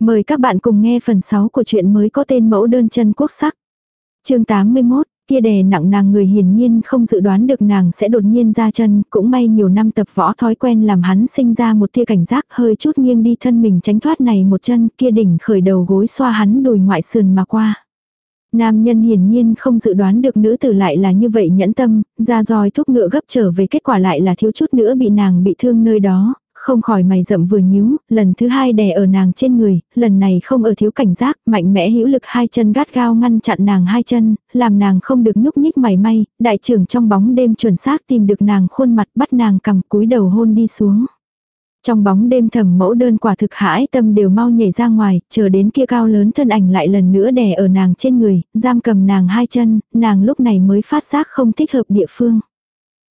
Mời các bạn cùng nghe phần 6 của truyện mới có tên mẫu đơn chân quốc sắc. chương 81, kia đè nặng nàng người hiển nhiên không dự đoán được nàng sẽ đột nhiên ra chân, cũng may nhiều năm tập võ thói quen làm hắn sinh ra một tia cảnh giác hơi chút nghiêng đi thân mình tránh thoát này một chân kia đỉnh khởi đầu gối xoa hắn đùi ngoại sườn mà qua. Nam nhân hiển nhiên không dự đoán được nữ tử lại là như vậy nhẫn tâm, ra roi thúc ngựa gấp trở về kết quả lại là thiếu chút nữa bị nàng bị thương nơi đó, không khỏi mày rậm vừa nhíu, lần thứ hai đè ở nàng trên người, lần này không ở thiếu cảnh giác, mạnh mẽ hữu lực hai chân gắt gao ngăn chặn nàng hai chân, làm nàng không được nhúc nhích mày may, đại trưởng trong bóng đêm chuẩn xác tìm được nàng khuôn mặt bắt nàng cầm cúi đầu hôn đi xuống. Trong bóng đêm thầm mẫu đơn quả thực hãi tâm đều mau nhảy ra ngoài, chờ đến kia cao lớn thân ảnh lại lần nữa đè ở nàng trên người, giam cầm nàng hai chân, nàng lúc này mới phát giác không thích hợp địa phương.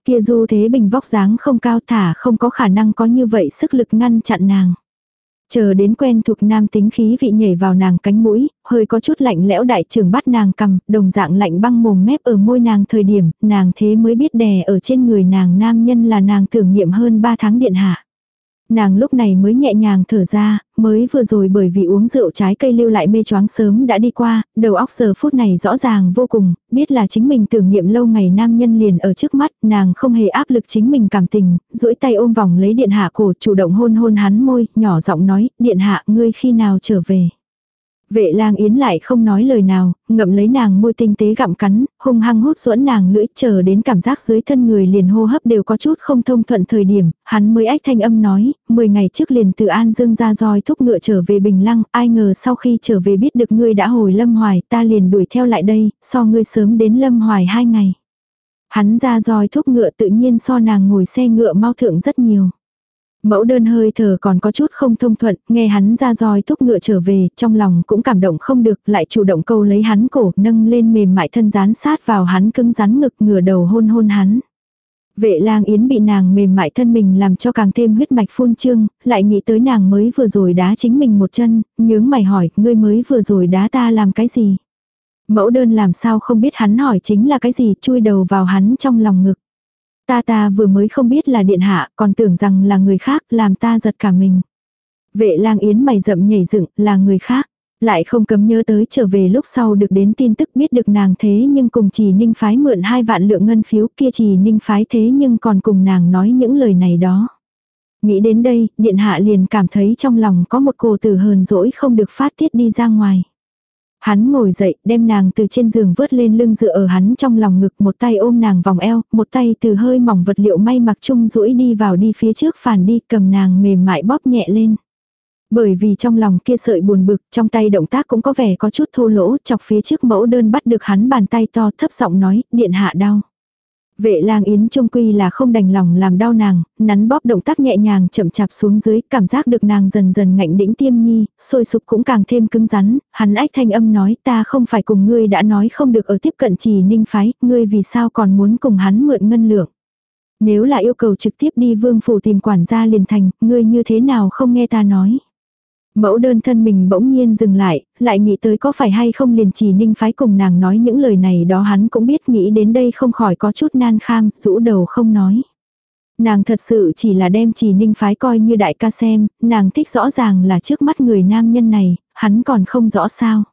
Kia du thế bình vóc dáng không cao thả không có khả năng có như vậy sức lực ngăn chặn nàng. Chờ đến quen thuộc nam tính khí vị nhảy vào nàng cánh mũi, hơi có chút lạnh lẽo đại trưởng bắt nàng cầm, đồng dạng lạnh băng mồm mép ở môi nàng thời điểm, nàng thế mới biết đè ở trên người nàng nam nhân là nàng tưởng niệm hơn 3 tháng điện hạ. Nàng lúc này mới nhẹ nhàng thở ra, mới vừa rồi bởi vì uống rượu trái cây lưu lại mê choáng sớm đã đi qua, đầu óc giờ phút này rõ ràng vô cùng, biết là chính mình tưởng niệm lâu ngày nam nhân liền ở trước mắt, nàng không hề áp lực chính mình cảm tình, duỗi tay ôm vòng lấy điện hạ cổ chủ động hôn hôn hắn môi, nhỏ giọng nói, điện hạ ngươi khi nào trở về. Vệ lang yến lại không nói lời nào, ngậm lấy nàng môi tinh tế gặm cắn, hung hăng hút ruỗn nàng lưỡi chờ đến cảm giác dưới thân người liền hô hấp đều có chút không thông thuận thời điểm, hắn mới ách thanh âm nói, 10 ngày trước liền từ An Dương ra roi thúc ngựa trở về Bình Lăng, ai ngờ sau khi trở về biết được ngươi đã hồi Lâm Hoài, ta liền đuổi theo lại đây, so ngươi sớm đến Lâm Hoài hai ngày. Hắn ra roi thúc ngựa tự nhiên so nàng ngồi xe ngựa mau thượng rất nhiều. Mẫu đơn hơi thở còn có chút không thông thuận, nghe hắn ra roi thúc ngựa trở về, trong lòng cũng cảm động không được, lại chủ động câu lấy hắn cổ, nâng lên mềm mại thân dán sát vào hắn cứng rắn ngực ngửa đầu hôn hôn hắn. Vệ lang yến bị nàng mềm mại thân mình làm cho càng thêm huyết mạch phun trương, lại nghĩ tới nàng mới vừa rồi đá chính mình một chân, nhướng mày hỏi, ngươi mới vừa rồi đá ta làm cái gì? Mẫu đơn làm sao không biết hắn hỏi chính là cái gì, chui đầu vào hắn trong lòng ngực. Ta ta vừa mới không biết là điện hạ, còn tưởng rằng là người khác, làm ta giật cả mình. Vệ lang yến mày rậm nhảy dựng, là người khác. Lại không cấm nhớ tới trở về lúc sau được đến tin tức biết được nàng thế nhưng cùng trì ninh phái mượn hai vạn lượng ngân phiếu kia trì ninh phái thế nhưng còn cùng nàng nói những lời này đó. Nghĩ đến đây, điện hạ liền cảm thấy trong lòng có một cô tử hờn dỗi không được phát tiết đi ra ngoài. Hắn ngồi dậy, đem nàng từ trên giường vớt lên lưng dựa ở hắn trong lòng ngực, một tay ôm nàng vòng eo, một tay từ hơi mỏng vật liệu may mặc chung duỗi đi vào đi phía trước phản đi, cầm nàng mềm mại bóp nhẹ lên. Bởi vì trong lòng kia sợi buồn bực, trong tay động tác cũng có vẻ có chút thô lỗ, chọc phía trước mẫu đơn bắt được hắn bàn tay to thấp giọng nói, điện hạ đau. Vệ lang yến trung quy là không đành lòng làm đau nàng, nắn bóp động tác nhẹ nhàng chậm chạp xuống dưới, cảm giác được nàng dần dần ngạnh đĩnh tiêm nhi, sôi sụp cũng càng thêm cứng rắn, hắn ách thanh âm nói ta không phải cùng ngươi đã nói không được ở tiếp cận trì ninh phái, ngươi vì sao còn muốn cùng hắn mượn ngân lượng. Nếu là yêu cầu trực tiếp đi vương phủ tìm quản gia liền thành, ngươi như thế nào không nghe ta nói. Mẫu đơn thân mình bỗng nhiên dừng lại, lại nghĩ tới có phải hay không liền chỉ ninh phái cùng nàng nói những lời này đó hắn cũng biết nghĩ đến đây không khỏi có chút nan kham, rũ đầu không nói. Nàng thật sự chỉ là đem chỉ ninh phái coi như đại ca xem, nàng thích rõ ràng là trước mắt người nam nhân này, hắn còn không rõ sao.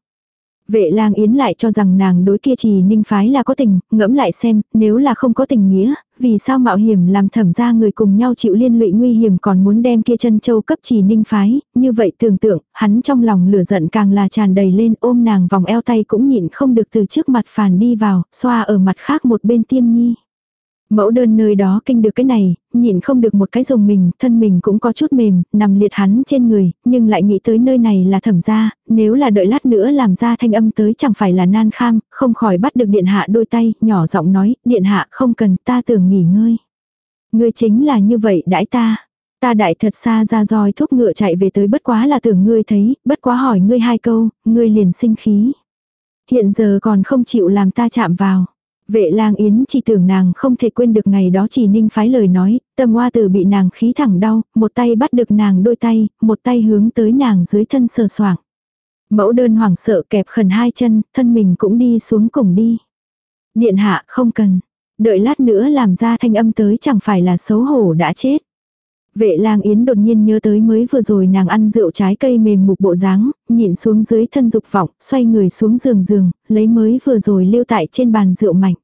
Vệ lang yến lại cho rằng nàng đối kia trì ninh phái là có tình, ngẫm lại xem, nếu là không có tình nghĩa, vì sao mạo hiểm làm thẩm ra người cùng nhau chịu liên lụy nguy hiểm còn muốn đem kia chân châu cấp trì ninh phái, như vậy tưởng tượng, hắn trong lòng lửa giận càng là tràn đầy lên ôm nàng vòng eo tay cũng nhịn không được từ trước mặt phàn đi vào, xoa ở mặt khác một bên tiêm nhi. Mẫu đơn nơi đó kinh được cái này, nhìn không được một cái dùng mình, thân mình cũng có chút mềm, nằm liệt hắn trên người, nhưng lại nghĩ tới nơi này là thẩm gia, nếu là đợi lát nữa làm ra thanh âm tới chẳng phải là nan kham, không khỏi bắt được điện hạ đôi tay, nhỏ giọng nói, điện hạ không cần ta tưởng nghỉ ngơi. Ngươi chính là như vậy đãi ta. Ta đại thật xa ra roi thúc ngựa chạy về tới bất quá là tưởng ngươi thấy, bất quá hỏi ngươi hai câu, ngươi liền sinh khí. Hiện giờ còn không chịu làm ta chạm vào. Vệ lang yến chỉ tưởng nàng không thể quên được ngày đó chỉ ninh phái lời nói, tầm hoa tử bị nàng khí thẳng đau, một tay bắt được nàng đôi tay, một tay hướng tới nàng dưới thân sờ soạng. Mẫu đơn hoảng sợ kẹp khẩn hai chân, thân mình cũng đi xuống cùng đi. Điện hạ không cần, đợi lát nữa làm ra thanh âm tới chẳng phải là xấu hổ đã chết. Vệ lang yến đột nhiên nhớ tới mới vừa rồi nàng ăn rượu trái cây mềm mục bộ dáng, nhịn xuống dưới thân dục vọng, xoay người xuống giường giường, lấy mới vừa rồi lưu tại trên bàn rượu mạnh.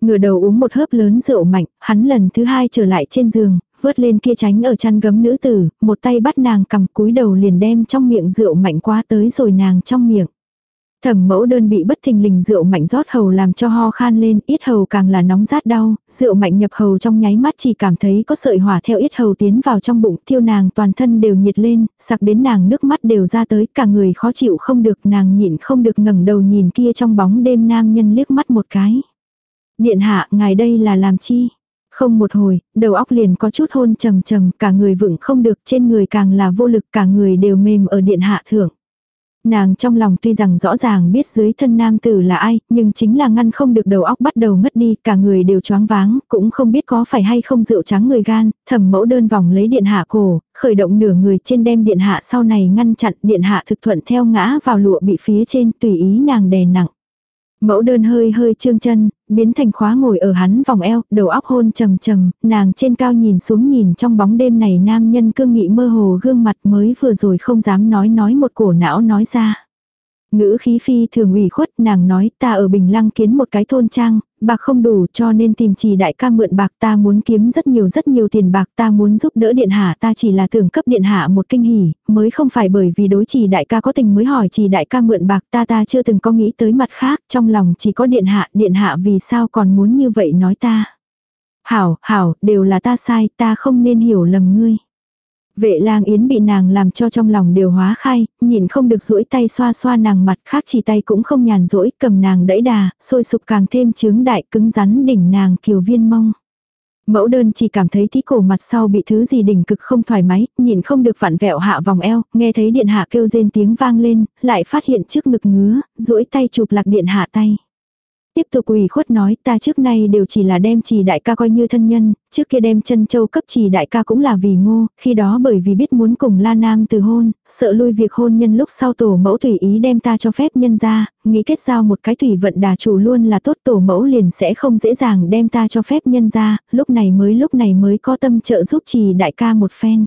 Ngửa đầu uống một hớp lớn rượu mạnh, hắn lần thứ hai trở lại trên giường, vớt lên kia tránh ở chăn gấm nữ tử, một tay bắt nàng cầm cúi đầu liền đem trong miệng rượu mạnh quá tới rồi nàng trong miệng. Thẩm mẫu đơn bị bất thình lình rượu mạnh rót hầu làm cho ho khan lên, ít hầu càng là nóng rát đau, rượu mạnh nhập hầu trong nháy mắt chỉ cảm thấy có sợi hỏa theo ít hầu tiến vào trong bụng, thiêu nàng toàn thân đều nhiệt lên, sặc đến nàng nước mắt đều ra tới, cả người khó chịu không được, nàng nhịn không được ngẩng đầu nhìn kia trong bóng đêm nam nhân liếc mắt một cái. Điện hạ, ngài đây là làm chi? Không một hồi, đầu óc liền có chút hôn trầm trầm, cả người vững không được, trên người càng là vô lực, cả người đều mềm ở điện hạ thượng. Nàng trong lòng tuy rằng rõ ràng biết dưới thân nam tử là ai, nhưng chính là ngăn không được đầu óc bắt đầu ngất đi, cả người đều choáng váng, cũng không biết có phải hay không rượu trắng người gan, thẩm mẫu đơn vòng lấy điện hạ cổ, khởi động nửa người trên đem điện hạ sau này ngăn chặn điện hạ thực thuận theo ngã vào lụa bị phía trên tùy ý nàng đè nặng. Mẫu đơn hơi hơi trương chân, biến thành khóa ngồi ở hắn vòng eo, đầu óc hôn trầm trầm, nàng trên cao nhìn xuống nhìn trong bóng đêm này nam nhân cương nghị mơ hồ gương mặt mới vừa rồi không dám nói nói một cổ não nói ra. Ngữ khí phi thường ủy khuất nàng nói ta ở Bình Lăng kiến một cái thôn trang, bạc không đủ cho nên tìm trì đại ca mượn bạc ta muốn kiếm rất nhiều rất nhiều tiền bạc ta muốn giúp đỡ điện hạ ta chỉ là tưởng cấp điện hạ một kinh hỉ, mới không phải bởi vì đối trì đại ca có tình mới hỏi trì đại ca mượn bạc ta ta chưa từng có nghĩ tới mặt khác, trong lòng chỉ có điện hạ, điện hạ vì sao còn muốn như vậy nói ta. Hảo, hảo, đều là ta sai, ta không nên hiểu lầm ngươi. Vệ lang yến bị nàng làm cho trong lòng đều hóa khai, nhìn không được duỗi tay xoa xoa nàng mặt khác chỉ tay cũng không nhàn rỗi, cầm nàng đẫy đà, sôi sụp càng thêm chướng đại cứng rắn đỉnh nàng kiều viên mông. Mẫu đơn chỉ cảm thấy tí cổ mặt sau bị thứ gì đỉnh cực không thoải mái, nhìn không được vặn vẹo hạ vòng eo, nghe thấy điện hạ kêu rên tiếng vang lên, lại phát hiện trước ngực ngứa, duỗi tay chụp lạc điện hạ tay. Tiếp tục ủy khuất nói ta trước nay đều chỉ là đem trì đại ca coi như thân nhân, trước kia đem chân châu cấp trì đại ca cũng là vì ngô, khi đó bởi vì biết muốn cùng la nam từ hôn, sợ lui việc hôn nhân lúc sau tổ mẫu tùy ý đem ta cho phép nhân ra, nghĩ kết giao một cái tùy vận đà chủ luôn là tốt tổ mẫu liền sẽ không dễ dàng đem ta cho phép nhân ra, lúc này mới lúc này mới có tâm trợ giúp trì đại ca một phen.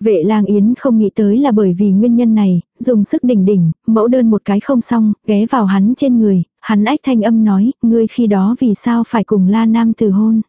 Vệ lang yến không nghĩ tới là bởi vì nguyên nhân này, dùng sức đỉnh đỉnh, mẫu đơn một cái không xong, ghé vào hắn trên người, hắn ách thanh âm nói, ngươi khi đó vì sao phải cùng La Nam từ hôn.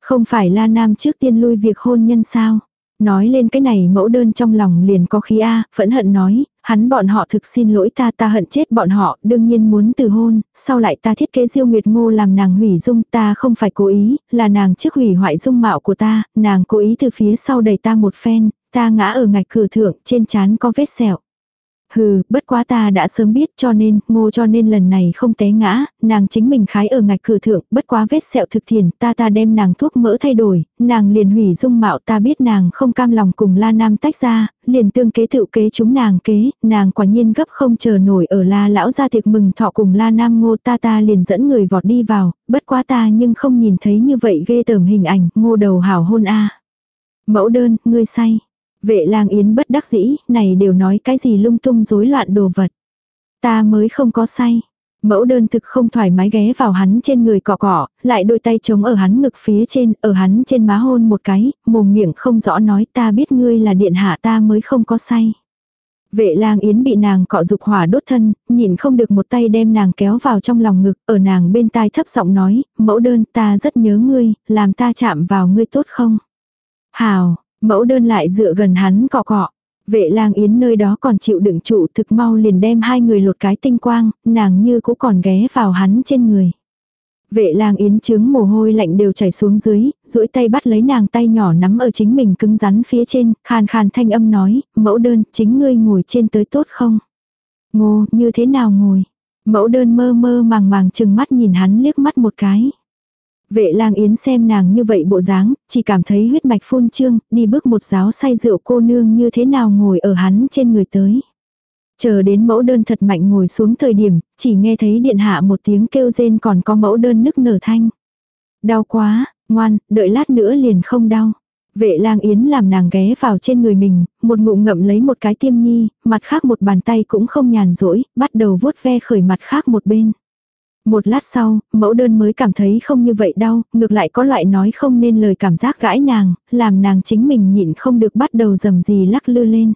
Không phải La Nam trước tiên lui việc hôn nhân sao. Nói lên cái này mẫu đơn trong lòng liền có khí A, vẫn hận nói, hắn bọn họ thực xin lỗi ta ta hận chết bọn họ, đương nhiên muốn từ hôn, sau lại ta thiết kế diêu nguyệt ngô làm nàng hủy dung ta không phải cố ý, là nàng trước hủy hoại dung mạo của ta, nàng cố ý từ phía sau đẩy ta một phen, ta ngã ở ngạch cửa thượng, trên chán có vết sẹo. Hừ, bất quá ta đã sớm biết cho nên, ngô cho nên lần này không té ngã, nàng chính mình khái ở ngạch cửa thượng, bất quá vết sẹo thực thiền, ta ta đem nàng thuốc mỡ thay đổi, nàng liền hủy dung mạo ta biết nàng không cam lòng cùng la nam tách ra, liền tương kế tự kế chúng nàng kế, nàng quả nhiên gấp không chờ nổi ở la lão ra tiệc mừng thọ cùng la nam ngô ta ta liền dẫn người vọt đi vào, bất quá ta nhưng không nhìn thấy như vậy ghê tởm hình ảnh, ngô đầu hảo hôn a Mẫu đơn, ngươi say. Vệ lang yến bất đắc dĩ, này đều nói cái gì lung tung rối loạn đồ vật. Ta mới không có say. Mẫu đơn thực không thoải mái ghé vào hắn trên người cọ cọ, lại đôi tay chống ở hắn ngực phía trên, ở hắn trên má hôn một cái, mồm miệng không rõ nói ta biết ngươi là điện hạ ta mới không có say. Vệ lang yến bị nàng cọ dục hỏa đốt thân, nhìn không được một tay đem nàng kéo vào trong lòng ngực, ở nàng bên tai thấp giọng nói, mẫu đơn ta rất nhớ ngươi, làm ta chạm vào ngươi tốt không? Hào, Mẫu đơn lại dựa gần hắn cọ cọ. Vệ lang yến nơi đó còn chịu đựng trụ thực mau liền đem hai người lột cái tinh quang, nàng như cũng còn ghé vào hắn trên người. Vệ lang yến trướng mồ hôi lạnh đều chảy xuống dưới, duỗi tay bắt lấy nàng tay nhỏ nắm ở chính mình cứng rắn phía trên, khàn khàn thanh âm nói, mẫu đơn, chính ngươi ngồi trên tới tốt không? Ngô, như thế nào ngồi? Mẫu đơn mơ mơ màng màng chừng mắt nhìn hắn liếc mắt một cái. Vệ lang yến xem nàng như vậy bộ dáng, chỉ cảm thấy huyết mạch phun trương, đi bước một giáo say rượu cô nương như thế nào ngồi ở hắn trên người tới. Chờ đến mẫu đơn thật mạnh ngồi xuống thời điểm, chỉ nghe thấy điện hạ một tiếng kêu rên còn có mẫu đơn nức nở thanh. Đau quá, ngoan, đợi lát nữa liền không đau. Vệ lang yến làm nàng ghé vào trên người mình, một ngụm ngậm lấy một cái tiêm nhi, mặt khác một bàn tay cũng không nhàn rỗi, bắt đầu vuốt ve khởi mặt khác một bên. Một lát sau, mẫu đơn mới cảm thấy không như vậy đau, ngược lại có loại nói không nên lời cảm giác gãi nàng, làm nàng chính mình nhịn không được bắt đầu dầm gì lắc lư lên.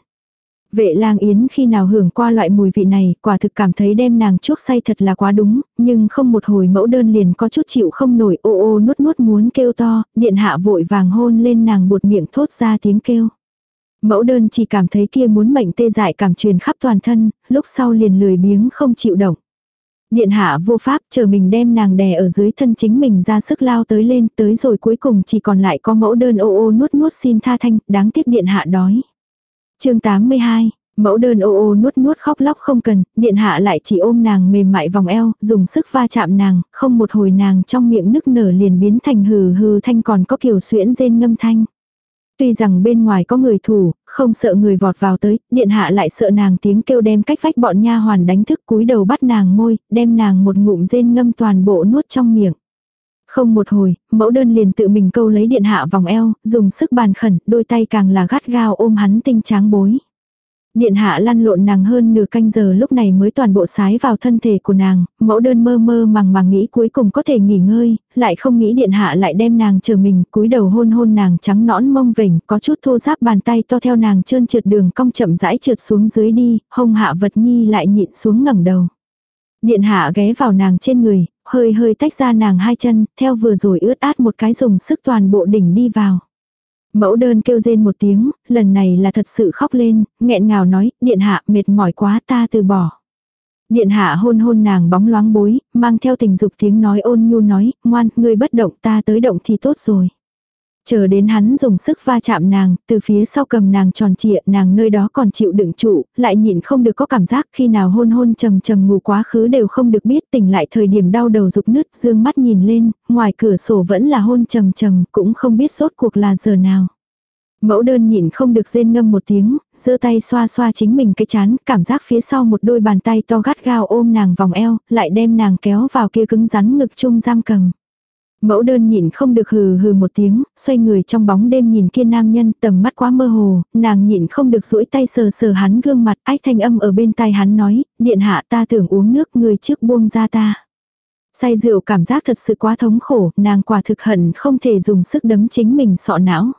Vệ lang yến khi nào hưởng qua loại mùi vị này, quả thực cảm thấy đem nàng chuốc say thật là quá đúng, nhưng không một hồi mẫu đơn liền có chút chịu không nổi ô ô nuốt nuốt muốn kêu to, điện hạ vội vàng hôn lên nàng buột miệng thốt ra tiếng kêu. Mẫu đơn chỉ cảm thấy kia muốn mệnh tê dại cảm truyền khắp toàn thân, lúc sau liền lười biếng không chịu động. Điện hạ vô pháp chờ mình đem nàng đè ở dưới thân chính mình ra sức lao tới lên tới rồi cuối cùng chỉ còn lại có mẫu đơn ô ô nuốt nuốt xin tha thanh, đáng tiếc điện hạ đói. chương 82, mẫu đơn ô ô nuốt nuốt khóc lóc không cần, điện hạ lại chỉ ôm nàng mềm mại vòng eo, dùng sức va chạm nàng, không một hồi nàng trong miệng nức nở liền biến thành hừ hừ thanh còn có kiểu xuyễn rên ngâm thanh. Tuy rằng bên ngoài có người thủ, không sợ người vọt vào tới, điện hạ lại sợ nàng tiếng kêu đem cách vách bọn nha hoàn đánh thức cúi đầu bắt nàng môi, đem nàng một ngụm rên ngâm toàn bộ nuốt trong miệng. Không một hồi, mẫu đơn liền tự mình câu lấy điện hạ vòng eo, dùng sức bàn khẩn, đôi tay càng là gắt gao ôm hắn tinh tráng bối. Điện hạ lăn lộn nàng hơn nửa canh giờ lúc này mới toàn bộ sái vào thân thể của nàng, mẫu đơn mơ mơ màng màng nghĩ cuối cùng có thể nghỉ ngơi, lại không nghĩ điện hạ lại đem nàng chờ mình, cúi đầu hôn hôn nàng trắng nõn mông vỉnh, có chút thô giáp bàn tay to theo nàng trơn trượt đường cong chậm rãi trượt xuống dưới đi, hông hạ vật nhi lại nhịn xuống ngẩng đầu. Điện hạ ghé vào nàng trên người, hơi hơi tách ra nàng hai chân, theo vừa rồi ướt át một cái dùng sức toàn bộ đỉnh đi vào. Mẫu đơn kêu rên một tiếng, lần này là thật sự khóc lên, nghẹn ngào nói, điện hạ mệt mỏi quá ta từ bỏ. Điện hạ hôn hôn nàng bóng loáng bối, mang theo tình dục tiếng nói ôn nhu nói, ngoan, ngươi bất động ta tới động thì tốt rồi. Chờ đến hắn dùng sức va chạm nàng, từ phía sau cầm nàng tròn trịa, nàng nơi đó còn chịu đựng trụ, lại nhịn không được có cảm giác khi nào hôn hôn trầm trầm ngủ quá khứ đều không được biết tỉnh lại thời điểm đau đầu rục nứt, dương mắt nhìn lên, ngoài cửa sổ vẫn là hôn trầm trầm, cũng không biết sốt cuộc là giờ nào. Mẫu đơn nhịn không được rên ngâm một tiếng, giơ tay xoa xoa chính mình cái chán, cảm giác phía sau một đôi bàn tay to gắt gao ôm nàng vòng eo, lại đem nàng kéo vào kia cứng rắn ngực chung giam cầm. Mẫu đơn nhịn không được hừ hừ một tiếng, xoay người trong bóng đêm nhìn kia nam nhân tầm mắt quá mơ hồ, nàng nhịn không được duỗi tay sờ sờ hắn gương mặt ách thanh âm ở bên tai hắn nói, điện hạ ta tưởng uống nước người trước buông ra ta. Say rượu cảm giác thật sự quá thống khổ, nàng quả thực hận không thể dùng sức đấm chính mình sọ não.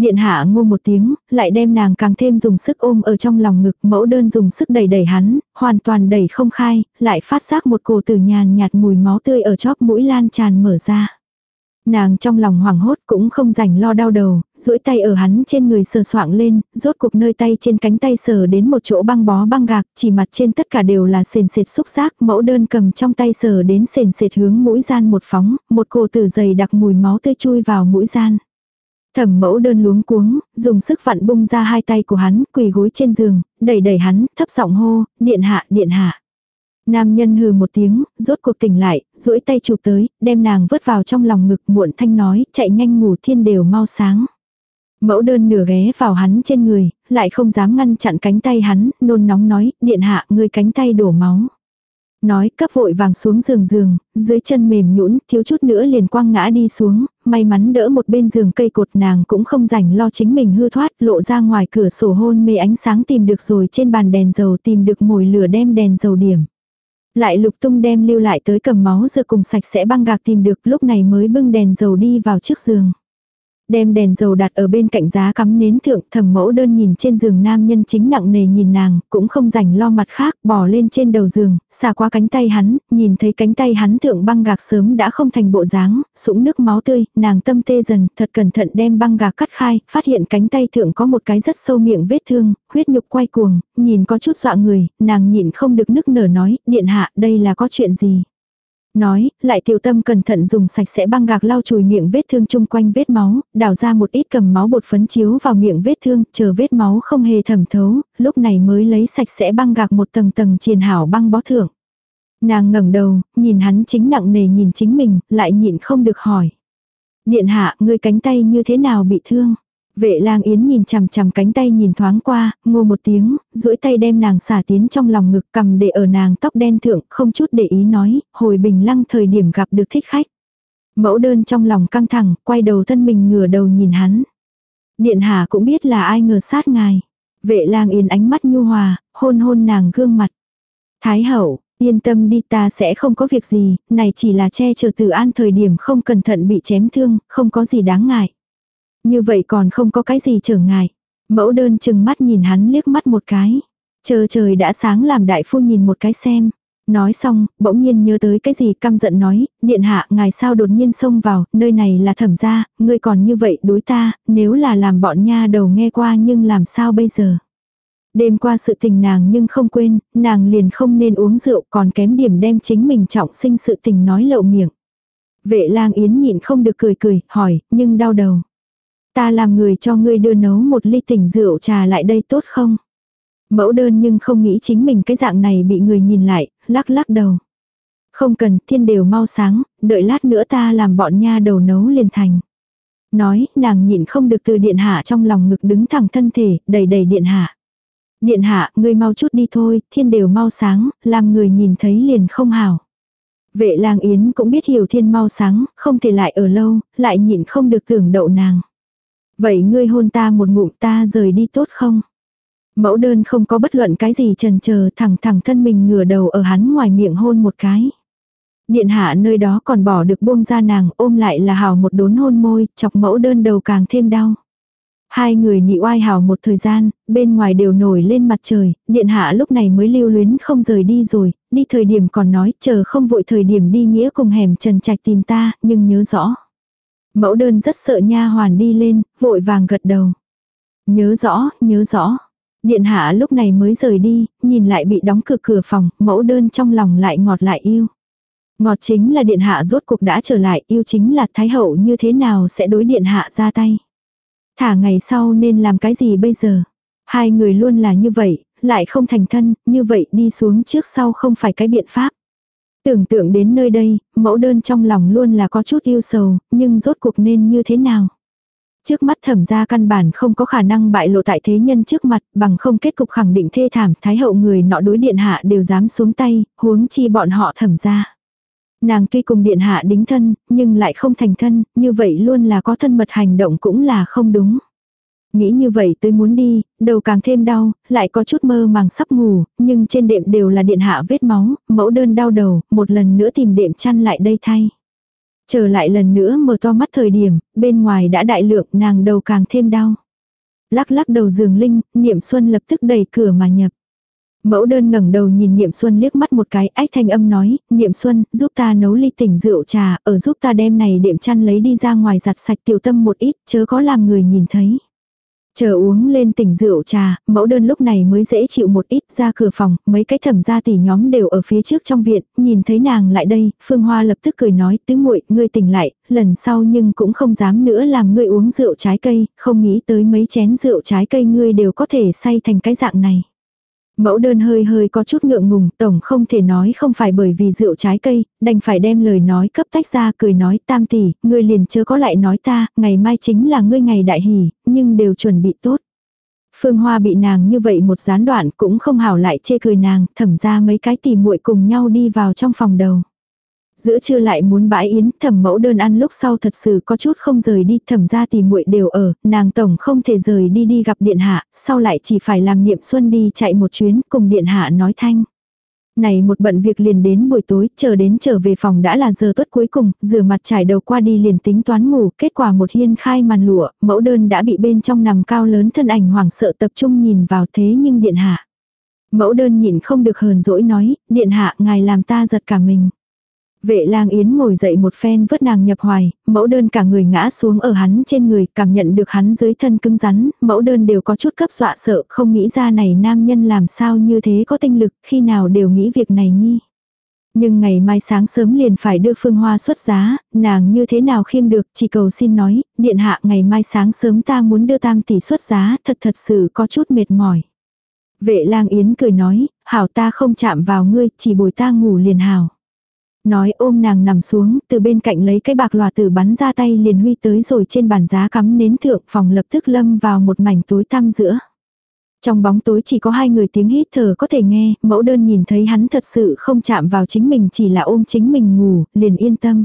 Điện hạ ngô một tiếng, lại đem nàng càng thêm dùng sức ôm ở trong lòng ngực mẫu đơn dùng sức đẩy đẩy hắn, hoàn toàn đẩy không khai, lại phát giác một cổ tử nhàn nhạt mùi máu tươi ở chóp mũi lan tràn mở ra. Nàng trong lòng hoảng hốt cũng không rảnh lo đau đầu, duỗi tay ở hắn trên người sờ soạng lên, rốt cuộc nơi tay trên cánh tay sờ đến một chỗ băng bó băng gạc, chỉ mặt trên tất cả đều là sền sệt xúc giác, mẫu đơn cầm trong tay sờ đến sền sệt hướng mũi gian một phóng, một cổ tử dày đặc mùi máu tươi chui vào mũi gian. Thẩm mẫu đơn luống cuống, dùng sức vặn bung ra hai tay của hắn, quỳ gối trên giường, đẩy đẩy hắn, thấp giọng hô, điện hạ, điện hạ. Nam nhân hừ một tiếng, rốt cuộc tỉnh lại, duỗi tay chụp tới, đem nàng vứt vào trong lòng ngực muộn thanh nói, chạy nhanh ngủ thiên đều mau sáng. Mẫu đơn nửa ghé vào hắn trên người, lại không dám ngăn chặn cánh tay hắn, nôn nóng nói, điện hạ, ngươi cánh tay đổ máu. Nói cấp vội vàng xuống giường giường, dưới chân mềm nhũn thiếu chút nữa liền quăng ngã đi xuống, may mắn đỡ một bên giường cây cột nàng cũng không rảnh lo chính mình hư thoát lộ ra ngoài cửa sổ hôn mê ánh sáng tìm được rồi trên bàn đèn dầu tìm được mồi lửa đem đèn dầu điểm. Lại lục tung đem lưu lại tới cầm máu giờ cùng sạch sẽ băng gạc tìm được lúc này mới bưng đèn dầu đi vào trước giường đem đèn dầu đặt ở bên cạnh giá cắm nến thượng, thẩm mẫu đơn nhìn trên giường nam nhân chính nặng nề nhìn nàng, cũng không rảnh lo mặt khác, bỏ lên trên đầu giường, xả qua cánh tay hắn, nhìn thấy cánh tay hắn thượng băng gạc sớm đã không thành bộ dáng, sũng nước máu tươi, nàng tâm tê dần, thật cẩn thận đem băng gạc cắt khai, phát hiện cánh tay thượng có một cái rất sâu miệng vết thương, huyết nhục quay cuồng, nhìn có chút dọa người, nàng nhịn không được nức nở nói, điện hạ, đây là có chuyện gì. Nói, lại tiểu tâm cẩn thận dùng sạch sẽ băng gạc lau chùi miệng vết thương chung quanh vết máu, đào ra một ít cầm máu bột phấn chiếu vào miệng vết thương, chờ vết máu không hề thẩm thấu, lúc này mới lấy sạch sẽ băng gạc một tầng tầng triền hảo băng bó thượng. Nàng ngẩng đầu, nhìn hắn chính nặng nề nhìn chính mình, lại nhịn không được hỏi. Điện hạ, người cánh tay như thế nào bị thương? Vệ lang yến nhìn chằm chằm cánh tay nhìn thoáng qua, ngô một tiếng, duỗi tay đem nàng xả tiến trong lòng ngực cầm để ở nàng tóc đen thượng, không chút để ý nói, hồi bình lăng thời điểm gặp được thích khách. Mẫu đơn trong lòng căng thẳng, quay đầu thân mình ngửa đầu nhìn hắn. Điện hạ cũng biết là ai ngờ sát ngài. Vệ lang yến ánh mắt nhu hòa, hôn hôn nàng gương mặt. Thái hậu, Yên tâm đi ta sẽ không có việc gì, này chỉ là che chở từ an thời điểm không cẩn thận bị chém thương, không có gì đáng ngại. Như vậy còn không có cái gì trở ngại. Mẫu đơn chừng mắt nhìn hắn liếc mắt một cái. Chờ trời đã sáng làm đại phu nhìn một cái xem. Nói xong, bỗng nhiên nhớ tới cái gì căm giận nói, điện hạ ngài sao đột nhiên xông vào, nơi này là thẩm gia, ngươi còn như vậy đối ta, nếu là làm bọn nha đầu nghe qua nhưng làm sao bây giờ. Đêm qua sự tình nàng nhưng không quên, nàng liền không nên uống rượu còn kém điểm đem chính mình trọng sinh sự tình nói lậu miệng. Vệ lang yến nhịn không được cười cười, hỏi, nhưng đau đầu. Ta làm người cho ngươi đưa nấu một ly tỉnh rượu trà lại đây tốt không? Mẫu đơn nhưng không nghĩ chính mình cái dạng này bị người nhìn lại, lắc lắc đầu. Không cần, thiên đều mau sáng, đợi lát nữa ta làm bọn nha đầu nấu liền thành. Nói, nàng nhịn không được từ điện hạ trong lòng ngực đứng thẳng thân thể, đầy đầy điện hạ. Điện hạ, ngươi mau chút đi thôi, thiên đều mau sáng, làm người nhìn thấy liền không hảo. Vệ lang yến cũng biết hiểu thiên mau sáng, không thể lại ở lâu, lại nhịn không được tưởng đậu nàng. Vậy ngươi hôn ta một ngụm ta rời đi tốt không? Mẫu đơn không có bất luận cái gì trần chờ thẳng thẳng thân mình ngửa đầu ở hắn ngoài miệng hôn một cái. Điện hạ nơi đó còn bỏ được buông ra nàng ôm lại là hào một đốn hôn môi, chọc mẫu đơn đầu càng thêm đau. Hai người nhị oai hào một thời gian, bên ngoài đều nổi lên mặt trời, điện hạ lúc này mới lưu luyến không rời đi rồi, đi thời điểm còn nói chờ không vội thời điểm đi nghĩa cùng hẻm trần trạch tìm ta, nhưng nhớ rõ. Mẫu đơn rất sợ nha hoàn đi lên, vội vàng gật đầu. Nhớ rõ, nhớ rõ. Điện hạ lúc này mới rời đi, nhìn lại bị đóng cửa cửa phòng, mẫu đơn trong lòng lại ngọt lại yêu. Ngọt chính là điện hạ rốt cuộc đã trở lại, yêu chính là thái hậu như thế nào sẽ đối điện hạ ra tay. Thả ngày sau nên làm cái gì bây giờ? Hai người luôn là như vậy, lại không thành thân, như vậy đi xuống trước sau không phải cái biện pháp. Tưởng tượng đến nơi đây, mẫu đơn trong lòng luôn là có chút yêu sầu, nhưng rốt cuộc nên như thế nào? Trước mắt thẩm gia căn bản không có khả năng bại lộ tại thế nhân trước mặt, bằng không kết cục khẳng định thê thảm, thái hậu người nọ đối điện hạ đều dám xuống tay, huống chi bọn họ thẩm gia. Nàng tuy cùng điện hạ đính thân, nhưng lại không thành thân, như vậy luôn là có thân mật hành động cũng là không đúng. Nghĩ như vậy tôi muốn đi, đầu càng thêm đau, lại có chút mơ màng sắp ngủ, nhưng trên đệm đều là điện hạ vết máu, mẫu đơn đau đầu, một lần nữa tìm đệm chăn lại đây thay. Trở lại lần nữa mở to mắt thời điểm, bên ngoài đã đại lượng nàng đầu càng thêm đau. Lắc lắc đầu giường linh, niệm xuân lập tức đẩy cửa mà nhập. Mẫu đơn ngẩng đầu nhìn Niệm Xuân liếc mắt một cái, ách thanh âm nói, Niệm Xuân, giúp ta nấu ly tỉnh rượu trà, ở giúp ta đem này đệm chăn lấy đi ra ngoài giặt sạch tiểu tâm một ít, chớ có làm người nhìn thấy. Chờ uống lên tỉnh rượu trà, mẫu đơn lúc này mới dễ chịu một ít ra cửa phòng, mấy cái thẩm gia tỷ nhóm đều ở phía trước trong viện, nhìn thấy nàng lại đây, Phương Hoa lập tức cười nói, tứ muội ngươi tỉnh lại, lần sau nhưng cũng không dám nữa làm ngươi uống rượu trái cây, không nghĩ tới mấy chén rượu trái cây ngươi đều có thể say thành cái dạng này. Mẫu đơn hơi hơi có chút ngượng ngùng, tổng không thể nói không phải bởi vì rượu trái cây, đành phải đem lời nói cấp tách ra cười nói tam tỷ, ngươi liền chớ có lại nói ta, ngày mai chính là ngươi ngày đại hỷ, nhưng đều chuẩn bị tốt. Phương Hoa bị nàng như vậy một gián đoạn cũng không hảo lại chê cười nàng, thẩm ra mấy cái tỉ muội cùng nhau đi vào trong phòng đầu. Giữa trưa lại muốn bãi yến, thẩm mẫu đơn ăn lúc sau thật sự có chút không rời đi, thẩm ra thì muội đều ở, nàng tổng không thể rời đi đi gặp điện hạ, sau lại chỉ phải làm niệm xuân đi chạy một chuyến cùng điện hạ nói thanh. Này một bận việc liền đến buổi tối, chờ đến trở về phòng đã là giờ tuất cuối cùng, rửa mặt trải đầu qua đi liền tính toán ngủ, kết quả một hiên khai màn lụa, mẫu đơn đã bị bên trong nằm cao lớn thân ảnh hoảng sợ tập trung nhìn vào thế nhưng điện hạ. Mẫu đơn nhìn không được hờn dỗi nói, điện hạ ngài làm ta giật cả mình. Vệ lang yến ngồi dậy một phen vớt nàng nhập hoài, mẫu đơn cả người ngã xuống ở hắn trên người, cảm nhận được hắn dưới thân cứng rắn, mẫu đơn đều có chút cấp dọa sợ, không nghĩ ra này nam nhân làm sao như thế có tinh lực, khi nào đều nghĩ việc này nhi. Nhưng ngày mai sáng sớm liền phải đưa phương hoa xuất giá, nàng như thế nào khiêng được, chỉ cầu xin nói, điện hạ ngày mai sáng sớm ta muốn đưa tam tỷ xuất giá, thật thật sự có chút mệt mỏi. Vệ lang yến cười nói, hảo ta không chạm vào ngươi, chỉ bồi ta ngủ liền hảo. Nói ôm nàng nằm xuống, từ bên cạnh lấy cái bạc lòa tử bắn ra tay liền huy tới rồi trên bàn giá cắm nến thượng phòng lập tức lâm vào một mảnh tối tăm giữa. Trong bóng tối chỉ có hai người tiếng hít thở có thể nghe, mẫu đơn nhìn thấy hắn thật sự không chạm vào chính mình chỉ là ôm chính mình ngủ, liền yên tâm.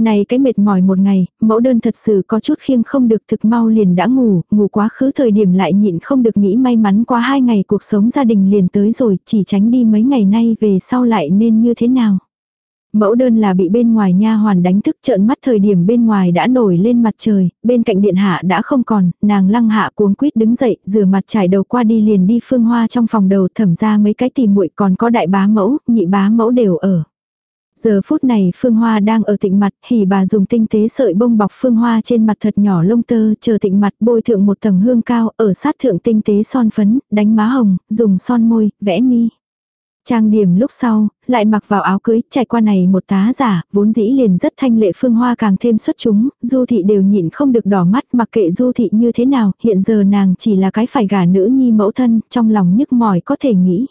Này cái mệt mỏi một ngày, mẫu đơn thật sự có chút khiêng không được thực mau liền đã ngủ, ngủ quá khứ thời điểm lại nhịn không được nghĩ may mắn qua hai ngày cuộc sống gia đình liền tới rồi, chỉ tránh đi mấy ngày nay về sau lại nên như thế nào. Mẫu đơn là bị bên ngoài nha hoàn đánh thức trợn mắt thời điểm bên ngoài đã nổi lên mặt trời, bên cạnh điện hạ đã không còn, nàng lăng hạ cuống quýt đứng dậy, rửa mặt trải đầu qua đi liền đi phương hoa trong phòng đầu thẩm ra mấy cái tìm muội còn có đại bá mẫu, nhị bá mẫu đều ở. Giờ phút này Phương Hoa đang ở tịnh mặt, hỉ bà dùng tinh tế sợi bông bọc Phương Hoa trên mặt thật nhỏ lông tơ, chờ tịnh mặt bôi thượng một tầng hương cao, ở sát thượng tinh tế son phấn, đánh má hồng, dùng son môi, vẽ mi. Trang điểm lúc sau, lại mặc vào áo cưới, trải qua này một tá giả, vốn dĩ liền rất thanh lệ phương hoa càng thêm xuất chúng, du thị đều nhịn không được đỏ mắt mặc kệ du thị như thế nào, hiện giờ nàng chỉ là cái phải gả nữ nhi mẫu thân, trong lòng nhức mỏi có thể nghĩ.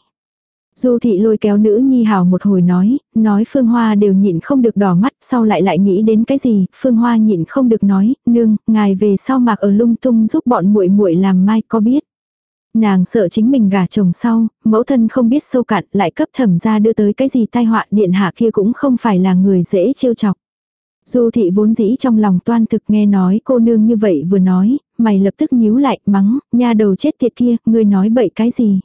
Du thị lôi kéo nữ nhi hào một hồi nói, nói Phương Hoa đều nhịn không được đỏ mắt, sau lại lại nghĩ đến cái gì, Phương Hoa nhịn không được nói, nương, ngài về sau mạc ở lung tung giúp bọn muội muội làm mai có biết. Nàng sợ chính mình gả chồng sau, mẫu thân không biết sâu cạn lại cấp thẩm ra đưa tới cái gì tai họa điện hạ kia cũng không phải là người dễ trêu chọc. Du thị vốn dĩ trong lòng toan thực nghe nói cô nương như vậy vừa nói, mày lập tức nhíu lại mắng, nha đầu chết tiệt kia, ngươi nói bậy cái gì.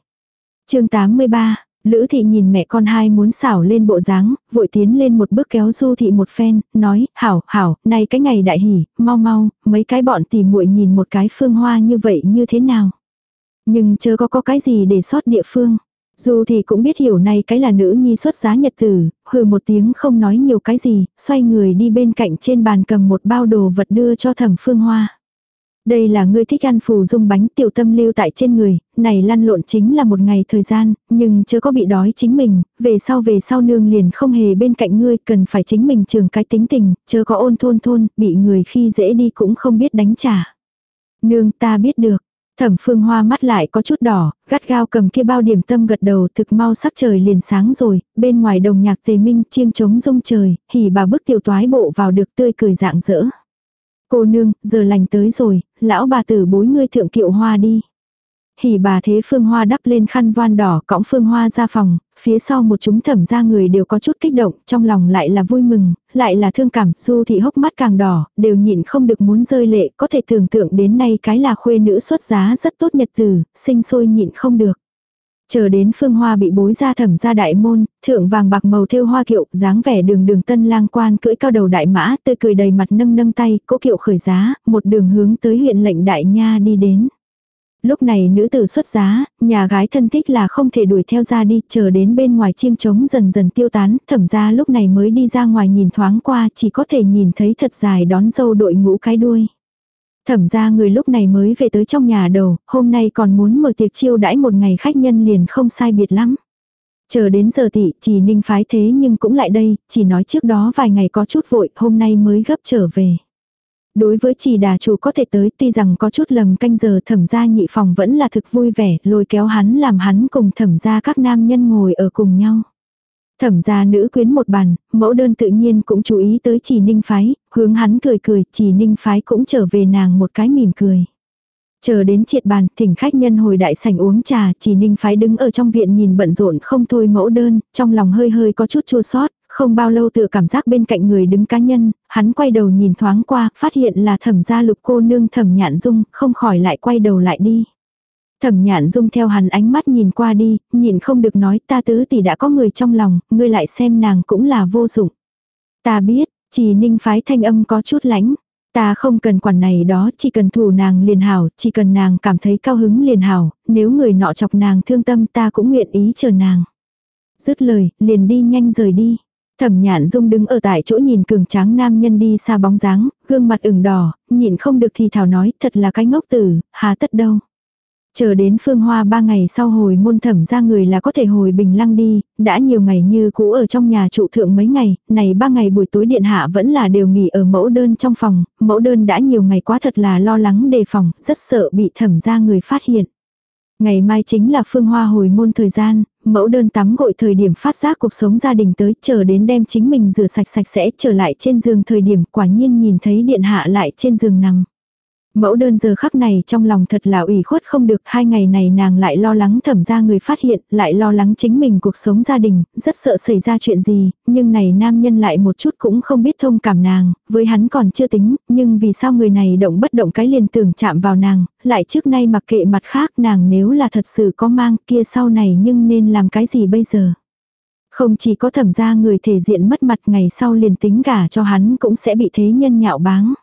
chương 83, Lữ thị nhìn mẹ con hai muốn xảo lên bộ dáng, vội tiến lên một bước kéo du thị một phen, nói, hảo, hảo, nay cái ngày đại hỉ, mau mau, mấy cái bọn tỉ muội nhìn một cái phương hoa như vậy như thế nào. Nhưng chớ có có cái gì để sót địa phương. Dù thì cũng biết hiểu này cái là nữ nhi xuất giá nhật tử, hừ một tiếng không nói nhiều cái gì, xoay người đi bên cạnh trên bàn cầm một bao đồ vật đưa cho thẩm phương hoa. Đây là ngươi thích ăn phù dung bánh tiểu tâm lưu tại trên người, này lăn lộn chính là một ngày thời gian, nhưng chưa có bị đói chính mình, về sau về sau nương liền không hề bên cạnh ngươi, cần phải chính mình trường cái tính tình, chớ có ôn thôn thôn, bị người khi dễ đi cũng không biết đánh trả. Nương ta biết được, Thẩm phương hoa mắt lại có chút đỏ, gắt gao cầm kia bao điểm tâm gật đầu thực mau sắc trời liền sáng rồi, bên ngoài đồng nhạc tề minh chiêng trống rung trời, hỉ bà bức tiểu toái bộ vào được tươi cười dạng dỡ. Cô nương, giờ lành tới rồi, lão bà tử bối ngươi thượng kiệu hoa đi. Hỉ bà thế phương hoa đắp lên khăn voan đỏ cõng phương hoa ra phòng, phía sau một chúng thẩm ra người đều có chút kích động, trong lòng lại là vui mừng, lại là thương cảm, du thị hốc mắt càng đỏ, đều nhịn không được muốn rơi lệ, có thể tưởng tượng đến nay cái là khuê nữ xuất giá rất tốt nhật từ, sinh sôi nhịn không được. Chờ đến phương hoa bị bối ra thẩm ra đại môn, thượng vàng bạc màu thêu hoa kiệu, dáng vẻ đường đường tân lang quan cưỡi cao đầu đại mã, tươi cười đầy mặt nâng nâng tay, cố kiệu khởi giá, một đường hướng tới huyện lệnh đại nha đi đến. Lúc này nữ tử xuất giá, nhà gái thân thích là không thể đuổi theo ra đi, chờ đến bên ngoài chiêng trống dần dần tiêu tán, thẩm ra lúc này mới đi ra ngoài nhìn thoáng qua, chỉ có thể nhìn thấy thật dài đón dâu đội ngũ cái đuôi. Thẩm ra người lúc này mới về tới trong nhà đầu, hôm nay còn muốn mở tiệc chiêu đãi một ngày khách nhân liền không sai biệt lắm. Chờ đến giờ tỷ, chỉ ninh phái thế nhưng cũng lại đây, chỉ nói trước đó vài ngày có chút vội, hôm nay mới gấp trở về. Đối với chỉ đà chủ có thể tới tuy rằng có chút lầm canh giờ thẩm gia nhị phòng vẫn là thực vui vẻ, lôi kéo hắn làm hắn cùng thẩm gia các nam nhân ngồi ở cùng nhau. Thẩm gia nữ quyến một bàn, mẫu đơn tự nhiên cũng chú ý tới chỉ ninh phái, hướng hắn cười cười, chỉ ninh phái cũng trở về nàng một cái mỉm cười. Chờ đến triệt bàn, thỉnh khách nhân hồi đại sảnh uống trà, chỉ ninh phái đứng ở trong viện nhìn bận rộn không thôi mẫu đơn, trong lòng hơi hơi có chút chua sót, không bao lâu tự cảm giác bên cạnh người đứng cá nhân, hắn quay đầu nhìn thoáng qua, phát hiện là thẩm gia lục cô nương thẩm nhạn dung, không khỏi lại quay đầu lại đi. Thẩm nhạn dung theo hắn ánh mắt nhìn qua đi, nhìn không được nói ta tứ tỷ đã có người trong lòng, ngươi lại xem nàng cũng là vô dụng. Ta biết, chỉ ninh phái thanh âm có chút lãnh. Ta không cần quản này đó, chỉ cần thủ nàng liền hảo, chỉ cần nàng cảm thấy cao hứng liền hảo, nếu người nọ chọc nàng thương tâm ta cũng nguyện ý chờ nàng. Dứt lời, liền đi nhanh rời đi. Thẩm nhạn dung đứng ở tại chỗ nhìn cường tráng nam nhân đi xa bóng dáng, gương mặt ửng đỏ, nhìn không được thì thảo nói thật là cái ngốc tử, hà tất đâu. Chờ đến phương hoa ba ngày sau hồi môn thẩm ra người là có thể hồi bình lăng đi, đã nhiều ngày như cũ ở trong nhà trụ thượng mấy ngày, này ba ngày buổi tối điện hạ vẫn là đều nghỉ ở mẫu đơn trong phòng, mẫu đơn đã nhiều ngày quá thật là lo lắng đề phòng, rất sợ bị thẩm ra người phát hiện. Ngày mai chính là phương hoa hồi môn thời gian, mẫu đơn tắm gội thời điểm phát giác cuộc sống gia đình tới, chờ đến đem chính mình rửa sạch sạch sẽ trở lại trên giường thời điểm quả nhiên nhìn thấy điện hạ lại trên giường nằm. Mẫu đơn giờ khắc này trong lòng thật là ủy khuất không được, hai ngày này nàng lại lo lắng thẩm ra người phát hiện, lại lo lắng chính mình cuộc sống gia đình, rất sợ xảy ra chuyện gì, nhưng này nam nhân lại một chút cũng không biết thông cảm nàng, với hắn còn chưa tính, nhưng vì sao người này động bất động cái liền tưởng chạm vào nàng, lại trước nay mặc kệ mặt khác nàng nếu là thật sự có mang kia sau này nhưng nên làm cái gì bây giờ. Không chỉ có thẩm ra người thể diện mất mặt ngày sau liền tính gả cho hắn cũng sẽ bị thế nhân nhạo báng.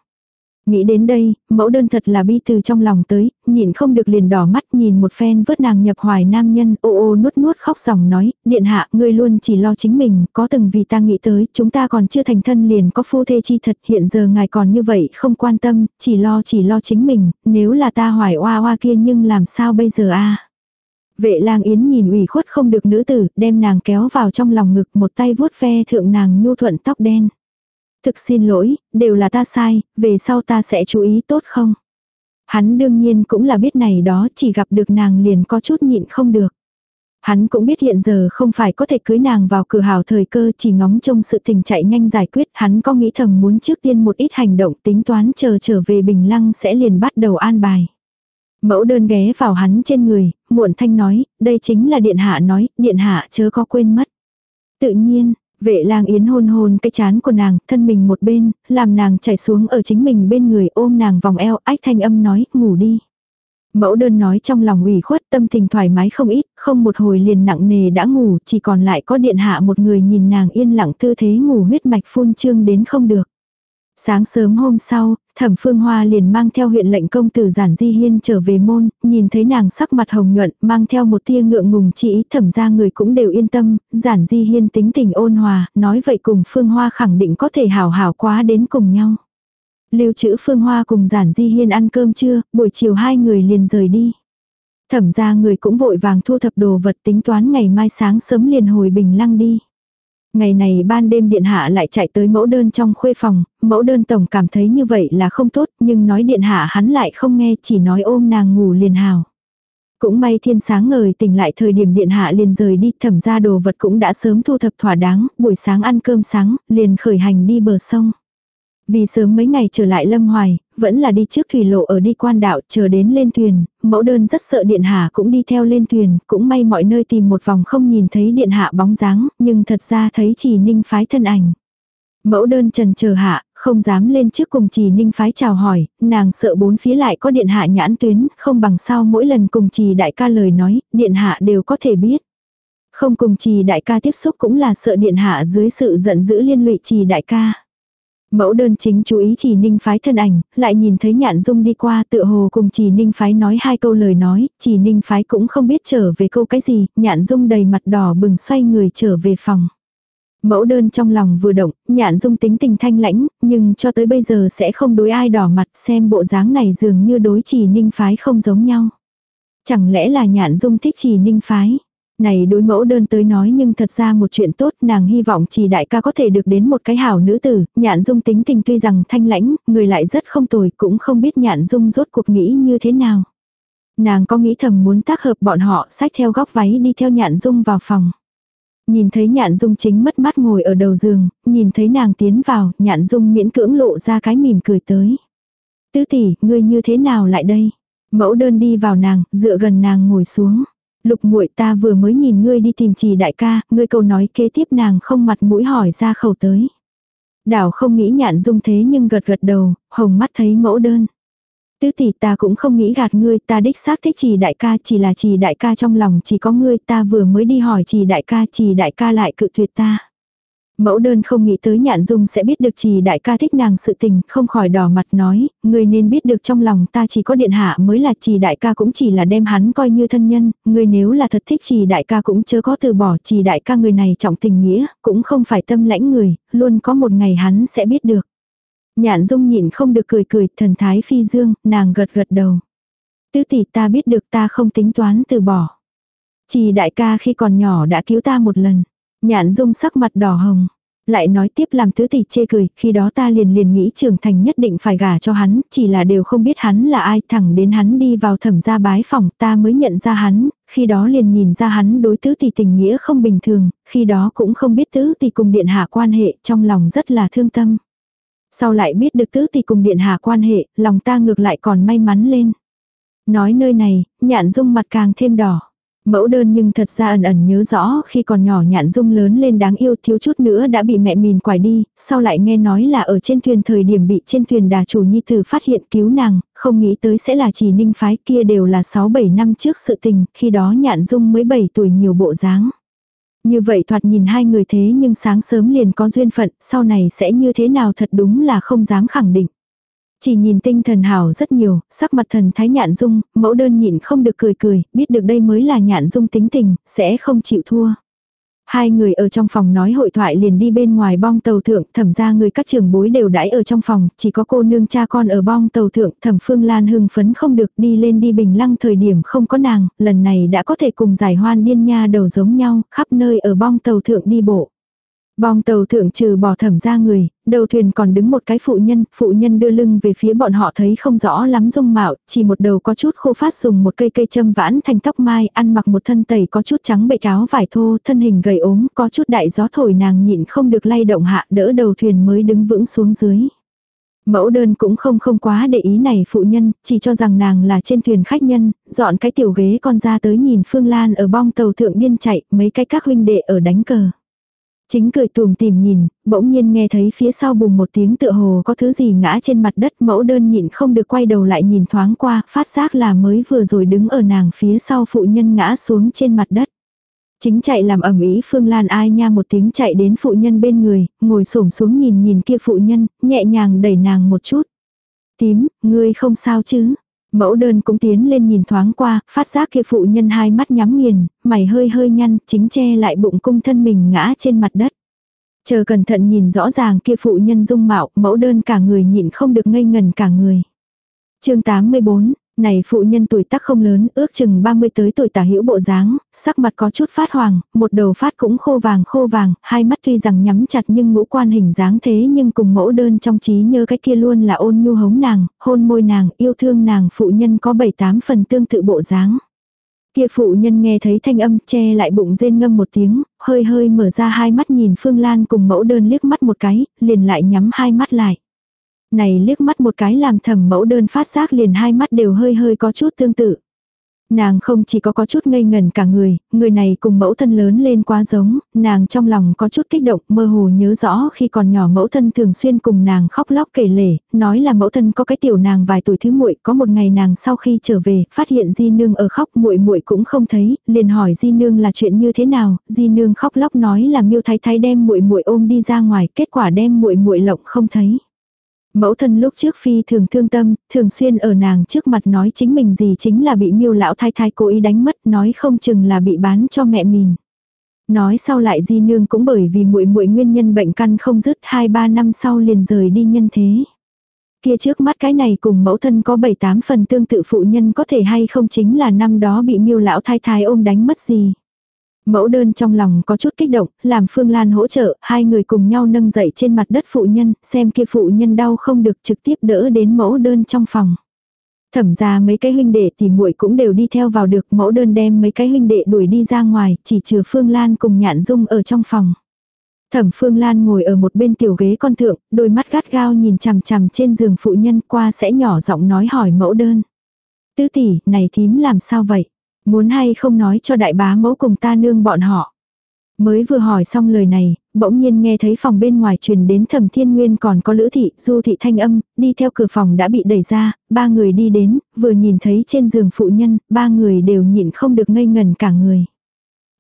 Nghĩ đến đây, mẫu đơn thật là bi từ trong lòng tới, nhìn không được liền đỏ mắt nhìn một phen vớt nàng nhập hoài nam nhân ô ô nuốt nuốt khóc dòng nói, điện hạ ngươi luôn chỉ lo chính mình, có từng vì ta nghĩ tới, chúng ta còn chưa thành thân liền có phu thê chi thật, hiện giờ ngài còn như vậy không quan tâm, chỉ lo chỉ lo chính mình, nếu là ta hoài oa oa kia nhưng làm sao bây giờ a Vệ lang yến nhìn ủy khuất không được nữ tử, đem nàng kéo vào trong lòng ngực một tay vuốt ve thượng nàng nhu thuận tóc đen. Thực xin lỗi, đều là ta sai, về sau ta sẽ chú ý tốt không? Hắn đương nhiên cũng là biết này đó chỉ gặp được nàng liền có chút nhịn không được. Hắn cũng biết hiện giờ không phải có thể cưới nàng vào cửa hào thời cơ chỉ ngóng trông sự tình chạy nhanh giải quyết. Hắn có nghĩ thầm muốn trước tiên một ít hành động tính toán chờ trở về Bình Lăng sẽ liền bắt đầu an bài. Mẫu đơn ghé vào hắn trên người, muộn thanh nói, đây chính là điện hạ nói, điện hạ chớ có quên mất. Tự nhiên, Vệ lang yến hôn hôn cái chán của nàng, thân mình một bên, làm nàng chảy xuống ở chính mình bên người ôm nàng vòng eo, ách thanh âm nói, ngủ đi. Mẫu đơn nói trong lòng ủy khuất tâm tình thoải mái không ít, không một hồi liền nặng nề đã ngủ, chỉ còn lại có điện hạ một người nhìn nàng yên lặng tư thế ngủ huyết mạch phun trương đến không được. Sáng sớm hôm sau, thẩm phương hoa liền mang theo huyện lệnh công tử giản di hiên trở về môn, nhìn thấy nàng sắc mặt hồng nhuận, mang theo một tia ngượng ngùng chỉ thẩm ra người cũng đều yên tâm, giản di hiên tính tình ôn hòa, nói vậy cùng phương hoa khẳng định có thể hảo hảo quá đến cùng nhau. Lưu trữ phương hoa cùng giản di hiên ăn cơm trưa, buổi chiều hai người liền rời đi. Thẩm ra người cũng vội vàng thu thập đồ vật tính toán ngày mai sáng sớm liền hồi bình lăng đi. Ngày này ban đêm điện hạ lại chạy tới mẫu đơn trong khuê phòng, mẫu đơn tổng cảm thấy như vậy là không tốt nhưng nói điện hạ hắn lại không nghe chỉ nói ôm nàng ngủ liền hào. Cũng may thiên sáng ngời tỉnh lại thời điểm điện hạ liền rời đi thẩm ra đồ vật cũng đã sớm thu thập thỏa đáng, buổi sáng ăn cơm sáng, liền khởi hành đi bờ sông. Vì sớm mấy ngày trở lại Lâm Hoài, vẫn là đi trước thủy lộ ở đi quan đạo chờ đến lên thuyền, mẫu đơn rất sợ điện hạ cũng đi theo lên thuyền, cũng may mọi nơi tìm một vòng không nhìn thấy điện hạ bóng dáng, nhưng thật ra thấy chỉ ninh phái thân ảnh. Mẫu đơn trần chờ hạ, không dám lên trước cùng trì ninh phái chào hỏi, nàng sợ bốn phía lại có điện hạ nhãn tuyến, không bằng sao mỗi lần cùng trì đại ca lời nói, điện hạ đều có thể biết. Không cùng trì đại ca tiếp xúc cũng là sợ điện hạ dưới sự giận dữ liên lụy trì đại ca. Mẫu đơn chính chú ý chỉ ninh phái thân ảnh, lại nhìn thấy nhạn dung đi qua tựa hồ cùng chỉ ninh phái nói hai câu lời nói, chỉ ninh phái cũng không biết trở về câu cái gì, nhạn dung đầy mặt đỏ bừng xoay người trở về phòng. Mẫu đơn trong lòng vừa động, nhạn dung tính tình thanh lãnh, nhưng cho tới bây giờ sẽ không đối ai đỏ mặt xem bộ dáng này dường như đối chỉ ninh phái không giống nhau. Chẳng lẽ là nhạn dung thích chỉ ninh phái? Này đối mẫu đơn tới nói nhưng thật ra một chuyện tốt nàng hy vọng chỉ đại ca có thể được đến một cái hảo nữ tử, nhạn dung tính tình tuy rằng thanh lãnh, người lại rất không tồi cũng không biết nhạn dung rốt cuộc nghĩ như thế nào. Nàng có nghĩ thầm muốn tác hợp bọn họ sách theo góc váy đi theo nhạn dung vào phòng. Nhìn thấy nhạn dung chính mất mắt ngồi ở đầu giường, nhìn thấy nàng tiến vào, nhạn dung miễn cưỡng lộ ra cái mỉm cười tới. Tứ tỷ, ngươi như thế nào lại đây? Mẫu đơn đi vào nàng, dựa gần nàng ngồi xuống. Lục muội ta vừa mới nhìn ngươi đi tìm trì đại ca, ngươi câu nói kế tiếp nàng không mặt mũi hỏi ra khẩu tới. Đảo không nghĩ nhạn dung thế nhưng gật gật đầu, hồng mắt thấy mẫu đơn. Tứ tỷ ta cũng không nghĩ gạt ngươi, ta đích xác thích trì đại ca, chỉ là trì đại ca trong lòng chỉ có ngươi, ta vừa mới đi hỏi trì đại ca, trì đại ca lại cự tuyệt ta. Mẫu đơn không nghĩ tới nhạn dung sẽ biết được trì đại ca thích nàng sự tình, không khỏi đỏ mặt nói, người nên biết được trong lòng ta chỉ có điện hạ mới là trì đại ca cũng chỉ là đem hắn coi như thân nhân, người nếu là thật thích trì đại ca cũng chớ có từ bỏ trì đại ca người này trọng tình nghĩa, cũng không phải tâm lãnh người, luôn có một ngày hắn sẽ biết được. Nhạn dung nhịn không được cười cười, thần thái phi dương, nàng gật gật đầu. Tứ tỷ ta biết được ta không tính toán từ bỏ. Trì đại ca khi còn nhỏ đã cứu ta một lần. Nhạn dung sắc mặt đỏ hồng. Lại nói tiếp làm tứ tỷ chê cười, khi đó ta liền liền nghĩ trưởng thành nhất định phải gả cho hắn, chỉ là đều không biết hắn là ai, thẳng đến hắn đi vào thẩm gia bái phòng ta mới nhận ra hắn, khi đó liền nhìn ra hắn đối tứ tỷ tình nghĩa không bình thường, khi đó cũng không biết tứ tỷ cùng điện hạ quan hệ, trong lòng rất là thương tâm. Sau lại biết được tứ tỷ cùng điện hạ quan hệ, lòng ta ngược lại còn may mắn lên. Nói nơi này, nhạn dung mặt càng thêm đỏ. Mẫu đơn nhưng thật ra ẩn ẩn nhớ rõ khi còn nhỏ nhạn dung lớn lên đáng yêu thiếu chút nữa đã bị mẹ mìn quải đi, sau lại nghe nói là ở trên thuyền thời điểm bị trên thuyền đà chủ nhi tử phát hiện cứu nàng, không nghĩ tới sẽ là chỉ ninh phái kia đều là 6-7 năm trước sự tình, khi đó nhạn dung mới 7 tuổi nhiều bộ dáng. Như vậy thoạt nhìn hai người thế nhưng sáng sớm liền có duyên phận, sau này sẽ như thế nào thật đúng là không dám khẳng định. Chỉ nhìn tinh thần hảo rất nhiều, sắc mặt thần thái nhạn dung, mẫu đơn nhịn không được cười cười, biết được đây mới là nhạn dung tính tình, sẽ không chịu thua. Hai người ở trong phòng nói hội thoại liền đi bên ngoài bong tàu thượng, thẩm ra người các trưởng bối đều đãi ở trong phòng, chỉ có cô nương cha con ở bong tàu thượng, thẩm phương lan hưng phấn không được đi lên đi bình lăng thời điểm không có nàng, lần này đã có thể cùng giải hoan điên nha đầu giống nhau, khắp nơi ở bong tàu thượng đi bộ. Bong tàu thượng trừ bỏ thẩm ra người, đầu thuyền còn đứng một cái phụ nhân, phụ nhân đưa lưng về phía bọn họ thấy không rõ lắm dung mạo, chỉ một đầu có chút khô phát dùng một cây cây châm vãn thành tóc mai, ăn mặc một thân tẩy có chút trắng bệ cáo vải thô, thân hình gầy ốm, có chút đại gió thổi nàng nhịn không được lay động hạ đỡ đầu thuyền mới đứng vững xuống dưới. Mẫu đơn cũng không không quá để ý này phụ nhân, chỉ cho rằng nàng là trên thuyền khách nhân, dọn cái tiểu ghế con ra tới nhìn Phương Lan ở bong tàu thượng điên chạy, mấy cái các huynh đệ ở đánh cờ. Chính cười tùm tìm nhìn, bỗng nhiên nghe thấy phía sau bùng một tiếng tựa hồ có thứ gì ngã trên mặt đất mẫu đơn nhịn không được quay đầu lại nhìn thoáng qua, phát giác là mới vừa rồi đứng ở nàng phía sau phụ nhân ngã xuống trên mặt đất. Chính chạy làm ẩm ý Phương Lan ai nha một tiếng chạy đến phụ nhân bên người, ngồi xổm xuống nhìn nhìn kia phụ nhân, nhẹ nhàng đẩy nàng một chút. Tím, ngươi không sao chứ? Mẫu đơn cũng tiến lên nhìn thoáng qua, phát giác kia phụ nhân hai mắt nhắm nghiền, mày hơi hơi nhăn, chính che lại bụng cung thân mình ngã trên mặt đất. Chờ cẩn thận nhìn rõ ràng kia phụ nhân dung mạo, mẫu đơn cả người nhịn không được ngây ngần cả người. chương 84, này phụ nhân tuổi tác không lớn, ước chừng 30 tới tuổi tả hữu bộ dáng, sắc mặt có chút phát hoàng, một đầu phát cũng khô vàng khô vàng, hai mắt tuy rằng nhắm chặt nhưng ngũ quan hình dáng thế nhưng cùng mẫu đơn trong trí nhớ cái kia luôn là ôn nhu hống nàng, hôn môi nàng, yêu thương nàng phụ nhân có 7-8 phần tương tự bộ dáng. Kia phụ nhân nghe thấy thanh âm che lại bụng rên ngâm một tiếng, hơi hơi mở ra hai mắt nhìn Phương Lan cùng mẫu đơn liếc mắt một cái, liền lại nhắm hai mắt lại. Này liếc mắt một cái làm thẩm mẫu đơn phát giác liền hai mắt đều hơi hơi có chút tương tự. Nàng không chỉ có có chút ngây ngần cả người, người này cùng mẫu thân lớn lên quá giống, nàng trong lòng có chút kích động, mơ hồ nhớ rõ khi còn nhỏ mẫu thân thường xuyên cùng nàng khóc lóc kể lể, nói là mẫu thân có cái tiểu nàng vài tuổi thứ muội, có một ngày nàng sau khi trở về, phát hiện Di nương ở khóc, muội muội cũng không thấy, liền hỏi Di nương là chuyện như thế nào, Di nương khóc lóc nói là Miêu Thái Thái đem muội muội ôm đi ra ngoài, kết quả đem muội muội lộng không thấy. Mẫu thân lúc trước phi thường thương tâm, thường xuyên ở nàng trước mặt nói chính mình gì chính là bị miêu lão thái thái cố ý đánh mất, nói không chừng là bị bán cho mẹ mình. Nói sau lại di nương cũng bởi vì muội muội nguyên nhân bệnh căn không dứt 2-3 năm sau liền rời đi nhân thế. Kia trước mắt cái này cùng mẫu thân có 7-8 phần tương tự phụ nhân có thể hay không chính là năm đó bị miêu lão thái thái ôm đánh mất gì. Mẫu đơn trong lòng có chút kích động, làm Phương Lan hỗ trợ, hai người cùng nhau nâng dậy trên mặt đất phụ nhân, xem kia phụ nhân đau không được trực tiếp đỡ đến mẫu đơn trong phòng. Thẩm ra mấy cái huynh đệ thì muội cũng đều đi theo vào được mẫu đơn đem mấy cái huynh đệ đuổi đi ra ngoài, chỉ trừ Phương Lan cùng nhạn dung ở trong phòng. Thẩm Phương Lan ngồi ở một bên tiểu ghế con thượng, đôi mắt gắt gao nhìn chằm chằm trên giường phụ nhân qua sẽ nhỏ giọng nói hỏi mẫu đơn. Tứ tỷ, này thím làm sao vậy? Muốn hay không nói cho đại bá mẫu cùng ta nương bọn họ. Mới vừa hỏi xong lời này, bỗng nhiên nghe thấy phòng bên ngoài truyền đến thẩm thiên nguyên còn có lữ thị, du thị thanh âm, đi theo cửa phòng đã bị đẩy ra, ba người đi đến, vừa nhìn thấy trên giường phụ nhân, ba người đều nhịn không được ngây ngần cả người.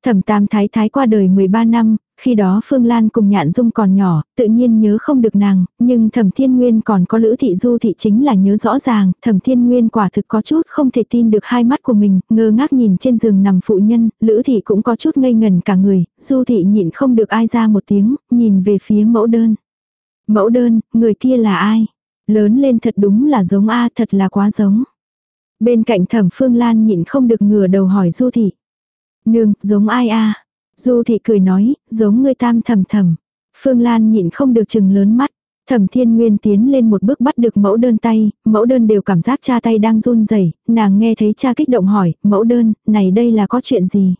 Thẩm tam thái thái qua đời 13 năm, khi đó Phương Lan cùng Nhạn Dung còn nhỏ, tự nhiên nhớ không được nàng, nhưng Thẩm Thiên Nguyên còn có Lữ Thị Du Thị chính là nhớ rõ ràng, Thẩm Thiên Nguyên quả thực có chút không thể tin được hai mắt của mình, ngơ ngác nhìn trên giường nằm phụ nhân, Lữ Thị cũng có chút ngây ngần cả người, Du Thị nhịn không được ai ra một tiếng, nhìn về phía mẫu đơn. Mẫu đơn, người kia là ai? Lớn lên thật đúng là giống A thật là quá giống. Bên cạnh thẩm Phương Lan nhịn không được ngửa đầu hỏi Du Thị. Nương, giống ai A? Du thị cười nói, giống ngươi tam thầm thầm. Phương Lan nhịn không được chừng lớn mắt. Thẩm Thiên Nguyên tiến lên một bước bắt được mẫu đơn tay, mẫu đơn đều cảm giác cha tay đang run rẩy, nàng nghe thấy cha kích động hỏi, mẫu đơn, này đây là có chuyện gì?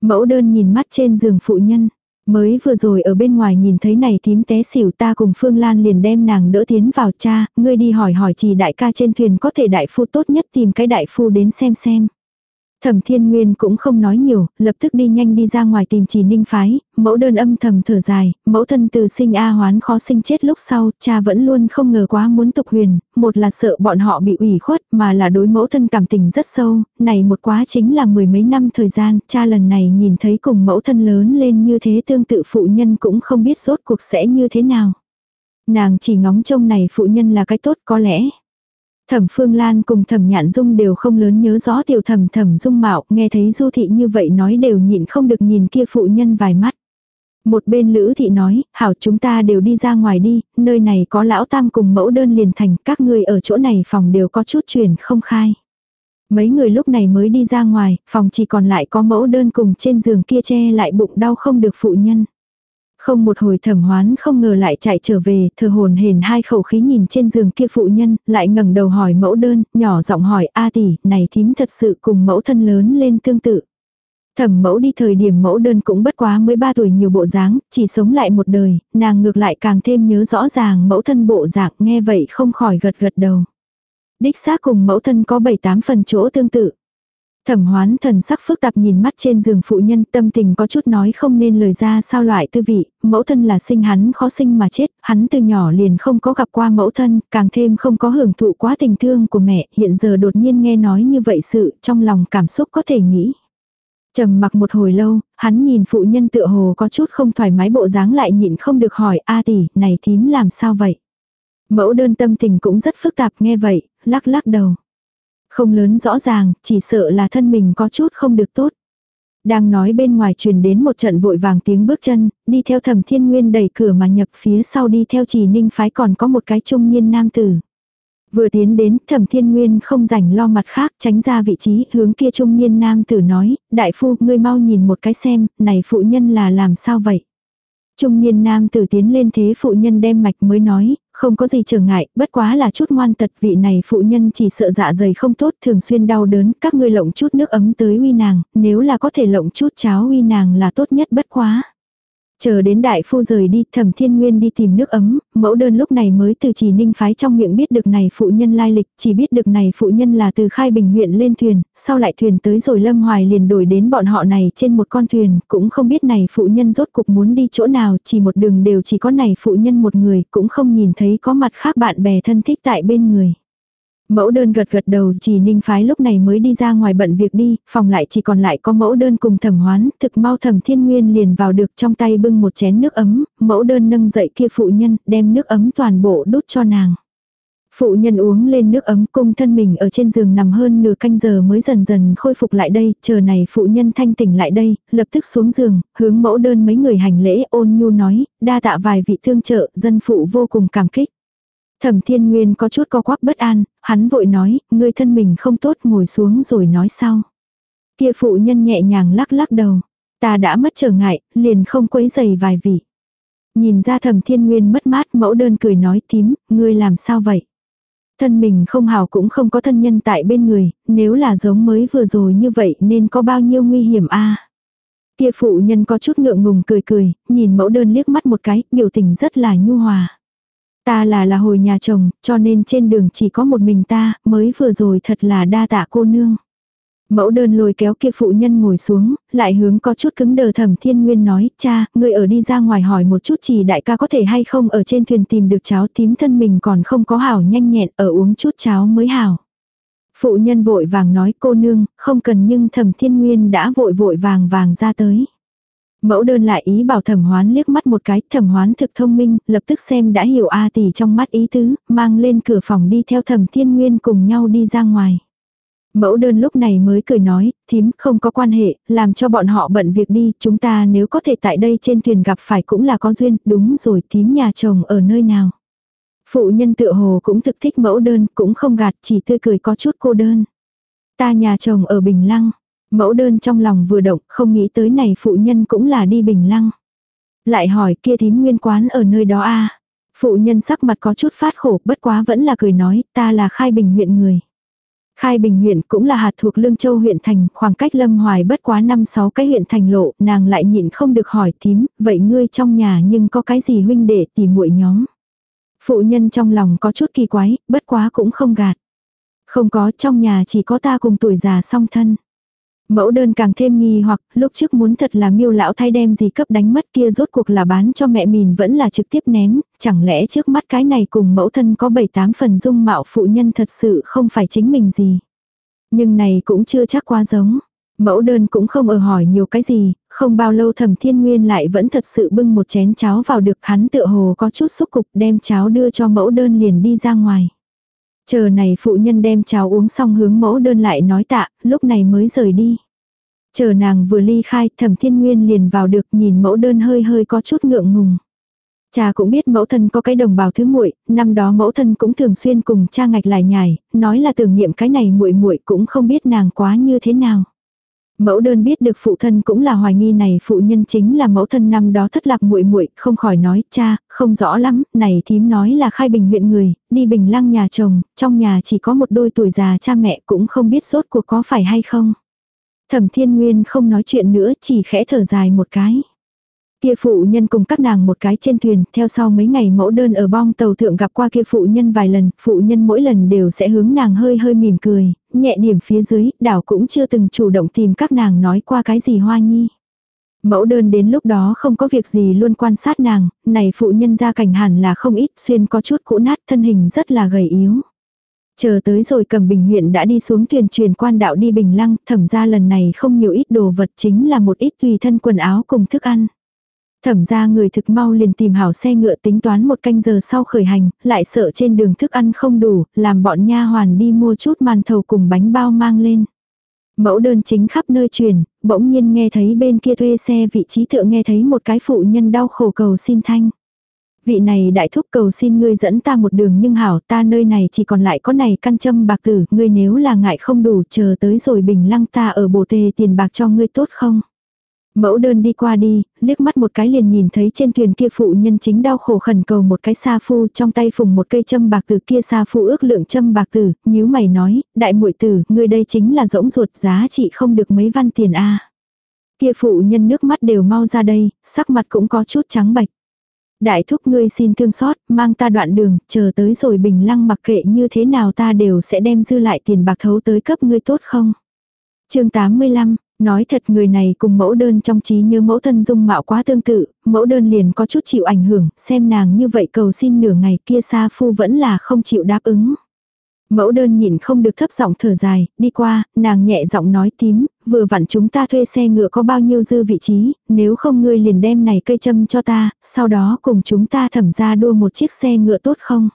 Mẫu đơn nhìn mắt trên giường phụ nhân, Mới vừa rồi ở bên ngoài nhìn thấy này thím té xỉu ta cùng Phương Lan liền đem nàng đỡ tiến vào cha, ngươi đi hỏi hỏi chỉ đại ca trên thuyền có thể đại phu tốt nhất tìm cái đại phu đến xem xem. Thẩm Thiên Nguyên cũng không nói nhiều, lập tức đi nhanh đi ra ngoài tìm trì ninh phái, mẫu đơn âm thầm thở dài, mẫu thân từ sinh A hoán khó sinh chết lúc sau, cha vẫn luôn không ngờ quá muốn tục huyền, một là sợ bọn họ bị ủy khuất, mà là đối mẫu thân cảm tình rất sâu, này một quá chính là mười mấy năm thời gian, cha lần này nhìn thấy cùng mẫu thân lớn lên như thế tương tự phụ nhân cũng không biết rốt cuộc sẽ như thế nào. Nàng chỉ ngóng trông này phụ nhân là cái tốt có lẽ. Thẩm Phương Lan cùng Thẩm Nhạn Dung đều không lớn nhớ rõ tiểu thẩm Thẩm Dung mạo, nghe thấy Du thị như vậy nói đều nhịn không được nhìn kia phụ nhân vài mắt. Một bên Lữ thị nói, hảo chúng ta đều đi ra ngoài đi, nơi này có lão tam cùng mẫu đơn liền thành, các ngươi ở chỗ này phòng đều có chút truyền không khai. Mấy người lúc này mới đi ra ngoài, phòng chỉ còn lại có mẫu đơn cùng trên giường kia che lại bụng đau không được phụ nhân. Không một hồi thẩm hoán không ngờ lại chạy trở về, thờ hồn hển hai khẩu khí nhìn trên giường kia phụ nhân, lại ngẩng đầu hỏi mẫu đơn, nhỏ giọng hỏi a tỷ, này thím thật sự cùng mẫu thân lớn lên tương tự. Thẩm mẫu đi thời điểm mẫu đơn cũng bất quá mới ba tuổi nhiều bộ dáng, chỉ sống lại một đời, nàng ngược lại càng thêm nhớ rõ ràng mẫu thân bộ dạng nghe vậy không khỏi gật gật đầu. Đích xác cùng mẫu thân có bảy tám phần chỗ tương tự. Thẩm hoán thần sắc phức tạp nhìn mắt trên giường phụ nhân tâm tình có chút nói không nên lời ra sao loại tư vị, mẫu thân là sinh hắn khó sinh mà chết, hắn từ nhỏ liền không có gặp qua mẫu thân, càng thêm không có hưởng thụ quá tình thương của mẹ, hiện giờ đột nhiên nghe nói như vậy sự, trong lòng cảm xúc có thể nghĩ. trầm mặc một hồi lâu, hắn nhìn phụ nhân tựa hồ có chút không thoải mái bộ dáng lại nhịn không được hỏi a tỷ, này thím làm sao vậy? Mẫu đơn tâm tình cũng rất phức tạp nghe vậy, lắc lắc đầu. Không lớn rõ ràng, chỉ sợ là thân mình có chút không được tốt. Đang nói bên ngoài truyền đến một trận vội vàng tiếng bước chân, đi theo thẩm thiên nguyên đẩy cửa mà nhập phía sau đi theo chỉ ninh phái còn có một cái trung niên nam tử. Vừa tiến đến, thẩm thiên nguyên không rảnh lo mặt khác, tránh ra vị trí, hướng kia trung niên nam tử nói, đại phu, ngươi mau nhìn một cái xem, này phụ nhân là làm sao vậy? Trung niên nam tử tiến lên thế phụ nhân đem mạch mới nói, không có gì trở ngại, bất quá là chút ngoan tật vị này phụ nhân chỉ sợ dạ dày không tốt thường xuyên đau đớn, các ngươi lộng chút nước ấm tới uy nàng, nếu là có thể lộng chút cháo uy nàng là tốt nhất bất quá. Chờ đến đại phu rời đi, thẩm thiên nguyên đi tìm nước ấm, mẫu đơn lúc này mới từ chỉ ninh phái trong miệng biết được này phụ nhân lai lịch, chỉ biết được này phụ nhân là từ khai bình huyện lên thuyền, sau lại thuyền tới rồi lâm hoài liền đổi đến bọn họ này trên một con thuyền, cũng không biết này phụ nhân rốt cục muốn đi chỗ nào, chỉ một đường đều chỉ có này phụ nhân một người, cũng không nhìn thấy có mặt khác bạn bè thân thích tại bên người. Mẫu đơn gật gật đầu chỉ ninh phái lúc này mới đi ra ngoài bận việc đi, phòng lại chỉ còn lại có mẫu đơn cùng thẩm hoán, thực mau thẩm thiên nguyên liền vào được trong tay bưng một chén nước ấm, mẫu đơn nâng dậy kia phụ nhân, đem nước ấm toàn bộ đút cho nàng. Phụ nhân uống lên nước ấm cung thân mình ở trên giường nằm hơn nửa canh giờ mới dần dần khôi phục lại đây, chờ này phụ nhân thanh tỉnh lại đây, lập tức xuống giường, hướng mẫu đơn mấy người hành lễ ôn nhu nói, đa tạ vài vị thương trợ, dân phụ vô cùng cảm kích. Thẩm thiên nguyên có chút co quắp bất an, hắn vội nói, "Ngươi thân mình không tốt ngồi xuống rồi nói sau. Kia phụ nhân nhẹ nhàng lắc lắc đầu. Ta đã mất trở ngại, liền không quấy giày vài vị. Nhìn ra thẩm thiên nguyên mất mát mẫu đơn cười nói tím, ngươi làm sao vậy? Thân mình không hào cũng không có thân nhân tại bên người, nếu là giống mới vừa rồi như vậy nên có bao nhiêu nguy hiểm a Kia phụ nhân có chút ngượng ngùng cười cười, nhìn mẫu đơn liếc mắt một cái, biểu tình rất là nhu hòa. Ta là là hồi nhà chồng, cho nên trên đường chỉ có một mình ta, mới vừa rồi thật là đa tạ cô nương. Mẫu đơn lôi kéo kia phụ nhân ngồi xuống, lại hướng có chút cứng đờ thẩm thiên nguyên nói, cha, người ở đi ra ngoài hỏi một chút chỉ đại ca có thể hay không ở trên thuyền tìm được cháo tím thân mình còn không có hảo nhanh nhẹn, ở uống chút cháo mới hảo. Phụ nhân vội vàng nói cô nương, không cần nhưng thẩm thiên nguyên đã vội vội vàng vàng ra tới. Mẫu đơn lại ý bảo thẩm hoán liếc mắt một cái, thẩm hoán thực thông minh, lập tức xem đã hiểu A tỷ trong mắt ý tứ, mang lên cửa phòng đi theo thẩm thiên nguyên cùng nhau đi ra ngoài. Mẫu đơn lúc này mới cười nói, thím không có quan hệ, làm cho bọn họ bận việc đi, chúng ta nếu có thể tại đây trên thuyền gặp phải cũng là có duyên, đúng rồi thím nhà chồng ở nơi nào. Phụ nhân tự hồ cũng thực thích mẫu đơn, cũng không gạt, chỉ tươi cười có chút cô đơn. Ta nhà chồng ở Bình Lăng. Mẫu đơn trong lòng vừa động, không nghĩ tới này phụ nhân cũng là đi bình lăng. Lại hỏi kia thím nguyên quán ở nơi đó a à? Phụ nhân sắc mặt có chút phát khổ, bất quá vẫn là cười nói, ta là khai bình huyện người. Khai Bình huyện cũng là hạt thuộc Lương Châu huyện thành, khoảng cách Lâm Hoài bất quá 5-6 cái huyện thành lộ, nàng lại nhịn không được hỏi tím, vậy ngươi trong nhà nhưng có cái gì huynh đệ tìm muội nhóm. Phụ nhân trong lòng có chút kỳ quái, bất quá cũng không gạt. Không có, trong nhà chỉ có ta cùng tuổi già song thân. Mẫu đơn càng thêm nghi hoặc lúc trước muốn thật là miêu lão thay đem gì cấp đánh mất kia rốt cuộc là bán cho mẹ mình vẫn là trực tiếp ném, chẳng lẽ trước mắt cái này cùng mẫu thân có 7-8 phần dung mạo phụ nhân thật sự không phải chính mình gì. Nhưng này cũng chưa chắc quá giống. Mẫu đơn cũng không ở hỏi nhiều cái gì, không bao lâu thẩm thiên nguyên lại vẫn thật sự bưng một chén cháo vào được hắn tựa hồ có chút xúc cục đem cháo đưa cho mẫu đơn liền đi ra ngoài. Chờ này phụ nhân đem cháo uống xong hướng mẫu đơn lại nói tạ, lúc này mới rời đi. Chờ nàng vừa ly khai, thẩm thiên nguyên liền vào được nhìn mẫu đơn hơi hơi có chút ngượng ngùng. Cha cũng biết mẫu thân có cái đồng bào thứ muội, năm đó mẫu thân cũng thường xuyên cùng cha ngạch lại nhảy, nói là tưởng niệm cái này muội muội cũng không biết nàng quá như thế nào. Mẫu đơn biết được phụ thân cũng là hoài nghi này phụ nhân chính là mẫu thân năm đó thất lạc muội muội, không khỏi nói, cha, không rõ lắm, này thím nói là khai bình huyện người, đi bình lăng nhà chồng, trong nhà chỉ có một đôi tuổi già cha mẹ cũng không biết sốt cuộc có phải hay không. Thẩm thiên nguyên không nói chuyện nữa, chỉ khẽ thở dài một cái. Kia phụ nhân cùng các nàng một cái trên thuyền, theo sau mấy ngày mẫu đơn ở bong tàu thượng gặp qua kia phụ nhân vài lần, phụ nhân mỗi lần đều sẽ hướng nàng hơi hơi mỉm cười, nhẹ điểm phía dưới, đảo cũng chưa từng chủ động tìm các nàng nói qua cái gì hoa nhi. Mẫu đơn đến lúc đó không có việc gì luôn quan sát nàng, này phụ nhân ra cảnh hẳn là không ít, xuyên có chút cũ nát thân hình rất là gầy yếu. Chờ tới rồi cầm bình huyện đã đi xuống thuyền truyền quan đạo đi bình lăng, thẩm ra lần này không nhiều ít đồ vật chính là một ít tùy thân quần áo cùng thức ăn. Thẩm ra người thực mau liền tìm hảo xe ngựa tính toán một canh giờ sau khởi hành, lại sợ trên đường thức ăn không đủ, làm bọn nha hoàn đi mua chút màn thầu cùng bánh bao mang lên. Mẫu đơn chính khắp nơi truyền, bỗng nhiên nghe thấy bên kia thuê xe vị trí thượng nghe thấy một cái phụ nhân đau khổ cầu xin thanh. Vị này đại thúc cầu xin ngươi dẫn ta một đường nhưng hảo ta nơi này chỉ còn lại có này căn châm bạc tử, ngươi nếu là ngại không đủ chờ tới rồi bình lăng ta ở bồ tề tiền bạc cho ngươi tốt không? Mẫu đơn đi qua đi, liếc mắt một cái liền nhìn thấy trên thuyền kia phụ nhân chính đau khổ khẩn cầu một cái sa phu trong tay phùng một cây châm bạc tử kia sa phu ước lượng châm bạc tử, nhíu mày nói, đại muội tử, người đây chính là rỗng ruột giá trị không được mấy văn tiền a Kia phụ nhân nước mắt đều mau ra đây, sắc mặt cũng có chút trắng bạch. Đại thúc ngươi xin thương xót, mang ta đoạn đường, chờ tới rồi bình lăng mặc kệ như thế nào ta đều sẽ đem dư lại tiền bạc thấu tới cấp ngươi tốt không? chương 85, Nói thật người này cùng mẫu đơn trong trí như mẫu thân dung mạo quá tương tự, mẫu đơn liền có chút chịu ảnh hưởng, xem nàng như vậy cầu xin nửa ngày kia xa phu vẫn là không chịu đáp ứng. Mẫu đơn nhìn không được thấp giọng thở dài, đi qua, nàng nhẹ giọng nói tím, vừa vặn chúng ta thuê xe ngựa có bao nhiêu dư vị trí, nếu không ngươi liền đem này cây châm cho ta, sau đó cùng chúng ta thẩm ra đua một chiếc xe ngựa tốt không?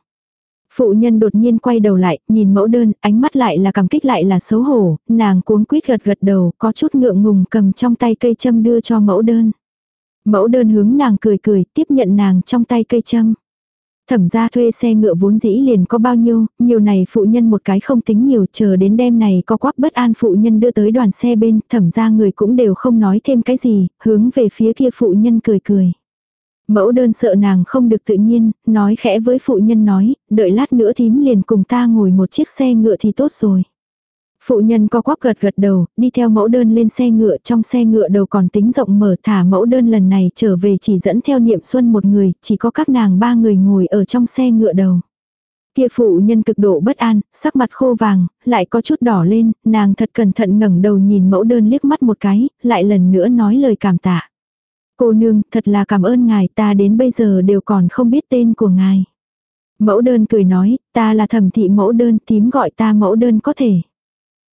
Phụ nhân đột nhiên quay đầu lại, nhìn mẫu đơn, ánh mắt lại là cảm kích lại là xấu hổ, nàng cuống quýt gật gật đầu, có chút ngượng ngùng cầm trong tay cây châm đưa cho mẫu đơn. Mẫu đơn hướng nàng cười cười, tiếp nhận nàng trong tay cây châm. Thẩm ra thuê xe ngựa vốn dĩ liền có bao nhiêu, nhiều này phụ nhân một cái không tính nhiều, chờ đến đêm này có quắc bất an phụ nhân đưa tới đoàn xe bên, thẩm ra người cũng đều không nói thêm cái gì, hướng về phía kia phụ nhân cười cười. Mẫu đơn sợ nàng không được tự nhiên, nói khẽ với phụ nhân nói, đợi lát nữa thím liền cùng ta ngồi một chiếc xe ngựa thì tốt rồi. Phụ nhân co quắp gật gật đầu, đi theo mẫu đơn lên xe ngựa, trong xe ngựa đầu còn tính rộng mở thả mẫu đơn lần này trở về chỉ dẫn theo niệm xuân một người, chỉ có các nàng ba người ngồi ở trong xe ngựa đầu. Kia phụ nhân cực độ bất an, sắc mặt khô vàng, lại có chút đỏ lên, nàng thật cẩn thận ngẩng đầu nhìn mẫu đơn liếc mắt một cái, lại lần nữa nói lời cảm tạ. Cô nương, thật là cảm ơn ngài ta đến bây giờ đều còn không biết tên của ngài. Mẫu đơn cười nói, ta là thẩm thị mẫu đơn, tím gọi ta mẫu đơn có thể.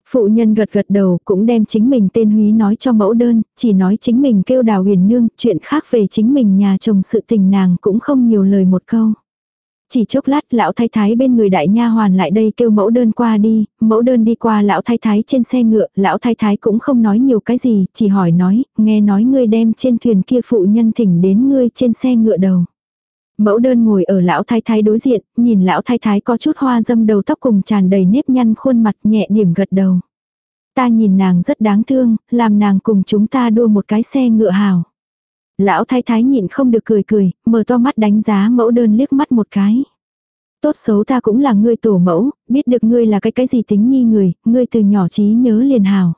Phụ nhân gật gật đầu cũng đem chính mình tên húy nói cho mẫu đơn, chỉ nói chính mình kêu đào huyền nương, chuyện khác về chính mình nhà chồng sự tình nàng cũng không nhiều lời một câu. Chỉ chốc lát lão thái thái bên người đại nha hoàn lại đây kêu mẫu đơn qua đi, mẫu đơn đi qua lão thái thái trên xe ngựa, lão thái thái cũng không nói nhiều cái gì, chỉ hỏi nói, nghe nói ngươi đem trên thuyền kia phụ nhân thỉnh đến ngươi trên xe ngựa đầu. Mẫu đơn ngồi ở lão thái thái đối diện, nhìn lão thái thái có chút hoa dâm đầu tóc cùng tràn đầy nếp nhăn khuôn mặt nhẹ điểm gật đầu. Ta nhìn nàng rất đáng thương, làm nàng cùng chúng ta đua một cái xe ngựa hào. Lão thái thái nhịn không được cười cười, mở to mắt đánh giá mẫu đơn liếc mắt một cái. Tốt xấu ta cũng là ngươi tổ mẫu, biết được ngươi là cái cái gì tính nhi người, ngươi từ nhỏ trí nhớ liền hào.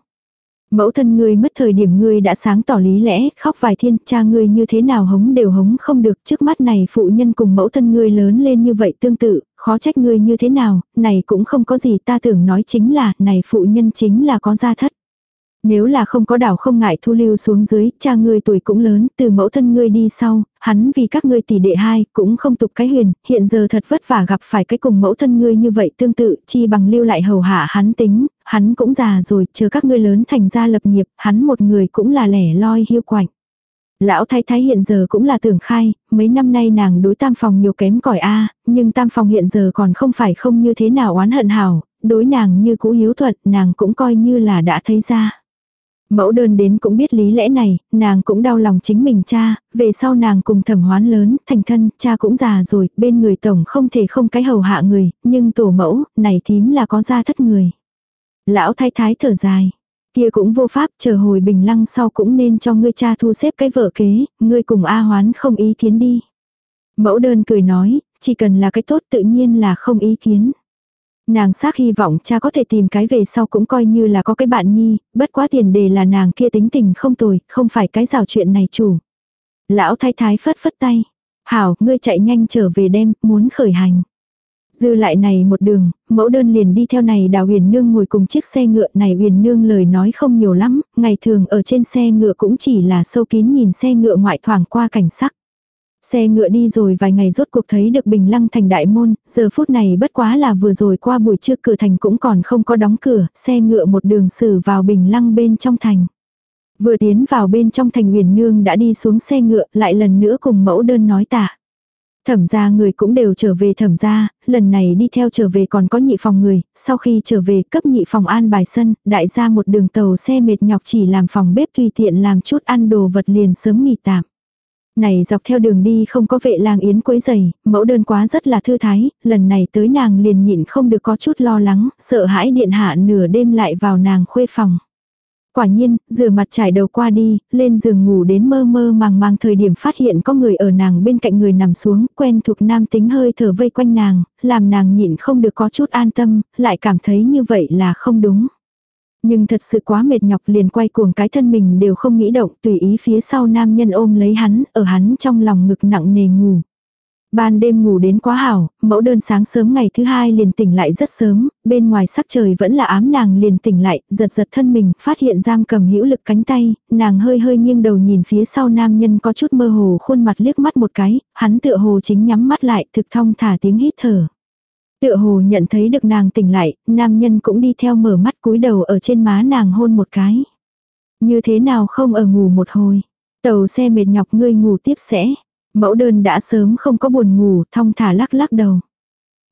Mẫu thân ngươi mất thời điểm ngươi đã sáng tỏ lý lẽ, khóc vài thiên, cha ngươi như thế nào hống đều hống không được, trước mắt này phụ nhân cùng mẫu thân ngươi lớn lên như vậy tương tự, khó trách ngươi như thế nào, này cũng không có gì ta tưởng nói chính là, này phụ nhân chính là có gia thất. Nếu là không có đảo không ngại thu lưu xuống dưới, cha ngươi tuổi cũng lớn, từ mẫu thân ngươi đi sau, hắn vì các ngươi tỷ đệ hai, cũng không tục cái huyền, hiện giờ thật vất vả gặp phải cái cùng mẫu thân ngươi như vậy tương tự, chi bằng lưu lại hầu hạ hắn tính, hắn cũng già rồi, chờ các ngươi lớn thành ra lập nghiệp, hắn một người cũng là lẻ loi hiu quạnh. Lão thái thái hiện giờ cũng là tưởng khai, mấy năm nay nàng đối tam phòng nhiều kém cỏi a nhưng tam phòng hiện giờ còn không phải không như thế nào oán hận hảo, đối nàng như cũ hiếu thuận, nàng cũng coi như là đã thấy ra. Mẫu đơn đến cũng biết lý lẽ này, nàng cũng đau lòng chính mình cha, về sau nàng cùng thẩm hoán lớn, thành thân, cha cũng già rồi, bên người tổng không thể không cái hầu hạ người, nhưng tổ mẫu, này thím là có gia thất người. Lão thái thái thở dài, kia cũng vô pháp, chờ hồi bình lăng sau cũng nên cho ngươi cha thu xếp cái vợ kế, ngươi cùng A hoán không ý kiến đi. Mẫu đơn cười nói, chỉ cần là cái tốt tự nhiên là không ý kiến. Nàng xác hy vọng cha có thể tìm cái về sau cũng coi như là có cái bạn nhi, bất quá tiền đề là nàng kia tính tình không tồi, không phải cái rào chuyện này chủ. Lão thái thái phất phất tay. Hảo, ngươi chạy nhanh trở về đêm, muốn khởi hành. Dư lại này một đường, mẫu đơn liền đi theo này đào huyền nương ngồi cùng chiếc xe ngựa này huyền nương lời nói không nhiều lắm, ngày thường ở trên xe ngựa cũng chỉ là sâu kín nhìn xe ngựa ngoại thoảng qua cảnh sắc. Xe ngựa đi rồi vài ngày rốt cuộc thấy được Bình Lăng thành đại môn, giờ phút này bất quá là vừa rồi qua buổi trưa cửa thành cũng còn không có đóng cửa, xe ngựa một đường xử vào Bình Lăng bên trong thành. Vừa tiến vào bên trong thành huyền nương đã đi xuống xe ngựa, lại lần nữa cùng mẫu đơn nói tạ. Thẩm gia người cũng đều trở về thẩm gia, lần này đi theo trở về còn có nhị phòng người, sau khi trở về cấp nhị phòng an bài sân, đại gia một đường tàu xe mệt nhọc chỉ làm phòng bếp tùy tiện làm chút ăn đồ vật liền sớm nghỉ tạm. Này dọc theo đường đi không có vệ lang yến quấy giày, mẫu đơn quá rất là thư thái, lần này tới nàng liền nhịn không được có chút lo lắng, sợ hãi điện hạ nửa đêm lại vào nàng khuê phòng. Quả nhiên, rửa mặt trải đầu qua đi, lên giường ngủ đến mơ mơ màng màng thời điểm phát hiện có người ở nàng bên cạnh người nằm xuống, quen thuộc nam tính hơi thở vây quanh nàng, làm nàng nhịn không được có chút an tâm, lại cảm thấy như vậy là không đúng. Nhưng thật sự quá mệt nhọc liền quay cuồng cái thân mình đều không nghĩ động tùy ý phía sau nam nhân ôm lấy hắn, ở hắn trong lòng ngực nặng nề ngủ. Ban đêm ngủ đến quá hảo, mẫu đơn sáng sớm ngày thứ hai liền tỉnh lại rất sớm, bên ngoài sắc trời vẫn là ám nàng liền tỉnh lại, giật giật thân mình, phát hiện giam cầm hữu lực cánh tay, nàng hơi hơi nghiêng đầu nhìn phía sau nam nhân có chút mơ hồ khuôn mặt liếc mắt một cái, hắn tựa hồ chính nhắm mắt lại thực thong thả tiếng hít thở. Tựa hồ nhận thấy được nàng tỉnh lại, nam nhân cũng đi theo mở mắt cúi đầu ở trên má nàng hôn một cái. Như thế nào không ở ngủ một hồi. Tàu xe mệt nhọc ngươi ngủ tiếp sẽ. Mẫu đơn đã sớm không có buồn ngủ, thong thả lắc lắc đầu.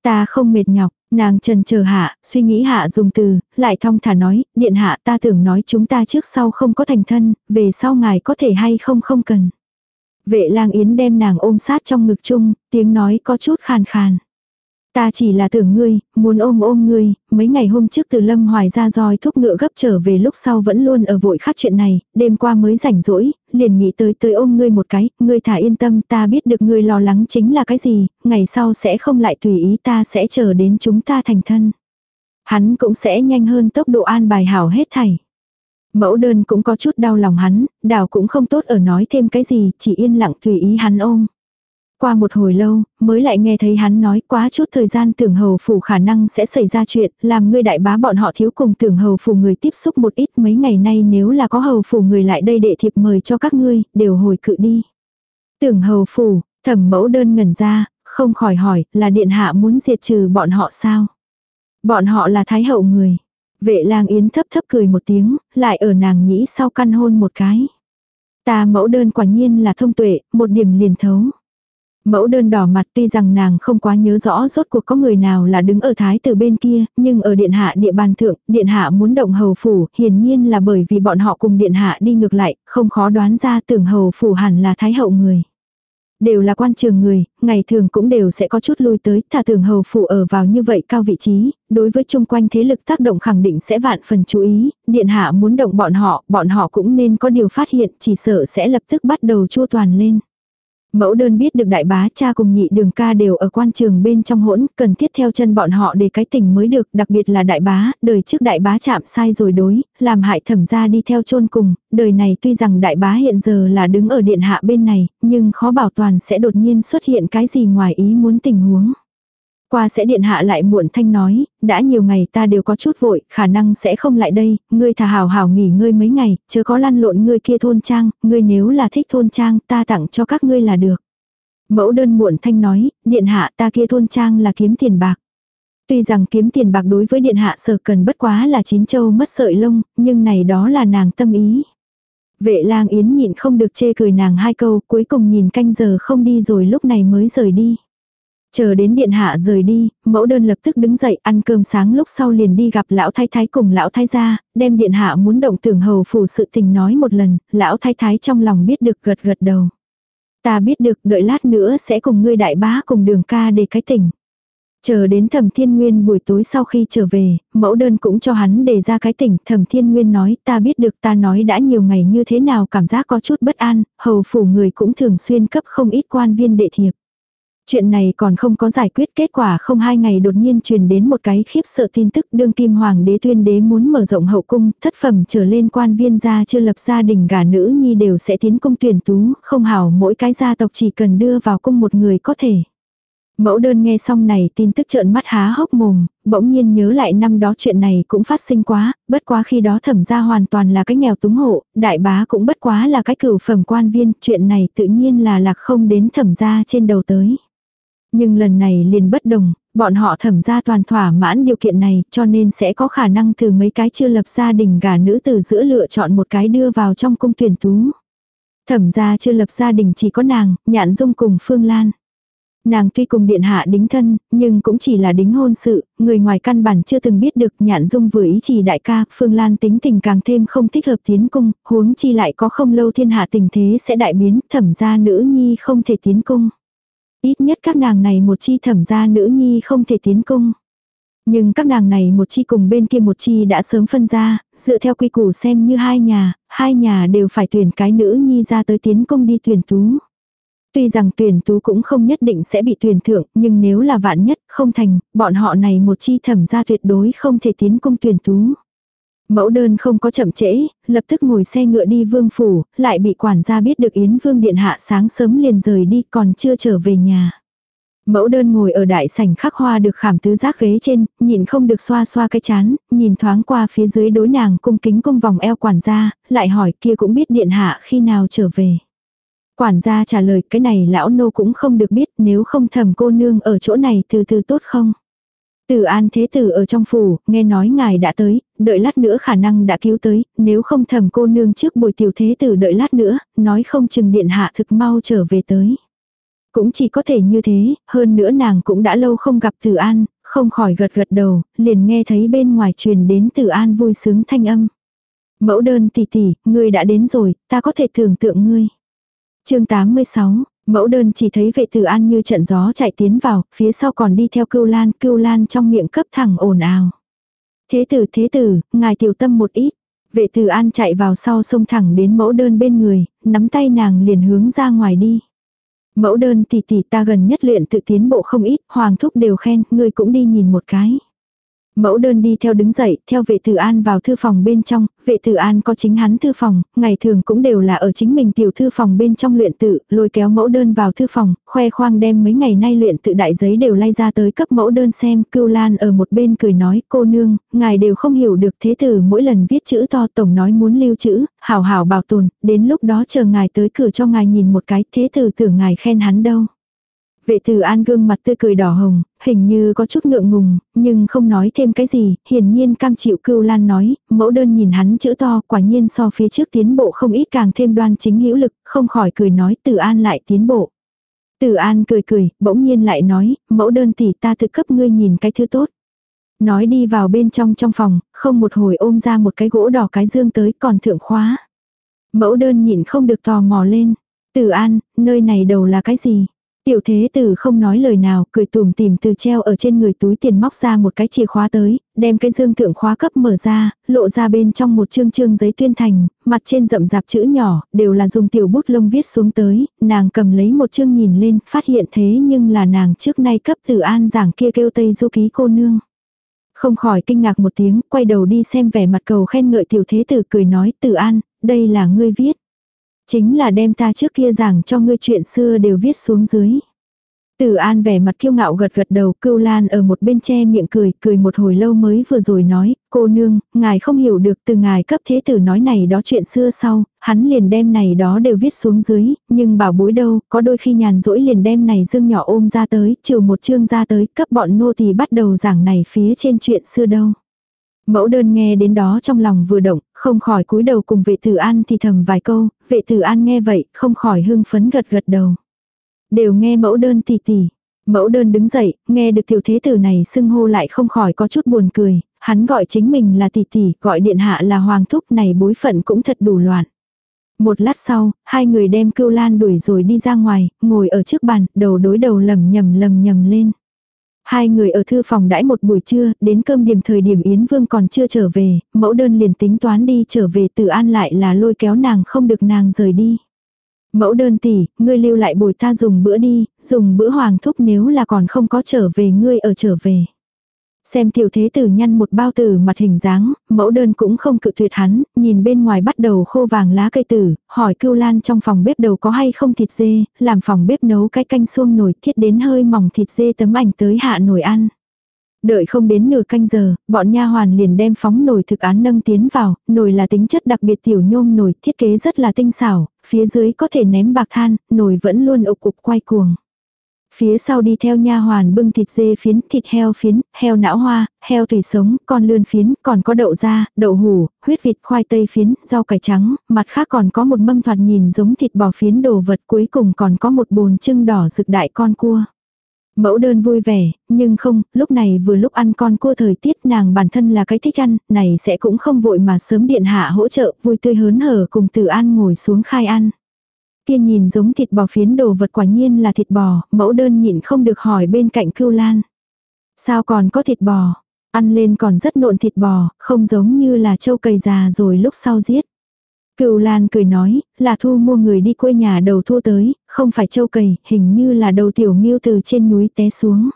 Ta không mệt nhọc, nàng trần chờ hạ, suy nghĩ hạ dùng từ, lại thong thả nói, điện hạ ta tưởng nói chúng ta trước sau không có thành thân, về sau ngài có thể hay không không cần. Vệ lang yến đem nàng ôm sát trong ngực chung, tiếng nói có chút khàn khàn. Ta chỉ là tưởng ngươi, muốn ôm ôm ngươi, mấy ngày hôm trước từ Lâm Hoài ra roi thúc ngựa gấp trở về lúc sau vẫn luôn ở vội khắc chuyện này, đêm qua mới rảnh rỗi, liền nghĩ tới tới ôm ngươi một cái, ngươi thả yên tâm ta biết được ngươi lo lắng chính là cái gì, ngày sau sẽ không lại tùy ý ta sẽ chờ đến chúng ta thành thân. Hắn cũng sẽ nhanh hơn tốc độ an bài hảo hết thảy. Mẫu đơn cũng có chút đau lòng hắn, đào cũng không tốt ở nói thêm cái gì, chỉ yên lặng tùy ý hắn ôm. Qua một hồi lâu, mới lại nghe thấy hắn nói quá chút thời gian tưởng hầu phủ khả năng sẽ xảy ra chuyện, làm ngươi đại bá bọn họ thiếu cùng tưởng hầu phủ người tiếp xúc một ít mấy ngày nay nếu là có hầu phủ người lại đây đệ thiệp mời cho các ngươi, đều hồi cự đi. Tưởng hầu phủ, thẩm mẫu đơn ngẩn ra, không khỏi hỏi, là điện hạ muốn diệt trừ bọn họ sao? Bọn họ là thái hậu người. Vệ lang yến thấp thấp cười một tiếng, lại ở nàng nhĩ sau căn hôn một cái. Ta mẫu đơn quả nhiên là thông tuệ, một điểm liền thấu. Mẫu đơn đỏ mặt tuy rằng nàng không quá nhớ rõ rốt cuộc có người nào là đứng ở thái từ bên kia, nhưng ở điện hạ địa bàn thượng, điện hạ muốn động hầu phủ, hiển nhiên là bởi vì bọn họ cùng điện hạ đi ngược lại, không khó đoán ra tưởng hầu phủ hẳn là thái hậu người. Đều là quan trường người, ngày thường cũng đều sẽ có chút lui tới, thả tưởng hầu phủ ở vào như vậy cao vị trí, đối với chung quanh thế lực tác động khẳng định sẽ vạn phần chú ý, điện hạ muốn động bọn họ, bọn họ cũng nên có điều phát hiện, chỉ sợ sẽ lập tức bắt đầu chua toàn lên. Mẫu đơn biết được đại bá cha cùng nhị đường ca đều ở quan trường bên trong hỗn, cần thiết theo chân bọn họ để cái tình mới được, đặc biệt là đại bá, đời trước đại bá chạm sai rồi đối, làm hại thẩm gia đi theo chôn cùng, đời này tuy rằng đại bá hiện giờ là đứng ở điện hạ bên này, nhưng khó bảo toàn sẽ đột nhiên xuất hiện cái gì ngoài ý muốn tình huống. Qua sẽ điện hạ lại muộn thanh nói, đã nhiều ngày ta đều có chút vội, khả năng sẽ không lại đây, ngươi thà hào hào nghỉ ngơi mấy ngày, chớ có lăn lộn ngươi kia thôn trang, ngươi nếu là thích thôn trang, ta tặng cho các ngươi là được. Mẫu đơn muộn thanh nói, điện hạ ta kia thôn trang là kiếm tiền bạc. Tuy rằng kiếm tiền bạc đối với điện hạ sở cần bất quá là chín châu mất sợi lông, nhưng này đó là nàng tâm ý. Vệ lang yến nhịn không được chê cười nàng hai câu, cuối cùng nhìn canh giờ không đi rồi lúc này mới rời đi. Chờ đến điện hạ rời đi, mẫu đơn lập tức đứng dậy ăn cơm sáng lúc sau liền đi gặp lão thái thái cùng lão thái gia, đem điện hạ muốn động tưởng hầu phủ sự tình nói một lần, lão thái thái trong lòng biết được gật gật đầu. Ta biết được đợi lát nữa sẽ cùng ngươi đại bá cùng đường ca để cái tỉnh. Chờ đến thẩm thiên nguyên buổi tối sau khi trở về, mẫu đơn cũng cho hắn đề ra cái tỉnh, thẩm thiên nguyên nói ta biết được ta nói đã nhiều ngày như thế nào cảm giác có chút bất an, hầu phủ người cũng thường xuyên cấp không ít quan viên đệ thiệp. Chuyện này còn không có giải quyết kết quả không hai ngày đột nhiên truyền đến một cái khiếp sợ tin tức đương kim hoàng đế tuyên đế muốn mở rộng hậu cung, thất phẩm trở lên quan viên gia chưa lập gia đình gả nữ nhi đều sẽ tiến cung tuyển tú, không hảo mỗi cái gia tộc chỉ cần đưa vào cung một người có thể. Mẫu đơn nghe xong này tin tức trợn mắt há hốc mồm, bỗng nhiên nhớ lại năm đó chuyện này cũng phát sinh quá, bất quá khi đó thẩm gia hoàn toàn là cái nghèo túng hộ, đại bá cũng bất quá là cái cửu phẩm quan viên, chuyện này tự nhiên là lạc không đến thẩm gia trên đầu tới. Nhưng lần này liền bất đồng, bọn họ thẩm ra toàn thỏa mãn điều kiện này cho nên sẽ có khả năng từ mấy cái chưa lập gia đình gả nữ từ giữa lựa chọn một cái đưa vào trong cung tuyển tú. Thẩm ra chưa lập gia đình chỉ có nàng, nhạn dung cùng Phương Lan. Nàng tuy cùng điện hạ đính thân, nhưng cũng chỉ là đính hôn sự, người ngoài căn bản chưa từng biết được nhạn dung vừa ý chỉ đại ca, Phương Lan tính tình càng thêm không thích hợp tiến cung, huống chi lại có không lâu thiên hạ tình thế sẽ đại biến, thẩm ra nữ nhi không thể tiến cung. Ít nhất các nàng này một chi thẩm gia nữ nhi không thể tiến cung. Nhưng các nàng này một chi cùng bên kia một chi đã sớm phân ra, dựa theo quy củ xem như hai nhà, hai nhà đều phải tuyển cái nữ nhi ra tới tiến cung đi tuyển tú. Tuy rằng tuyển tú cũng không nhất định sẽ bị tuyển thượng, nhưng nếu là vạn nhất không thành, bọn họ này một chi thẩm gia tuyệt đối không thể tiến cung tuyển tú. Mẫu đơn không có chậm trễ, lập tức ngồi xe ngựa đi vương phủ, lại bị quản gia biết được Yến Vương Điện Hạ sáng sớm liền rời đi còn chưa trở về nhà. Mẫu đơn ngồi ở đại sảnh khắc hoa được khảm tứ giác ghế trên, nhìn không được xoa xoa cái chán, nhìn thoáng qua phía dưới đối nàng cung kính cung vòng eo quản gia, lại hỏi kia cũng biết điện hạ khi nào trở về. Quản gia trả lời cái này lão nô cũng không được biết nếu không thầm cô nương ở chỗ này từ từ tốt không. Từ an thế tử ở trong phủ, nghe nói ngài đã tới, đợi lát nữa khả năng đã cứu tới, nếu không thầm cô nương trước bồi tiểu thế tử đợi lát nữa, nói không chừng điện hạ thực mau trở về tới. Cũng chỉ có thể như thế, hơn nữa nàng cũng đã lâu không gặp Từ An, không khỏi gật gật đầu, liền nghe thấy bên ngoài truyền đến Từ An vui sướng thanh âm. Mẫu đơn tỷ tỷ, ngươi đã đến rồi, ta có thể tưởng tượng ngươi. chương 86, Mẫu đơn chỉ thấy vệ tử an như trận gió chạy tiến vào, phía sau còn đi theo cưu lan, cưu lan trong miệng cấp thẳng ồn ào. Thế tử thế tử, ngài tiểu tâm một ít. Vệ tử an chạy vào sau sông thẳng đến mẫu đơn bên người, nắm tay nàng liền hướng ra ngoài đi. Mẫu đơn tỷ tỷ ta gần nhất luyện tự tiến bộ không ít, hoàng thúc đều khen, ngươi cũng đi nhìn một cái. Mẫu đơn đi theo đứng dậy, theo vệ tử an vào thư phòng bên trong, vệ tử an có chính hắn thư phòng, ngày thường cũng đều là ở chính mình tiểu thư phòng bên trong luyện tự, lôi kéo mẫu đơn vào thư phòng, khoe khoang đem mấy ngày nay luyện tự đại giấy đều lay ra tới cấp mẫu đơn xem, cưu lan ở một bên cười nói, cô nương, ngài đều không hiểu được thế tử mỗi lần viết chữ to tổng nói muốn lưu chữ, hảo hảo bảo tồn, đến lúc đó chờ ngài tới cửa cho ngài nhìn một cái, thế tử tưởng ngài khen hắn đâu. Vệ tử an gương mặt tươi cười đỏ hồng, hình như có chút ngượng ngùng, nhưng không nói thêm cái gì, hiển nhiên cam chịu cưu lan nói, mẫu đơn nhìn hắn chữ to, quả nhiên so phía trước tiến bộ không ít càng thêm đoan chính hữu lực, không khỏi cười nói tử an lại tiến bộ. Tử an cười cười, bỗng nhiên lại nói, mẫu đơn tỷ ta thực cấp ngươi nhìn cái thứ tốt. Nói đi vào bên trong trong phòng, không một hồi ôm ra một cái gỗ đỏ cái dương tới còn thượng khóa. Mẫu đơn nhìn không được tò mò lên. Tử an, nơi này đầu là cái gì? Tiểu thế tử không nói lời nào, cười tùm tìm từ treo ở trên người túi tiền móc ra một cái chìa khóa tới, đem cái dương thượng khóa cấp mở ra, lộ ra bên trong một chương chương giấy tuyên thành, mặt trên rậm rạp chữ nhỏ, đều là dùng tiểu bút lông viết xuống tới, nàng cầm lấy một chương nhìn lên, phát hiện thế nhưng là nàng trước nay cấp từ an giảng kia kêu tây du ký cô nương. Không khỏi kinh ngạc một tiếng, quay đầu đi xem vẻ mặt cầu khen ngợi tiểu thế tử cười nói từ an, đây là ngươi viết. Chính là đem ta trước kia giảng cho ngươi chuyện xưa đều viết xuống dưới. Tử An vẻ mặt kiêu ngạo gật gật đầu, cưu lan ở một bên che miệng cười, cười một hồi lâu mới vừa rồi nói, cô nương, ngài không hiểu được từ ngài cấp thế tử nói này đó chuyện xưa sau, hắn liền đem này đó đều viết xuống dưới, nhưng bảo bối đâu, có đôi khi nhàn rỗi liền đem này dương nhỏ ôm ra tới, chiều một chương ra tới, cấp bọn nô thì bắt đầu giảng này phía trên chuyện xưa đâu. Mẫu đơn nghe đến đó trong lòng vừa động, không khỏi cúi đầu cùng vệ tử an thì thầm vài câu, vệ tử an nghe vậy, không khỏi hưng phấn gật gật đầu. Đều nghe mẫu đơn tỉ tỉ. Mẫu đơn đứng dậy, nghe được tiểu thế tử này xưng hô lại không khỏi có chút buồn cười, hắn gọi chính mình là tỷ tỷ, gọi điện hạ là hoàng thúc này bối phận cũng thật đủ loạn. Một lát sau, hai người đem cưu lan đuổi rồi đi ra ngoài, ngồi ở trước bàn, đầu đối đầu lầm nhầm lầm nhầm lên. Hai người ở thư phòng đãi một buổi trưa, đến cơm điểm thời điểm Yến Vương còn chưa trở về, mẫu đơn liền tính toán đi trở về tự an lại là lôi kéo nàng không được nàng rời đi. Mẫu đơn tỷ, ngươi lưu lại bồi ta dùng bữa đi, dùng bữa hoàng thúc nếu là còn không có trở về ngươi ở trở về. Xem tiểu thế tử nhăn một bao tử mặt hình dáng, mẫu đơn cũng không cự tuyệt hắn, nhìn bên ngoài bắt đầu khô vàng lá cây tử, hỏi cưu lan trong phòng bếp đầu có hay không thịt dê, làm phòng bếp nấu cái canh xuông nổi thiết đến hơi mỏng thịt dê tấm ảnh tới hạ nồi ăn. Đợi không đến nửa canh giờ, bọn nha hoàn liền đem phóng nồi thực án nâng tiến vào, nồi là tính chất đặc biệt tiểu nhôm nồi, thiết kế rất là tinh xảo, phía dưới có thể ném bạc than, nồi vẫn luôn ục cục quay cuồng. Phía sau đi theo nha hoàn bưng thịt dê phiến, thịt heo phiến, heo não hoa, heo tùy sống, con lươn phiến, còn có đậu da, đậu hủ, huyết vịt khoai tây phiến, rau cải trắng, mặt khác còn có một mâm thoạt nhìn giống thịt bò phiến đồ vật cuối cùng còn có một bồn trưng đỏ rực đại con cua. Mẫu đơn vui vẻ, nhưng không, lúc này vừa lúc ăn con cua thời tiết nàng bản thân là cái thích ăn, này sẽ cũng không vội mà sớm điện hạ hỗ trợ, vui tươi hớn hở cùng tử an ngồi xuống khai ăn. Kia nhìn giống thịt bò phiến đồ vật quả nhiên là thịt bò, mẫu đơn nhịn không được hỏi bên cạnh cưu lan. Sao còn có thịt bò? Ăn lên còn rất nộn thịt bò, không giống như là trâu cầy già rồi lúc sau giết. Cựu Lan cười nói, là thu mua người đi quê nhà đầu thu tới, không phải châu cầy, hình như là đầu tiểu miêu từ trên núi té xuống.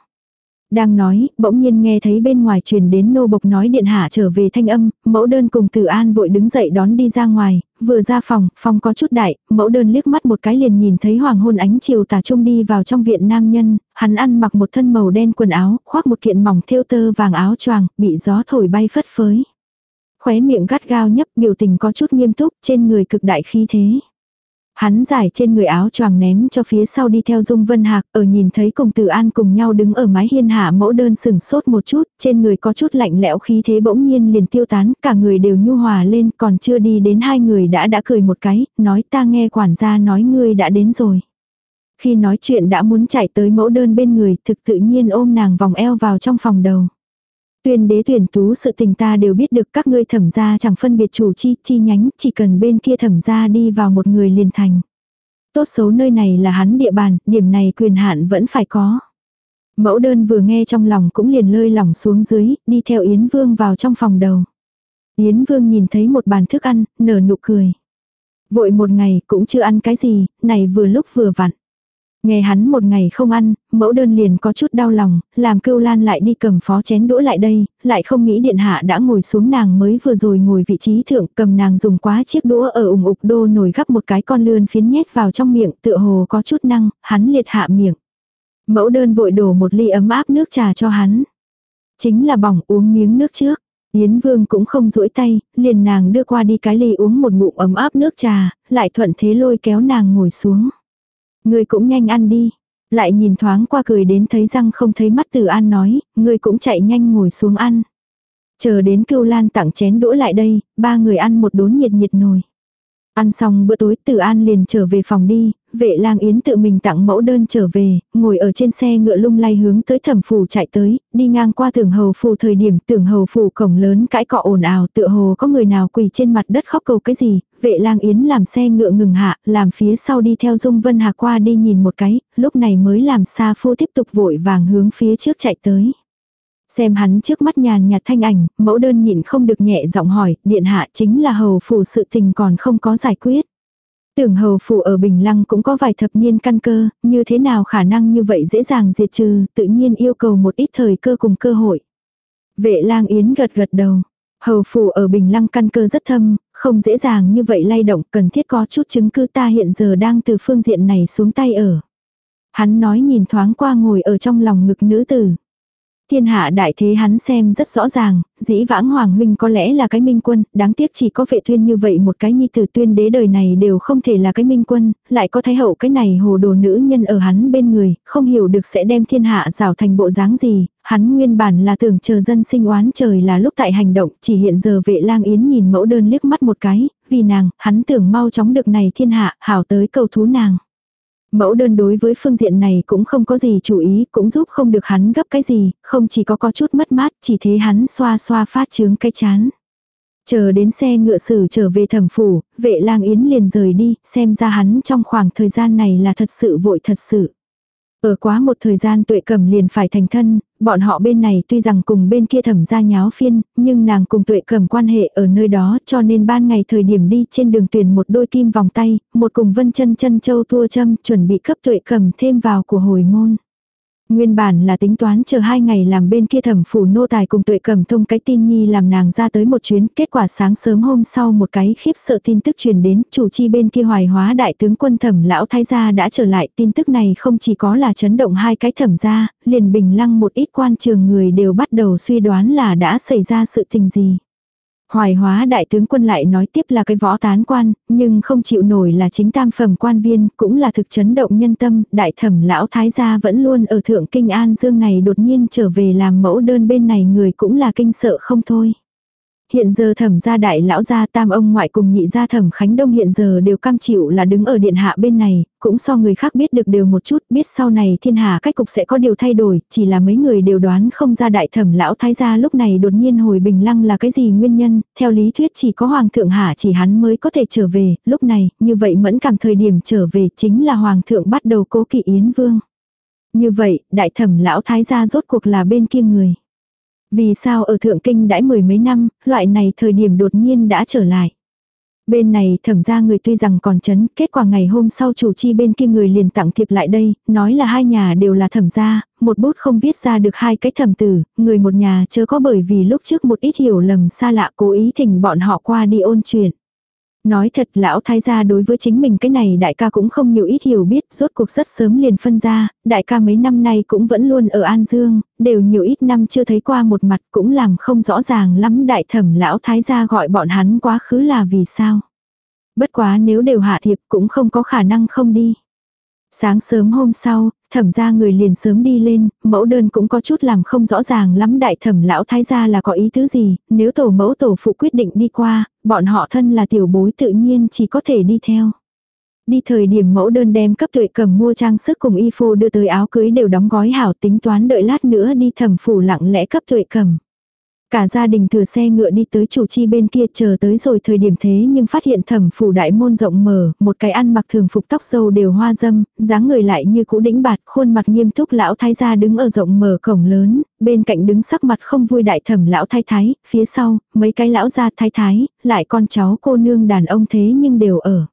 Đang nói, bỗng nhiên nghe thấy bên ngoài truyền đến nô bộc nói điện hạ trở về thanh âm, mẫu đơn cùng tử an vội đứng dậy đón đi ra ngoài, vừa ra phòng, phòng có chút đại, mẫu đơn liếc mắt một cái liền nhìn thấy hoàng hôn ánh chiều tà trung đi vào trong viện nam nhân, hắn ăn mặc một thân màu đen quần áo, khoác một kiện mỏng thêu tơ vàng áo choàng, bị gió thổi bay phất phới. Khóe miệng gắt gao nhấp biểu tình có chút nghiêm túc trên người cực đại khí thế. Hắn giải trên người áo choàng ném cho phía sau đi theo Dung Vân Hạc, ở nhìn thấy cùng Từ An cùng nhau đứng ở mái hiên hạ mẫu đơn sừng sốt một chút, trên người có chút lạnh lẽo khí thế bỗng nhiên liền tiêu tán, cả người đều nhu hòa lên, còn chưa đi đến hai người đã đã cười một cái, nói ta nghe quản gia nói ngươi đã đến rồi. Khi nói chuyện đã muốn chạy tới mẫu đơn bên người, thực tự nhiên ôm nàng vòng eo vào trong phòng đầu. Tuyên đế tuyển tú sự tình ta đều biết được các ngươi thẩm gia chẳng phân biệt chủ chi, chi nhánh, chỉ cần bên kia thẩm gia đi vào một người liền thành. Tốt xấu nơi này là hắn địa bàn, điểm này quyền hạn vẫn phải có. Mẫu đơn vừa nghe trong lòng cũng liền lơi lỏng xuống dưới, đi theo Yến Vương vào trong phòng đầu. Yến Vương nhìn thấy một bàn thức ăn, nở nụ cười. Vội một ngày cũng chưa ăn cái gì, này vừa lúc vừa vặn. Nghe hắn một ngày không ăn, mẫu đơn liền có chút đau lòng, làm cưu lan lại đi cầm phó chén đũa lại đây, lại không nghĩ điện hạ đã ngồi xuống nàng mới vừa rồi ngồi vị trí thượng cầm nàng dùng quá chiếc đũa ở ủng ục đô nổi gắp một cái con lươn phiến nhét vào trong miệng tựa hồ có chút năng, hắn liệt hạ miệng. Mẫu đơn vội đổ một ly ấm áp nước trà cho hắn. Chính là bỏng uống miếng nước trước. Yến Vương cũng không duỗi tay, liền nàng đưa qua đi cái ly uống một ngụm ấm áp nước trà, lại thuận thế lôi kéo nàng ngồi xuống. Ngươi cũng nhanh ăn đi. Lại nhìn thoáng qua cười đến thấy răng không thấy mắt từ an nói, ngươi cũng chạy nhanh ngồi xuống ăn. Chờ đến cưu lan tặng chén đũa lại đây, ba người ăn một đốn nhiệt nhiệt nồi. Ăn xong bữa tối Từ An liền trở về phòng đi, vệ lang yến tự mình tặng mẫu đơn trở về, ngồi ở trên xe ngựa lung lay hướng tới thẩm phủ chạy tới, đi ngang qua tưởng hầu phủ thời điểm tưởng hầu phủ cổng lớn cãi cọ ồn ào tựa hồ có người nào quỳ trên mặt đất khóc cầu cái gì, vệ lang yến làm xe ngựa ngừng hạ, làm phía sau đi theo dung vân hà qua đi nhìn một cái, lúc này mới làm xa phu tiếp tục vội vàng hướng phía trước chạy tới. Xem hắn trước mắt nhàn nhạt thanh ảnh, mẫu đơn nhịn không được nhẹ giọng hỏi, điện hạ chính là hầu phủ sự tình còn không có giải quyết. Tưởng hầu phủ ở Bình Lăng cũng có vài thập niên căn cơ, như thế nào khả năng như vậy dễ dàng diệt trừ, tự nhiên yêu cầu một ít thời cơ cùng cơ hội. Vệ lang yến gật gật đầu. Hầu phủ ở Bình Lăng căn cơ rất thâm, không dễ dàng như vậy lay động, cần thiết có chút chứng cứ ta hiện giờ đang từ phương diện này xuống tay ở. Hắn nói nhìn thoáng qua ngồi ở trong lòng ngực nữ tử. Thiên hạ đại thế hắn xem rất rõ ràng, dĩ vãng hoàng huynh có lẽ là cái minh quân, đáng tiếc chỉ có vệ tuyên như vậy một cái nhi tử tuyên đế đời này đều không thể là cái minh quân, lại có thái hậu cái này hồ đồ nữ nhân ở hắn bên người, không hiểu được sẽ đem thiên hạ rào thành bộ dáng gì, hắn nguyên bản là tưởng chờ dân sinh oán trời là lúc tại hành động, chỉ hiện giờ vệ lang yến nhìn mẫu đơn liếc mắt một cái, vì nàng, hắn tưởng mau chóng được này thiên hạ, hảo tới cầu thú nàng. Mẫu đơn đối với phương diện này cũng không có gì chú ý, cũng giúp không được hắn gấp cái gì, không chỉ có có chút mất mát, chỉ thế hắn xoa xoa phát chướng cái chán. Chờ đến xe ngựa sử trở về thẩm phủ, vệ lang yến liền rời đi, xem ra hắn trong khoảng thời gian này là thật sự vội thật sự. Ở quá một thời gian tuệ cầm liền phải thành thân, bọn họ bên này tuy rằng cùng bên kia thẩm ra nháo phiên, nhưng nàng cùng tuệ cầm quan hệ ở nơi đó cho nên ban ngày thời điểm đi trên đường tuyển một đôi kim vòng tay, một cùng vân chân chân châu thua châm chuẩn bị cấp tuệ cầm thêm vào của hồi môn. Nguyên bản là tính toán chờ hai ngày làm bên kia thẩm phủ nô tài cùng tuệ cầm thông cái tin nhi làm nàng ra tới một chuyến, kết quả sáng sớm hôm sau một cái khiếp sợ tin tức truyền đến, chủ chi bên kia hoài hóa đại tướng quân thẩm lão thái gia đã trở lại, tin tức này không chỉ có là chấn động hai cái thẩm gia, liền bình lăng một ít quan trường người đều bắt đầu suy đoán là đã xảy ra sự tình gì. Hoài hóa đại tướng quân lại nói tiếp là cái võ tán quan, nhưng không chịu nổi là chính tam phẩm quan viên, cũng là thực chấn động nhân tâm, đại thẩm lão thái gia vẫn luôn ở thượng kinh an dương này đột nhiên trở về làm mẫu đơn bên này người cũng là kinh sợ không thôi. Hiện giờ thẩm gia đại lão gia tam ông ngoại cùng nhị gia thẩm Khánh Đông hiện giờ đều cam chịu là đứng ở điện hạ bên này, cũng so người khác biết được đều một chút, biết sau này thiên hạ cách cục sẽ có điều thay đổi, chỉ là mấy người đều đoán không ra đại thẩm lão thái gia lúc này đột nhiên hồi bình lăng là cái gì nguyên nhân, theo lý thuyết chỉ có hoàng thượng hạ chỉ hắn mới có thể trở về, lúc này, như vậy mẫn cảm thời điểm trở về chính là hoàng thượng bắt đầu cố kỵ yến vương. Như vậy, đại thẩm lão thái gia rốt cuộc là bên kia người. Vì sao ở Thượng Kinh đãi mười mấy năm, loại này thời điểm đột nhiên đã trở lại. Bên này thẩm ra người tuy rằng còn chấn, kết quả ngày hôm sau chủ chi bên kia người liền tặng thiệp lại đây, nói là hai nhà đều là thẩm gia, một bút không viết ra được hai cái thẩm tử, người một nhà chớ có bởi vì lúc trước một ít hiểu lầm xa lạ cố ý thỉnh bọn họ qua đi ôn chuyện. Nói thật lão thái gia đối với chính mình cái này đại ca cũng không nhiều ít hiểu biết, rốt cuộc rất sớm liền phân ra, đại ca mấy năm nay cũng vẫn luôn ở An Dương, đều nhiều ít năm chưa thấy qua một mặt cũng làm không rõ ràng lắm đại thẩm lão thái gia gọi bọn hắn quá khứ là vì sao. Bất quá nếu đều hạ thiệp cũng không có khả năng không đi. Sáng sớm hôm sau, thẩm ra người liền sớm đi lên, mẫu đơn cũng có chút làm không rõ ràng lắm đại thẩm lão thái gia là có ý tứ gì, nếu tổ mẫu tổ phụ quyết định đi qua, bọn họ thân là tiểu bối tự nhiên chỉ có thể đi theo. Đi thời điểm mẫu đơn đem cấp tuệ cầm mua trang sức cùng y phô đưa tới áo cưới đều đóng gói hảo tính toán đợi lát nữa đi thẩm phủ lặng lẽ cấp tuệ cầm. Cả gia đình thừa xe ngựa đi tới chủ chi bên kia chờ tới rồi thời điểm thế nhưng phát hiện thẩm phủ đại môn rộng mở, một cái ăn mặc thường phục tóc sâu đều hoa dâm, dáng người lại như cũ đĩnh bạt, khuôn mặt nghiêm túc lão thái gia đứng ở rộng mở cổng lớn, bên cạnh đứng sắc mặt không vui đại thẩm lão thái thái, phía sau, mấy cái lão gia thái thái, lại con cháu cô nương đàn ông thế nhưng đều ở.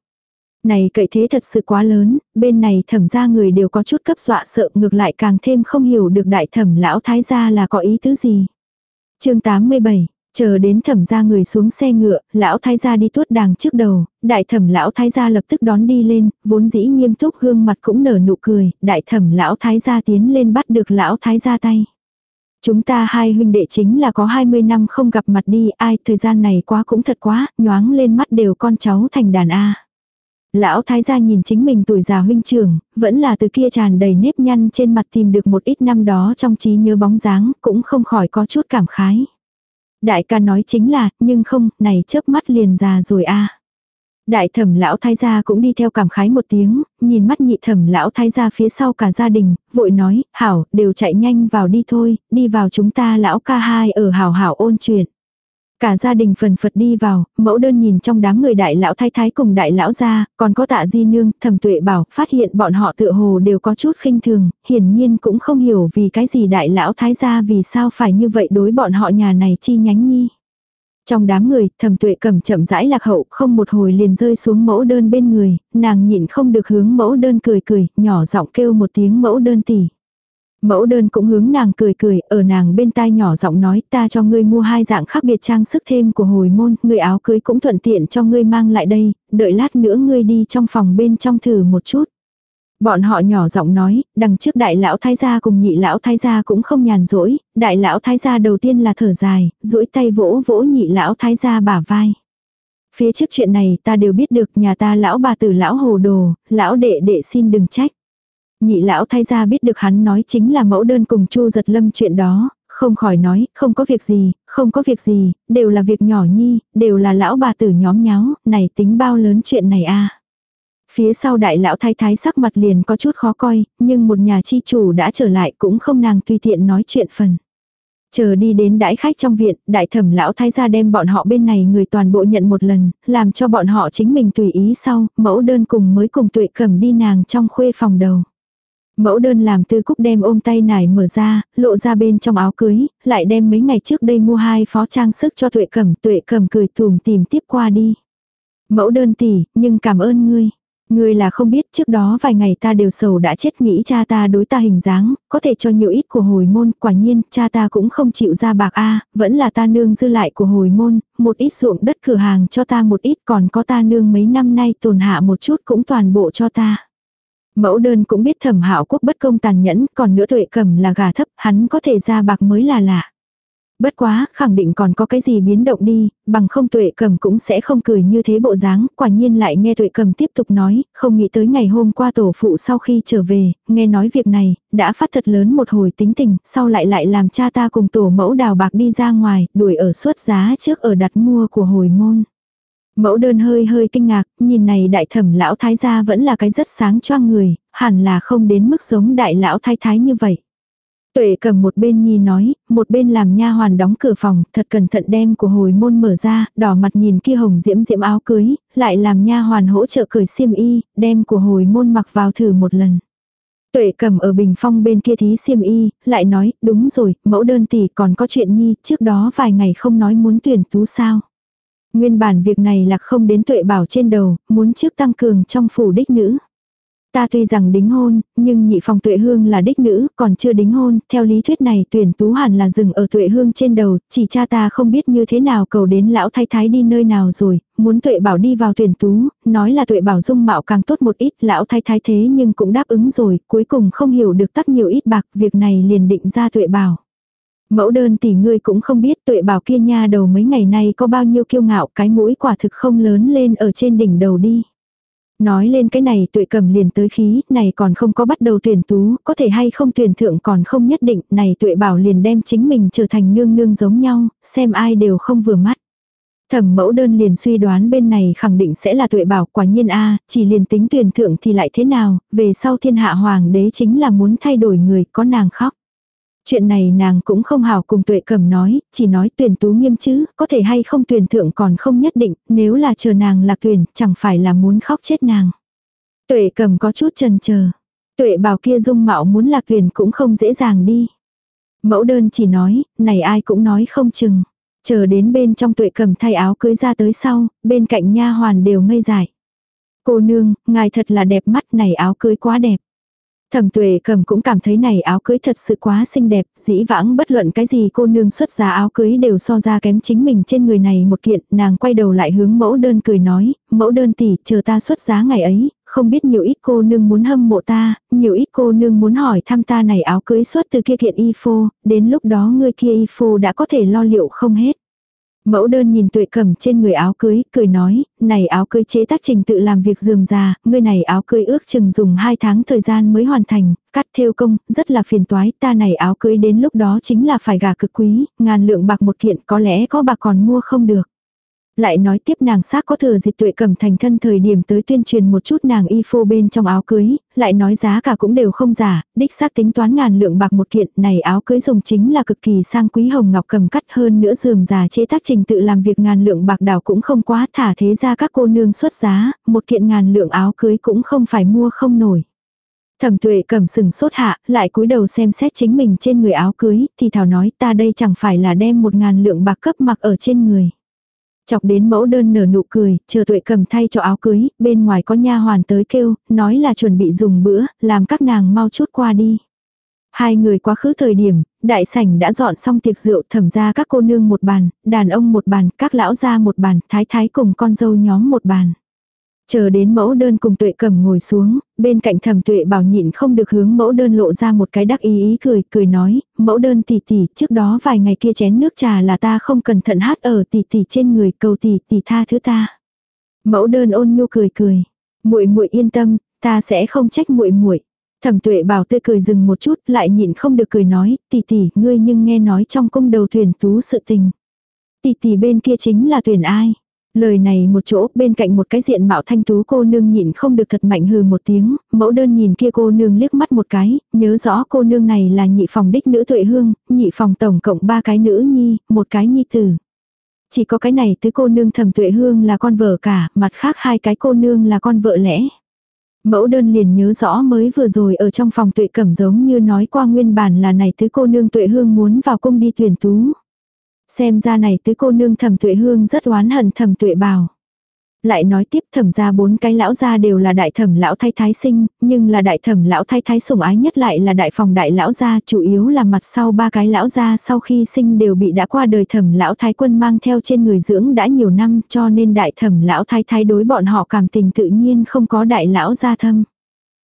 Này cậy thế thật sự quá lớn, bên này thẩm gia người đều có chút cấp dọa sợ ngược lại càng thêm không hiểu được đại thẩm lão thái gia là có ý tứ gì chương 87, chờ đến thẩm gia người xuống xe ngựa, lão thái gia đi tuốt đàng trước đầu, đại thẩm lão thái gia lập tức đón đi lên, vốn dĩ nghiêm túc gương mặt cũng nở nụ cười, đại thẩm lão thái gia tiến lên bắt được lão thái gia tay. Chúng ta hai huynh đệ chính là có 20 năm không gặp mặt đi, ai thời gian này quá cũng thật quá, nhoáng lên mắt đều con cháu thành đàn A. Lão thái gia nhìn chính mình tuổi già huynh trưởng, vẫn là từ kia tràn đầy nếp nhăn trên mặt tìm được một ít năm đó trong trí nhớ bóng dáng, cũng không khỏi có chút cảm khái. Đại ca nói chính là, nhưng không, này chớp mắt liền già rồi a. Đại thẩm lão thái gia cũng đi theo cảm khái một tiếng, nhìn mắt nhị thẩm lão thái gia phía sau cả gia đình, vội nói, hảo, đều chạy nhanh vào đi thôi, đi vào chúng ta lão ca hai ở hảo hảo ôn chuyện. Cả gia đình phần phật đi vào, mẫu đơn nhìn trong đám người đại lão thái thái cùng đại lão gia, còn có tạ di nương, thẩm tuệ bảo, phát hiện bọn họ tựa hồ đều có chút khinh thường, hiển nhiên cũng không hiểu vì cái gì đại lão thái gia vì sao phải như vậy đối bọn họ nhà này chi nhánh nhi. Trong đám người, thẩm tuệ cầm chậm rãi lạc hậu, không một hồi liền rơi xuống mẫu đơn bên người, nàng nhịn không được hướng mẫu đơn cười cười, nhỏ giọng kêu một tiếng mẫu đơn tỉ. Mẫu đơn cũng hướng nàng cười cười, ở nàng bên tai nhỏ giọng nói ta cho ngươi mua hai dạng khác biệt trang sức thêm của hồi môn, người áo cưới cũng thuận tiện cho ngươi mang lại đây, đợi lát nữa ngươi đi trong phòng bên trong thử một chút. Bọn họ nhỏ giọng nói, đằng trước đại lão thái gia cùng nhị lão thái gia cũng không nhàn rỗi, đại lão thái gia đầu tiên là thở dài, duỗi tay vỗ vỗ nhị lão thái gia bả vai. Phía trước chuyện này ta đều biết được nhà ta lão bà tử lão hồ đồ, lão đệ đệ xin đừng trách. Nhị lão thay ra biết được hắn nói chính là mẫu đơn cùng chu giật lâm chuyện đó, không khỏi nói, không có việc gì, không có việc gì, đều là việc nhỏ nhi, đều là lão bà tử nhóm nháo, này tính bao lớn chuyện này a Phía sau đại lão thái thái sắc mặt liền có chút khó coi, nhưng một nhà chi chủ đã trở lại cũng không nàng tùy tiện nói chuyện phần. Chờ đi đến đãi khách trong viện, đại thẩm lão thái gia đem bọn họ bên này người toàn bộ nhận một lần, làm cho bọn họ chính mình tùy ý sau, mẫu đơn cùng mới cùng tuệ cầm đi nàng trong khuê phòng đầu. Mẫu đơn làm tư cúc đem ôm tay nải mở ra, lộ ra bên trong áo cưới, lại đem mấy ngày trước đây mua hai phó trang sức cho tuệ cẩm, tuệ cẩm cười thùm tìm tiếp qua đi. Mẫu đơn tỷ, nhưng cảm ơn ngươi. Ngươi là không biết trước đó vài ngày ta đều sầu đã chết nghĩ cha ta đối ta hình dáng, có thể cho nhiều ít của hồi môn, quả nhiên cha ta cũng không chịu ra bạc a vẫn là ta nương dư lại của hồi môn, một ít ruộng đất cửa hàng cho ta một ít còn có ta nương mấy năm nay tồn hạ một chút cũng toàn bộ cho ta. Mẫu đơn cũng biết thẩm hạo quốc bất công tàn nhẫn, còn nữa tuệ cầm là gà thấp, hắn có thể ra bạc mới là lạ. Bất quá, khẳng định còn có cái gì biến động đi, bằng không tuệ cầm cũng sẽ không cười như thế bộ dáng, quả nhiên lại nghe tuệ cầm tiếp tục nói, không nghĩ tới ngày hôm qua tổ phụ sau khi trở về, nghe nói việc này, đã phát thật lớn một hồi tính tình, sau lại lại làm cha ta cùng tổ mẫu đào bạc đi ra ngoài, đuổi ở suốt giá trước ở đặt mua của hồi môn. Mẫu đơn hơi hơi kinh ngạc, nhìn này đại thẩm lão thái gia vẫn là cái rất sáng cho người, hẳn là không đến mức giống đại lão thái thái như vậy. Tuệ cầm một bên nhi nói, một bên làm nha hoàn đóng cửa phòng, thật cẩn thận đem của hồi môn mở ra, đỏ mặt nhìn kia hồng diễm diễm áo cưới, lại làm nha hoàn hỗ trợ cởi xiêm y, đem của hồi môn mặc vào thử một lần. Tuệ cầm ở bình phong bên kia thí xiêm y, lại nói, đúng rồi, mẫu đơn tỷ còn có chuyện nhi, trước đó vài ngày không nói muốn tuyển tú sao. Nguyên bản việc này là không đến tuệ bảo trên đầu, muốn trước tăng cường trong phủ đích nữ. Ta tuy rằng đính hôn, nhưng nhị phòng tuệ hương là đích nữ, còn chưa đính hôn, theo lý thuyết này tuyển tú hẳn là dừng ở tuệ hương trên đầu, chỉ cha ta không biết như thế nào cầu đến lão thái thái đi nơi nào rồi, muốn tuệ bảo đi vào tuyển tú, nói là tuệ bảo dung mạo càng tốt một ít, lão thái thái thế nhưng cũng đáp ứng rồi, cuối cùng không hiểu được tắc nhiều ít bạc, việc này liền định ra tuệ bảo. Mẫu đơn tỷ ngươi cũng không biết tuệ bảo kia nha đầu mấy ngày nay có bao nhiêu kiêu ngạo cái mũi quả thực không lớn lên ở trên đỉnh đầu đi. Nói lên cái này tuệ cầm liền tới khí, này còn không có bắt đầu tuyển tú, có thể hay không tuyển thượng còn không nhất định, này tuệ bảo liền đem chính mình trở thành nương nương giống nhau, xem ai đều không vừa mắt. Thẩm mẫu đơn liền suy đoán bên này khẳng định sẽ là tuệ bảo quả nhiên a chỉ liền tính tuyển thượng thì lại thế nào, về sau thiên hạ hoàng đế chính là muốn thay đổi người, có nàng khóc. Chuyện này nàng cũng không hào cùng tuệ cầm nói, chỉ nói tuyển tú nghiêm chứ, có thể hay không tuyển thượng còn không nhất định, nếu là chờ nàng lạc tuyển, chẳng phải là muốn khóc chết nàng. Tuệ cầm có chút chần chờ Tuệ bảo kia dung mạo muốn lạc tuyển cũng không dễ dàng đi. Mẫu đơn chỉ nói, này ai cũng nói không chừng. Chờ đến bên trong tuệ cầm thay áo cưới ra tới sau, bên cạnh nha hoàn đều ngây dại. Cô nương, ngài thật là đẹp mắt này áo cưới quá đẹp. Thẩm tuệ cầm cũng cảm thấy này áo cưới thật sự quá xinh đẹp, dĩ vãng bất luận cái gì cô nương xuất giá áo cưới đều so ra kém chính mình trên người này một kiện, nàng quay đầu lại hướng mẫu đơn cười nói, mẫu đơn tỷ, chờ ta xuất giá ngày ấy, không biết nhiều ít cô nương muốn hâm mộ ta, nhiều ít cô nương muốn hỏi thăm ta này áo cưới xuất từ kia kiện y phô, đến lúc đó người kia y phô đã có thể lo liệu không hết. Mẫu đơn nhìn tuệ cầm trên người áo cưới, cười nói, này áo cưới chế tác trình tự làm việc dườm già, người này áo cưới ước chừng dùng 2 tháng thời gian mới hoàn thành, cắt theo công, rất là phiền toái, ta này áo cưới đến lúc đó chính là phải gà cực quý, ngàn lượng bạc một kiện có lẽ có bạc còn mua không được. Lại nói tiếp nàng xác có thừa dịp tuệ cầm thành thân thời điểm tới tuyên truyền một chút nàng y phô bên trong áo cưới, lại nói giá cả cũng đều không giả, đích xác tính toán ngàn lượng bạc một kiện, này áo cưới dùng chính là cực kỳ sang quý hồng ngọc cầm cắt hơn nữa dườm già chế tác trình tự làm việc ngàn lượng bạc đảo cũng không quá thả thế ra các cô nương xuất giá, một kiện ngàn lượng áo cưới cũng không phải mua không nổi. Thẩm tuệ cầm sừng sốt hạ, lại cúi đầu xem xét chính mình trên người áo cưới, thì thảo nói ta đây chẳng phải là đem một ngàn lượng bạc cấp mặc ở trên người. Chọc đến mẫu đơn nở nụ cười, chờ tuệ cầm thay cho áo cưới, bên ngoài có nha hoàn tới kêu, nói là chuẩn bị dùng bữa, làm các nàng mau chút qua đi. Hai người quá khứ thời điểm, đại sảnh đã dọn xong tiệc rượu thẩm ra các cô nương một bàn, đàn ông một bàn, các lão gia một bàn, thái thái cùng con dâu nhóm một bàn. Chờ đến mẫu đơn cùng tuệ cầm ngồi xuống, bên cạnh thẩm tuệ bảo nhịn không được hướng mẫu đơn lộ ra một cái đắc ý ý cười, cười nói, mẫu đơn tỷ tỷ, trước đó vài ngày kia chén nước trà là ta không cẩn thận hát ở tỷ tỷ trên người, cầu tỷ tỷ tha thứ ta. Mẫu đơn ôn nhu cười cười, muội muội yên tâm, ta sẽ không trách muội muội. Thẩm tuệ bảo tươi cười dừng một chút, lại nhịn không được cười nói, tỷ tỷ, ngươi nhưng nghe nói trong cung đầu thuyền tú sự tình. Tỷ tỷ bên kia chính là tuyển ai? Lời này một chỗ, bên cạnh một cái diện mạo thanh tú cô nương nhịn không được thật mạnh hừ một tiếng, mẫu đơn nhìn kia cô nương liếc mắt một cái, nhớ rõ cô nương này là nhị phòng đích nữ tuệ hương, nhị phòng tổng cộng ba cái nữ nhi, một cái nhi tử. Chỉ có cái này tứ cô nương thầm tuệ hương là con vợ cả, mặt khác hai cái cô nương là con vợ lẽ. Mẫu đơn liền nhớ rõ mới vừa rồi ở trong phòng tuệ cẩm giống như nói qua nguyên bản là này tứ cô nương tuệ hương muốn vào cung đi tuyển tú. Xem ra này tứ cô nương thẩm tuệ hương rất oán hận thẩm tuệ bào. Lại nói tiếp thẩm ra bốn cái lão gia đều là đại thẩm lão thái thái sinh, nhưng là đại thẩm lão thái thái sủng ái nhất lại là đại phòng đại lão gia, chủ yếu là mặt sau ba cái lão gia sau khi sinh đều bị đã qua đời thẩm lão thái quân mang theo trên người dưỡng đã nhiều năm cho nên đại thẩm lão thái thái đối bọn họ cảm tình tự nhiên không có đại lão gia thâm.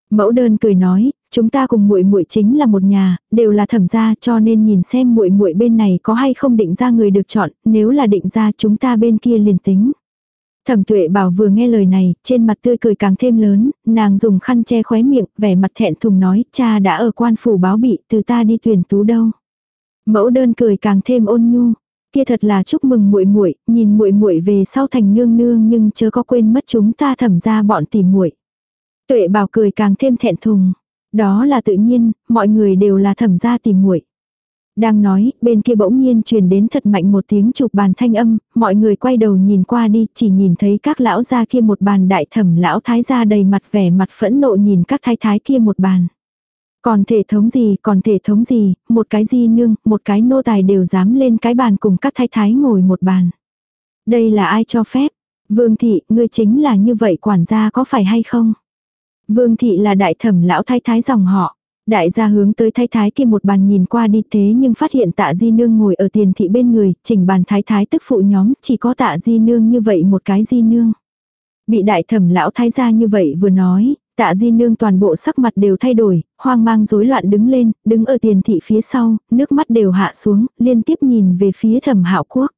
Mẫu đơn cười nói, chúng ta cùng muội muội chính là một nhà, đều là thẩm gia, cho nên nhìn xem muội muội bên này có hay không định ra người được chọn, nếu là định ra chúng ta bên kia liền tính. Thẩm tuệ bảo vừa nghe lời này, trên mặt tươi cười càng thêm lớn, nàng dùng khăn che khóe miệng, vẻ mặt thẹn thùng nói, cha đã ở quan phủ báo bị, từ ta đi tuyển tú đâu. Mẫu đơn cười càng thêm ôn nhu, kia thật là chúc mừng muội muội, nhìn muội muội về sau thành nương nương nhưng chớ có quên mất chúng ta thẩm ra bọn tỉ muội. Tuệ bảo cười càng thêm thẹn thùng. Đó là tự nhiên, mọi người đều là thẩm gia tìm muội. Đang nói, bên kia bỗng nhiên truyền đến thật mạnh một tiếng chụp bàn thanh âm, mọi người quay đầu nhìn qua đi, chỉ nhìn thấy các lão gia kia một bàn đại thẩm lão thái gia đầy mặt vẻ mặt phẫn nộ nhìn các thái thái kia một bàn. Còn thể thống gì, còn thể thống gì, một cái di nương, một cái nô tài đều dám lên cái bàn cùng các thái thái ngồi một bàn. Đây là ai cho phép? Vương thị, ngươi chính là như vậy quản gia có phải hay không? Vương thị là đại thẩm lão thái thái dòng họ. Đại gia hướng tới thái thái kia một bàn nhìn qua đi thế nhưng phát hiện tạ di nương ngồi ở tiền thị bên người, chỉnh bàn thái thái tức phụ nhóm, chỉ có tạ di nương như vậy một cái di nương. Bị đại thẩm lão thái gia như vậy vừa nói, tạ di nương toàn bộ sắc mặt đều thay đổi, hoang mang rối loạn đứng lên, đứng ở tiền thị phía sau, nước mắt đều hạ xuống, liên tiếp nhìn về phía thẩm hạo quốc.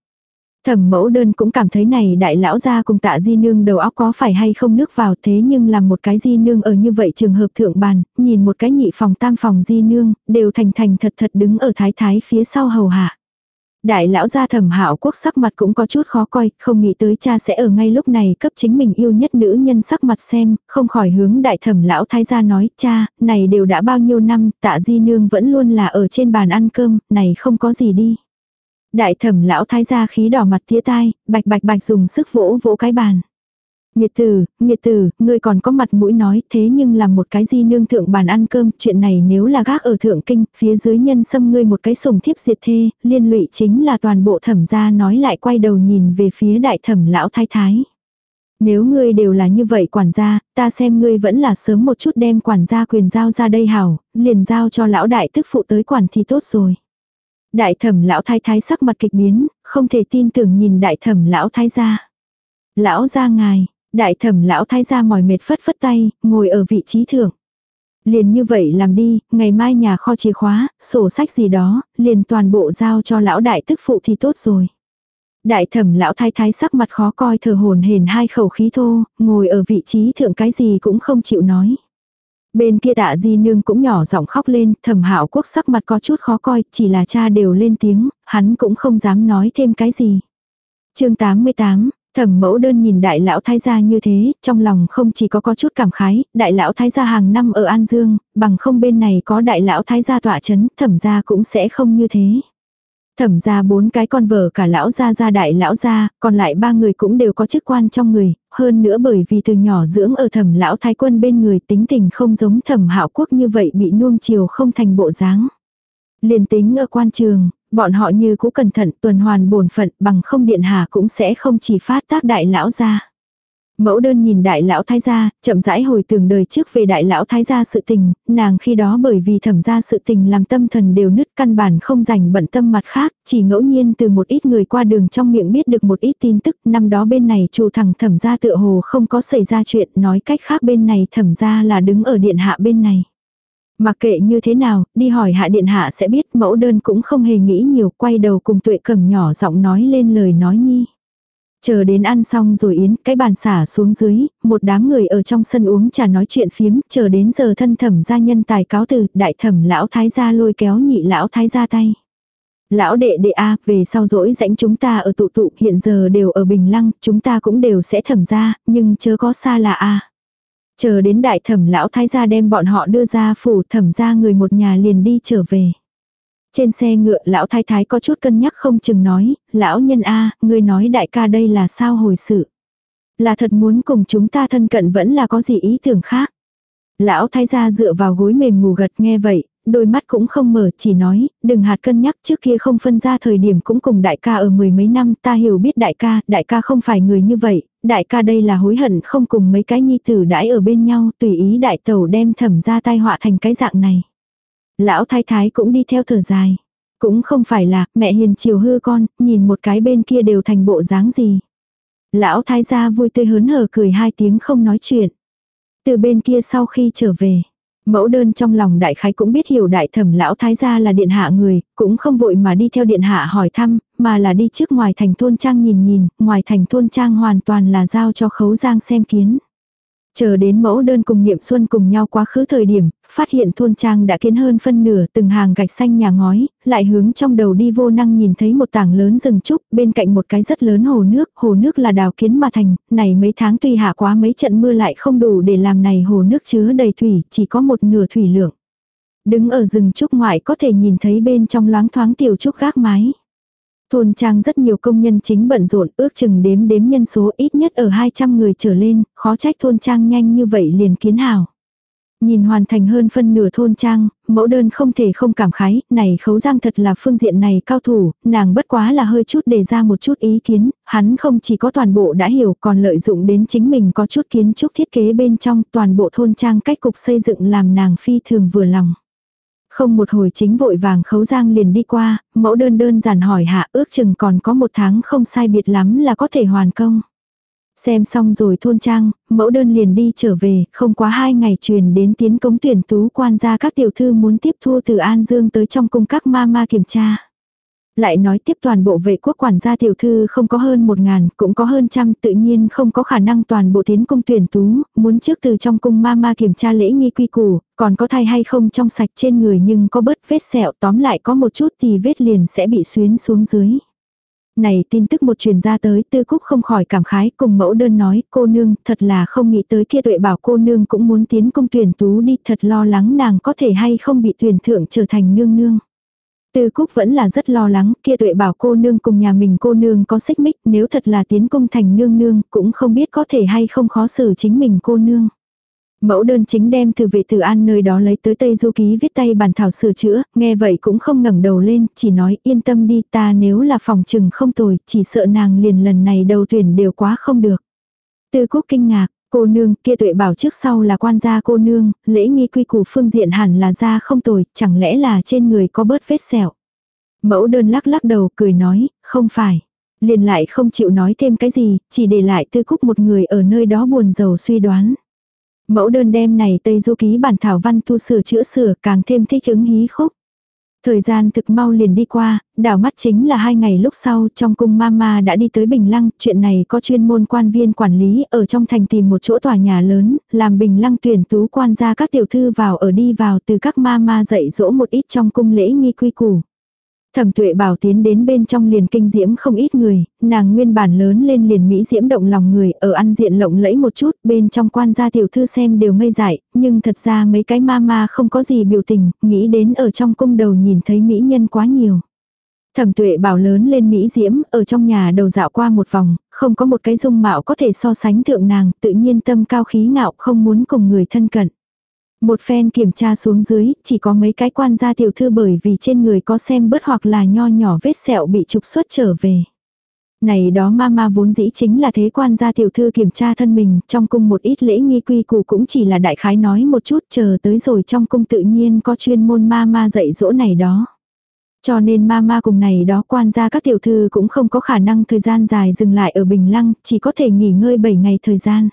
Thẩm mẫu đơn cũng cảm thấy này đại lão gia cùng tạ di nương đầu óc có phải hay không nước vào thế nhưng làm một cái di nương ở như vậy trường hợp thượng bàn, nhìn một cái nhị phòng tam phòng di nương, đều thành thành thật thật đứng ở thái thái phía sau hầu hạ. Đại lão gia thẩm hạo quốc sắc mặt cũng có chút khó coi, không nghĩ tới cha sẽ ở ngay lúc này cấp chính mình yêu nhất nữ nhân sắc mặt xem, không khỏi hướng đại thẩm lão thái gia nói, cha, này đều đã bao nhiêu năm, tạ di nương vẫn luôn là ở trên bàn ăn cơm, này không có gì đi. Đại thẩm lão thái gia khí đỏ mặt tía tai, bạch bạch bạch dùng sức vỗ vỗ cái bàn. Nghiệt tử, nghiệt tử, ngươi còn có mặt mũi nói thế nhưng làm một cái di nương thượng bàn ăn cơm, chuyện này nếu là gác ở thượng kinh, phía dưới nhân xâm ngươi một cái sùng thiếp diệt thê, liên lụy chính là toàn bộ thẩm gia nói lại quay đầu nhìn về phía đại thẩm lão thái thái. Nếu ngươi đều là như vậy quản gia, ta xem ngươi vẫn là sớm một chút đem quản gia quyền giao ra đây hảo, liền giao cho lão đại tức phụ tới quản thì tốt rồi. Đại thẩm lão thái thái sắc mặt kịch biến, không thể tin tưởng nhìn đại thẩm lão thái gia. Lão gia ngài, đại thẩm lão thái gia mỏi mệt phất phất tay, ngồi ở vị trí thượng. Liền như vậy làm đi, ngày mai nhà kho chìa khóa, sổ sách gì đó, liền toàn bộ giao cho lão đại tức phụ thì tốt rồi. Đại thẩm lão thái thái sắc mặt khó coi thở hồn hển hai khẩu khí thô, ngồi ở vị trí thượng cái gì cũng không chịu nói. Bên kia tạ di nương cũng nhỏ giọng khóc lên, thẩm hạo quốc sắc mặt có chút khó coi, chỉ là cha đều lên tiếng, hắn cũng không dám nói thêm cái gì. chương 88, Thẩm mẫu đơn nhìn đại lão thái gia như thế, trong lòng không chỉ có có chút cảm khái, đại lão thái gia hàng năm ở An Dương, bằng không bên này có đại lão thái gia tỏa chấn, thẩm gia cũng sẽ không như thế. Thẩm ra bốn cái con vợ cả lão gia gia đại lão gia, còn lại ba người cũng đều có chức quan trong người, hơn nữa bởi vì từ nhỏ dưỡng ở thẩm lão thái quân bên người tính tình không giống thẩm hạo quốc như vậy bị nuông chiều không thành bộ dáng. Liền tính ở quan trường, bọn họ như cũ cẩn thận tuần hoàn bổn phận bằng không điện hà cũng sẽ không chỉ phát tác đại lão gia. Mẫu đơn nhìn đại lão thái gia, chậm rãi hồi tưởng đời trước về đại lão thái gia sự tình, nàng khi đó bởi vì thẩm gia sự tình làm tâm thần đều nứt căn bản không dành bận tâm mặt khác, chỉ ngẫu nhiên từ một ít người qua đường trong miệng biết được một ít tin tức, năm đó bên này chủ thẳng thẩm gia tựa hồ không có xảy ra chuyện, nói cách khác bên này thẩm gia là đứng ở điện hạ bên này. Mặc kệ như thế nào, đi hỏi hạ điện hạ sẽ biết mẫu đơn cũng không hề nghĩ nhiều, quay đầu cùng tuệ cầm nhỏ giọng nói lên lời nói nhi. Chờ đến ăn xong rồi yến, cái bàn xả xuống dưới, một đám người ở trong sân uống trà nói chuyện phiếm, chờ đến giờ thân thẩm gia nhân tài cáo từ, đại thẩm lão thái gia lôi kéo nhị lão thái gia tay. Lão đệ đệ A, về sau dỗi rãnh chúng ta ở tụ tụ, hiện giờ đều ở Bình Lăng, chúng ta cũng đều sẽ thẩm ra, nhưng chớ có xa là A. Chờ đến đại thẩm lão thái gia đem bọn họ đưa ra phủ thẩm ra người một nhà liền đi trở về. Trên xe ngựa lão thái thái có chút cân nhắc không chừng nói, lão nhân A, người nói đại ca đây là sao hồi sự. Là thật muốn cùng chúng ta thân cận vẫn là có gì ý tưởng khác. Lão thái gia dựa vào gối mềm ngủ gật nghe vậy, đôi mắt cũng không mở chỉ nói, đừng hạt cân nhắc trước kia không phân ra thời điểm cũng cùng đại ca ở mười mấy năm ta hiểu biết đại ca, đại ca không phải người như vậy, đại ca đây là hối hận không cùng mấy cái nhi tử đãi ở bên nhau tùy ý đại tẩu đem thẩm ra tai họa thành cái dạng này. Lão thái thái cũng đi theo thở dài. Cũng không phải là mẹ hiền chiều hư con, nhìn một cái bên kia đều thành bộ dáng gì. Lão thái gia vui tươi hớn hở cười hai tiếng không nói chuyện. Từ bên kia sau khi trở về, Mẫu đơn trong lòng đại khái cũng biết hiểu đại thẩm lão thái gia là điện hạ người, cũng không vội mà đi theo điện hạ hỏi thăm, mà là đi trước ngoài thành thôn trang nhìn nhìn, ngoài thành thôn trang hoàn toàn là giao cho khấu giang xem kiến. Chờ đến mẫu đơn cùng niệm xuân cùng nhau quá khứ thời điểm, phát hiện thôn trang đã kiến hơn phân nửa từng hàng gạch xanh nhà ngói, lại hướng trong đầu đi vô năng nhìn thấy một tảng lớn rừng trúc, bên cạnh một cái rất lớn hồ nước, hồ nước là đào kiến mà thành, này mấy tháng tuy hạ quá mấy trận mưa lại không đủ để làm này hồ nước chứa đầy thủy, chỉ có một nửa thủy lượng. Đứng ở rừng trúc ngoại có thể nhìn thấy bên trong loáng thoáng tiểu trúc gác mái. Thôn trang rất nhiều công nhân chính bận rộn ước chừng đếm đếm nhân số ít nhất ở 200 người trở lên, khó trách thôn trang nhanh như vậy liền kiến hảo. Nhìn hoàn thành hơn phân nửa thôn trang, mẫu đơn không thể không cảm khái, này khấu giang thật là phương diện này cao thủ, nàng bất quá là hơi chút đề ra một chút ý kiến, hắn không chỉ có toàn bộ đã hiểu còn lợi dụng đến chính mình có chút kiến trúc thiết kế bên trong toàn bộ thôn trang cách cục xây dựng làm nàng phi thường vừa lòng. Không một hồi chính vội vàng khấu giang liền đi qua, mẫu đơn đơn giản hỏi hạ ước chừng còn có một tháng không sai biệt lắm là có thể hoàn công. Xem xong rồi thôn trang, mẫu đơn liền đi trở về, không quá hai ngày truyền đến tiến cống tuyển tú quan gia các tiểu thư muốn tiếp thu từ An Dương tới trong cung các ma ma kiểm tra. Lại nói tiếp toàn bộ vệ quốc quản gia tiểu thư không có hơn một ngàn, cũng có hơn trăm, tự nhiên không có khả năng toàn bộ tiến cung tuyển tú, muốn trước từ trong cung ma ma kiểm tra lễ nghi quy củ, còn có thai hay không trong sạch trên người nhưng có bớt vết sẹo tóm lại có một chút thì vết liền sẽ bị xuyến xuống dưới. Này tin tức một truyền ra tới tư cúc không khỏi cảm khái cùng mẫu đơn nói cô nương thật là không nghĩ tới kia tuệ bảo cô nương cũng muốn tiến công tuyển tú đi thật lo lắng nàng có thể hay không bị tuyển thượng trở thành nương nương. Tư Cúc vẫn là rất lo lắng, kia tuệ bảo cô nương cùng nhà mình cô nương có xích mích, nếu thật là tiến công thành nương nương, cũng không biết có thể hay không khó xử chính mình cô nương. Mẫu đơn chính đem từ vệ tử an nơi đó lấy tới Tây Du Ký viết tay bản thảo sửa chữa, nghe vậy cũng không ngẩng đầu lên, chỉ nói yên tâm đi ta nếu là phòng trừng không tồi, chỉ sợ nàng liền lần này đầu tuyển đều quá không được. Tư Cúc kinh ngạc, Cô nương kia tuệ bảo trước sau là quan gia cô nương, lễ nghi quy củ phương diện hẳn là ra không tồi, chẳng lẽ là trên người có bớt vết sẹo. Mẫu đơn lắc lắc đầu cười nói, không phải. Liền lại không chịu nói thêm cái gì, chỉ để lại tư cúc một người ở nơi đó buồn giàu suy đoán. Mẫu đơn đem này Tây Du ký bản thảo văn tu sửa chữa sửa càng thêm thích ứng hí khúc. Thời gian thực mau liền đi qua, đảo mắt chính là hai ngày lúc sau trong cung mama đã đi tới Bình Lăng, chuyện này có chuyên môn quan viên quản lý ở trong thành tìm một chỗ tòa nhà lớn, làm Bình Lăng tuyển tú quan ra các tiểu thư vào ở đi vào từ các mama dạy dỗ một ít trong cung lễ nghi quy củ. Thẩm tuệ bảo tiến đến bên trong liền kinh diễm không ít người, nàng nguyên bản lớn lên liền Mỹ diễm động lòng người, ở ăn diện lộng lẫy một chút, bên trong quan gia tiểu thư xem đều ngây dại, nhưng thật ra mấy cái ma ma không có gì biểu tình, nghĩ đến ở trong cung đầu nhìn thấy Mỹ nhân quá nhiều. Thẩm tuệ bảo lớn lên Mỹ diễm, ở trong nhà đầu dạo qua một vòng, không có một cái dung mạo có thể so sánh thượng nàng, tự nhiên tâm cao khí ngạo không muốn cùng người thân cận. Một phen kiểm tra xuống dưới, chỉ có mấy cái quan gia tiểu thư bởi vì trên người có xem bớt hoặc là nho nhỏ vết sẹo bị trục xuất trở về. Này đó mama vốn dĩ chính là thế quan gia tiểu thư kiểm tra thân mình, trong cung một ít lễ nghi quy củ cũng chỉ là đại khái nói một chút chờ tới rồi trong cung tự nhiên có chuyên môn mama dạy dỗ này đó. Cho nên mama cùng này đó quan gia các tiểu thư cũng không có khả năng thời gian dài dừng lại ở Bình Lăng, chỉ có thể nghỉ ngơi 7 ngày thời gian.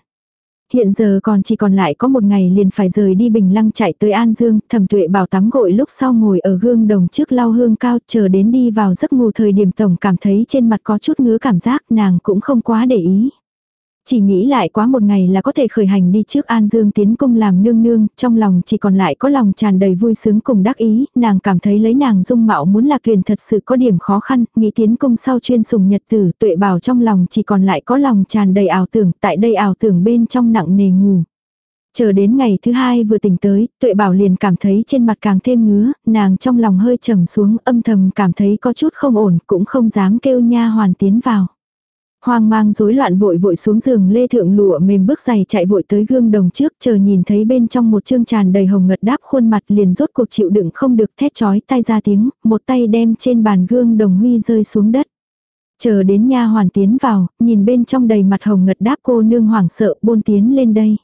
Hiện giờ còn chỉ còn lại có một ngày liền phải rời đi Bình Lăng chạy tới An Dương, thẩm tuệ bảo tắm gội lúc sau ngồi ở gương đồng trước lau hương cao chờ đến đi vào giấc ngủ thời điểm tổng cảm thấy trên mặt có chút ngứa cảm giác nàng cũng không quá để ý. Chỉ nghĩ lại quá một ngày là có thể khởi hành đi trước An Dương tiến cung làm nương nương, trong lòng chỉ còn lại có lòng tràn đầy vui sướng cùng đắc ý, nàng cảm thấy lấy nàng dung mạo muốn lạc tuyển thật sự có điểm khó khăn, nghĩ tiến cung sau chuyên sùng nhật tử, tuệ bảo trong lòng chỉ còn lại có lòng tràn đầy ảo tưởng, tại đây ảo tưởng bên trong nặng nề ngủ. Chờ đến ngày thứ hai vừa tỉnh tới, tuệ bảo liền cảm thấy trên mặt càng thêm ngứa, nàng trong lòng hơi trầm xuống âm thầm cảm thấy có chút không ổn, cũng không dám kêu nha hoàn tiến vào. Hoang mang rối loạn vội vội xuống giường lê thượng lụa mềm bước giày chạy vội tới gương đồng trước chờ nhìn thấy bên trong một chương tràn đầy hồng ngật đáp khuôn mặt liền rốt cuộc chịu đựng không được thét chói tay ra tiếng, một tay đem trên bàn gương đồng huy rơi xuống đất. Chờ đến nha hoàn tiến vào, nhìn bên trong đầy mặt hồng ngật đáp cô nương hoảng sợ bôn tiến lên đây.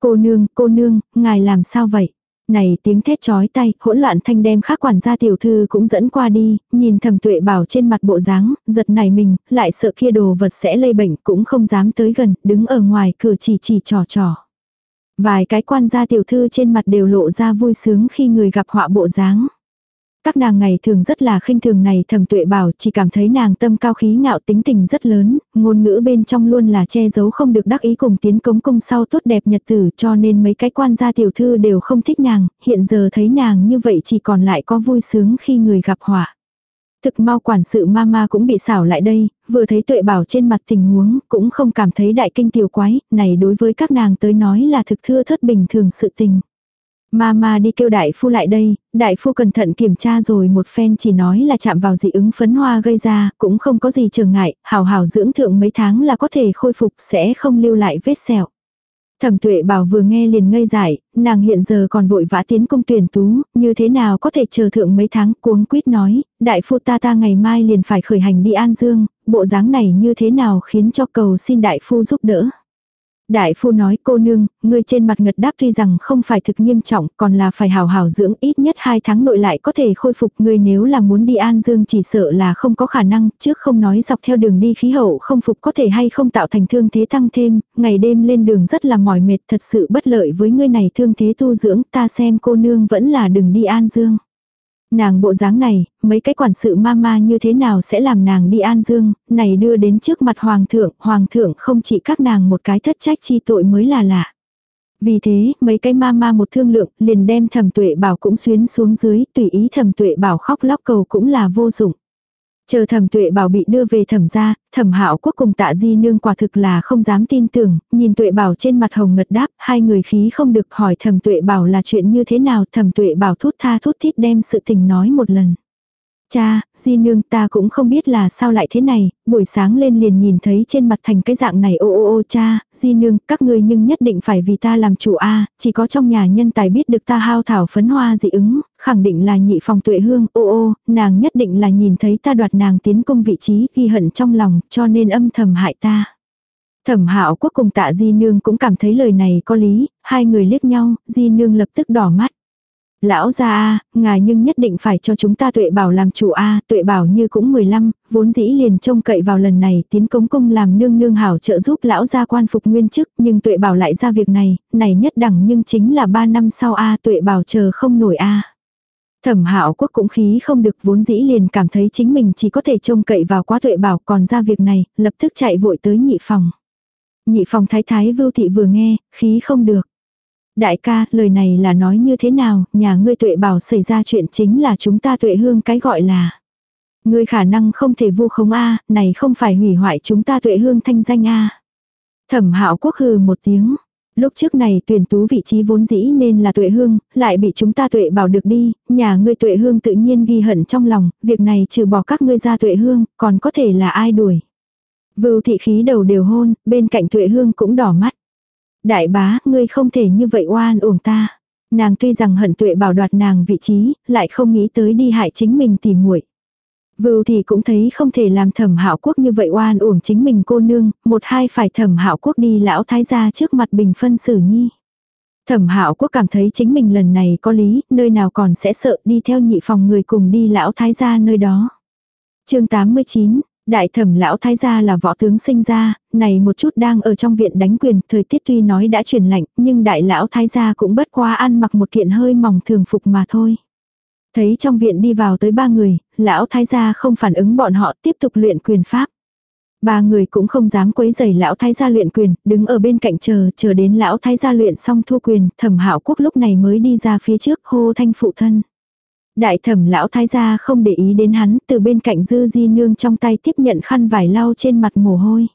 Cô nương, cô nương, ngài làm sao vậy? Này tiếng thét chói tay, hỗn loạn thanh đem khác quản gia tiểu thư cũng dẫn qua đi, nhìn thầm tuệ bảo trên mặt bộ dáng, giật này mình, lại sợ kia đồ vật sẽ lây bệnh cũng không dám tới gần, đứng ở ngoài cửa chỉ chỉ trò trò. Vài cái quan gia tiểu thư trên mặt đều lộ ra vui sướng khi người gặp họa bộ dáng. Các nàng ngày thường rất là khinh thường này thầm tuệ bảo chỉ cảm thấy nàng tâm cao khí ngạo tính tình rất lớn, ngôn ngữ bên trong luôn là che giấu không được đắc ý cùng tiến cống cung sau tốt đẹp nhật tử cho nên mấy cái quan gia tiểu thư đều không thích nàng, hiện giờ thấy nàng như vậy chỉ còn lại có vui sướng khi người gặp họa. Thực mau quản sự mama cũng bị xảo lại đây, vừa thấy tuệ bảo trên mặt tình huống, cũng không cảm thấy đại kinh tiểu quái, này đối với các nàng tới nói là thực thưa thất bình thường sự tình. Mama đi kêu đại phu lại đây, đại phu cẩn thận kiểm tra rồi một phen chỉ nói là chạm vào dị ứng phấn hoa gây ra, cũng không có gì trở ngại, hào hào dưỡng thượng mấy tháng là có thể khôi phục sẽ không lưu lại vết sẹo. Thẩm tuệ bảo vừa nghe liền ngây dại, nàng hiện giờ còn vội vã tiến công tuyển tú, như thế nào có thể chờ thượng mấy tháng cuống quýt nói, đại phu ta ta ngày mai liền phải khởi hành đi An Dương, bộ dáng này như thế nào khiến cho cầu xin đại phu giúp đỡ. Đại phu nói cô nương, người trên mặt ngật đáp tuy rằng không phải thực nghiêm trọng, còn là phải hào hào dưỡng ít nhất 2 tháng nội lại có thể khôi phục. Ngươi nếu là muốn đi An Dương chỉ sợ là không có khả năng, trước không nói dọc theo đường đi khí hậu không phục có thể hay không tạo thành thương thế tăng thêm, ngày đêm lên đường rất là mỏi mệt thật sự bất lợi với người này thương thế tu dưỡng, ta xem cô nương vẫn là đừng đi An Dương. Nàng bộ dáng này, mấy cái quản sự ma ma như thế nào sẽ làm nàng đi an dương, này đưa đến trước mặt hoàng thượng, hoàng thượng không chỉ các nàng một cái thất trách chi tội mới là lạ. Vì thế, mấy cái ma ma một thương lượng, liền đem thẩm tuệ bảo cũng xuyến xuống dưới, tùy ý thẩm tuệ bảo khóc lóc cầu cũng là vô dụng. Chờ thẩm tuệ bảo bị đưa về thẩm ra, thẩm hạo quốc cùng tạ di nương quả thực là không dám tin tưởng, nhìn tuệ bảo trên mặt hồng ngật đáp, hai người khí không được hỏi thẩm tuệ bảo là chuyện như thế nào, thẩm tuệ bảo thút tha thút thít đem sự tình nói một lần. Cha, di nương ta cũng không biết là sao lại thế này, buổi sáng lên liền nhìn thấy trên mặt thành cái dạng này ô ô ô cha, di nương, các ngươi nhưng nhất định phải vì ta làm chủ a chỉ có trong nhà nhân tài biết được ta hao thảo phấn hoa dị ứng, khẳng định là nhị phòng tuệ hương, ô ô, nàng nhất định là nhìn thấy ta đoạt nàng tiến công vị trí ghi hận trong lòng, cho nên âm thầm hại ta. Thẩm hạo quốc cùng tạ di nương cũng cảm thấy lời này có lý, hai người liếc nhau, di nương lập tức đỏ mắt. Lão gia a, ngài nhưng nhất định phải cho chúng ta tuệ bảo làm chủ a, tuệ bảo như cũng 15, vốn dĩ liền trông cậy vào lần này tiến cống cung làm nương nương hảo trợ giúp lão gia quan phục nguyên chức, nhưng tuệ bảo lại ra việc này, này nhất đẳng nhưng chính là 3 năm sau a, tuệ bảo chờ không nổi a. Thẩm Hạo Quốc cũng khí không được vốn dĩ liền cảm thấy chính mình chỉ có thể trông cậy vào quá tuệ bảo còn ra việc này, lập tức chạy vội tới nhị phòng. Nhị phòng thái thái vưu thị vừa nghe, khí không được. Đại ca, lời này là nói như thế nào, nhà ngươi tuệ bảo xảy ra chuyện chính là chúng ta tuệ hương cái gọi là. Ngươi khả năng không thể vu khống A, này không phải hủy hoại chúng ta tuệ hương thanh danh A. Thẩm hạo quốc hừ một tiếng. Lúc trước này tuyển tú vị trí vốn dĩ nên là tuệ hương, lại bị chúng ta tuệ bảo được đi, nhà ngươi tuệ hương tự nhiên ghi hận trong lòng, việc này trừ bỏ các ngươi ra tuệ hương, còn có thể là ai đuổi. Vưu thị khí đầu đều hôn, bên cạnh tuệ hương cũng đỏ mắt. Đại bá, ngươi không thể như vậy oan uổng ta. Nàng tuy rằng hận tuệ bảo đoạt nàng vị trí, lại không nghĩ tới đi hại chính mình tỉ muội. Vưu thì cũng thấy không thể làm thẩm hạo quốc như vậy oan uổng chính mình cô nương, một hai phải thẩm hạo quốc đi lão thái gia trước mặt bình phân xử nhi. Thẩm hạo quốc cảm thấy chính mình lần này có lý, nơi nào còn sẽ sợ đi theo nhị phòng người cùng đi lão thái gia nơi đó. chương 89, Đại thẩm lão thái gia là võ tướng sinh ra, này một chút đang ở trong viện đánh quyền, thời tiết tuy nói đã chuyển lạnh, nhưng đại lão thái gia cũng bất quá ăn mặc một kiện hơi mỏng thường phục mà thôi. Thấy trong viện đi vào tới ba người, lão thái gia không phản ứng bọn họ tiếp tục luyện quyền pháp. Ba người cũng không dám quấy rầy lão thái gia luyện quyền, đứng ở bên cạnh chờ, chờ đến lão thái gia luyện xong thu quyền, thẩm hạo quốc lúc này mới đi ra phía trước hô thanh phụ thân. Đại thẩm lão thái gia không để ý đến hắn, từ bên cạnh dư di nương trong tay tiếp nhận khăn vải lau trên mặt mồ hôi.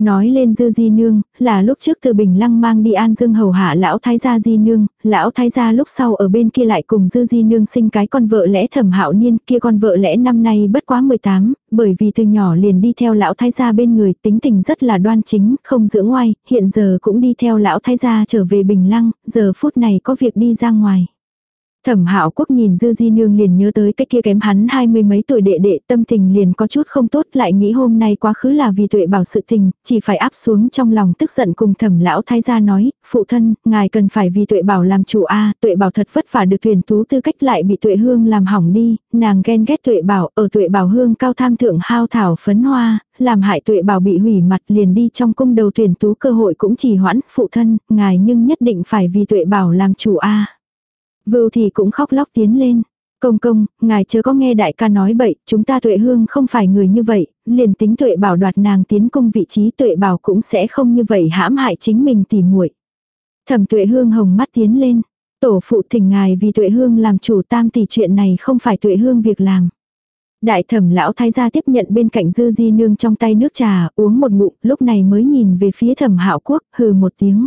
Nói lên dư di nương, là lúc trước từ Bình Lăng mang đi an dương hầu hạ lão thái gia di nương, lão thái gia lúc sau ở bên kia lại cùng dư di nương sinh cái con vợ lẽ thẩm hạo niên kia con vợ lẽ năm nay bất quá 18, bởi vì từ nhỏ liền đi theo lão thái gia bên người tính tình rất là đoan chính, không dưỡng ngoài hiện giờ cũng đi theo lão thái gia trở về Bình Lăng, giờ phút này có việc đi ra ngoài. Thẩm Hạo Quốc nhìn Dư Di Nương liền nhớ tới cái kia kém hắn hai mươi mấy tuổi đệ đệ, tâm tình liền có chút không tốt, lại nghĩ hôm nay quá khứ là vì tuệ bảo sự tình, chỉ phải áp xuống trong lòng tức giận cùng Thẩm lão thái gia nói, phụ thân, ngài cần phải vì tuệ bảo làm chủ a, tuệ bảo thật vất vả được tuyển tú tư cách lại bị tuệ hương làm hỏng đi, nàng ghen ghét tuệ bảo, ở tuệ bảo hương cao tham thượng hao thảo phấn hoa, làm hại tuệ bảo bị hủy mặt liền đi trong cung đầu tuyển tú cơ hội cũng chỉ hoãn, phụ thân, ngài nhưng nhất định phải vì tuệ bảo làm chủ a. Vưu thì cũng khóc lóc tiến lên. Công công, ngài chưa có nghe đại ca nói bậy, chúng ta tuệ hương không phải người như vậy, liền tính tuệ bảo đoạt nàng tiến cung vị trí tuệ bảo cũng sẽ không như vậy hãm hại chính mình tỉ muội. Thẩm tuệ hương hồng mắt tiến lên. Tổ phụ thỉnh ngài vì tuệ hương làm chủ tam tỷ chuyện này không phải tuệ hương việc làm. Đại thẩm lão thái gia tiếp nhận bên cạnh dư di nương trong tay nước trà, uống một ngụm, lúc này mới nhìn về phía thẩm hạo quốc, hừ một tiếng.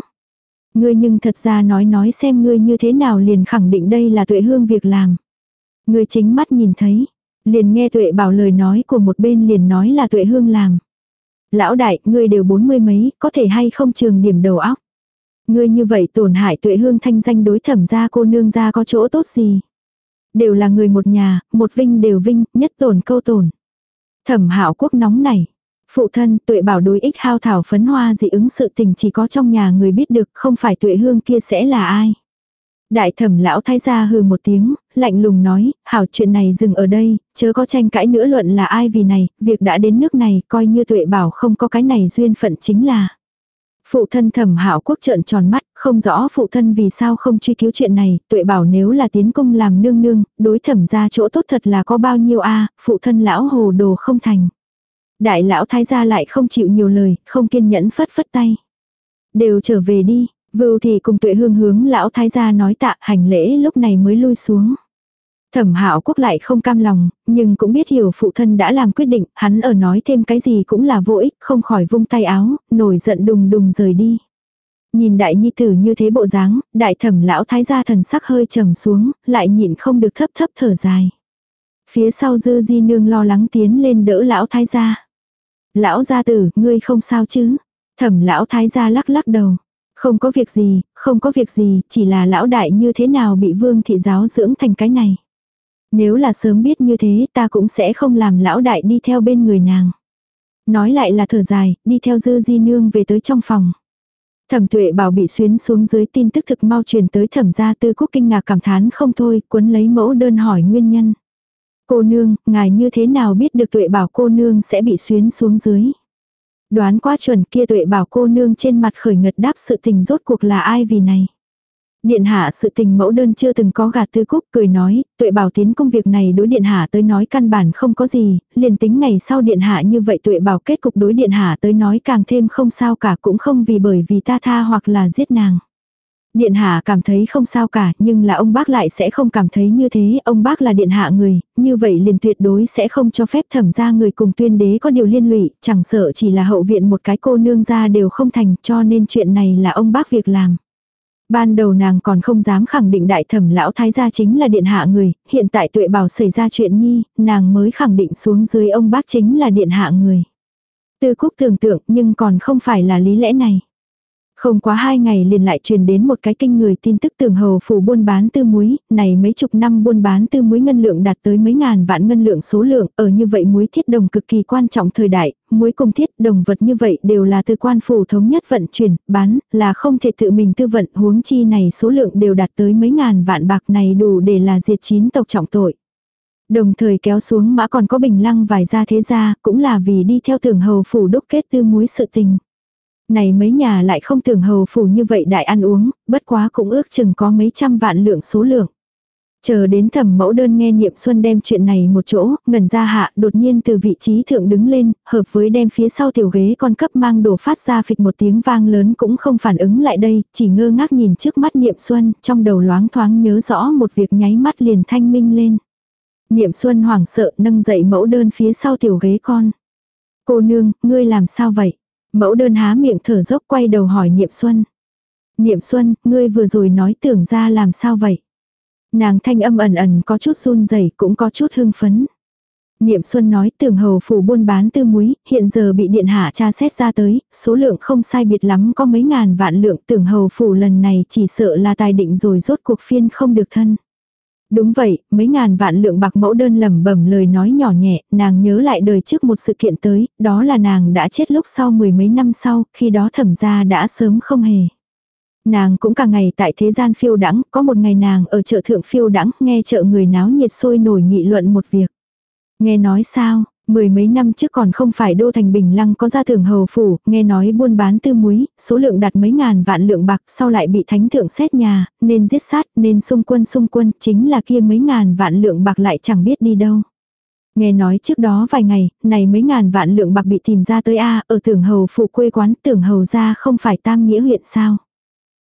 Ngươi nhưng thật ra nói nói xem ngươi như thế nào liền khẳng định đây là tuệ hương việc làm. Ngươi chính mắt nhìn thấy, liền nghe tuệ bảo lời nói của một bên liền nói là tuệ hương làm. Lão đại, ngươi đều bốn mươi mấy, có thể hay không trường điểm đầu óc. Ngươi như vậy tổn hại tuệ hương thanh danh đối thẩm ra cô nương ra có chỗ tốt gì. Đều là người một nhà, một vinh đều vinh, nhất tổn câu tổn. Thẩm hạo quốc nóng này, Phụ thân, tuệ bảo đối ích hao thảo phấn hoa dị ứng sự tình chỉ có trong nhà người biết được, không phải tuệ hương kia sẽ là ai. Đại thẩm lão thái gia hừ một tiếng, lạnh lùng nói, hảo chuyện này dừng ở đây, chớ có tranh cãi nữa luận là ai vì này, việc đã đến nước này, coi như tuệ bảo không có cái này duyên phận chính là. Phụ thân thẩm hảo quốc trợn tròn mắt, không rõ phụ thân vì sao không truy cứu chuyện này, tuệ bảo nếu là tiến công làm nương nương, đối thẩm ra chỗ tốt thật là có bao nhiêu a phụ thân lão hồ đồ không thành. Đại lão thái gia lại không chịu nhiều lời, không kiên nhẫn phất phất tay. Đều trở về đi, vưu thì cùng tuệ hương hướng lão thái gia nói tạ hành lễ lúc này mới lui xuống. Thẩm hạo quốc lại không cam lòng, nhưng cũng biết hiểu phụ thân đã làm quyết định, hắn ở nói thêm cái gì cũng là vô ích, không khỏi vung tay áo, nổi giận đùng đùng rời đi. Nhìn đại nhi tử như thế bộ dáng, đại thẩm lão thái gia thần sắc hơi trầm xuống, lại nhịn không được thấp thấp thở dài. Phía sau dư di nương lo lắng tiến lên đỡ lão thái gia. Lão gia tử, ngươi không sao chứ? Thẩm lão thái gia lắc lắc đầu. Không có việc gì, không có việc gì, chỉ là lão đại như thế nào bị vương thị giáo dưỡng thành cái này. Nếu là sớm biết như thế ta cũng sẽ không làm lão đại đi theo bên người nàng. Nói lại là thở dài, đi theo dư di nương về tới trong phòng. Thẩm tuệ bảo bị xuyến xuống dưới tin tức thực mau truyền tới thẩm gia tư quốc kinh ngạc cảm thán không thôi, cuốn lấy mẫu đơn hỏi nguyên nhân. Cô nương, ngài như thế nào biết được tuệ bảo cô nương sẽ bị xuyến xuống dưới. Đoán quá chuẩn kia tuệ bảo cô nương trên mặt khởi ngật đáp sự tình rốt cuộc là ai vì này. Điện hạ sự tình mẫu đơn chưa từng có gạt tư cúc cười nói, tuệ bảo tiến công việc này đối điện hạ tới nói căn bản không có gì, liền tính ngày sau điện hạ như vậy tuệ bảo kết cục đối điện hạ tới nói càng thêm không sao cả cũng không vì bởi vì ta tha hoặc là giết nàng. Điện hạ cảm thấy không sao cả, nhưng là ông bác lại sẽ không cảm thấy như thế, ông bác là điện hạ người, như vậy liền tuyệt đối sẽ không cho phép thẩm ra người cùng tuyên đế có điều liên lụy, chẳng sợ chỉ là hậu viện một cái cô nương ra đều không thành, cho nên chuyện này là ông bác việc làm. Ban đầu nàng còn không dám khẳng định đại thẩm lão thái gia chính là điện hạ người, hiện tại tuệ bảo xảy ra chuyện nhi, nàng mới khẳng định xuống dưới ông bác chính là điện hạ người. Tư Cúc tưởng tượng nhưng còn không phải là lý lẽ này. Không quá hai ngày liền lại truyền đến một cái kinh người tin tức tưởng hầu phủ buôn bán tư muối, này mấy chục năm buôn bán tư muối ngân lượng đạt tới mấy ngàn vạn ngân lượng số lượng, ở như vậy muối thiết đồng cực kỳ quan trọng thời đại, muối cùng thiết đồng vật như vậy đều là từ quan phủ thống nhất vận chuyển, bán, là không thể tự mình tư vận, huống chi này số lượng đều đạt tới mấy ngàn vạn bạc này đủ để là diệt chín tộc trọng tội. Đồng thời kéo xuống mã còn có bình lăng vài gia thế gia, cũng là vì đi theo tưởng hầu phủ đúc kết tư muối sự tình. Này mấy nhà lại không tưởng hầu phủ như vậy đại ăn uống, bất quá cũng ước chừng có mấy trăm vạn lượng số lượng. Chờ đến thẩm mẫu đơn nghe niệm xuân đem chuyện này một chỗ, ngần ra hạ đột nhiên từ vị trí thượng đứng lên, hợp với đem phía sau tiểu ghế con cấp mang đổ phát ra phịch một tiếng vang lớn cũng không phản ứng lại đây, chỉ ngơ ngác nhìn trước mắt niệm xuân, trong đầu loáng thoáng nhớ rõ một việc nháy mắt liền thanh minh lên. Niệm xuân hoảng sợ nâng dậy mẫu đơn phía sau tiểu ghế con. Cô nương, ngươi làm sao vậy? Mẫu đơn há miệng thở dốc quay đầu hỏi Niệm Xuân. Niệm Xuân, ngươi vừa rồi nói tưởng ra làm sao vậy? Nàng thanh âm ẩn ẩn có chút run rẩy cũng có chút hưng phấn. Niệm Xuân nói tưởng hầu phủ buôn bán tư muối, hiện giờ bị điện hạ tra xét ra tới, số lượng không sai biệt lắm có mấy ngàn vạn lượng tưởng hầu phủ lần này chỉ sợ là tài định rồi rốt cuộc phiên không được thân. Đúng vậy, mấy ngàn vạn lượng bạc mẫu đơn lẩm bẩm lời nói nhỏ nhẹ, nàng nhớ lại đời trước một sự kiện tới, đó là nàng đã chết lúc sau mười mấy năm sau, khi đó thẩm gia đã sớm không hề. Nàng cũng cả ngày tại thế gian phiêu đắng, có một ngày nàng ở chợ thượng phiêu đắng, nghe chợ người náo nhiệt sôi nổi nghị luận một việc. Nghe nói sao, Mười mấy năm trước còn không phải đô thành Bình Lăng có gia thưởng hầu phủ, nghe nói buôn bán tư muối, số lượng đạt mấy ngàn vạn lượng bạc, sau lại bị thánh thượng xét nhà, nên giết sát, nên xung quân xung quân, chính là kia mấy ngàn vạn lượng bạc lại chẳng biết đi đâu. Nghe nói trước đó vài ngày, này mấy ngàn vạn lượng bạc bị tìm ra tới A, ở tưởng hầu phủ quê quán, tưởng hầu ra không phải tam nghĩa huyện sao.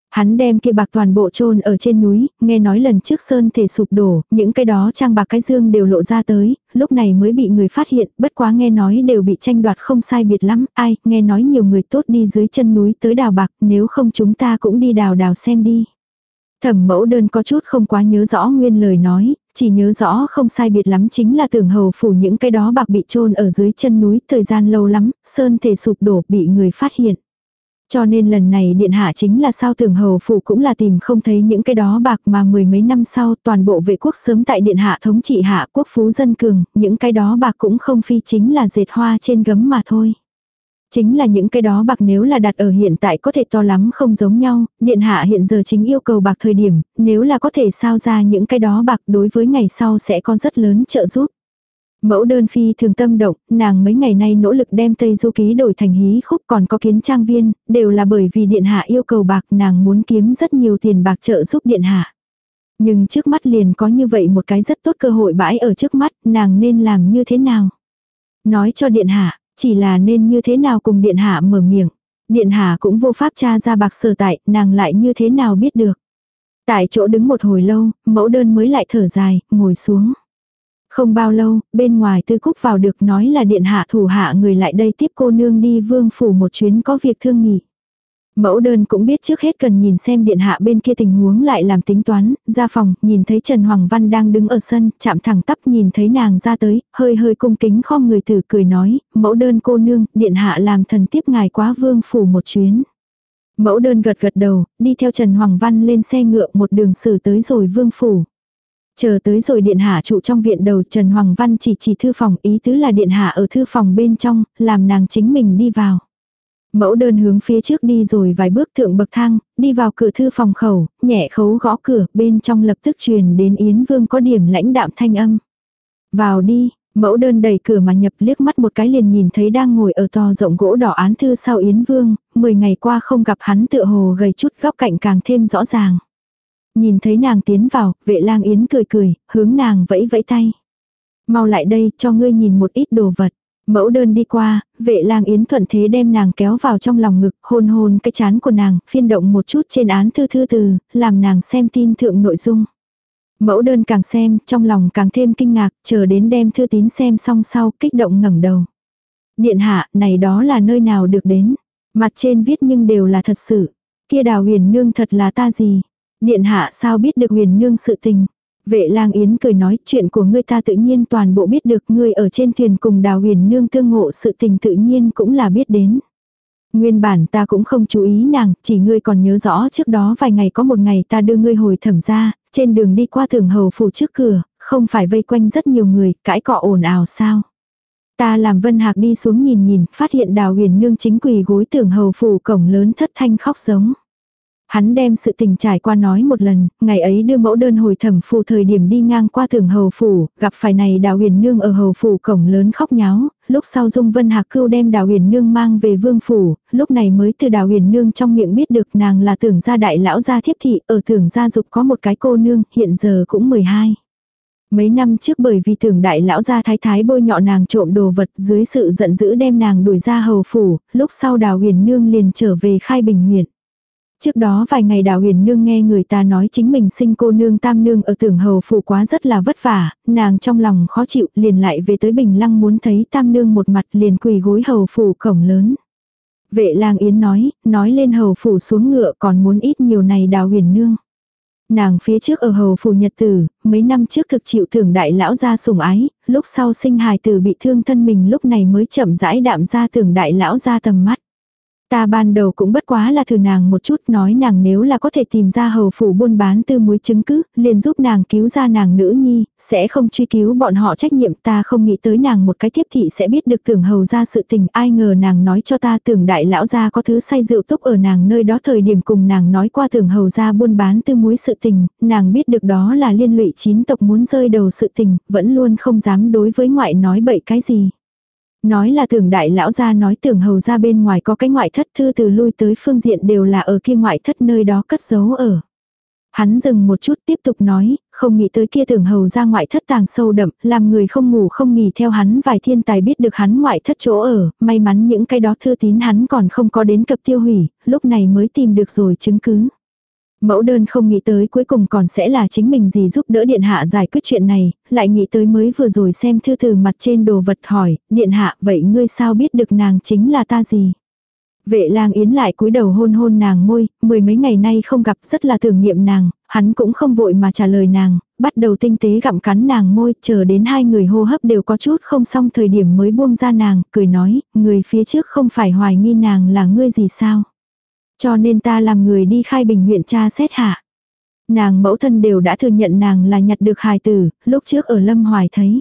Hắn đem kia bạc toàn bộ chôn ở trên núi, nghe nói lần trước sơn thể sụp đổ, những cái đó trang bạc cái dương đều lộ ra tới, lúc này mới bị người phát hiện, bất quá nghe nói đều bị tranh đoạt không sai biệt lắm, ai, nghe nói nhiều người tốt đi dưới chân núi tới đào bạc, nếu không chúng ta cũng đi đào đào xem đi. Thẩm mẫu đơn có chút không quá nhớ rõ nguyên lời nói, chỉ nhớ rõ không sai biệt lắm chính là tưởng hầu phủ những cái đó bạc bị chôn ở dưới chân núi thời gian lâu lắm, sơn thể sụp đổ bị người phát hiện. Cho nên lần này điện hạ chính là sao tưởng hầu phủ cũng là tìm không thấy những cái đó bạc mà mười mấy năm sau toàn bộ vệ quốc sớm tại điện hạ thống trị hạ quốc phú dân cường, những cái đó bạc cũng không phi chính là dệt hoa trên gấm mà thôi. Chính là những cái đó bạc nếu là đặt ở hiện tại có thể to lắm không giống nhau, điện hạ hiện giờ chính yêu cầu bạc thời điểm, nếu là có thể sao ra những cái đó bạc đối với ngày sau sẽ có rất lớn trợ giúp. Mẫu đơn phi thường tâm động, nàng mấy ngày nay nỗ lực đem Tây Du Ký đổi thành hí khúc còn có kiến trang viên, đều là bởi vì điện hạ yêu cầu bạc nàng muốn kiếm rất nhiều tiền bạc trợ giúp điện hạ. Nhưng trước mắt liền có như vậy một cái rất tốt cơ hội bãi ở trước mắt, nàng nên làm như thế nào? Nói cho điện hạ, chỉ là nên như thế nào cùng điện hạ mở miệng. Điện hạ cũng vô pháp tra ra bạc sở tại, nàng lại như thế nào biết được. Tại chỗ đứng một hồi lâu, mẫu đơn mới lại thở dài, ngồi xuống. Không bao lâu, bên ngoài tư cúc vào được nói là điện hạ thủ hạ người lại đây tiếp cô nương đi vương phủ một chuyến có việc thương nghỉ. Mẫu đơn cũng biết trước hết cần nhìn xem điện hạ bên kia tình huống lại làm tính toán, ra phòng, nhìn thấy Trần Hoàng Văn đang đứng ở sân, chạm thẳng tắp nhìn thấy nàng ra tới, hơi hơi cung kính khom người thử cười nói, mẫu đơn cô nương, điện hạ làm thần tiếp ngài quá vương phủ một chuyến. Mẫu đơn gật gật đầu, đi theo Trần Hoàng Văn lên xe ngựa một đường xử tới rồi vương phủ. Chờ tới rồi điện hạ trụ trong viện đầu Trần Hoàng Văn chỉ chỉ thư phòng ý tứ là điện hạ ở thư phòng bên trong, làm nàng chính mình đi vào. Mẫu đơn hướng phía trước đi rồi vài bước thượng bậc thang, đi vào cửa thư phòng khẩu, nhẹ khấu gõ cửa, bên trong lập tức truyền đến Yến Vương có điểm lãnh đạm thanh âm. Vào đi, mẫu đơn đẩy cửa mà nhập liếc mắt một cái liền nhìn thấy đang ngồi ở to rộng gỗ đỏ án thư sau Yến Vương, 10 ngày qua không gặp hắn tựa hồ gầy chút góc cạnh càng thêm rõ ràng. Nhìn thấy nàng tiến vào, vệ lang yến cười cười, hướng nàng vẫy vẫy tay. Mau lại đây, cho ngươi nhìn một ít đồ vật. Mẫu đơn đi qua, vệ lang yến thuận thế đem nàng kéo vào trong lòng ngực, hôn hôn cái chán của nàng, phiên động một chút trên án thư thư từ, làm nàng xem tin thượng nội dung. Mẫu đơn càng xem, trong lòng càng thêm kinh ngạc, chờ đến đem thư tín xem xong sau, kích động ngẩng đầu. Điện hạ, này đó là nơi nào được đến. Mặt trên viết nhưng đều là thật sự. Kia đào huyền nương thật là ta gì. Điện hạ sao biết được huyền nương sự tình. Vệ lang yến cười nói chuyện của ngươi ta tự nhiên toàn bộ biết được ngươi ở trên thuyền cùng đào huyền nương tương ngộ sự tình tự nhiên cũng là biết đến. Nguyên bản ta cũng không chú ý nàng, chỉ ngươi còn nhớ rõ trước đó vài ngày có một ngày ta đưa ngươi hồi thẩm ra, trên đường đi qua thường hầu phủ trước cửa, không phải vây quanh rất nhiều người, cãi cọ ồn ào sao. Ta làm Vân Hạc đi xuống nhìn nhìn, phát hiện đào huyền nương chính quỳ gối tưởng hầu phủ cổng lớn thất thanh khóc giống. Hắn đem sự tình trải qua nói một lần, ngày ấy đưa mẫu đơn hồi thẩm phủ thời điểm đi ngang qua tưởng hầu phủ, gặp phải này đào huyền nương ở hầu phủ cổng lớn khóc nháo, lúc sau dung vân hạc cưu đem đào huyền nương mang về vương phủ, lúc này mới từ đào huyền nương trong miệng biết được nàng là tưởng gia đại lão gia thiếp thị, ở tưởng gia dục có một cái cô nương, hiện giờ cũng 12. Mấy năm trước bởi vì tưởng đại lão gia thái thái bôi nhọ nàng trộm đồ vật dưới sự giận dữ đem nàng đuổi ra hầu phủ, lúc sau đào huyền nương liền trở về khai bình huyện. Trước đó vài ngày đào huyền nương nghe người ta nói chính mình sinh cô nương tam nương ở tưởng hầu phủ quá rất là vất vả, nàng trong lòng khó chịu liền lại về tới bình lăng muốn thấy tam nương một mặt liền quỳ gối hầu phủ cổng lớn. Vệ lang yến nói, nói lên hầu phủ xuống ngựa còn muốn ít nhiều này đào huyền nương. Nàng phía trước ở hầu phủ nhật tử, mấy năm trước thực chịu thưởng đại lão gia sủng ái, lúc sau sinh hài tử bị thương thân mình lúc này mới chậm rãi đạm ra tưởng đại lão gia tầm mắt. Ta ban đầu cũng bất quá là thử nàng một chút nói nàng nếu là có thể tìm ra hầu phủ buôn bán tư muối chứng cứ, liền giúp nàng cứu ra nàng nữ nhi, sẽ không truy cứu bọn họ trách nhiệm ta không nghĩ tới nàng một cái tiếp thị sẽ biết được tưởng hầu ra sự tình ai ngờ nàng nói cho ta tưởng đại lão gia có thứ say rượu túc ở nàng nơi đó thời điểm cùng nàng nói qua tưởng hầu ra buôn bán tư muối sự tình, nàng biết được đó là liên lụy chín tộc muốn rơi đầu sự tình, vẫn luôn không dám đối với ngoại nói bậy cái gì. Nói là tưởng đại lão ra nói tưởng hầu ra bên ngoài có cái ngoại thất thư từ lui tới phương diện đều là ở kia ngoại thất nơi đó cất giấu ở. Hắn dừng một chút tiếp tục nói, không nghĩ tới kia tưởng hầu ra ngoại thất tàng sâu đậm, làm người không ngủ không nghỉ theo hắn vài thiên tài biết được hắn ngoại thất chỗ ở, may mắn những cái đó thư tín hắn còn không có đến cập tiêu hủy, lúc này mới tìm được rồi chứng cứ. Mẫu đơn không nghĩ tới cuối cùng còn sẽ là chính mình gì giúp đỡ điện hạ giải quyết chuyện này, lại nghĩ tới mới vừa rồi xem thư từ mặt trên đồ vật hỏi, điện hạ vậy ngươi sao biết được nàng chính là ta gì? Vệ lang yến lại cúi đầu hôn hôn nàng môi, mười mấy ngày nay không gặp rất là tưởng niệm nàng, hắn cũng không vội mà trả lời nàng, bắt đầu tinh tế gặm cắn nàng môi, chờ đến hai người hô hấp đều có chút không xong thời điểm mới buông ra nàng, cười nói, người phía trước không phải hoài nghi nàng là ngươi gì sao? Cho nên ta làm người đi khai bình huyện cha xét hạ. Nàng mẫu thân đều đã thừa nhận nàng là nhặt được hài tử, lúc trước ở Lâm Hoài thấy.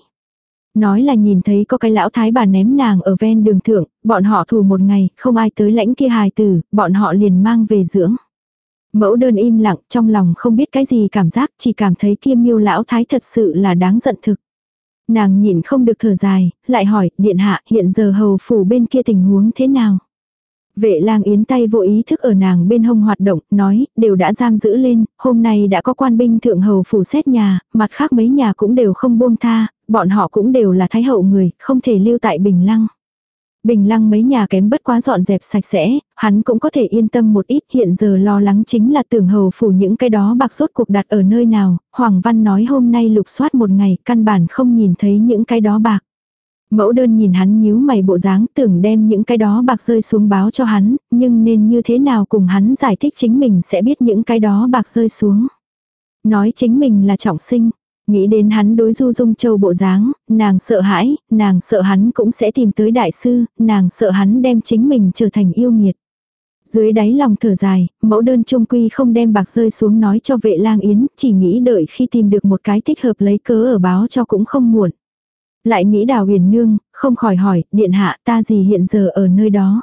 Nói là nhìn thấy có cái lão thái bà ném nàng ở ven đường thượng, bọn họ thù một ngày, không ai tới lãnh kia hài tử, bọn họ liền mang về dưỡng. Mẫu đơn im lặng, trong lòng không biết cái gì cảm giác, chỉ cảm thấy kia miêu lão thái thật sự là đáng giận thực. Nàng nhịn không được thở dài, lại hỏi, điện hạ, hiện giờ hầu phủ bên kia tình huống thế nào? Vệ lang yến tay vô ý thức ở nàng bên hông hoạt động, nói, đều đã giam giữ lên, hôm nay đã có quan binh thượng hầu phủ xét nhà, mặt khác mấy nhà cũng đều không buông tha, bọn họ cũng đều là thái hậu người, không thể lưu tại Bình Lăng. Bình Lăng mấy nhà kém bất quá dọn dẹp sạch sẽ, hắn cũng có thể yên tâm một ít hiện giờ lo lắng chính là tưởng hầu phủ những cái đó bạc sốt cuộc đặt ở nơi nào, Hoàng Văn nói hôm nay lục soát một ngày, căn bản không nhìn thấy những cái đó bạc. Mẫu đơn nhìn hắn nhíu mày bộ dáng tưởng đem những cái đó bạc rơi xuống báo cho hắn, nhưng nên như thế nào cùng hắn giải thích chính mình sẽ biết những cái đó bạc rơi xuống. Nói chính mình là trọng sinh, nghĩ đến hắn đối du dung châu bộ dáng, nàng sợ hãi, nàng sợ hắn cũng sẽ tìm tới đại sư, nàng sợ hắn đem chính mình trở thành yêu nghiệt. Dưới đáy lòng thở dài, mẫu đơn trung quy không đem bạc rơi xuống nói cho vệ lang yến, chỉ nghĩ đợi khi tìm được một cái thích hợp lấy cớ ở báo cho cũng không muộn. Lại nghĩ đào huyền nương, không khỏi hỏi, điện hạ ta gì hiện giờ ở nơi đó.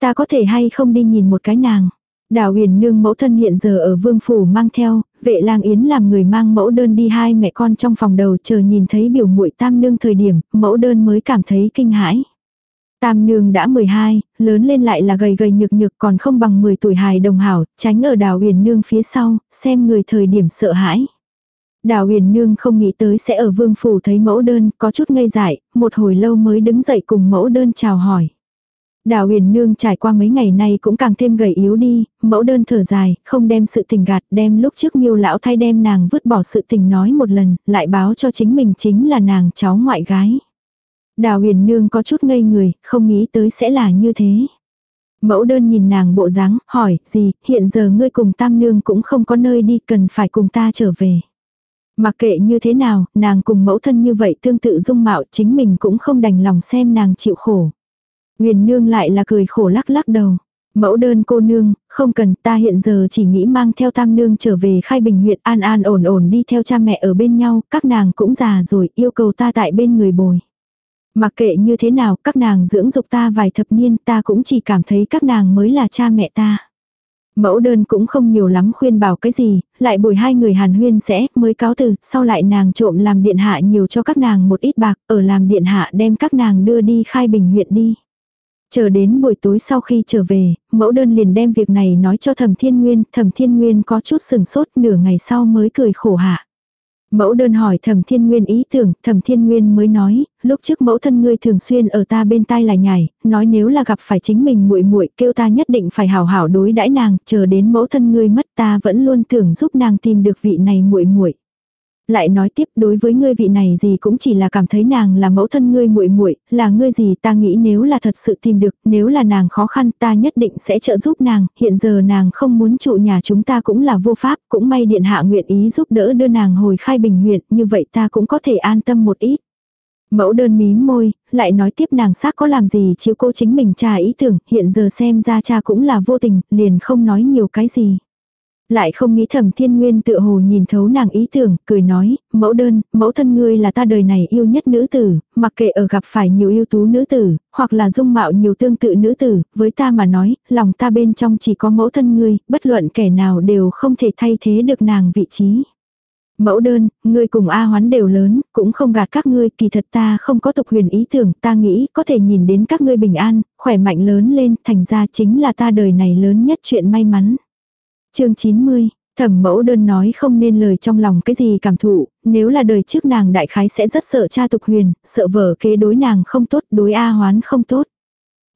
Ta có thể hay không đi nhìn một cái nàng. Đào huyền nương mẫu thân hiện giờ ở vương phủ mang theo, vệ lang yến làm người mang mẫu đơn đi hai mẹ con trong phòng đầu chờ nhìn thấy biểu muội tam nương thời điểm, mẫu đơn mới cảm thấy kinh hãi. Tam nương đã 12, lớn lên lại là gầy gầy nhược nhược còn không bằng 10 tuổi hài đồng hảo, tránh ở đào huyền nương phía sau, xem người thời điểm sợ hãi. Đào huyền nương không nghĩ tới sẽ ở vương phủ thấy mẫu đơn, có chút ngây dại, một hồi lâu mới đứng dậy cùng mẫu đơn chào hỏi. Đào huyền nương trải qua mấy ngày nay cũng càng thêm gầy yếu đi, mẫu đơn thở dài, không đem sự tình gạt, đem lúc trước miêu lão thay đem nàng vứt bỏ sự tình nói một lần, lại báo cho chính mình chính là nàng cháu ngoại gái. Đào huyền nương có chút ngây người, không nghĩ tới sẽ là như thế. Mẫu đơn nhìn nàng bộ dáng, hỏi, gì, hiện giờ ngươi cùng tam nương cũng không có nơi đi, cần phải cùng ta trở về. Mặc kệ như thế nào, nàng cùng mẫu thân như vậy tương tự dung mạo chính mình cũng không đành lòng xem nàng chịu khổ. Huyền nương lại là cười khổ lắc lắc đầu. Mẫu đơn cô nương, không cần ta hiện giờ chỉ nghĩ mang theo tam nương trở về khai bình huyện an an ổn ổn đi theo cha mẹ ở bên nhau, các nàng cũng già rồi, yêu cầu ta tại bên người bồi. Mặc kệ như thế nào, các nàng dưỡng dục ta vài thập niên ta cũng chỉ cảm thấy các nàng mới là cha mẹ ta. Mẫu đơn cũng không nhiều lắm khuyên bảo cái gì, lại bồi hai người hàn huyên sẽ, mới cáo từ, sau lại nàng trộm làm điện hạ nhiều cho các nàng một ít bạc, ở làm điện hạ đem các nàng đưa đi khai bình huyện đi. Chờ đến buổi tối sau khi trở về, mẫu đơn liền đem việc này nói cho thẩm thiên nguyên, thẩm thiên nguyên có chút sừng sốt nửa ngày sau mới cười khổ hạ. Mẫu đơn hỏi thẩm thiên nguyên ý tưởng, thẩm thiên nguyên mới nói, lúc trước mẫu thân ngươi thường xuyên ở ta bên tai là nhảy, nói nếu là gặp phải chính mình muội muội kêu ta nhất định phải hảo hảo đối đãi nàng, chờ đến mẫu thân ngươi mất ta vẫn luôn tưởng giúp nàng tìm được vị này muội muội lại nói tiếp đối với ngươi vị này gì cũng chỉ là cảm thấy nàng là mẫu thân ngươi muội muội là ngươi gì ta nghĩ nếu là thật sự tìm được, nếu là nàng khó khăn ta nhất định sẽ trợ giúp nàng, hiện giờ nàng không muốn trụ nhà chúng ta cũng là vô pháp, cũng may điện hạ nguyện ý giúp đỡ đưa nàng hồi khai bình huyện, như vậy ta cũng có thể an tâm một ít. Mẫu đơn mím môi, lại nói tiếp nàng xác có làm gì chiếu cô chính mình cha ý tưởng, hiện giờ xem ra cha cũng là vô tình, liền không nói nhiều cái gì. Lại không nghĩ thẩm thiên nguyên tự hồ nhìn thấu nàng ý tưởng, cười nói, mẫu đơn, mẫu thân ngươi là ta đời này yêu nhất nữ tử, mặc kệ ở gặp phải nhiều yêu tú nữ tử, hoặc là dung mạo nhiều tương tự nữ tử, với ta mà nói, lòng ta bên trong chỉ có mẫu thân ngươi, bất luận kẻ nào đều không thể thay thế được nàng vị trí. Mẫu đơn, ngươi cùng A hoán đều lớn, cũng không gạt các ngươi, kỳ thật ta không có tục huyền ý tưởng, ta nghĩ có thể nhìn đến các ngươi bình an, khỏe mạnh lớn lên, thành ra chính là ta đời này lớn nhất chuyện may mắn chương 90, thẩm mẫu đơn nói không nên lời trong lòng cái gì cảm thụ, nếu là đời trước nàng đại khái sẽ rất sợ cha tục huyền, sợ vợ kế đối nàng không tốt, đối A hoán không tốt.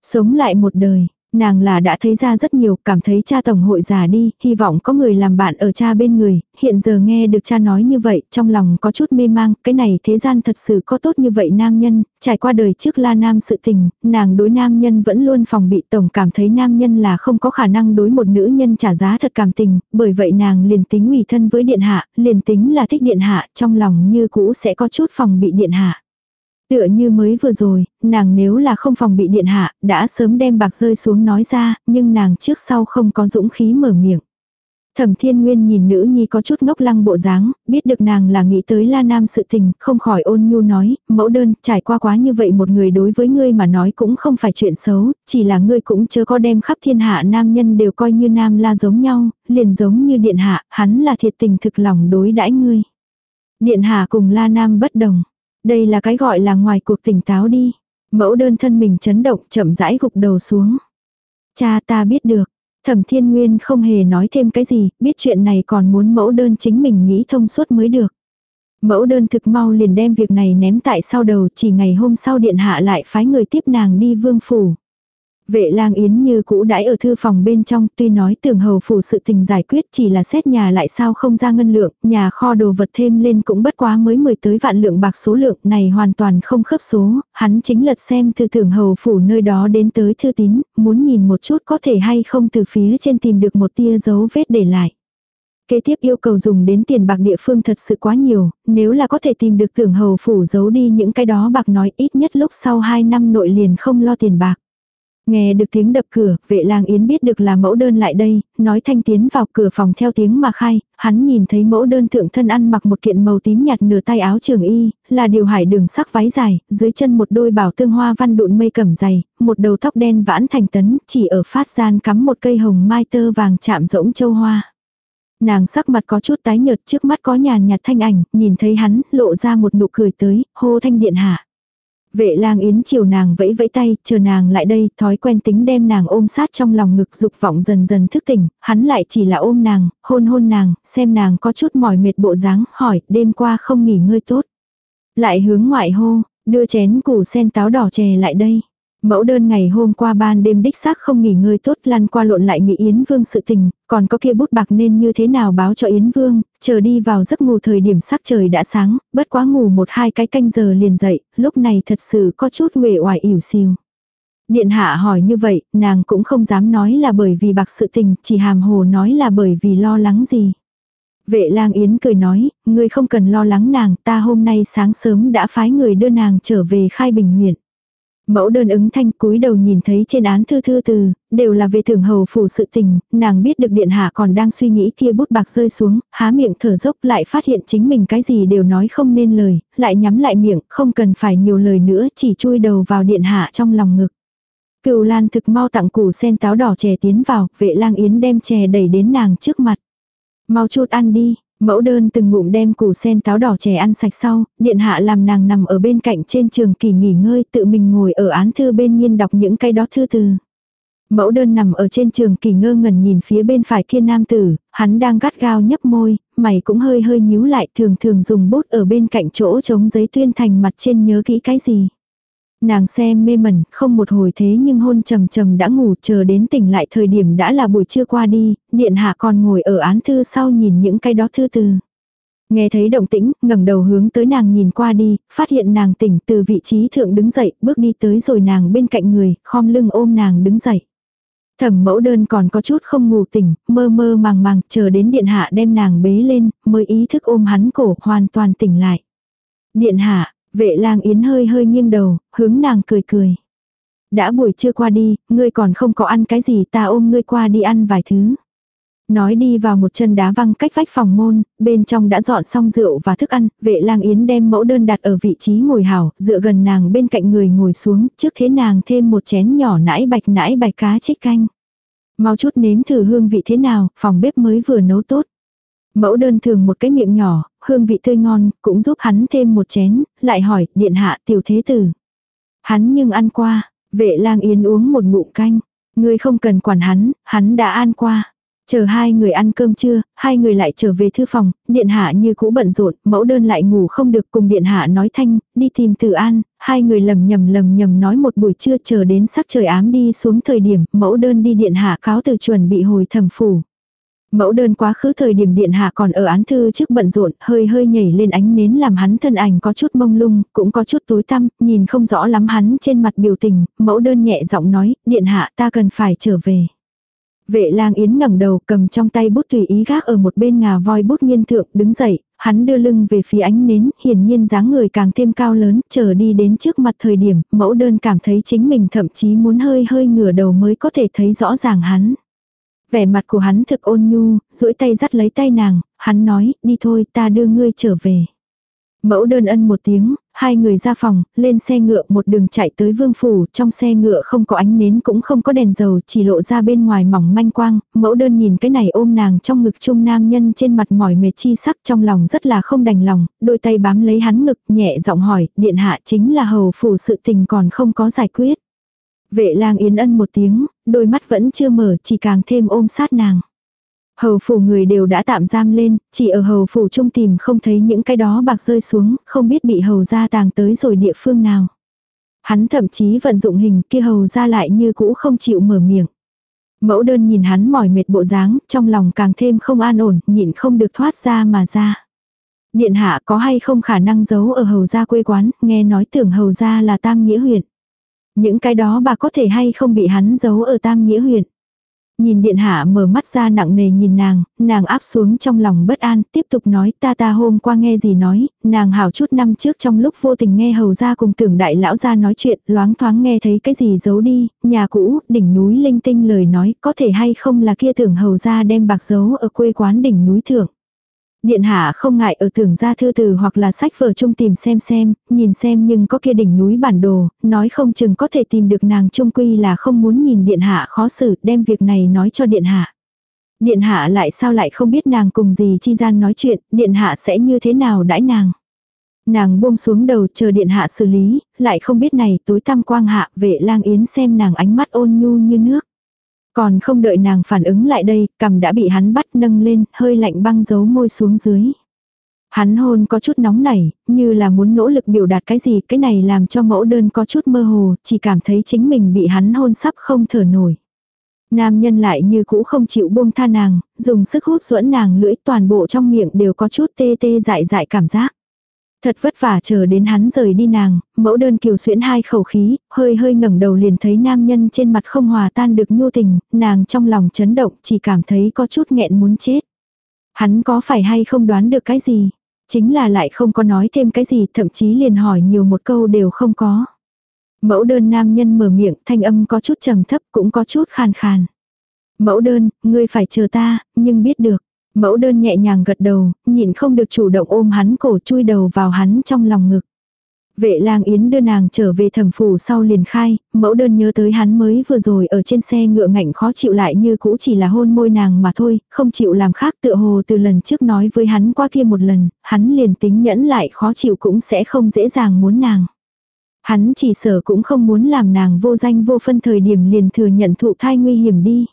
Sống lại một đời, Nàng là đã thấy ra rất nhiều, cảm thấy cha tổng hội già đi, hy vọng có người làm bạn ở cha bên người, hiện giờ nghe được cha nói như vậy, trong lòng có chút mê mang, cái này thế gian thật sự có tốt như vậy nam nhân, trải qua đời trước la nam sự tình, nàng đối nam nhân vẫn luôn phòng bị tổng cảm thấy nam nhân là không có khả năng đối một nữ nhân trả giá thật cảm tình, bởi vậy nàng liền tính ủy thân với điện hạ, liền tính là thích điện hạ, trong lòng như cũ sẽ có chút phòng bị điện hạ. Tựa như mới vừa rồi, nàng nếu là không phòng bị điện hạ, đã sớm đem bạc rơi xuống nói ra, nhưng nàng trước sau không có dũng khí mở miệng. Thẩm Thiên Nguyên nhìn nữ nhi có chút ngốc lăng bộ dáng, biết được nàng là nghĩ tới La Nam sự tình, không khỏi ôn nhu nói, mẫu đơn, trải qua quá như vậy một người đối với ngươi mà nói cũng không phải chuyện xấu, chỉ là ngươi cũng chưa có đem khắp thiên hạ nam nhân đều coi như nam la giống nhau, liền giống như điện hạ, hắn là thiệt tình thực lòng đối đãi ngươi. Điện hạ cùng La Nam bất đồng. Đây là cái gọi là ngoài cuộc tỉnh táo đi. Mẫu đơn thân mình chấn động chậm rãi gục đầu xuống. Cha ta biết được. Thẩm thiên nguyên không hề nói thêm cái gì, biết chuyện này còn muốn mẫu đơn chính mình nghĩ thông suốt mới được. Mẫu đơn thực mau liền đem việc này ném tại sau đầu chỉ ngày hôm sau điện hạ lại phái người tiếp nàng đi vương phủ. Vệ lang yến như cũ đãi ở thư phòng bên trong, tuy nói tưởng hầu phủ sự tình giải quyết chỉ là xét nhà lại sao không ra ngân lượng, nhà kho đồ vật thêm lên cũng bất quá mới mười tới vạn lượng bạc số lượng này hoàn toàn không khớp số, hắn chính lật xem thư tưởng hầu phủ nơi đó đến tới thư tín, muốn nhìn một chút có thể hay không từ phía trên tìm được một tia dấu vết để lại. Kế tiếp yêu cầu dùng đến tiền bạc địa phương thật sự quá nhiều, nếu là có thể tìm được tưởng hầu phủ giấu đi những cái đó bạc nói ít nhất lúc sau 2 năm nội liền không lo tiền bạc. Nghe được tiếng đập cửa, vệ lang yến biết được là mẫu đơn lại đây, nói thanh tiến vào cửa phòng theo tiếng mà khai, hắn nhìn thấy mẫu đơn thượng thân ăn mặc một kiện màu tím nhạt nửa tay áo trường y, là điều hải đường sắc váy dài, dưới chân một đôi bảo tương hoa văn đụn mây cẩm dày, một đầu tóc đen vãn thành tấn, chỉ ở phát gian cắm một cây hồng mai tơ vàng chạm rỗng châu hoa. Nàng sắc mặt có chút tái nhợt trước mắt có nhàn nhạt thanh ảnh, nhìn thấy hắn, lộ ra một nụ cười tới, hô thanh điện hạ. Vệ lang yến chiều nàng vẫy vẫy tay, chờ nàng lại đây, thói quen tính đem nàng ôm sát trong lòng ngực dục vọng dần dần thức tỉnh, hắn lại chỉ là ôm nàng, hôn hôn nàng, xem nàng có chút mỏi mệt bộ dáng, hỏi, đêm qua không nghỉ ngơi tốt. Lại hướng ngoại hô, đưa chén củ sen táo đỏ chè lại đây. Mẫu đơn ngày hôm qua ban đêm đích xác không nghỉ ngơi tốt lăn qua lộn lại nghĩ Yến Vương sự tình, còn có kia bút bạc nên như thế nào báo cho Yến Vương, chờ đi vào giấc ngủ thời điểm sắc trời đã sáng, bất quá ngủ một hai cái canh giờ liền dậy, lúc này thật sự có chút uể oải ỉu xìu. Điện hạ hỏi như vậy, nàng cũng không dám nói là bởi vì bạc sự tình, chỉ hàm hồ nói là bởi vì lo lắng gì. Vệ lang yến cười nói, ngươi không cần lo lắng nàng, ta hôm nay sáng sớm đã phái người đưa nàng trở về khai bình huyện. Mẫu đơn ứng thanh cúi đầu nhìn thấy trên án thư thư từ, đều là về thưởng hầu phủ sự tình, nàng biết được điện hạ còn đang suy nghĩ kia bút bạc rơi xuống, há miệng thở dốc lại phát hiện chính mình cái gì đều nói không nên lời, lại nhắm lại miệng, không cần phải nhiều lời nữa, chỉ chui đầu vào điện hạ trong lòng ngực. Cựu lan thực mau tặng củ sen táo đỏ chè tiến vào, vệ lang yến đem chè đẩy đến nàng trước mặt. Mau chút ăn đi, Mẫu đơn từng ngụm đem củ sen táo đỏ chè ăn sạch sau, điện hạ làm nàng nằm ở bên cạnh trên trường kỳ nghỉ ngơi tự mình ngồi ở án thư bên nhiên đọc những cái đó thư từ. Mẫu đơn nằm ở trên trường kỳ ngơ ngẩn nhìn phía bên phải kia nam tử, hắn đang gắt gao nhấp môi, mày cũng hơi hơi nhíu lại thường thường dùng bút ở bên cạnh chỗ chống giấy tuyên thành mặt trên nhớ kỹ cái gì. Nàng xem mê mẩn, không một hồi thế nhưng hôn trầm trầm đã ngủ chờ đến tỉnh lại thời điểm đã là buổi trưa qua đi, điện hạ còn ngồi ở án thư sau nhìn những cái đó thư từ. Nghe thấy động tĩnh, ngẩng đầu hướng tới nàng nhìn qua đi, phát hiện nàng tỉnh từ vị trí thượng đứng dậy, bước đi tới rồi nàng bên cạnh người, khom lưng ôm nàng đứng dậy. Thẩm mẫu đơn còn có chút không ngủ tỉnh, mơ mơ màng màng, chờ đến điện hạ đem nàng bế lên, mới ý thức ôm hắn cổ, hoàn toàn tỉnh lại. Điện hạ, Vệ lang yến hơi hơi nghiêng đầu, hướng nàng cười cười. Đã buổi trưa qua đi, ngươi còn không có ăn cái gì ta ôm ngươi qua đi ăn vài thứ. Nói đi vào một chân đá văng cách vách phòng môn, bên trong đã dọn xong rượu và thức ăn, vệ lang yến đem mẫu đơn đặt ở vị trí ngồi hảo, dựa gần nàng bên cạnh người ngồi xuống, trước thế nàng thêm một chén nhỏ nãi bạch nãi bạch cá chích canh. Mau chút nếm thử hương vị thế nào, phòng bếp mới vừa nấu tốt. Mẫu đơn thường một cái miệng nhỏ, hương vị tươi ngon, cũng giúp hắn thêm một chén, lại hỏi, điện hạ tiểu thế tử. Hắn nhưng ăn qua, vệ lang yến uống một ngụm canh. Ngươi không cần quản hắn, hắn đã ăn qua. Chờ hai người ăn cơm trưa, hai người lại trở về thư phòng, điện hạ như cũ bận rộn, mẫu đơn lại ngủ không được cùng điện hạ nói thanh, đi tìm tử an, hai người lầm nhầm lầm nhầm nói một buổi trưa chờ đến sắc trời ám đi xuống thời điểm, mẫu đơn đi điện hạ cáo từ chuẩn bị hồi thẩm phủ. Mẫu đơn quá khứ thời điểm điện hạ còn ở án thư trước bận rộn, hơi hơi nhảy lên ánh nến làm hắn thân ảnh có chút mông lung, cũng có chút tối tăm, nhìn không rõ lắm hắn trên mặt biểu tình, mẫu đơn nhẹ giọng nói, điện hạ ta cần phải trở về. Vệ lang yến ngẩng đầu cầm trong tay bút tùy ý gác ở một bên ngà voi bút nghiên thượng đứng dậy, hắn đưa lưng về phía ánh nến, hiển nhiên dáng người càng thêm cao lớn, chờ đi đến trước mặt thời điểm, mẫu đơn cảm thấy chính mình thậm chí muốn hơi hơi ngửa đầu mới có thể thấy rõ ràng hắn. Vẻ mặt của hắn thực ôn nhu, duỗi tay dắt lấy tay nàng, hắn nói, đi thôi ta đưa ngươi trở về. Mẫu đơn ân một tiếng, hai người ra phòng, lên xe ngựa một đường chạy tới vương phủ, trong xe ngựa không có ánh nến cũng không có đèn dầu, chỉ lộ ra bên ngoài mỏng manh quang, mẫu đơn nhìn cái này ôm nàng trong ngực trung nam nhân trên mặt mỏi mệt chi sắc trong lòng rất là không đành lòng, đôi tay bám lấy hắn ngực nhẹ giọng hỏi, điện hạ chính là hầu phủ sự tình còn không có giải quyết. Vệ lang yến ân một tiếng, đôi mắt vẫn chưa mở chỉ càng thêm ôm sát nàng. Hầu phủ người đều đã tạm giam lên, chỉ ở hầu phủ trung tìm không thấy những cái đó bạc rơi xuống, không biết bị hầu gia tàng tới rồi địa phương nào. Hắn thậm chí vận dụng hình kia hầu ra lại như cũ không chịu mở miệng. Mẫu đơn nhìn hắn mỏi mệt bộ dáng, trong lòng càng thêm không an ổn, nhịn không được thoát ra mà ra. Điện hạ có hay không khả năng giấu ở hầu gia quê quán, nghe nói tưởng hầu gia là tam nghĩa huyện. Những cái đó bà có thể hay không bị hắn giấu ở tam nghĩa huyện. Nhìn điện hạ mở mắt ra nặng nề nhìn nàng, nàng áp xuống trong lòng bất an, tiếp tục nói ta ta hôm qua nghe gì nói, nàng hảo chút năm trước trong lúc vô tình nghe hầu ra cùng tưởng đại lão ra nói chuyện, loáng thoáng nghe thấy cái gì giấu đi, nhà cũ, đỉnh núi linh tinh lời nói, có thể hay không là kia tưởng hầu ra đem bạc giấu ở quê quán đỉnh núi thượng. Điện hạ không ngại ở tưởng ra thư từ hoặc là sách vở chung tìm xem xem, nhìn xem nhưng có kia đỉnh núi bản đồ, nói không chừng có thể tìm được nàng trung quy là không muốn nhìn điện hạ khó xử, đem việc này nói cho điện hạ. Điện hạ lại sao lại không biết nàng cùng gì chi gian nói chuyện, điện hạ sẽ như thế nào đãi nàng. Nàng buông xuống đầu chờ điện hạ xử lý, lại không biết này tối tăm quang hạ vệ lang yến xem nàng ánh mắt ôn nhu như nước. Còn không đợi nàng phản ứng lại đây, cầm đã bị hắn bắt nâng lên, hơi lạnh băng giấu môi xuống dưới. Hắn hôn có chút nóng nảy, như là muốn nỗ lực biểu đạt cái gì, cái này làm cho mẫu đơn có chút mơ hồ, chỉ cảm thấy chính mình bị hắn hôn sắp không thở nổi. Nam nhân lại như cũ không chịu buông tha nàng, dùng sức hút duẫn nàng lưỡi toàn bộ trong miệng đều có chút tê tê dại dại cảm giác. Thật vất vả chờ đến hắn rời đi nàng, mẫu đơn kiều xuyễn hai khẩu khí, hơi hơi ngẩng đầu liền thấy nam nhân trên mặt không hòa tan được nhu tình, nàng trong lòng chấn động chỉ cảm thấy có chút nghẹn muốn chết. Hắn có phải hay không đoán được cái gì? Chính là lại không có nói thêm cái gì, thậm chí liền hỏi nhiều một câu đều không có. Mẫu đơn nam nhân mở miệng, thanh âm có chút trầm thấp cũng có chút khàn khàn. Mẫu đơn, ngươi phải chờ ta, nhưng biết được. Mẫu đơn nhẹ nhàng gật đầu, nhịn không được chủ động ôm hắn cổ chui đầu vào hắn trong lòng ngực. Vệ lang yến đưa nàng trở về thẩm phủ sau liền khai, mẫu đơn nhớ tới hắn mới vừa rồi ở trên xe ngựa ngạnh khó chịu lại như cũ chỉ là hôn môi nàng mà thôi, không chịu làm khác tựa hồ từ lần trước nói với hắn qua kia một lần, hắn liền tính nhẫn lại khó chịu cũng sẽ không dễ dàng muốn nàng. Hắn chỉ sợ cũng không muốn làm nàng vô danh vô phân thời điểm liền thừa nhận thụ thai nguy hiểm đi.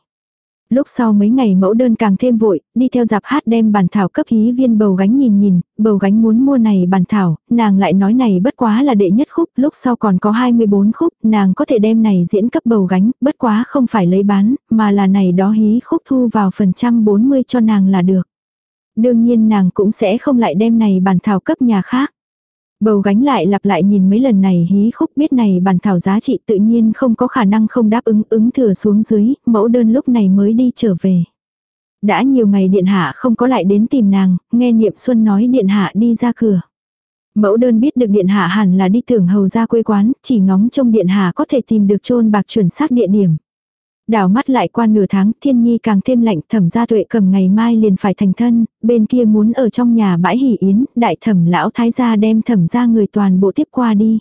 Lúc sau mấy ngày mẫu đơn càng thêm vội, đi theo dạp hát đem bản thảo cấp hí viên bầu gánh nhìn nhìn, bầu gánh muốn mua này bản thảo, nàng lại nói này bất quá là đệ nhất khúc, lúc sau còn có 24 khúc, nàng có thể đem này diễn cấp bầu gánh, bất quá không phải lấy bán, mà là này đó hí khúc thu vào phần trăm 40 cho nàng là được. Đương nhiên nàng cũng sẽ không lại đem này bản thảo cấp nhà khác. Bầu gánh lại lặp lại nhìn mấy lần này hí khúc biết này bản thảo giá trị tự nhiên không có khả năng không đáp ứng ứng thừa xuống dưới, mẫu đơn lúc này mới đi trở về. Đã nhiều ngày điện hạ không có lại đến tìm nàng, nghe niệm xuân nói điện hạ đi ra cửa. Mẫu đơn biết được điện hạ hẳn là đi tưởng hầu ra quê quán, chỉ ngóng trông điện hạ có thể tìm được chôn bạc chuẩn xác địa điểm. Đảo mắt lại qua nửa tháng, thiên nhi càng thêm lạnh, thẩm gia tuệ cầm ngày mai liền phải thành thân, bên kia muốn ở trong nhà bãi hỉ yến, đại thẩm lão thái gia đem thẩm gia người toàn bộ tiếp qua đi.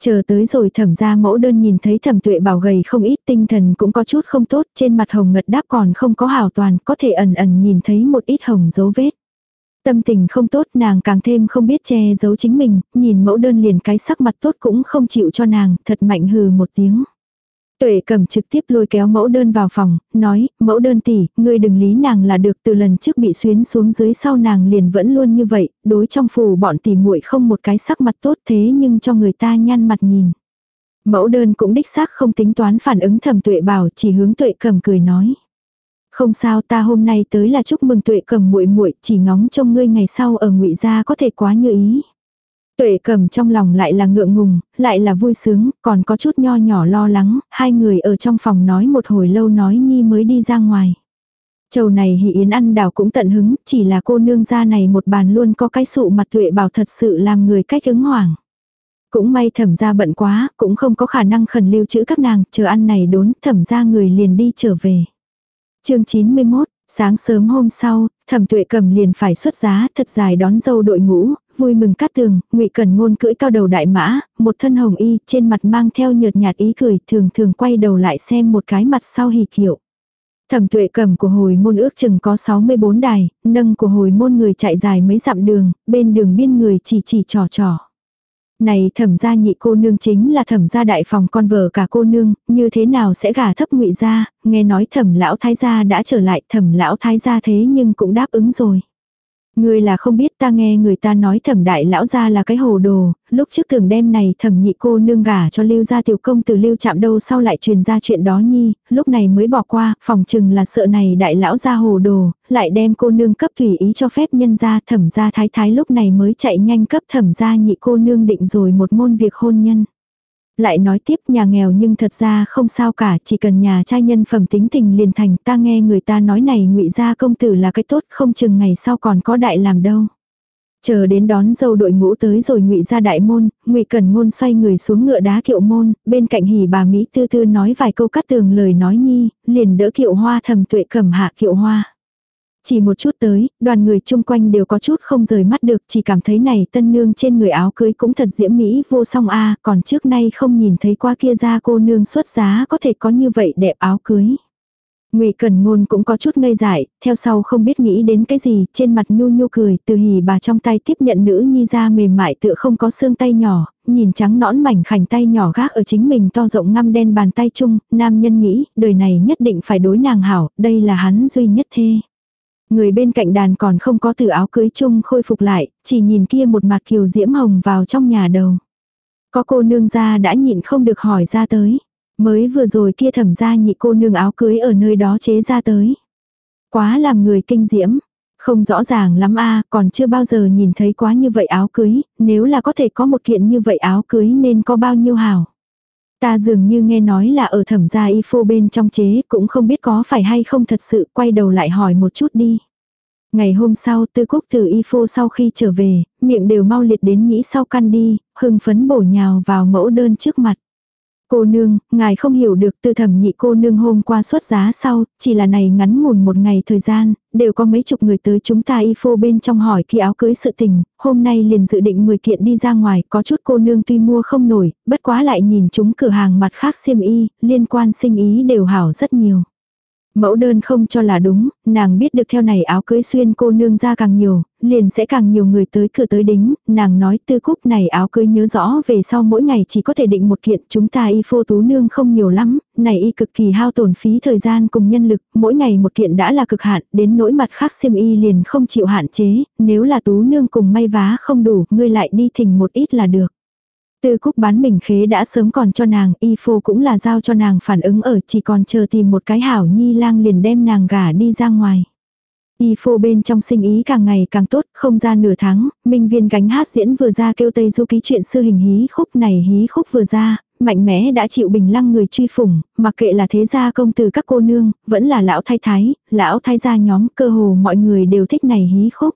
Chờ tới rồi thẩm gia mẫu đơn nhìn thấy thẩm tuệ bảo gầy không ít tinh thần cũng có chút không tốt, trên mặt hồng ngật đáp còn không có hào toàn, có thể ẩn ẩn nhìn thấy một ít hồng dấu vết. Tâm tình không tốt nàng càng thêm không biết che giấu chính mình, nhìn mẫu đơn liền cái sắc mặt tốt cũng không chịu cho nàng, thật mạnh hừ một tiếng. Tuệ cầm trực tiếp lôi kéo mẫu đơn vào phòng, nói, mẫu đơn tỷ, ngươi đừng lý nàng là được từ lần trước bị xuyến xuống dưới sau nàng liền vẫn luôn như vậy, đối trong phủ bọn tỷ muội không một cái sắc mặt tốt thế nhưng cho người ta nhăn mặt nhìn. Mẫu đơn cũng đích xác không tính toán phản ứng thầm tuệ bảo chỉ hướng tuệ cầm cười nói. Không sao ta hôm nay tới là chúc mừng tuệ cầm muội muội chỉ ngóng trông ngươi ngày sau ở ngụy gia có thể quá như ý. Tuệ cầm trong lòng lại là ngượng ngùng, lại là vui sướng, còn có chút nho nhỏ lo lắng, hai người ở trong phòng nói một hồi lâu nói nhi mới đi ra ngoài. Chầu này hỷ yến ăn đào cũng tận hứng, chỉ là cô nương gia này một bàn luôn có cái sụ mặt tuệ bảo thật sự làm người cách ứng hoảng. Cũng may thẩm ra bận quá, cũng không có khả năng khẩn lưu trữ các nàng, chờ ăn này đốn, thẩm ra người liền đi trở về. chương 91, sáng sớm hôm sau, thẩm tuệ cầm liền phải xuất giá, thật dài đón dâu đội ngũ, vui mừng cát tường, ngụy cần Ngôn cưỡi cao đầu đại mã, một thân hồng y, trên mặt mang theo nhợt nhạt ý cười, thường thường quay đầu lại xem một cái mặt sau hỉ kiệu. Thẩm tuệ cầm của hồi môn ước chừng có 64 đài, nâng của hồi môn người chạy dài mấy dặm đường, bên đường biên người chỉ chỉ trò trò. Này thẩm gia nhị cô nương chính là thẩm gia đại phòng con vợ cả cô nương, như thế nào sẽ gả thấp ngụy gia, nghe nói thẩm lão thái gia đã trở lại thẩm lão thái gia thế nhưng cũng đáp ứng rồi ngươi là không biết ta nghe người ta nói thẩm đại lão gia là cái hồ đồ, lúc trước tưởng đem này thẩm nhị cô nương gả cho lưu gia tiểu công từ lưu chạm đâu sau lại truyền ra chuyện đó nhi, lúc này mới bỏ qua, phòng chừng là sợ này đại lão gia hồ đồ, lại đem cô nương cấp tùy ý cho phép nhân gia thẩm gia thái thái lúc này mới chạy nhanh cấp thẩm gia nhị cô nương định rồi một môn việc hôn nhân. Lại nói tiếp nhà nghèo nhưng thật ra không sao cả, chỉ cần nhà trai nhân phẩm tính tình liền thành ta nghe người ta nói này ngụy gia công tử là cái tốt không chừng ngày sau còn có đại làm đâu. Chờ đến đón dâu đội ngũ tới rồi ngụy ra đại môn, ngụy cần ngôn xoay người xuống ngựa đá kiệu môn, bên cạnh hỉ bà Mỹ tư tư nói vài câu cắt tường lời nói nhi, liền đỡ kiệu hoa thầm tuệ cầm hạ kiệu hoa. Chỉ một chút tới, đoàn người chung quanh đều có chút không rời mắt được, chỉ cảm thấy này tân nương trên người áo cưới cũng thật diễm mỹ vô song a còn trước nay không nhìn thấy qua kia ra cô nương xuất giá có thể có như vậy đẹp áo cưới. Ngụy Cẩn Ngôn cũng có chút ngây dại, theo sau không biết nghĩ đến cái gì, trên mặt nhu nhu cười, từ hỉ bà trong tay tiếp nhận nữ nhi ra mềm mại tựa không có xương tay nhỏ, nhìn trắng nõn mảnh khảnh tay nhỏ gác ở chính mình to rộng ngăm đen bàn tay chung, nam nhân nghĩ, đời này nhất định phải đối nàng hảo, đây là hắn duy nhất thê. Người bên cạnh đàn còn không có từ áo cưới chung khôi phục lại, chỉ nhìn kia một mặt kiều diễm hồng vào trong nhà đầu. Có cô nương ra đã nhịn không được hỏi ra tới. Mới vừa rồi kia thẩm ra nhị cô nương áo cưới ở nơi đó chế ra tới. Quá làm người kinh diễm. Không rõ ràng lắm a còn chưa bao giờ nhìn thấy quá như vậy áo cưới, nếu là có thể có một kiện như vậy áo cưới nên có bao nhiêu hảo. Ta dường như nghe nói là ở thẩm gia y phô bên trong chế, cũng không biết có phải hay không thật sự, quay đầu lại hỏi một chút đi. Ngày hôm sau, tư cúc từ y phô sau khi trở về, miệng đều mau liệt đến nhĩ sau căn đi, hưng phấn bổ nhào vào mẫu đơn trước mặt. Cô nương, ngài không hiểu được tư thẩm nhị cô nương hôm qua xuất giá sau, chỉ là này ngắn ngủn một ngày thời gian, đều có mấy chục người tới chúng ta y phô bên trong hỏi khi áo cưới sự tình, hôm nay liền dự định 10 kiện đi ra ngoài, có chút cô nương tuy mua không nổi, bất quá lại nhìn chúng cửa hàng mặt khác xiêm y, liên quan sinh ý đều hảo rất nhiều. Mẫu đơn không cho là đúng, nàng biết được theo này áo cưới xuyên cô nương ra càng nhiều, liền sẽ càng nhiều người tới cửa tới đính, nàng nói tư cúc này áo cưới nhớ rõ về sau mỗi ngày chỉ có thể định một kiện, chúng ta y phô tú nương không nhiều lắm, này y cực kỳ hao tổn phí thời gian cùng nhân lực, mỗi ngày một kiện đã là cực hạn, đến nỗi mặt khác xiêm y liền không chịu hạn chế, nếu là tú nương cùng may vá không đủ, ngươi lại đi thỉnh một ít là được. Tư cúc bán mình khế đã sớm còn cho nàng, y phô cũng là giao cho nàng phản ứng ở chỉ còn chờ tìm một cái hảo nhi lang liền đem nàng gả đi ra ngoài. Y phô bên trong sinh ý càng ngày càng tốt, không ra nửa tháng, minh viên gánh hát diễn vừa ra kêu Tây Du ký chuyện sư hình hí khúc này hí khúc vừa ra, mạnh mẽ đã chịu bình lăng người truy phủng, mặc kệ là thế gia công từ các cô nương, vẫn là lão thái thái, lão thái gia nhóm, cơ hồ mọi người đều thích này hí khúc.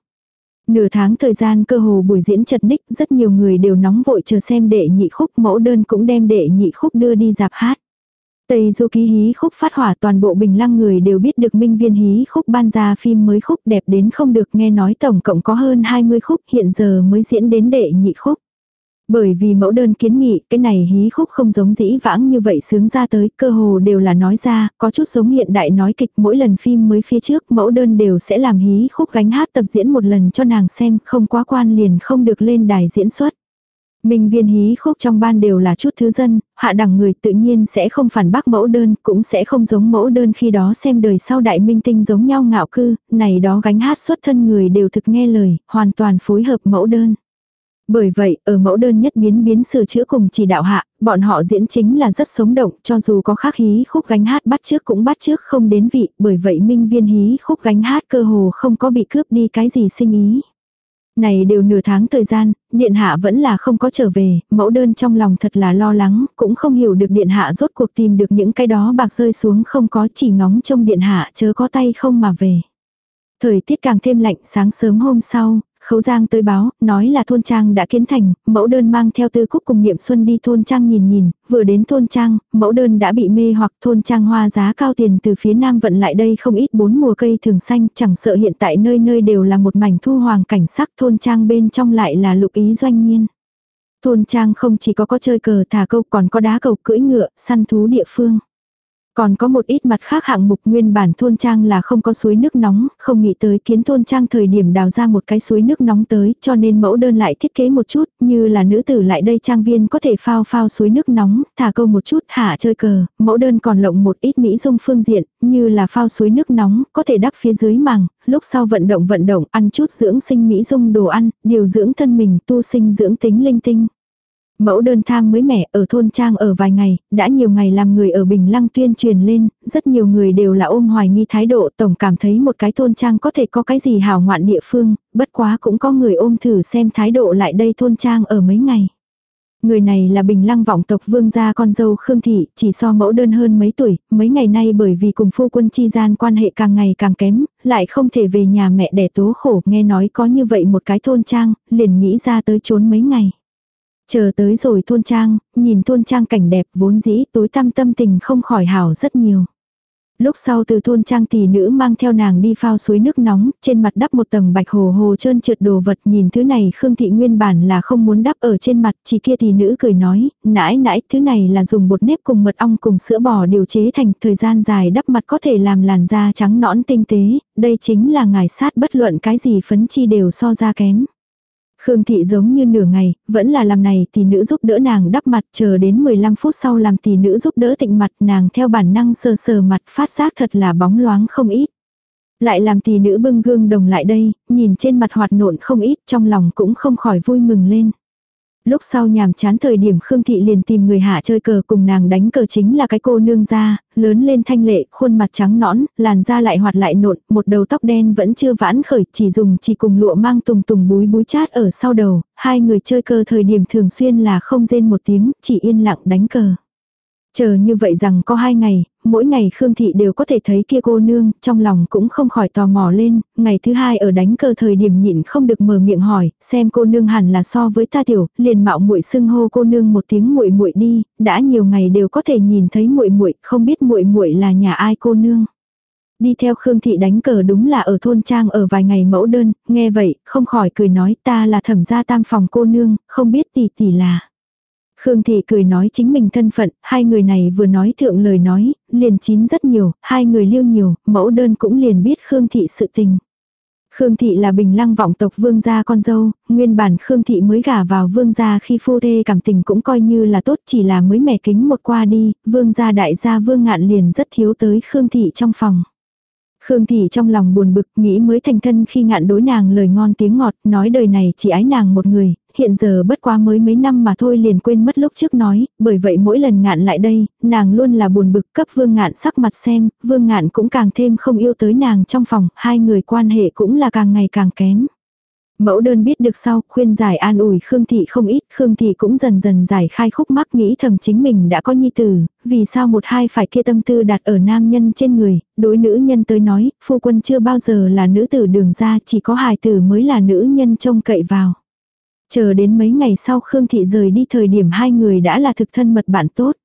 Nửa tháng thời gian cơ hồ buổi diễn chật ních, rất nhiều người đều nóng vội chờ xem đệ nhị khúc mẫu đơn cũng đem đệ nhị khúc đưa đi dạp hát. Tây du ký hí khúc phát hỏa toàn bộ bình lăng người đều biết được minh viên hí khúc ban ra phim mới khúc đẹp đến không được nghe nói tổng cộng có hơn 20 khúc hiện giờ mới diễn đến đệ nhị khúc. Bởi vì mẫu đơn kiến nghị, cái này hí khúc không giống dĩ vãng như vậy sướng ra tới, cơ hồ đều là nói ra, có chút giống hiện đại nói kịch mỗi lần phim mới phía trước, mẫu đơn đều sẽ làm hí khúc gánh hát tập diễn một lần cho nàng xem, không quá quan liền không được lên đài diễn xuất. Minh viên hí khúc trong ban đều là chút thứ dân, hạ đẳng người tự nhiên sẽ không phản bác mẫu đơn, cũng sẽ không giống mẫu đơn khi đó xem đời sau đại minh tinh giống nhau ngạo cư, này đó gánh hát xuất thân người đều thực nghe lời, hoàn toàn phối hợp mẫu đơn. Bởi vậy, ở mẫu đơn nhất biến biến sửa chữa cùng chỉ đạo hạ, bọn họ diễn chính là rất sống động, cho dù có khắc hí khúc gánh hát bắt trước cũng bắt trước không đến vị, bởi vậy minh viên hí khúc gánh hát cơ hồ không có bị cướp đi cái gì sinh ý. Này đều nửa tháng thời gian, điện hạ vẫn là không có trở về, mẫu đơn trong lòng thật là lo lắng, cũng không hiểu được điện hạ rốt cuộc tìm được những cái đó bạc rơi xuống không có chỉ ngóng trông điện hạ chớ có tay không mà về. Thời tiết càng thêm lạnh sáng sớm hôm sau, Khấu Giang tới báo, nói là thôn trang đã kiến thành, mẫu đơn mang theo tư cúc cùng niệm xuân đi thôn trang nhìn nhìn, vừa đến thôn trang, mẫu đơn đã bị mê hoặc thôn trang hoa giá cao tiền từ phía nam vận lại đây không ít bốn mùa cây thường xanh, chẳng sợ hiện tại nơi nơi đều là một mảnh thu hoàng cảnh sắc thôn trang bên trong lại là lục ý doanh nhiên. Thôn trang không chỉ có có chơi cờ thả câu còn có đá cầu cưỡi ngựa, săn thú địa phương. Còn có một ít mặt khác hạng mục nguyên bản thôn trang là không có suối nước nóng, không nghĩ tới kiến thôn trang thời điểm đào ra một cái suối nước nóng tới, cho nên mẫu đơn lại thiết kế một chút, như là nữ tử lại đây trang viên có thể phao phao suối nước nóng, thả câu một chút, hạ chơi cờ, mẫu đơn còn lộng một ít mỹ dung phương diện, như là phao suối nước nóng, có thể đắp phía dưới màng, lúc sau vận động vận động, ăn chút dưỡng sinh mỹ dung đồ ăn, điều dưỡng thân mình, tu sinh dưỡng tính linh tinh. Mẫu đơn tham mới mẻ ở thôn trang ở vài ngày, đã nhiều ngày làm người ở Bình Lăng tuyên truyền lên, rất nhiều người đều là ôm hoài nghi thái độ tổng cảm thấy một cái thôn trang có thể có cái gì hảo ngoạn địa phương, bất quá cũng có người ôm thử xem thái độ lại đây thôn trang ở mấy ngày. Người này là bình lăng vọng tộc vương gia con dâu Khương Thị, chỉ so mẫu đơn hơn mấy tuổi, mấy ngày nay bởi vì cùng phu quân chi gian quan hệ càng ngày càng kém, lại không thể về nhà mẹ đẻ tố khổ, nghe nói có như vậy một cái thôn trang, liền nghĩ ra tới trốn mấy ngày. Chờ tới rồi thôn trang, nhìn thôn trang cảnh đẹp vốn dĩ tối tăm tâm tình không khỏi hảo rất nhiều. Lúc sau từ thôn trang tỷ nữ mang theo nàng đi phao suối nước nóng, trên mặt đắp một tầng bạch hồ hồ trơn trượt đồ vật nhìn thứ này Khương Thị nguyên bản là không muốn đắp ở trên mặt, chỉ kia tỷ nữ cười nói, nãi nãi, thứ này là dùng bột nếp cùng mật ong cùng sữa bò điều chế thành thời gian dài đắp mặt có thể làm làn da trắng nõn tinh tế, đây chính là ngài sát bất luận cái gì phấn chi đều so ra kém. Khương thị giống như nửa ngày, vẫn là làm này thì nữ giúp đỡ nàng đắp mặt chờ đến 15 phút sau làm tỷ nữ giúp đỡ tịnh mặt nàng theo bản năng sờ sờ mặt phát giác thật là bóng loáng không ít. Lại làm tỷ nữ bưng gương đồng lại đây, nhìn trên mặt hoạt nộn không ít trong lòng cũng không khỏi vui mừng lên. Lúc sau nhàm chán thời điểm Khương Thị liền tìm người hạ chơi cờ cùng nàng đánh cờ chính là cái cô nương da, lớn lên thanh lệ, khuôn mặt trắng nõn, làn da lại hoạt lại nộn, một đầu tóc đen vẫn chưa vãn khởi, chỉ dùng chỉ cùng lụa mang tùng tùng búi búi chát ở sau đầu, hai người chơi cờ thời điểm thường xuyên là không rên một tiếng, chỉ yên lặng đánh cờ. Chờ như vậy rằng có hai ngày, mỗi ngày Khương Thị đều có thể thấy kia cô nương, trong lòng cũng không khỏi tò mò lên, ngày thứ hai ở đánh cờ thời điểm nhịn không được mở miệng hỏi, xem cô nương hẳn là so với ta tiểu, liền mạo muội xưng hô cô nương một tiếng muội muội đi, đã nhiều ngày đều có thể nhìn thấy muội muội, không biết muội muội là nhà ai cô nương. Đi theo Khương Thị đánh cờ đúng là ở thôn trang ở vài ngày mẫu đơn, nghe vậy, không khỏi cười nói ta là thẩm gia tam phòng cô nương, không biết tỷ tỷ là. Khương Thị cười nói chính mình thân phận, hai người này vừa nói thượng lời nói, liền chín rất nhiều, hai người liêu nhiều, mẫu đơn cũng liền biết Khương Thị sự tình. Khương Thị là bình lăng vọng tộc vương gia con dâu, nguyên bản Khương Thị mới gả vào vương gia khi phu thê cảm tình cũng coi như là tốt chỉ là mới mẻ kính một qua đi, vương gia đại gia vương ngạn liền rất thiếu tới Khương Thị trong phòng. Khương Thị trong lòng buồn bực nghĩ mới thành thân khi ngạn đối nàng lời ngon tiếng ngọt, nói đời này chỉ ái nàng một người, hiện giờ bất quá mới mấy năm mà thôi liền quên mất lúc trước nói, bởi vậy mỗi lần ngạn lại đây, nàng luôn là buồn bực cấp vương ngạn sắc mặt xem, vương ngạn cũng càng thêm không yêu tới nàng trong phòng, hai người quan hệ cũng là càng ngày càng kém. Mẫu đơn biết được sau, khuyên giải an ủi Khương Thị không ít, Khương Thị cũng dần dần giải khai khúc mắc nghĩ thầm chính mình đã có nhi tử, vì sao một hai phải kia tâm tư đặt ở nam nhân trên người, đối nữ nhân tới nói, phu quân chưa bao giờ là nữ tử đường ra, chỉ có hài tử mới là nữ nhân trông cậy vào. Chờ đến mấy ngày sau Khương Thị rời đi thời điểm hai người đã là thực thân mật bạn tốt.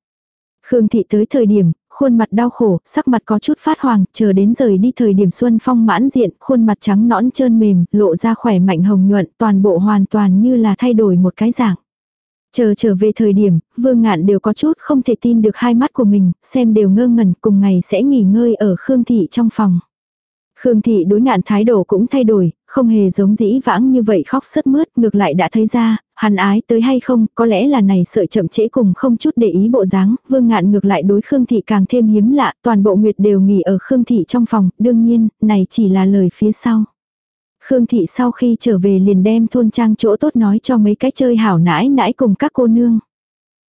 Khương Thị tới thời điểm, khuôn mặt đau khổ, sắc mặt có chút phát hoàng, chờ đến rời đi thời điểm xuân phong mãn diện, khuôn mặt trắng nõn trơn mềm, lộ ra khỏe mạnh hồng nhuận, toàn bộ hoàn toàn như là thay đổi một cái dạng. Chờ trở về thời điểm, vương ngạn đều có chút không thể tin được hai mắt của mình, xem đều ngơ ngẩn cùng ngày sẽ nghỉ ngơi ở Khương Thị trong phòng. Khương Thị đối ngạn thái độ cũng thay đổi, không hề giống dĩ vãng như vậy khóc sướt mướt, ngược lại đã thấy ra, hắn ái tới hay không, có lẽ là này sợi chậm trễ cùng không chút để ý bộ dáng, vương ngạn ngược lại đối Khương Thị càng thêm hiếm lạ, toàn bộ nguyệt đều nghỉ ở Khương Thị trong phòng, đương nhiên, này chỉ là lời phía sau. Khương Thị sau khi trở về liền đem thôn trang chỗ tốt nói cho mấy cái chơi hảo nãi nãi cùng các cô nương.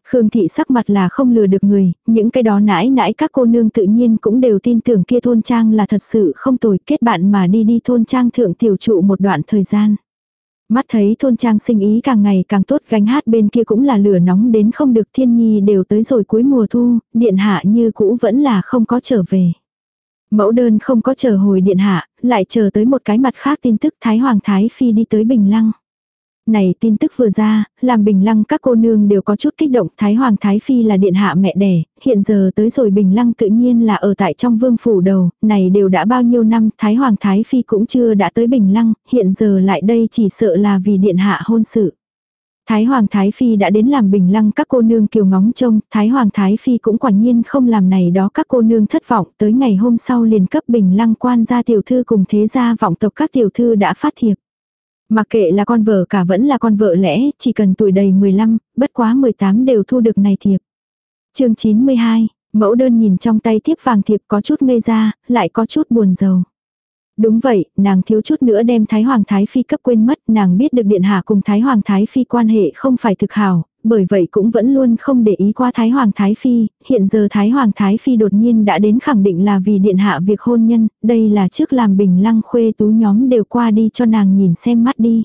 Khương thị sắc mặt là không lừa được người, những cái đó nãi nãi các cô nương tự nhiên cũng đều tin tưởng kia thôn trang là thật sự không tồi kết bạn mà đi đi thôn trang thượng tiểu trụ một đoạn thời gian. Mắt thấy thôn trang sinh ý càng ngày càng tốt gánh hát bên kia cũng là lửa nóng đến không được thiên nhi đều tới rồi cuối mùa thu, điện hạ như cũ vẫn là không có trở về. Mẫu đơn không có chờ hồi điện hạ, lại chờ tới một cái mặt khác tin tức Thái Hoàng Thái Phi đi tới Bình Lăng. Này tin tức vừa ra, làm bình lăng các cô nương đều có chút kích động. Thái Hoàng Thái Phi là điện hạ mẹ đẻ, hiện giờ tới rồi bình lăng tự nhiên là ở tại trong vương phủ đầu. Này đều đã bao nhiêu năm, Thái Hoàng Thái Phi cũng chưa đã tới bình lăng, hiện giờ lại đây chỉ sợ là vì điện hạ hôn sự. Thái Hoàng Thái Phi đã đến làm bình lăng các cô nương kiều ngóng trông, Thái Hoàng Thái Phi cũng quả nhiên không làm này đó các cô nương thất vọng, tới ngày hôm sau liền cấp bình lăng quan gia tiểu thư cùng thế gia vọng tộc các tiểu thư đã phát thiệp. Mặc kệ là con vợ cả vẫn là con vợ lẽ, chỉ cần tuổi đầy 15, bất quá 18 đều thu được này thiệp. chương 92, mẫu đơn nhìn trong tay thiếp vàng thiệp có chút ngây ra, lại có chút buồn rầu. Đúng vậy, nàng thiếu chút nữa đem Thái Hoàng Thái Phi cấp quên mất, nàng biết được Điện Hạ cùng Thái Hoàng Thái Phi quan hệ không phải thực hảo, bởi vậy cũng vẫn luôn không để ý qua Thái Hoàng Thái Phi, hiện giờ Thái Hoàng Thái Phi đột nhiên đã đến khẳng định là vì điện hạ việc hôn nhân, đây là trước làm bình lăng khuê tú nhóm đều qua đi cho nàng nhìn xem mắt đi.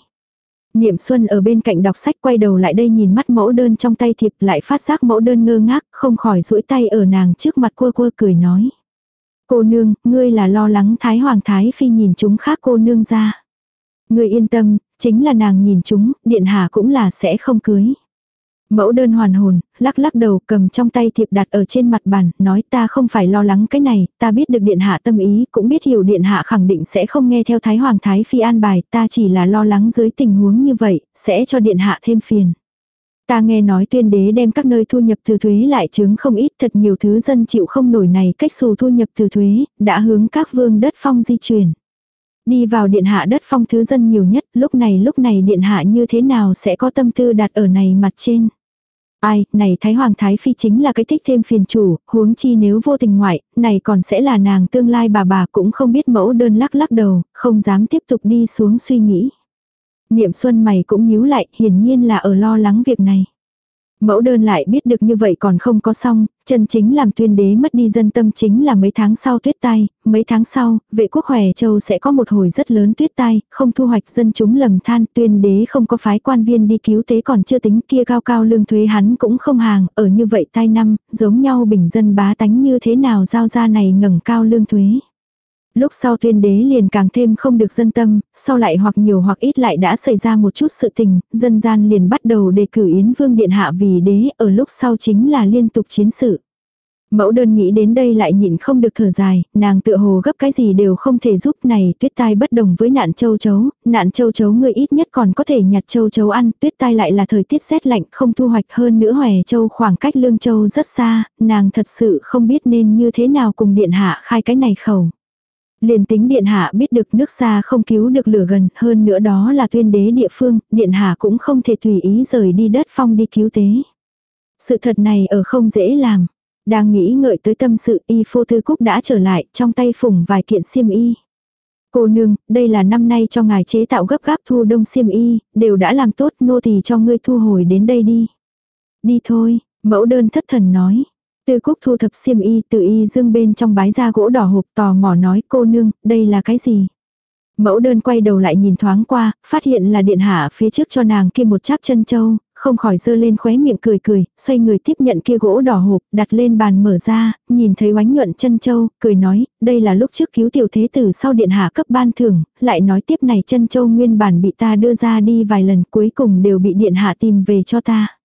Niệm Xuân ở bên cạnh đọc sách quay đầu lại đây nhìn mắt mẫu đơn trong tay thiệp lại phát giác mẫu đơn ngơ ngác, không khỏi duỗi tay ở nàng trước mặt cua cua cười nói. Cô nương, ngươi là lo lắng Thái Hoàng Thái Phi nhìn chúng khác cô nương ra. Ngươi yên tâm, chính là nàng nhìn chúng, điện hạ cũng là sẽ không cưới. Mẫu đơn hoàn hồn, lắc lắc đầu cầm trong tay thiệp đặt ở trên mặt bàn, nói ta không phải lo lắng cái này, ta biết được điện hạ tâm ý, cũng biết hiểu điện hạ khẳng định sẽ không nghe theo Thái Hoàng Thái Phi an bài, ta chỉ là lo lắng dưới tình huống như vậy, sẽ cho điện hạ thêm phiền. Ta nghe nói tuyên đế đem các nơi thu nhập từ thuế lại chứng không ít thật nhiều thứ dân chịu không nổi này cách xù thu nhập từ thuế, đã hướng các vương đất phong di chuyển. Đi vào điện hạ đất phong thứ dân nhiều nhất, lúc này lúc này điện hạ như thế nào sẽ có tâm tư đặt ở này mặt trên. Ai, này Thái Hoàng Thái Phi chính là cái thích thêm phiền chủ, huống chi nếu vô tình ngoại, này còn sẽ là nàng tương lai bà bà cũng không biết mẫu đơn lắc lắc đầu, không dám tiếp tục đi xuống suy nghĩ. Niệm xuân mày cũng nhíu lại, hiển nhiên là ở lo lắng việc này. Mẫu đơn lại biết được như vậy còn không có xong, chân chính làm tuyên đế mất đi dân tâm chính là mấy tháng sau tuyết tai, mấy tháng sau, vệ quốc hòe châu sẽ có một hồi rất lớn tuyết tai, không thu hoạch dân chúng lầm than, tuyên đế không có phái quan viên đi cứu tế còn chưa tính kia cao cao lương thuế hắn cũng không hàng, ở như vậy tai năm, giống nhau bình dân bá tánh như thế nào giao ra này ngẩng cao lương thuế. Lúc sau tuyên đế liền càng thêm không được dân tâm, sau lại hoặc nhiều hoặc ít lại đã xảy ra một chút sự tình, dân gian liền bắt đầu đề cử Yến Vương Điện Hạ vì đế, ở lúc sau chính là liên tục chiến sự. Mẫu đơn nghĩ đến đây lại nhịn không được thở dài, nàng tựa hồ gấp cái gì đều không thể giúp này tuyết tai bất đồng với nạn châu chấu, nạn châu chấu người ít nhất còn có thể nhặt châu chấu ăn, tuyết tai lại là thời tiết rét lạnh không thu hoạch hơn nữa hòe châu khoảng cách lương châu rất xa, nàng thật sự không biết nên như thế nào cùng điện hạ khai cái này khẩu. Liền tính điện hạ biết được nước xa không cứu được lửa gần, hơn nữa đó là tuyên đế địa phương, điện hạ cũng không thể tùy ý rời đi đất phong đi cứu tế. Sự thật này ở không dễ làm. Đang nghĩ ngợi tới tâm sự y phô tư cúc đã trở lại, trong tay phủng vài kiện xiêm y. Cô nương, đây là năm nay cho ngài chế tạo gấp gáp thu đông xiêm y, đều đã làm tốt nô tỳ cho ngươi thu hồi đến đây đi. Đi thôi, mẫu đơn thất thần nói. Tư Cúc thu thập xiêm y tự y dương bên trong bái da gỗ đỏ hộp tò mò nói cô nương, đây là cái gì? Mẫu đơn quay đầu lại nhìn thoáng qua, phát hiện là điện hạ phía trước cho nàng kia một cháp chân châu, không khỏi dơ lên khóe miệng cười cười, xoay người tiếp nhận kia gỗ đỏ hộp, đặt lên bàn mở ra, nhìn thấy oánh nhuận chân châu, cười nói, đây là lúc trước cứu tiểu thế tử sau điện hạ cấp ban thưởng, lại nói tiếp này chân châu nguyên bản bị ta đưa ra đi vài lần cuối cùng đều bị điện hạ tìm về cho ta.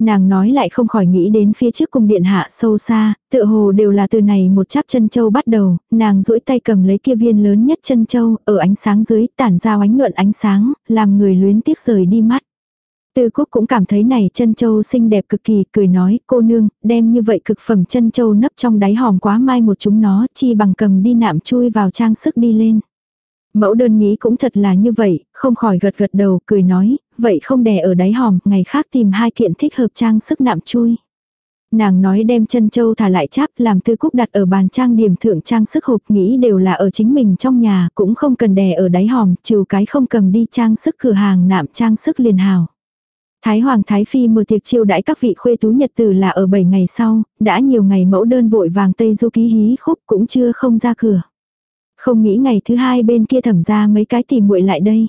Nàng nói lại không khỏi nghĩ đến phía trước cung điện hạ sâu xa, tựa hồ đều là từ này một cháp chân châu bắt đầu, nàng duỗi tay cầm lấy kia viên lớn nhất chân châu, ở ánh sáng dưới tản ra ánh nhuận ánh sáng, làm người luyến tiếc rời đi mắt. Tư Cúc cũng cảm thấy này chân châu xinh đẹp cực kỳ, cười nói, cô nương, đem như vậy cực phẩm chân châu nấp trong đáy hòm quá mai một chúng nó, chi bằng cầm đi nạm chui vào trang sức đi lên. Mẫu đơn nghĩ cũng thật là như vậy, không khỏi gật gật đầu, cười nói, vậy không đè ở đáy hòm, ngày khác tìm hai kiện thích hợp trang sức nạm chui. Nàng nói đem chân châu thả lại cháp làm tư cúc đặt ở bàn trang điểm thượng trang sức hộp nghĩ đều là ở chính mình trong nhà, cũng không cần đè ở đáy hòm, trừ cái không cầm đi trang sức cửa hàng nạm trang sức liền hào. Thái Hoàng Thái Phi mở tiệc chiêu đãi các vị khuê tú nhật từ là ở 7 ngày sau, đã nhiều ngày mẫu đơn vội vàng Tây Du ký hí khúc cũng chưa không ra cửa. Không nghĩ ngày thứ hai bên kia thẩm ra mấy cái tìm muội lại đây.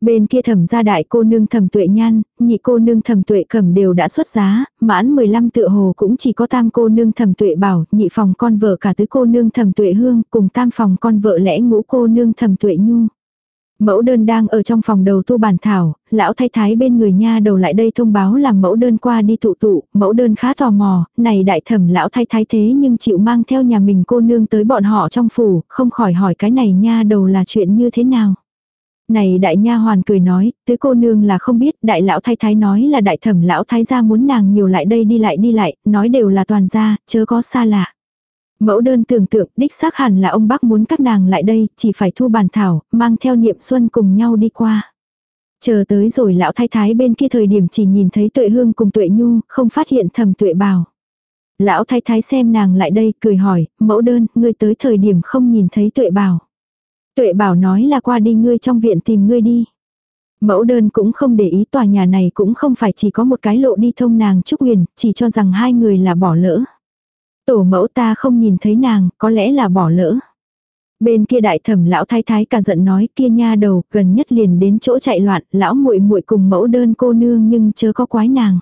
Bên kia thẩm gia đại cô nương thẩm tuệ nhan, nhị cô nương thẩm tuệ cẩm đều đã xuất giá, mãn 15 tựa hồ cũng chỉ có tam cô nương thẩm tuệ bảo, nhị phòng con vợ cả tứ cô nương thẩm tuệ hương, cùng tam phòng con vợ lẽ ngũ cô nương thẩm tuệ nhu. Mẫu đơn đang ở trong phòng đầu tu bản thảo, lão thái thái bên người nha đầu lại đây thông báo làm mẫu đơn qua đi tụ tụ, mẫu đơn khá tò mò, này đại thẩm lão thái thái thế nhưng chịu mang theo nhà mình cô nương tới bọn họ trong phủ, không khỏi hỏi cái này nha đầu là chuyện như thế nào. Này đại nha hoàn cười nói, tứ cô nương là không biết, đại lão thái thái nói là đại thẩm lão thái gia muốn nàng nhiều lại đây đi lại đi lại, nói đều là toàn gia, chớ có xa lạ. Mẫu đơn tưởng tượng đích xác hẳn là ông bác muốn các nàng lại đây, chỉ phải thu bàn thảo, mang theo niệm xuân cùng nhau đi qua. Chờ tới rồi lão thái thái bên kia thời điểm chỉ nhìn thấy tuệ hương cùng tuệ nhu, không phát hiện thầm tuệ bào. Lão thái thái xem nàng lại đây, cười hỏi, mẫu đơn, ngươi tới thời điểm không nhìn thấy tuệ bào. Tuệ bảo nói là qua đi ngươi trong viện tìm ngươi đi. Mẫu đơn cũng không để ý tòa nhà này cũng không phải chỉ có một cái lộ đi thông nàng Trúc Huyền, chỉ cho rằng hai người là bỏ lỡ. Tổ mẫu ta không nhìn thấy nàng, có lẽ là bỏ lỡ. Bên kia đại thẩm lão thái thái cả giận nói kia nha đầu gần nhất liền đến chỗ chạy loạn, lão muội muội cùng mẫu đơn cô nương nhưng chớ có quái nàng.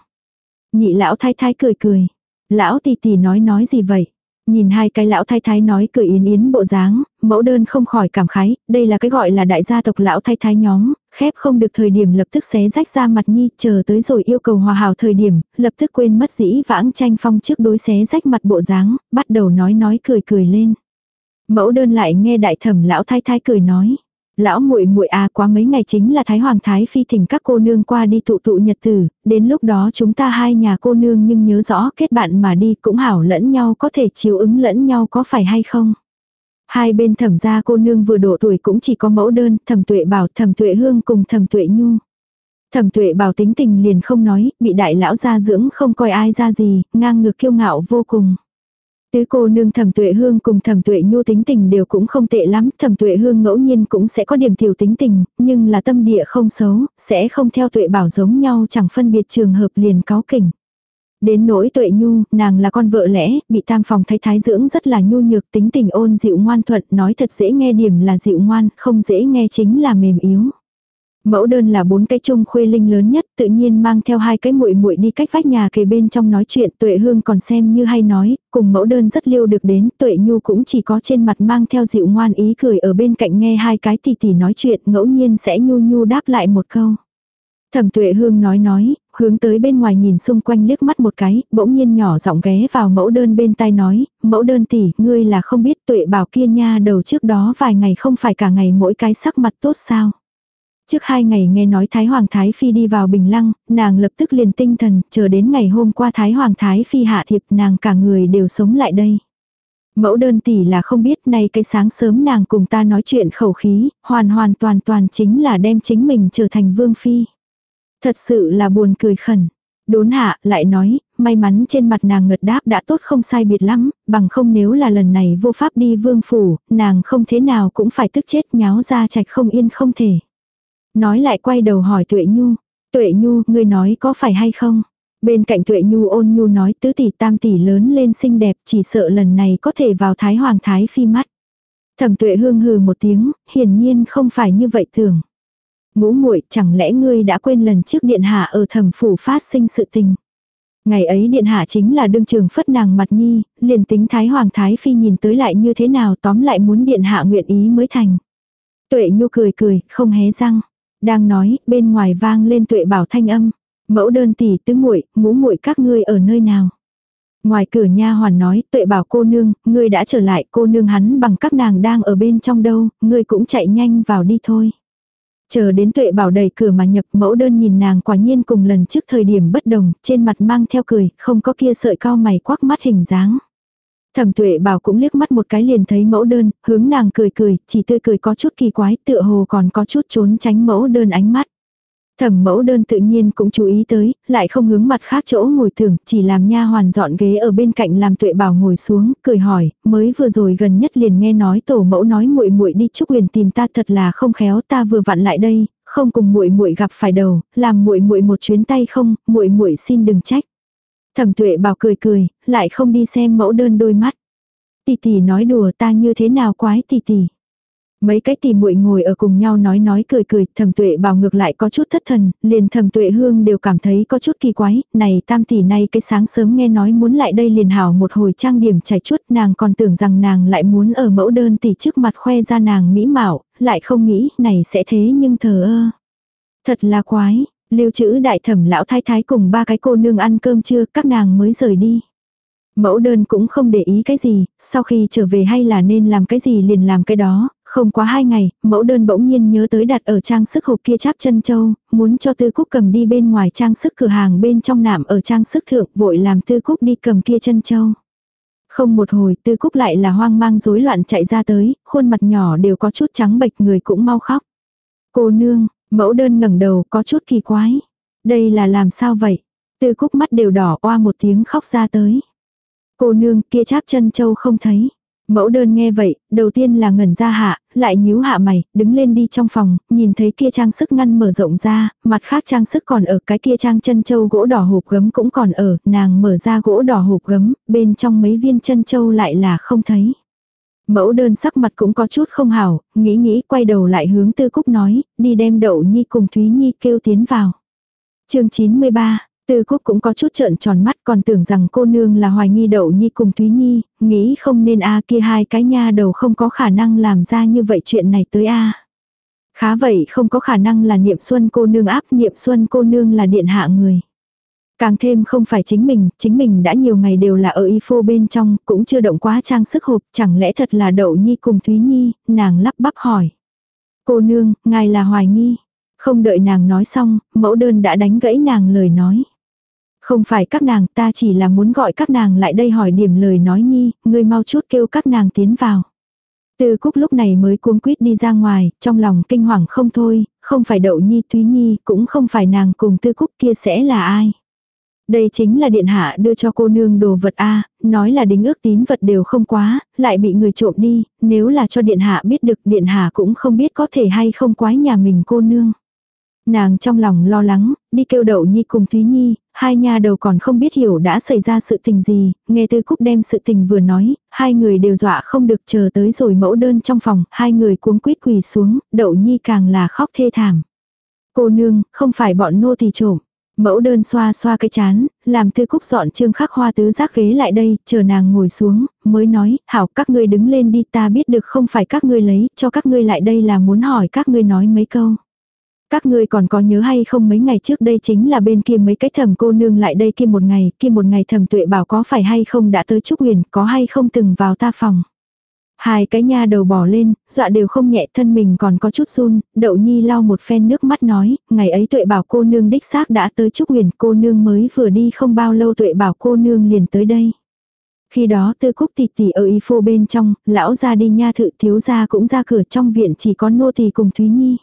Nhị lão thái thái cười cười. Lão tỷ tỷ nói nói gì vậy? Nhìn hai cái lão thái thái nói cười yến yến bộ dáng, mẫu đơn không khỏi cảm khái, đây là cái gọi là đại gia tộc lão thái thái nhóm, khép không được thời điểm lập tức xé rách ra mặt nhi, chờ tới rồi yêu cầu hòa hảo thời điểm, lập tức quên mất dĩ vãng tranh phong trước đối xé rách mặt bộ dáng, bắt đầu nói nói cười cười lên. Mẫu đơn lại nghe đại thẩm lão thái thái cười nói. Lão muội muội à quá mấy ngày chính là Thái Hoàng Thái Phi thỉnh các cô nương qua đi tụ tụ nhật tử, đến lúc đó chúng ta hai nhà cô nương nhưng nhớ rõ kết bạn mà đi cũng hảo lẫn nhau có thể chiếu ứng lẫn nhau có phải hay không. Hai bên thẩm gia cô nương vừa độ tuổi cũng chỉ có mẫu đơn, thẩm tuệ bảo thẩm tuệ hương cùng thẩm tuệ nhu. Thẩm tuệ bảo tính tình liền không nói, bị đại lão gia dưỡng không coi ai ra gì, ngang ngược kiêu ngạo vô cùng. Tứ cô nương thẩm tuệ hương cùng thẩm tuệ nhu tính tình đều cũng không tệ lắm, thẩm tuệ hương ngẫu nhiên cũng sẽ có điểm tiểu tính tình, nhưng là tâm địa không xấu, sẽ không theo tuệ bảo giống nhau chẳng phân biệt trường hợp liền cáo kỉnh. Đến nỗi tuệ nhu, nàng là con vợ lẽ, bị tam phòng thái thái dưỡng rất là nhu nhược tính tình ôn dịu ngoan thuận, nói thật dễ nghe điểm là dịu ngoan, không dễ nghe chính là mềm yếu. Mẫu đơn là bốn cái chung khuê linh lớn nhất, tự nhiên mang theo hai cái muội muội đi cách vách nhà kề bên trong nói chuyện, Tuệ Hương còn xem như hay nói, cùng mẫu đơn rất liêu được đến, Tuệ Nhu cũng chỉ có trên mặt mang theo dịu ngoan ý cười ở bên cạnh nghe hai cái tỷ tỷ nói chuyện, ngẫu nhiên sẽ nhu nhu đáp lại một câu. Thẩm Tuệ Hương nói nói, hướng tới bên ngoài nhìn xung quanh liếc mắt một cái, bỗng nhiên nhỏ giọng ghé vào mẫu đơn bên tai nói, mẫu đơn tỷ, ngươi là không biết Tuệ bảo kia nha đầu trước đó vài ngày không phải cả ngày mỗi cái sắc mặt tốt sao. Trước hai ngày nghe nói Thái Hoàng Thái Phi đi vào Bình Lăng, nàng lập tức liền tinh thần, chờ đến ngày hôm qua Thái Hoàng Thái Phi hạ thiệp nàng cả người đều sống lại đây. Mẫu đơn tỷ là không biết nay cái sáng sớm nàng cùng ta nói chuyện khẩu khí, hoàn hoàn toàn toàn chính là đem chính mình trở thành vương phi. Thật sự là buồn cười khẩn. Đốn hạ, lại nói, may mắn trên mặt nàng ngật đáp đã tốt không sai biệt lắm, bằng không nếu là lần này vô pháp đi vương phủ, nàng không thế nào cũng phải tức chết nháo ra trạch không yên không thể. Nói lại quay đầu hỏi Tuệ Nhu. Tuệ Nhu, ngươi nói có phải hay không? Bên cạnh Tuệ Nhu ôn Nhu nói tứ tỷ tam tỷ lớn lên xinh đẹp chỉ sợ lần này có thể vào Thái Hoàng Thái Phi mắt. Thẩm Tuệ hương hừ một tiếng, hiển nhiên không phải như vậy thường. Ngũ muội chẳng lẽ ngươi đã quên lần trước điện hạ ở thẩm phủ phát sinh sự tình. Ngày ấy điện hạ chính là đương trường phất nàng mặt nhi, liền tính Thái Hoàng Thái Phi nhìn tới lại như thế nào tóm lại muốn điện hạ nguyện ý mới thành. Tuệ Nhu cười cười, không hé răng. Đang nói, bên ngoài vang lên tuệ bảo thanh âm. Mẫu đơn tỷ tứ muội ngũ muội các ngươi ở nơi nào. Ngoài cửa nha hoàn nói, tuệ bảo cô nương, ngươi đã trở lại, cô nương hắn bằng các nàng đang ở bên trong đâu, ngươi cũng chạy nhanh vào đi thôi. Chờ đến tuệ bảo đẩy cửa mà nhập mẫu đơn nhìn nàng quả nhiên cùng lần trước thời điểm bất đồng, trên mặt mang theo cười, không có kia sợi cao mày quắc mắt hình dáng. Thẩm tuệ bảo cũng liếc mắt một cái liền thấy mẫu đơn, hướng nàng cười cười, chỉ tươi cười có chút kỳ quái, tựa hồ còn có chút trốn tránh mẫu đơn ánh mắt. Thẩm mẫu đơn tự nhiên cũng chú ý tới, lại không hướng mặt khác chỗ ngồi thường, chỉ làm nha hoàn dọn ghế ở bên cạnh làm tuệ bảo ngồi xuống, cười hỏi, mới vừa rồi gần nhất liền nghe nói tổ mẫu nói muội muội đi chúc huyền tìm ta thật là không khéo ta vừa vặn lại đây, không cùng muội muội gặp phải đầu, làm muội muội một chuyến tay không, muội muội xin đừng trách. Thẩm tuệ bảo cười cười, lại không đi xem mẫu đơn đôi mắt. Tỷ tỷ nói đùa ta như thế nào quái tỷ tỷ. Mấy cái tỷ muội ngồi ở cùng nhau nói nói cười cười, thẩm tuệ bảo ngược lại có chút thất thần, liền thẩm tuệ hương đều cảm thấy có chút kỳ quái, này tam tỷ nay cái sáng sớm nghe nói muốn lại đây liền hảo một hồi trang điểm chảy chút, nàng còn tưởng rằng nàng lại muốn ở mẫu đơn tỷ trước mặt khoe ra nàng mỹ mạo, lại không nghĩ này sẽ thế nhưng thờ ơ. Thật là quái, Lưu trữ đại thẩm lão thái thái cùng ba cái cô nương ăn cơm trưa, các nàng mới rời đi. Mẫu đơn cũng không để ý cái gì, sau khi trở về hay là nên làm cái gì liền làm cái đó, không quá hai ngày, mẫu đơn bỗng nhiên nhớ tới đặt ở trang sức hộp kia cháp chân châu, muốn cho tư cúc cầm đi bên ngoài trang sức cửa hàng bên trong nạm ở trang sức thượng vội làm tư cúc đi cầm kia chân châu. Không một hồi tư cúc lại là hoang mang rối loạn chạy ra tới, khuôn mặt nhỏ đều có chút trắng bệch người cũng mau khóc. Cô nương, Mẫu đơn ngẩng đầu có chút kỳ quái. Đây là làm sao vậy? Tư cúc mắt đều đỏ oa một tiếng khóc ra tới. Cô nương kia cháp chân châu không thấy. Mẫu đơn nghe vậy, đầu tiên là ngẩn ra hạ, lại nhíu hạ mày, đứng lên đi trong phòng, nhìn thấy kia trang sức ngăn mở rộng ra, mặt khác trang sức còn ở cái kia trang chân châu gỗ đỏ hộp gấm cũng còn ở, nàng mở ra gỗ đỏ hộp gấm, bên trong mấy viên chân châu lại là không thấy. Mẫu đơn sắc mặt cũng có chút không hảo, nghĩ nghĩ quay đầu lại hướng tư cúc nói, đi đem đậu nhi cùng Thúy Nhi kêu tiến vào. chương 93, Tư Cúc cũng có chút trợn tròn mắt còn tưởng rằng cô nương là hoài nghi đậu nhi cùng Thúy Nhi, nghĩ không nên a kia hai cái nha đầu không có khả năng làm ra như vậy chuyện này tới a. Khá vậy không có khả năng là niệm xuân cô nương áp niệm xuân cô nương là điện hạ người. Càng thêm không phải chính mình, chính mình đã nhiều ngày đều là ở y phô bên trong, cũng chưa động quá trang sức hộp, chẳng lẽ thật là đậu nhi cùng Thúy Nhi, nàng lắp bắp hỏi. Cô nương, ngài là hoài nghi. Không đợi nàng nói xong, mẫu đơn đã đánh gãy nàng lời nói. Không phải các nàng, ta chỉ là muốn gọi các nàng lại đây hỏi điểm lời nói nhi, ngươi mau chút kêu các nàng tiến vào. Tư Cúc lúc này mới cuống quýt đi ra ngoài, trong lòng kinh hoàng không thôi, không phải Đậu Nhi Thúy Nhi, cũng không phải nàng cùng Tư Cúc kia sẽ là ai. Đây chính là điện hạ đưa cho cô nương đồ vật A, nói là đính ước tín vật đều không quá, lại bị người trộm đi, nếu là cho điện hạ biết được điện hạ cũng không biết có thể hay không quái nhà mình cô nương. Nàng trong lòng lo lắng, đi kêu đậu nhi cùng Thúy Nhi, hai nhà đầu còn không biết hiểu đã xảy ra sự tình gì, nghe tư cúc đem sự tình vừa nói, hai người đều dọa không được chờ tới rồi mẫu đơn trong phòng, hai người cuống quýt quỳ xuống, đậu nhi càng là khóc thê thảm. Cô nương, không phải bọn nô tỳ trộm. Mẫu đơn xoa xoa cái chán, làm tư cúc dọn trương khắc hoa tứ giác ghế lại đây, chờ nàng ngồi xuống, mới nói, hảo các ngươi đứng lên đi ta biết được không phải các ngươi lấy, cho các ngươi lại đây là muốn hỏi các ngươi nói mấy câu. Các ngươi còn có nhớ hay không mấy ngày trước đây chính là bên kia mấy cái thầm cô nương lại đây kia một ngày, kia một ngày thầm tuệ bảo có phải hay không đã tới Trúc Huyền, có hay không từng vào ta phòng. Hai cái nha đầu bỏ lên, dọa đều không nhẹ thân mình còn có chút run, đậu nhi lau một phen nước mắt nói, ngày ấy tuệ bảo cô nương đích xác đã tới Trúc Huyền, cô nương mới vừa đi không bao lâu tuệ bảo cô nương liền tới đây. Khi đó tư cúc tỷ tỷ ở y phô bên trong, lão ra đi nha thự thiếu gia cũng ra cửa trong viện chỉ có nô tỳ cùng Thúy Nhi.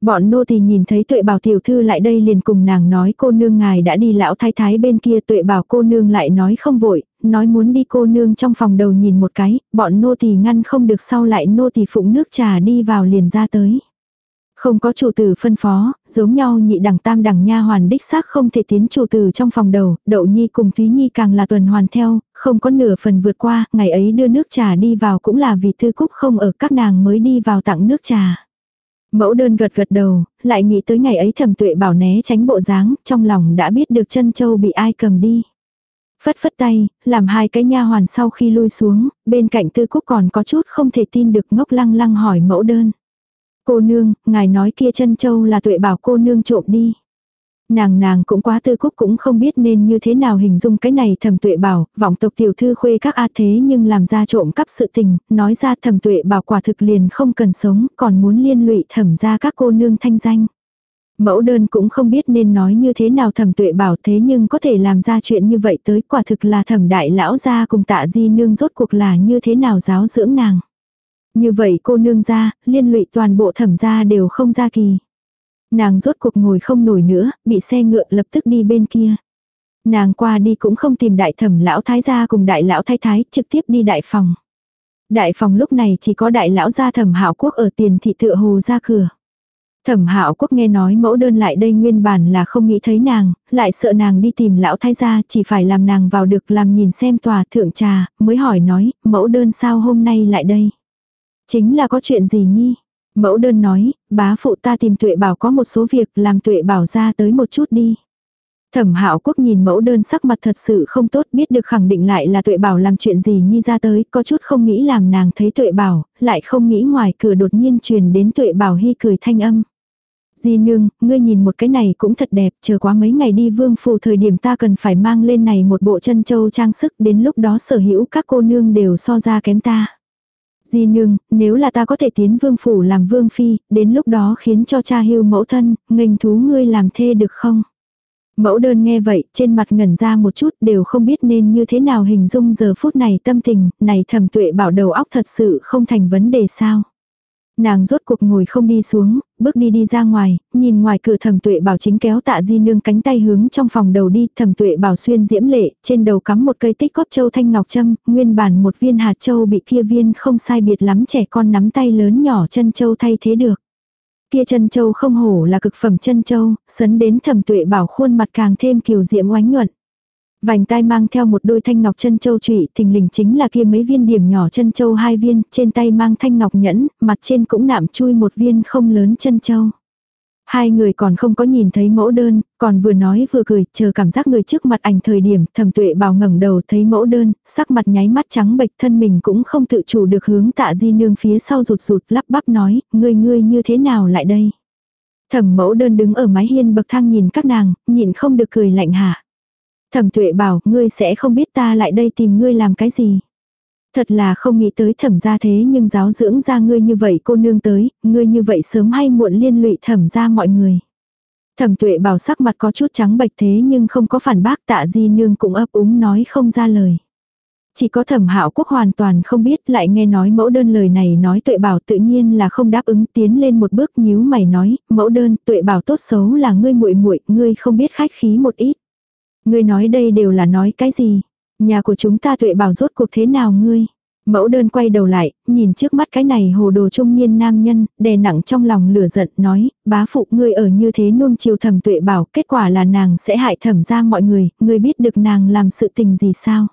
Bọn nô tỳ nhìn thấy tuệ bảo tiểu thư lại đây liền cùng nàng nói cô nương ngài đã đi lão thái thái bên kia tuệ bảo cô nương lại nói không vội, nói muốn đi cô nương trong phòng đầu nhìn một cái, bọn nô tỳ ngăn không được sau lại nô tỳ phụng nước trà đi vào liền ra tới. Không có chủ tử phân phó, giống nhau nhị đẳng tam đẳng nha hoàn đích xác không thể tiến chủ tử trong phòng đầu, đậu nhi cùng Thúy Nhi càng là tuần hoàn theo, không có nửa phần vượt qua, ngày ấy đưa nước trà đi vào cũng là vì thư cúc không ở các nàng mới đi vào tặng nước trà. Mẫu đơn gật gật đầu, lại nghĩ tới ngày ấy thẩm tuệ bảo né tránh bộ dáng, trong lòng đã biết được chân châu bị ai cầm đi. Phất phất tay, làm hai cái nha hoàn sau khi lui xuống, bên cạnh tư cúc còn có chút không thể tin được ngốc lăng lăng hỏi mẫu đơn. Cô nương, ngài nói kia chân châu là tuệ bảo cô nương trộm đi. Nàng nàng cũng quá tư cúc cũng không biết nên như thế nào hình dung cái này thầm tuệ bảo, vọng tộc tiểu thư khuê các a thế nhưng làm ra trộm cắp sự tình, nói ra thầm tuệ bảo quả thực liền không cần sống, còn muốn liên lụy thẩm ra các cô nương thanh danh. Mẫu đơn cũng không biết nên nói như thế nào thẩm tuệ bảo thế nhưng có thể làm ra chuyện như vậy tới quả thực là thẩm đại lão gia cùng tạ di nương rốt cuộc là như thế nào giáo dưỡng nàng. Như vậy cô nương ra, liên lụy toàn bộ thẩm gia đều không ra kỳ. Nàng rốt cuộc ngồi không nổi nữa, bị xe ngựa lập tức đi bên kia. Nàng qua đi cũng không tìm đại thẩm lão thái gia cùng đại lão thái thái, trực tiếp đi đại phòng. Đại phòng lúc này chỉ có đại lão gia thẩm hạo quốc ở tiền thị tựa hồ ra cửa. Thẩm hạo quốc nghe nói mẫu đơn lại đây nguyên bản là không nghĩ thấy nàng, lại sợ nàng đi tìm lão thái gia chỉ phải làm nàng vào được làm nhìn xem tòa thượng trà, mới hỏi nói, mẫu đơn sao hôm nay lại đây. Chính là có chuyện gì nhi? Mẫu đơn nói, bá phụ ta tìm tuệ bảo có một số việc làm tuệ bảo ra tới một chút đi. Thẩm hạo quốc nhìn mẫu đơn sắc mặt thật sự không tốt biết được khẳng định lại là tuệ bảo làm chuyện gì nhi ra tới, có chút không nghĩ làm nàng thấy tuệ bảo, lại không nghĩ ngoài cửa đột nhiên truyền đến tuệ bảo hy cười thanh âm. Di nương, ngươi nhìn một cái này cũng thật đẹp, chờ quá mấy ngày đi vương phù thời điểm ta cần phải mang lên này một bộ chân châu trang sức đến lúc đó sở hữu các cô nương đều so ra kém ta. Di nương, nếu là ta có thể tiến vương phủ làm vương phi, đến lúc đó khiến cho cha hưu mẫu thân, nghênh thú ngươi làm thê được không? Mẫu đơn nghe vậy, trên mặt ngẩn ra một chút đều không biết nên như thế nào hình dung giờ phút này tâm tình, này thầm tuệ bảo đầu óc thật sự không thành vấn đề sao. Nàng rốt cuộc ngồi không đi xuống, bước đi đi ra ngoài, nhìn ngoài cửa thẩm tuệ bảo chính kéo tạ di nương cánh tay hướng trong phòng đầu đi, thẩm tuệ bảo xuyên diễm lệ, trên đầu cắm một cây tích cóp châu thanh ngọc châm, nguyên bản một viên hạt châu bị kia viên không sai biệt lắm trẻ con nắm tay lớn nhỏ chân châu thay thế được. Kia chân châu không hổ là cực phẩm chân châu, sấn đến thẩm tuệ bảo khuôn mặt càng thêm kiều diễm oánh nhuận. Vành tai mang theo một đôi thanh ngọc chân châu trụy, thình lình chính là kia mấy viên điểm nhỏ chân châu hai viên, trên tay mang thanh ngọc nhẫn, mặt trên cũng nạm chui một viên không lớn chân châu. Hai người còn không có nhìn thấy mẫu đơn, còn vừa nói vừa cười, chờ cảm giác người trước mặt ảnh thời điểm, thẩm tuệ bào ngẩng đầu thấy mẫu đơn, sắc mặt nháy mắt trắng bệch thân mình cũng không tự chủ được hướng tạ di nương phía sau rụt rụt lắp bắp nói, ngươi ngươi như thế nào lại đây. Thẩm mẫu đơn đứng ở mái hiên bậc thang nhìn các nàng, nhịn không được cười lạnh hạ. Thẩm tuệ bảo, ngươi sẽ không biết ta lại đây tìm ngươi làm cái gì. Thật là không nghĩ tới thẩm ra thế nhưng giáo dưỡng ra ngươi như vậy cô nương tới, ngươi như vậy sớm hay muộn liên lụy thẩm gia mọi người. Thẩm tuệ bảo sắc mặt có chút trắng bệch thế nhưng không có phản bác tạ di nương cũng ấp úng nói không ra lời. Chỉ có thẩm hạo quốc hoàn toàn không biết lại nghe nói mẫu đơn lời này nói tuệ bảo tự nhiên là không đáp ứng tiến lên một bước nhíu mày nói, mẫu đơn tuệ bảo tốt xấu là ngươi muội muội ngươi không biết khách khí một ít. Ngươi nói đây đều là nói cái gì? Nhà của chúng ta tuệ bảo rốt cuộc thế nào ngươi? Mẫu đơn quay đầu lại, nhìn trước mắt cái này hồ đồ trung niên nam nhân, đè nặng trong lòng lửa giận, nói, bá phụ ngươi ở như thế nuông chiều thẩm tuệ bảo, kết quả là nàng sẽ hại thẩm ra mọi người, ngươi biết được nàng làm sự tình gì sao?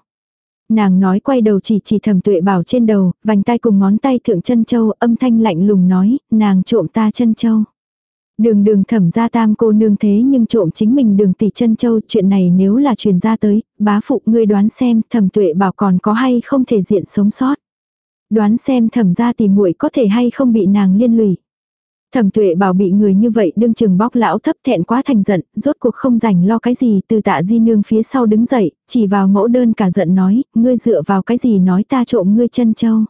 Nàng nói quay đầu chỉ chỉ thẩm tuệ bảo trên đầu, vành tay cùng ngón tay thượng chân châu, âm thanh lạnh lùng nói, nàng trộm ta chân châu. Đường đường thẩm ra tam cô nương thế nhưng trộm chính mình đường tỷ chân châu chuyện này nếu là truyền ra tới, bá phụ ngươi đoán xem thẩm tuệ bảo còn có hay không thể diện sống sót. Đoán xem thẩm ra tỷ muội có thể hay không bị nàng liên lụy. Thẩm tuệ bảo bị người như vậy đương chừng bóc lão thấp thẹn quá thành giận, rốt cuộc không rảnh lo cái gì từ tạ di nương phía sau đứng dậy, chỉ vào mẫu đơn cả giận nói, ngươi dựa vào cái gì nói ta trộm ngươi chân châu.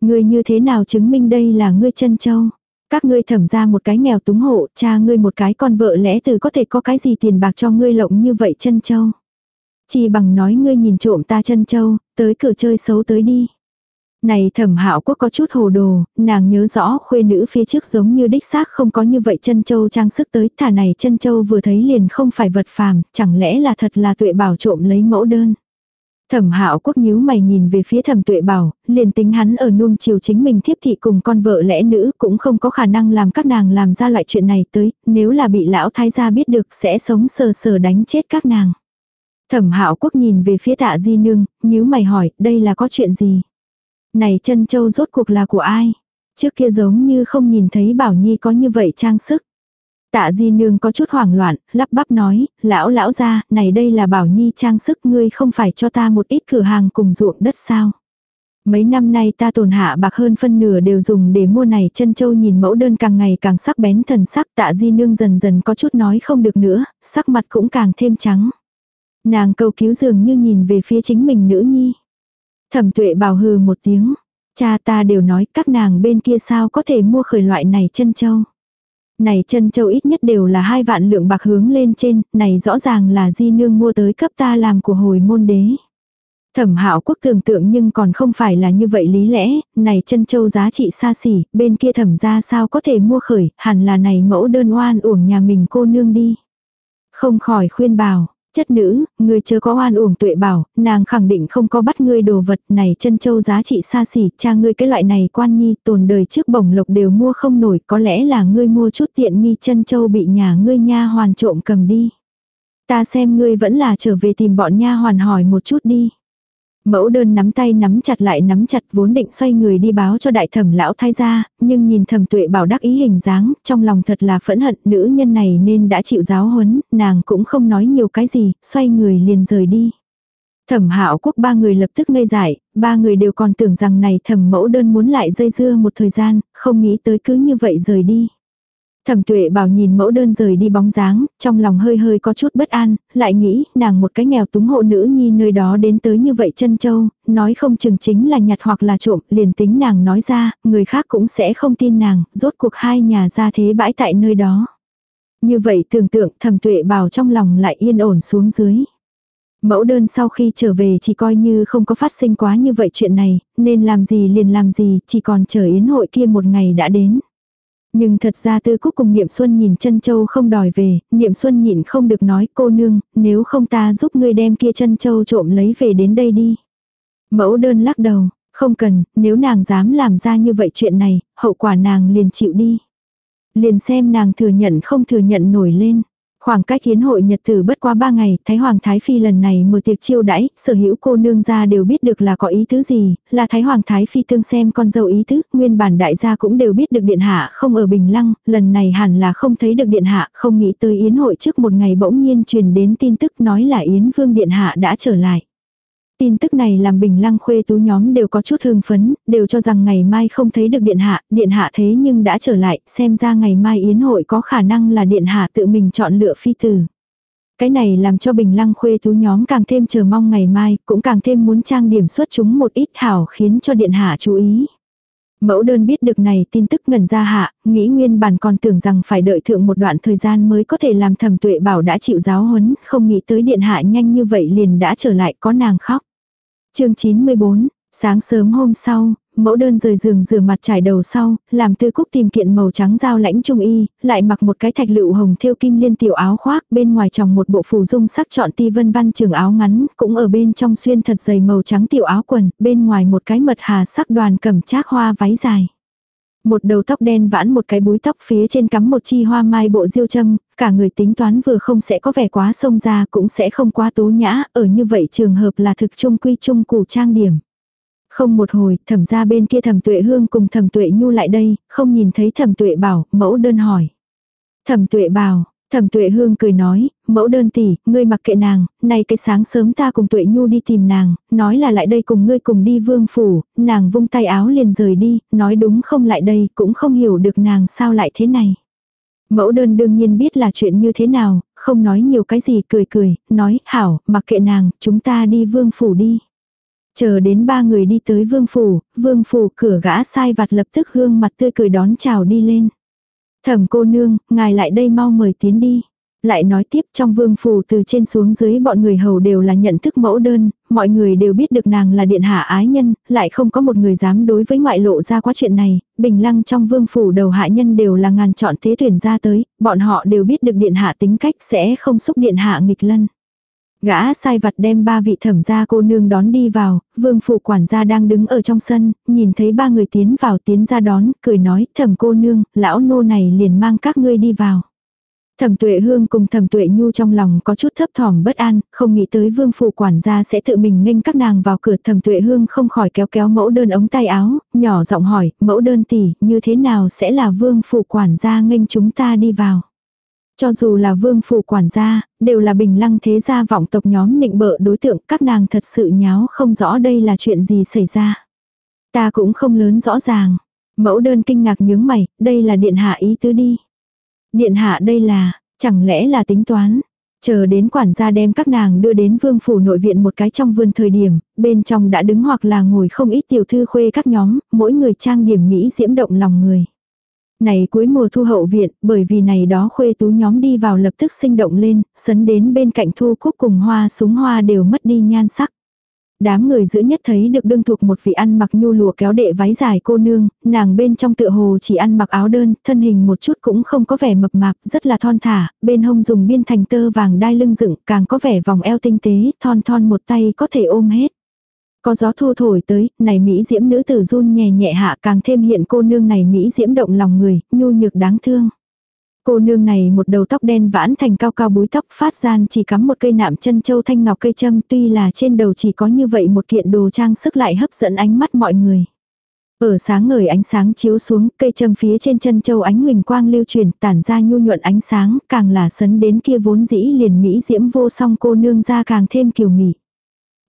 Ngươi như thế nào chứng minh đây là ngươi chân châu. Các ngươi thẩm ra một cái nghèo túng hộ, cha ngươi một cái con vợ lẽ từ có thể có cái gì tiền bạc cho ngươi lộng như vậy chân châu. Chỉ bằng nói ngươi nhìn trộm ta chân châu, tới cửa chơi xấu tới đi. Này thẩm hạo quốc có chút hồ đồ, nàng nhớ rõ khuê nữ phía trước giống như đích xác không có như vậy chân châu trang sức tới, thả này chân châu vừa thấy liền không phải vật phàm, chẳng lẽ là thật là tuệ bảo trộm lấy mẫu đơn. Thẩm hạo quốc nhíu mày nhìn về phía thẩm tuệ bảo, liền tính hắn ở nuông chiều chính mình thiếp thị cùng con vợ lẽ nữ cũng không có khả năng làm các nàng làm ra loại chuyện này tới, nếu là bị lão thái gia biết được sẽ sống sờ sờ đánh chết các nàng. Thẩm hạo quốc nhìn về phía tạ di nương, nhíu mày hỏi, đây là có chuyện gì? Này chân châu rốt cuộc là của ai? Trước kia giống như không nhìn thấy Bảo Nhi có như vậy trang sức. Tạ di nương có chút hoảng loạn, lắp bắp nói, lão lão ra, này đây là bảo nhi trang sức ngươi không phải cho ta một ít cửa hàng cùng ruộng đất sao. Mấy năm nay ta tồn hạ bạc hơn phân nửa đều dùng để mua này chân châu nhìn mẫu đơn càng ngày càng sắc bén thần sắc tạ di nương dần dần có chút nói không được nữa, sắc mặt cũng càng thêm trắng. Nàng cầu cứu dường như nhìn về phía chính mình nữ nhi. Thẩm tuệ bảo hừ một tiếng, cha ta đều nói các nàng bên kia sao có thể mua khởi loại này chân châu. Này chân châu ít nhất đều là hai vạn lượng bạc hướng lên trên, này rõ ràng là di nương mua tới cấp ta làm của hồi môn đế. Thẩm hạo quốc tưởng tượng nhưng còn không phải là như vậy lý lẽ, này chân châu giá trị xa xỉ, bên kia thẩm ra sao có thể mua khởi, hẳn là này mẫu đơn oan uổng nhà mình cô nương đi. Không khỏi khuyên bảo, Chất nữ, người chưa có oan uổng tuệ bảo, nàng khẳng định không có bắt ngươi đồ vật này chân châu giá trị xa xỉ, cha ngươi cái loại này quan nhi tồn đời trước bổng lộc đều mua không nổi, có lẽ là ngươi mua chút tiện nghi chân châu bị nhà ngươi nha hoàn trộm cầm đi. Ta xem ngươi vẫn là trở về tìm bọn nha hoàn hỏi một chút đi. Mẫu đơn nắm tay nắm chặt lại nắm chặt vốn định xoay người đi báo cho đại thẩm lão thái gia, nhưng nhìn thẩm tuệ bảo đắc ý hình dáng, trong lòng thật là phẫn hận nữ nhân này nên đã chịu giáo huấn, nàng cũng không nói nhiều cái gì, xoay người liền rời đi. Thẩm hạo quốc ba người lập tức ngây dại, ba người đều còn tưởng rằng này thẩm mẫu đơn muốn lại dây dưa một thời gian, không nghĩ tới cứ như vậy rời đi. Thẩm tuệ bảo nhìn mẫu đơn rời đi bóng dáng, trong lòng hơi hơi có chút bất an, lại nghĩ nàng một cái nghèo túng hộ nữ nhi nơi đó đến tới như vậy chân châu, nói không chừng chính là nhặt hoặc là trộm, liền tính nàng nói ra, người khác cũng sẽ không tin nàng, rốt cuộc hai nhà ra thế bãi tại nơi đó. Như vậy tưởng tượng thẩm tuệ bảo trong lòng lại yên ổn xuống dưới. Mẫu đơn sau khi trở về chỉ coi như không có phát sinh quá như vậy chuyện này, nên làm gì liền làm gì, chỉ còn chờ yến hội kia một ngày đã đến. Nhưng thật ra tư cúc cùng niệm xuân nhìn chân châu không đòi về, niệm xuân nhịn không được nói cô nương, nếu không ta giúp ngươi đem kia chân châu trộm lấy về đến đây đi. Mẫu đơn lắc đầu, không cần, nếu nàng dám làm ra như vậy chuyện này, hậu quả nàng liền chịu đi. Liền xem nàng thừa nhận không thừa nhận nổi lên. Khoảng cách hiến hội nhật tử bất qua ba ngày, Thái Hoàng Thái Phi lần này mở tiệc chiêu đãi, sở hữu cô nương gia đều biết được là có ý tứ gì, là Thái Hoàng Thái Phi tương xem con dâu ý tứ, nguyên bản đại gia cũng đều biết được điện hạ không ở Bình Lăng, lần này hẳn là không thấy được điện hạ, không nghĩ tới yến hội trước một ngày bỗng nhiên truyền đến tin tức nói là yến vương điện hạ đã trở lại. Tin tức này làm bình lăng khuê tú nhóm đều có chút hưng phấn, đều cho rằng ngày mai không thấy được điện hạ, điện hạ thế nhưng đã trở lại, xem ra ngày mai yến hội có khả năng là điện hạ tự mình chọn lựa phi tử. Cái này làm cho bình lăng khuê tú nhóm càng thêm chờ mong ngày mai, cũng càng thêm muốn trang điểm xuất chúng một ít hảo khiến cho điện hạ chú ý. Mẫu đơn biết được này tin tức ngần ra hạ, nghĩ nguyên bản còn tưởng rằng phải đợi thượng một đoạn thời gian mới có thể làm thẩm tuệ bảo đã chịu giáo huấn, không nghĩ tới điện hạ nhanh như vậy liền đã trở lại có nàng khóc. chương 94, sáng sớm hôm sau, mẫu đơn rời giường rửa mặt trải đầu sau, làm tư cúc tìm kiện màu trắng dao lãnh trung y, lại mặc một cái thạch lựu hồng thêu kim liên tiểu áo khoác, bên ngoài tròng một bộ phù dung sắc chọn ti vân văn trường áo ngắn, cũng ở bên trong xuyên thật dày màu trắng tiểu áo quần, bên ngoài một cái mật hà sắc đoàn cầm trác hoa váy dài. Một đầu tóc đen vãn một cái búi tóc phía trên cắm một chi hoa mai bộ diêu châm, cả người tính toán vừa không sẽ có vẻ quá sông ra cũng sẽ không quá tố nhã, ở như vậy trường hợp là thực trung quy trung củ trang điểm. Không một hồi, thẩm ra bên kia thẩm tuệ hương cùng thẩm tuệ nhu lại đây, không nhìn thấy thẩm tuệ bảo, mẫu đơn hỏi. Thẩm tuệ bảo, thẩm tuệ hương cười nói, mẫu đơn tỷ, ngươi mặc kệ nàng, nay cái sáng sớm ta cùng tuệ nhu đi tìm nàng, nói là lại đây cùng ngươi cùng đi vương phủ, nàng vung tay áo liền rời đi, nói đúng không lại đây, cũng không hiểu được nàng sao lại thế này. Mẫu đơn đương nhiên biết là chuyện như thế nào, không nói nhiều cái gì cười cười, nói, hảo, mặc kệ nàng, chúng ta đi vương phủ đi. Chờ đến ba người đi tới vương phủ, vương phủ cửa gã sai vặt lập tức gương mặt tươi cười đón chào đi lên. Thẩm cô nương, ngài lại đây mau mời tiến đi. Lại nói tiếp trong vương phủ từ trên xuống dưới bọn người hầu đều là nhận thức mẫu đơn, mọi người đều biết được nàng là điện hạ ái nhân, lại không có một người dám đối với ngoại lộ ra quá chuyện này, bình lăng trong vương phủ đầu hạ nhân đều là ngàn chọn thế tuyển ra tới, bọn họ đều biết được điện hạ tính cách sẽ không xúc điện hạ nghịch lân. Gã sai vặt đem ba vị thẩm gia cô nương đón đi vào, vương phụ quản gia đang đứng ở trong sân, nhìn thấy ba người tiến vào tiến ra đón, cười nói thẩm cô nương, lão nô này liền mang các ngươi đi vào. Thẩm tuệ hương cùng thẩm tuệ nhu trong lòng có chút thấp thỏm bất an, không nghĩ tới vương phụ quản gia sẽ tự mình nghênh các nàng vào cửa thẩm tuệ hương không khỏi kéo kéo mẫu đơn ống tay áo, nhỏ giọng hỏi, mẫu đơn tỷ, như thế nào sẽ là vương phụ quản gia nghênh chúng ta đi vào. Cho dù là vương phủ quản gia, đều là bình lăng thế gia vọng tộc nhóm nịnh bợ đối tượng, các nàng thật sự nháo không rõ đây là chuyện gì xảy ra. Ta cũng không lớn rõ ràng. Mẫu đơn kinh ngạc nhướng mày, đây là điện hạ ý tứ đi. Điện hạ đây là, chẳng lẽ là tính toán. Chờ đến quản gia đem các nàng đưa đến vương phủ nội viện một cái trong vườn thời điểm, bên trong đã đứng hoặc là ngồi không ít tiểu thư khuê các nhóm, mỗi người trang điểm mỹ diễm động lòng người. Này cuối mùa thu hậu viện, bởi vì này đó khuê tú nhóm đi vào lập tức sinh động lên, sấn đến bên cạnh thu cúc cùng hoa súng hoa đều mất đi nhan sắc. Đám người giữa nhất thấy được đương thuộc một vị ăn mặc nhu lụa kéo đệ váy dài cô nương, nàng bên trong tựa hồ chỉ ăn mặc áo đơn, thân hình một chút cũng không có vẻ mập mạp, rất là thon thả, bên hông dùng biên thành tơ vàng đai lưng dựng, càng có vẻ vòng eo tinh tế, thon thon một tay có thể ôm hết. Có gió thu thổi tới, này Mỹ diễm nữ tử run nhẹ nhẹ hạ càng thêm hiện cô nương này Mỹ diễm động lòng người, nhu nhược đáng thương. Cô nương này một đầu tóc đen vãn thành cao cao búi tóc phát gian chỉ cắm một cây nạm chân châu thanh ngọc cây châm tuy là trên đầu chỉ có như vậy một kiện đồ trang sức lại hấp dẫn ánh mắt mọi người. Ở sáng ngời ánh sáng chiếu xuống, cây châm phía trên chân châu ánh huỳnh quang lưu truyền, tản ra nhu nhuận ánh sáng, càng là sấn đến kia vốn dĩ liền mỹ diễm vô song cô nương ra càng thêm kiều mị.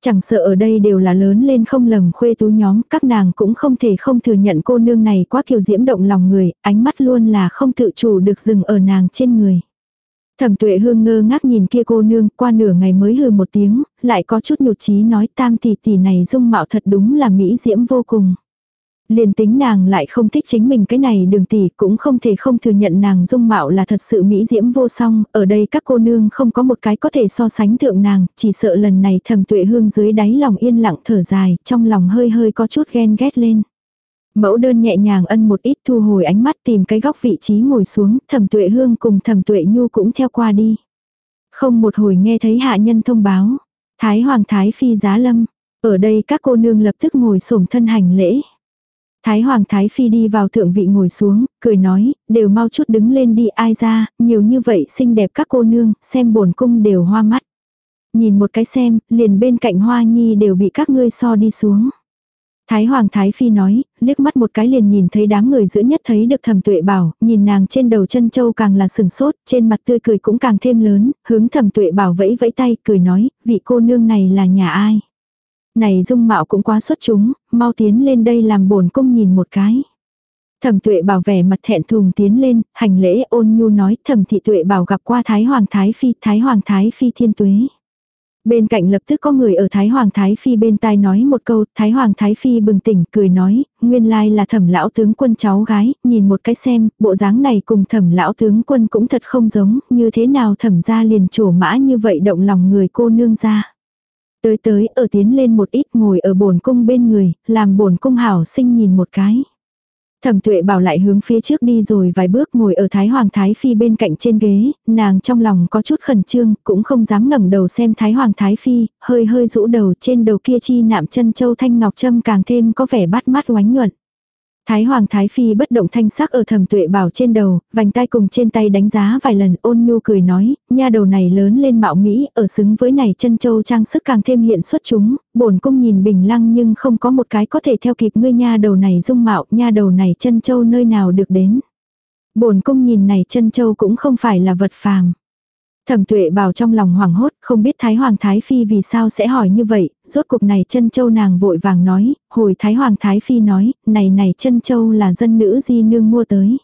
Chẳng sợ ở đây đều là lớn lên không lầm khuê tú nhóm, các nàng cũng không thể không thừa nhận cô nương này quá kiều diễm động lòng người, ánh mắt luôn là không tự chủ được dừng ở nàng trên người. Thẩm tuệ hương ngơ ngác nhìn kia cô nương, qua nửa ngày mới hừ một tiếng, lại có chút nhụt chí nói tam tỷ tỷ này dung mạo thật đúng là mỹ diễm vô cùng. Liền tính nàng lại không thích chính mình cái này đường tỷ cũng không thể không thừa nhận nàng dung mạo là thật sự mỹ diễm vô song, ở đây các cô nương không có một cái có thể so sánh thượng nàng, chỉ sợ lần này thầm tuệ hương dưới đáy lòng yên lặng thở dài, trong lòng hơi hơi có chút ghen ghét lên. Mẫu đơn nhẹ nhàng ân một ít thu hồi ánh mắt tìm cái góc vị trí ngồi xuống, thầm tuệ hương cùng thầm tuệ nhu cũng theo qua đi. Không một hồi nghe thấy hạ nhân thông báo, Thái Hoàng Thái Phi giá lâm, ở đây các cô nương lập tức ngồi sổm thân hành lễ. Thái Hoàng Thái Phi đi vào thượng vị ngồi xuống, cười nói, đều mau chút đứng lên đi ai ra, nhiều như vậy xinh đẹp các cô nương, xem bổn cung đều hoa mắt. Nhìn một cái xem, liền bên cạnh hoa nhi đều bị các ngươi so đi xuống. Thái Hoàng Thái Phi nói, liếc mắt một cái liền nhìn thấy đám người giữa nhất thấy được thẩm tuệ bảo, nhìn nàng trên đầu chân châu càng là sừng sốt, trên mặt tươi cười cũng càng thêm lớn, hướng thẩm tuệ bảo vẫy vẫy tay, cười nói, vị cô nương này là nhà ai. Này dung mạo cũng quá xuất chúng, mau tiến lên đây làm bổn cung nhìn một cái. Thẩm tuệ bảo vẻ mặt thẹn thùng tiến lên, hành lễ ôn nhu nói thẩm thị tuệ bảo gặp qua Thái Hoàng Thái Phi, Thái Hoàng Thái Phi thiên tuế. Bên cạnh lập tức có người ở Thái Hoàng Thái Phi bên tai nói một câu, Thái Hoàng Thái Phi bừng tỉnh cười nói, nguyên lai là thẩm lão tướng quân cháu gái, nhìn một cái xem, bộ dáng này cùng thẩm lão tướng quân cũng thật không giống, như thế nào thẩm ra liền trổ mã như vậy động lòng người cô nương ra. Tới tới ở tiến lên một ít ngồi ở bổn cung bên người, làm bổn cung hảo sinh nhìn một cái. Thẩm tuệ bảo lại hướng phía trước đi rồi vài bước ngồi ở Thái Hoàng Thái Phi bên cạnh trên ghế, nàng trong lòng có chút khẩn trương, cũng không dám ngẩng đầu xem Thái Hoàng Thái Phi, hơi hơi rũ đầu trên đầu kia chi nạm chân châu thanh ngọc trâm càng thêm có vẻ bắt mắt oánh nhuận. Thái Hoàng Thái Phi bất động thanh sắc ở thẩm tuệ bảo trên đầu, vành tay cùng trên tay đánh giá vài lần ôn nhu cười nói, nha đầu này lớn lên mạo Mỹ, ở xứng với này chân châu trang sức càng thêm hiện xuất chúng, bổn cung nhìn bình lăng nhưng không có một cái có thể theo kịp ngươi nha đầu này dung mạo, nha đầu này chân châu nơi nào được đến. Bổn cung nhìn này chân châu cũng không phải là vật phàm. Thẩm tuệ bảo trong lòng hoảng hốt, không biết Thái Hoàng Thái Phi vì sao sẽ hỏi như vậy, rốt cuộc này chân châu nàng vội vàng nói, hồi Thái Hoàng Thái Phi nói, này này chân châu là dân nữ di nương mua tới.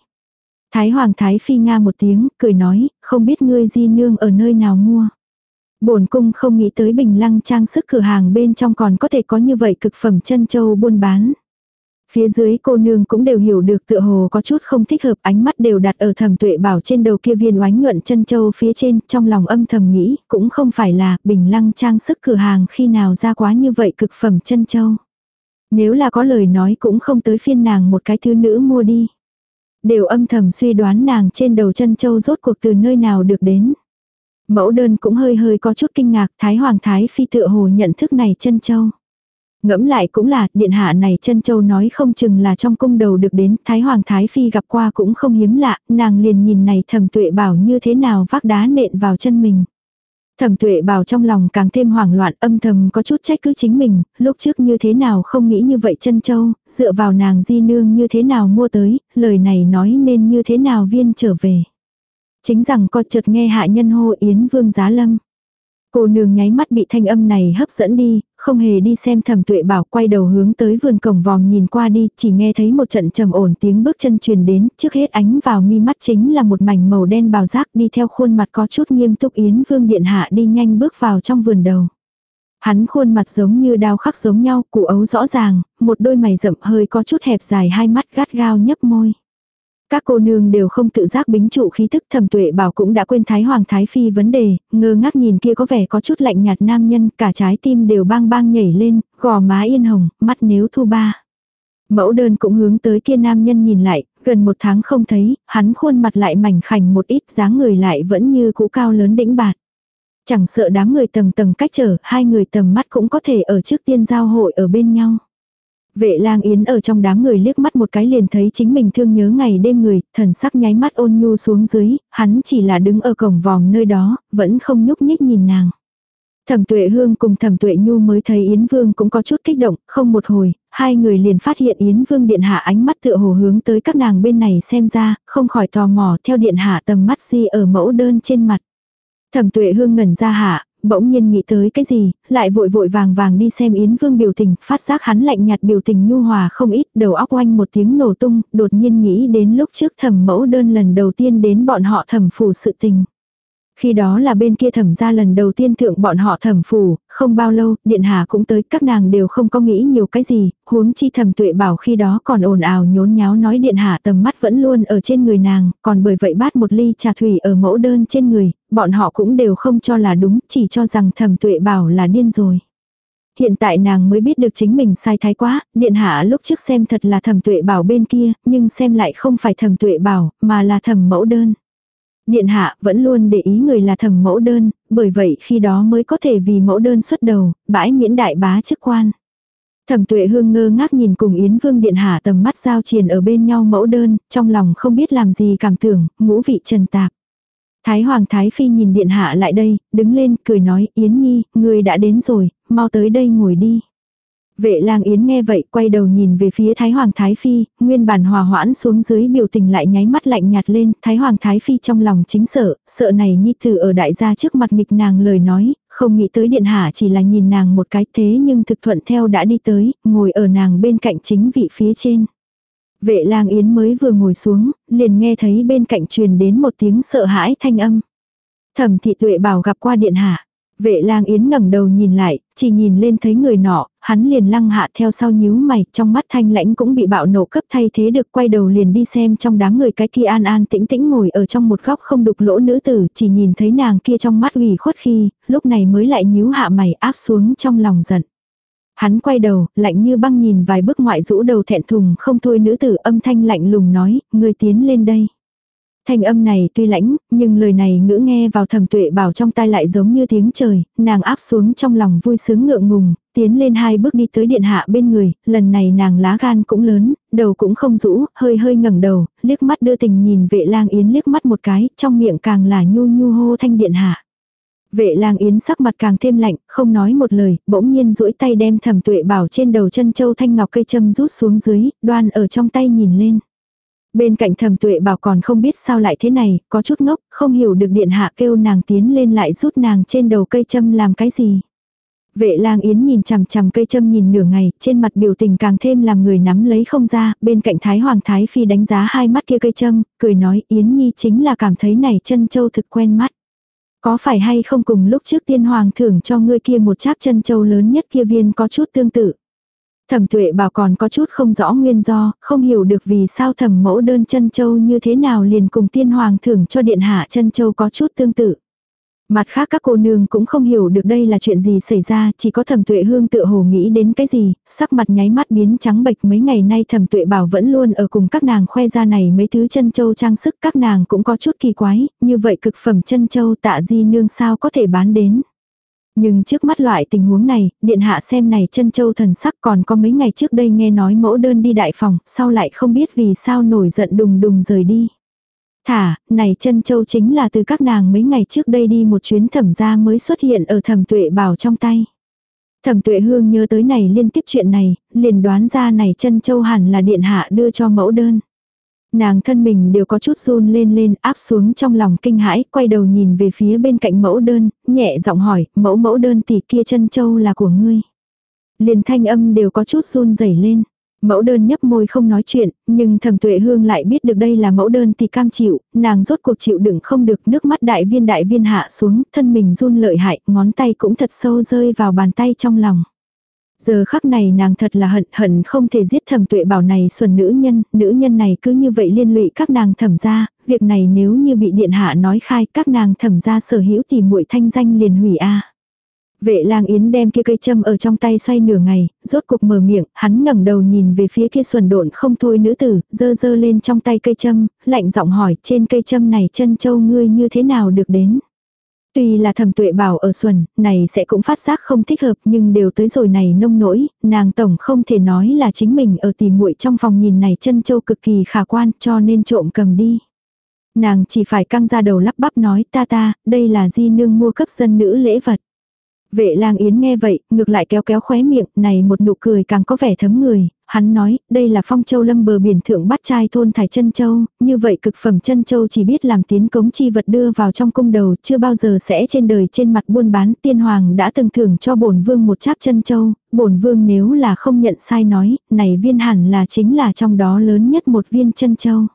Thái Hoàng Thái Phi nga một tiếng, cười nói, không biết ngươi di nương ở nơi nào mua. bổn cung không nghĩ tới bình lăng trang sức cửa hàng bên trong còn có thể có như vậy cực phẩm chân châu buôn bán. Phía dưới cô nương cũng đều hiểu được tựa hồ có chút không thích hợp, ánh mắt đều đặt ở thẩm tuệ bảo trên đầu kia viên oánh nhuận chân châu phía trên, trong lòng âm thầm nghĩ, cũng không phải là bình lăng trang sức cửa hàng khi nào ra quá như vậy cực phẩm chân châu. Nếu là có lời nói cũng không tới phiên nàng một cái thứ nữ mua đi. Đều âm thầm suy đoán nàng trên đầu chân châu rốt cuộc từ nơi nào được đến. Mẫu đơn cũng hơi hơi có chút kinh ngạc, Thái Hoàng Thái Phi tựa hồ nhận thức này chân châu. Ngẫm lại cũng là, điện hạ này chân châu nói không chừng là trong cung đầu được đến, Thái Hoàng Thái Phi gặp qua cũng không hiếm lạ, nàng liền nhìn này thẩm tuệ bảo như thế nào vác đá nện vào chân mình. Thẩm tuệ bảo trong lòng càng thêm hoảng loạn âm thầm có chút trách cứ chính mình, lúc trước như thế nào không nghĩ như vậy chân châu, dựa vào nàng di nương như thế nào mua tới, lời này nói nên như thế nào viên trở về. Chính rằng có chợt nghe hạ nhân hô Yến Vương Giá Lâm. Cô nương nháy mắt bị thanh âm này hấp dẫn đi, không hề đi xem thẩm tuệ bảo quay đầu hướng tới vườn cổng vòm nhìn qua đi, chỉ nghe thấy một trận trầm ổn tiếng bước chân truyền đến, trước hết ánh vào mi mắt chính là một mảnh màu đen bào giác đi theo khuôn mặt có chút nghiêm túc Yến Vương Điện Hạ đi nhanh bước vào trong vườn đầu. Hắn khuôn mặt giống như đao khắc giống nhau, cụ ấu rõ ràng, một đôi mày rậm hơi có chút hẹp dài hai mắt gắt gao nhấp môi. Các cô nương đều không tự giác bính trụ khí thức thẩm tuệ bảo cũng đã quên Thái Hoàng Thái Phi vấn đề, ngơ ngác nhìn kia có vẻ có chút lạnh nhạt nam nhân, cả trái tim đều bang bang nhảy lên, gò má yên hồng, mắt nếu thu ba. Mẫu đơn cũng hướng tới kia nam nhân nhìn lại, gần một tháng không thấy, hắn khuôn mặt lại mảnh khảnh một ít dáng người lại vẫn như cũ cao lớn đĩnh bạt. Chẳng sợ đám người tầng tầng cách trở, hai người tầm mắt cũng có thể ở trước tiên giao hội ở bên nhau. Vệ lang yến ở trong đám người liếc mắt một cái liền thấy chính mình thương nhớ ngày đêm người, thần sắc nháy mắt ôn nhu xuống dưới, hắn chỉ là đứng ở cổng vòng nơi đó, vẫn không nhúc nhích nhìn nàng. Thẩm tuệ hương cùng thẩm tuệ nhu mới thấy Yến Vương cũng có chút kích động, không một hồi, hai người liền phát hiện Yến Vương điện hạ ánh mắt tựa hồ hướng tới các nàng bên này xem ra, không khỏi tò mò theo điện hạ tầm mắt di ở mẫu đơn trên mặt. Thẩm tuệ hương ngẩn ra hạ, bỗng nhiên nghĩ tới cái gì, lại vội vội vàng vàng đi xem Yến Vương biểu tình, phát giác hắn lạnh nhạt biểu tình nhu hòa không ít, đầu óc oanh một tiếng nổ tung, đột nhiên nghĩ đến lúc trước thẩm mẫu đơn lần đầu tiên đến bọn họ thẩm phủ sự tình. Khi đó là bên kia thẩm ra lần đầu tiên thượng bọn họ thẩm phủ, không bao lâu, điện hạ cũng tới, các nàng đều không có nghĩ nhiều cái gì, huống chi thẩm tuệ bảo khi đó còn ồn ào nhốn nháo nói điện hạ tầm mắt vẫn luôn ở trên người nàng, còn bởi vậy bát một ly trà thủy ở mẫu đơn trên người, bọn họ cũng đều không cho là đúng, chỉ cho rằng thẩm tuệ bảo là điên rồi. Hiện tại nàng mới biết được chính mình sai thái quá, điện hạ lúc trước xem thật là thẩm tuệ bảo bên kia, nhưng xem lại không phải thẩm tuệ bảo, mà là thẩm mẫu đơn. Điện hạ vẫn luôn để ý người là thẩm mẫu đơn, bởi vậy khi đó mới có thể vì mẫu đơn xuất đầu, bãi miễn đại bá chức quan. Thẩm tuệ hương ngơ ngác nhìn cùng Yến Vương Điện Hạ tầm mắt giao triền ở bên nhau mẫu đơn, trong lòng không biết làm gì cảm tưởng, ngũ vị trần tạp. Thái Hoàng Thái Phi nhìn Điện Hạ lại đây, đứng lên, cười nói, Yến Nhi, người đã đến rồi, mau tới đây ngồi đi. Vệ lang yến nghe vậy quay đầu nhìn về phía Thái Hoàng Thái Phi, nguyên bản hòa hoãn xuống dưới biểu tình lại nháy mắt lạnh nhạt lên, Thái Hoàng Thái Phi trong lòng chính sợ, sợ này nhi tử ở đại gia trước mặt nghịch nàng lời nói, không nghĩ tới điện hạ chỉ là nhìn nàng một cái thế nhưng thực thuận theo đã đi tới, ngồi ở nàng bên cạnh chính vị phía trên. Vệ lang yến mới vừa ngồi xuống, liền nghe thấy bên cạnh truyền đến một tiếng sợ hãi thanh âm. Thẩm thị tuệ bảo gặp qua điện hạ. Vệ lang yến ngẩng đầu nhìn lại, chỉ nhìn lên thấy người nọ, hắn liền lăng hạ theo sau nhíu mày, trong mắt thanh lãnh cũng bị bạo nộ cấp thay thế được quay đầu liền đi xem trong đám người cái kia an an tĩnh tĩnh ngồi ở trong một góc không đục lỗ nữ tử, chỉ nhìn thấy nàng kia trong mắt ủy khuất khi, lúc này mới lại nhíu hạ mày áp xuống trong lòng giận. Hắn quay đầu, lạnh như băng nhìn vài bước ngoại rũ đầu thẹn thùng không thôi nữ tử âm thanh lạnh lùng nói, người tiến lên đây. Thanh âm này tuy lãnh, nhưng lời này ngữ nghe vào thầm tuệ bảo trong tai lại giống như tiếng trời, nàng áp xuống trong lòng vui sướng ngượng ngùng, tiến lên hai bước đi tới điện hạ bên người, lần này nàng lá gan cũng lớn, đầu cũng không rũ, hơi hơi ngẩng đầu, liếc mắt đưa tình nhìn vệ lang yến liếc mắt một cái, trong miệng càng là nhu nhu hô thanh điện hạ. Vệ lang yến sắc mặt càng thêm lạnh, không nói một lời, bỗng nhiên duỗi tay đem thẩm tuệ bảo trên đầu chân châu thanh ngọc cây châm rút xuống dưới, đoan ở trong tay nhìn lên. Bên cạnh thầm tuệ bảo còn không biết sao lại thế này, có chút ngốc, không hiểu được điện hạ kêu nàng tiến lên lại rút nàng trên đầu cây châm làm cái gì. Vệ lang yến nhìn chằm chằm cây châm nhìn nửa ngày, trên mặt biểu tình càng thêm làm người nắm lấy không ra, bên cạnh Thái Hoàng Thái Phi đánh giá hai mắt kia cây châm, cười nói Yến Nhi chính là cảm thấy này chân châu thực quen mắt. Có phải hay không cùng lúc trước tiên hoàng thưởng cho ngươi kia một cháp chân châu lớn nhất kia viên có chút tương tự. Thẩm tuệ bảo còn có chút không rõ nguyên do, không hiểu được vì sao thẩm mẫu đơn chân châu như thế nào liền cùng tiên hoàng thưởng cho điện hạ chân châu có chút tương tự. Mặt khác các cô nương cũng không hiểu được đây là chuyện gì xảy ra, chỉ có thẩm tuệ hương tự hồ nghĩ đến cái gì, sắc mặt nháy mắt biến trắng bệch mấy ngày nay thẩm tuệ bảo vẫn luôn ở cùng các nàng khoe ra này mấy thứ chân châu trang sức các nàng cũng có chút kỳ quái, như vậy cực phẩm chân châu tạ di nương sao có thể bán đến. Nhưng trước mắt loại tình huống này, điện hạ xem này chân châu thần sắc còn có mấy ngày trước đây nghe nói mẫu đơn đi đại phòng, sau lại không biết vì sao nổi giận đùng đùng rời đi. Thả, này chân châu chính là từ các nàng mấy ngày trước đây đi một chuyến thẩm gia mới xuất hiện ở thẩm tuệ bảo trong tay. Thẩm tuệ hương nhớ tới này liên tiếp chuyện này, liền đoán ra này chân châu hẳn là điện hạ đưa cho mẫu đơn. Nàng thân mình đều có chút run lên lên áp xuống trong lòng kinh hãi, quay đầu nhìn về phía bên cạnh mẫu đơn, nhẹ giọng hỏi, mẫu mẫu đơn tỷ kia chân châu là của ngươi. Liền thanh âm đều có chút run rẩy lên. Mẫu đơn nhấp môi không nói chuyện, nhưng thẩm tuệ hương lại biết được đây là mẫu đơn thì cam chịu, nàng rốt cuộc chịu đựng không được nước mắt đại viên đại viên hạ xuống, thân mình run lợi hại, ngón tay cũng thật sâu rơi vào bàn tay trong lòng. Giờ khắc này nàng thật là hận hận không thể giết thẩm tuệ bảo này xuân nữ nhân, nữ nhân này cứ như vậy liên lụy các nàng thẩm ra, việc này nếu như bị điện hạ nói khai các nàng thẩm ra sở hữu thì muội thanh danh liền hủy a Vệ lang yến đem kia cây châm ở trong tay xoay nửa ngày, rốt cuộc mở miệng, hắn ngẩng đầu nhìn về phía kia xuẩn độn không thôi nữ tử, dơ dơ lên trong tay cây châm, lạnh giọng hỏi trên cây châm này chân châu ngươi như thế nào được đến. Tuy là thẩm tuệ bảo ở xuân, này sẽ cũng phát giác không thích hợp nhưng đều tới rồi này nông nỗi, nàng tổng không thể nói là chính mình ở tìm muội trong phòng nhìn này chân châu cực kỳ khả quan cho nên trộm cầm đi. Nàng chỉ phải căng ra đầu lắp bắp nói ta ta, đây là di nương mua cấp dân nữ lễ vật. Vệ lang yến nghe vậy, ngược lại kéo kéo khóe miệng, này một nụ cười càng có vẻ thấm người, hắn nói, đây là phong châu lâm bờ biển thượng bắt trai thôn thải chân châu, như vậy cực phẩm chân châu chỉ biết làm tiến cống chi vật đưa vào trong cung đầu, chưa bao giờ sẽ trên đời trên mặt buôn bán, tiên hoàng đã từng thưởng cho bổn vương một cháp chân châu, bổn vương nếu là không nhận sai nói, này viên hẳn là chính là trong đó lớn nhất một viên chân châu.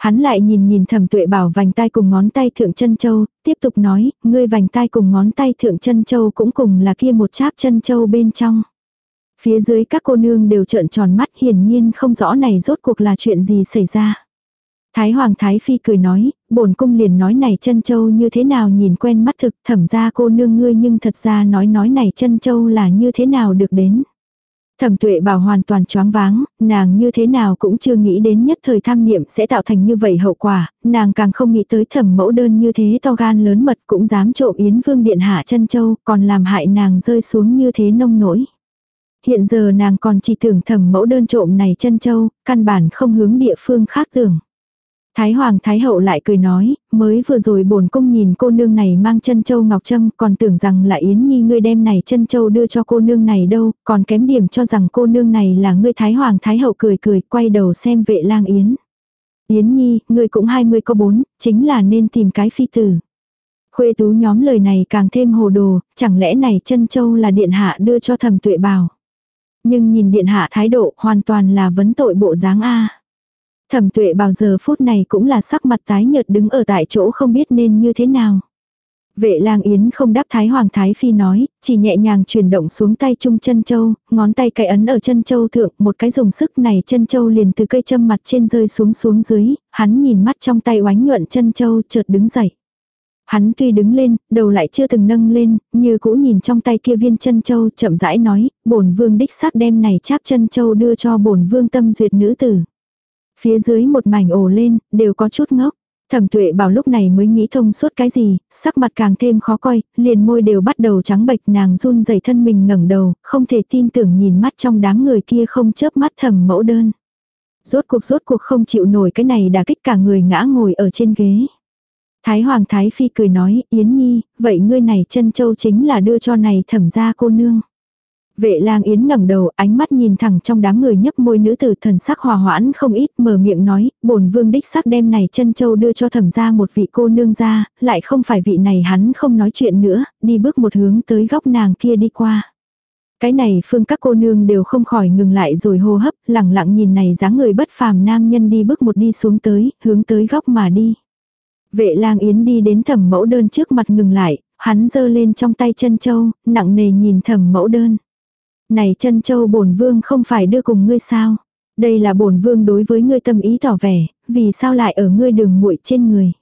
Hắn lại nhìn nhìn thẩm tuệ bảo vành tay cùng ngón tay thượng chân châu, tiếp tục nói, ngươi vành tay cùng ngón tay thượng chân châu cũng cùng là kia một cháp chân châu bên trong. Phía dưới các cô nương đều trợn tròn mắt hiển nhiên không rõ này rốt cuộc là chuyện gì xảy ra. Thái Hoàng Thái Phi cười nói, bổn cung liền nói này chân châu như thế nào nhìn quen mắt thực thẩm ra cô nương ngươi nhưng thật ra nói nói này chân châu là như thế nào được đến. Thẩm tuệ bảo hoàn toàn choáng váng, nàng như thế nào cũng chưa nghĩ đến nhất thời tham niệm sẽ tạo thành như vậy hậu quả, nàng càng không nghĩ tới thẩm mẫu đơn như thế to gan lớn mật cũng dám trộm yến vương điện hạ chân châu, còn làm hại nàng rơi xuống như thế nông nỗi. Hiện giờ nàng còn chỉ tưởng thẩm mẫu đơn trộm này chân châu, căn bản không hướng địa phương khác tưởng. Thái Hoàng Thái Hậu lại cười nói, mới vừa rồi bổn cung nhìn cô nương này mang chân châu ngọc trâm, còn tưởng rằng là Yến Nhi ngươi đem này chân châu đưa cho cô nương này đâu, còn kém điểm cho rằng cô nương này là ngươi Thái Hoàng Thái Hậu cười cười, quay đầu xem vệ lang Yến. Yến Nhi, ngươi cũng 20 có 4, chính là nên tìm cái phi tử. Khuê tú nhóm lời này càng thêm hồ đồ, chẳng lẽ này chân châu là điện hạ đưa cho thẩm tuệ bào. Nhưng nhìn điện hạ thái độ hoàn toàn là vấn tội bộ dáng A. Thẩm tuệ bào giờ phút này cũng là sắc mặt tái nhợt đứng ở tại chỗ không biết nên như thế nào. Vệ lang yến không đáp thái hoàng thái phi nói, chỉ nhẹ nhàng chuyển động xuống tay trung chân châu, ngón tay cái ấn ở chân châu thượng, một cái dùng sức này chân châu liền từ cây châm mặt trên rơi xuống xuống dưới, hắn nhìn mắt trong tay oánh nhuận chân châu chợt đứng dậy. Hắn tuy đứng lên, đầu lại chưa từng nâng lên, như cũ nhìn trong tay kia viên chân châu chậm rãi nói, bổn vương đích xác đem này cháp chân châu đưa cho bổn vương tâm duyệt nữ tử. Phía dưới một mảnh ồ lên, đều có chút ngốc. Thẩm tuệ bảo lúc này mới nghĩ thông suốt cái gì, sắc mặt càng thêm khó coi, liền môi đều bắt đầu trắng bệch nàng run rẩy thân mình ngẩng đầu, không thể tin tưởng nhìn mắt trong đám người kia không chớp mắt thẩm mẫu đơn. Rốt cuộc rốt cuộc không chịu nổi cái này đã kích cả người ngã ngồi ở trên ghế. Thái Hoàng Thái Phi cười nói, Yến Nhi, vậy ngươi này chân châu chính là đưa cho này thẩm gia cô nương. Vệ lang yến ngẩng đầu, ánh mắt nhìn thẳng trong đám người nhấp môi nữ tử thần sắc hòa hoãn không ít, mở miệng nói, bổn vương đích sắc đem này chân châu đưa cho thẩm gia một vị cô nương ra, lại không phải vị này hắn không nói chuyện nữa, đi bước một hướng tới góc nàng kia đi qua. Cái này phương các cô nương đều không khỏi ngừng lại rồi hô hấp, lặng lặng nhìn này dáng người bất phàm nam nhân đi bước một đi xuống tới, hướng tới góc mà đi. Vệ lang yến đi đến thẩm mẫu đơn trước mặt ngừng lại, hắn giơ lên trong tay chân châu, nặng nề nhìn thẩm mẫu đơn. Này chân châu bổn vương không phải đưa cùng ngươi sao? Đây là bổn vương đối với ngươi tâm ý tỏ vẻ, vì sao lại ở ngươi đường muội trên người?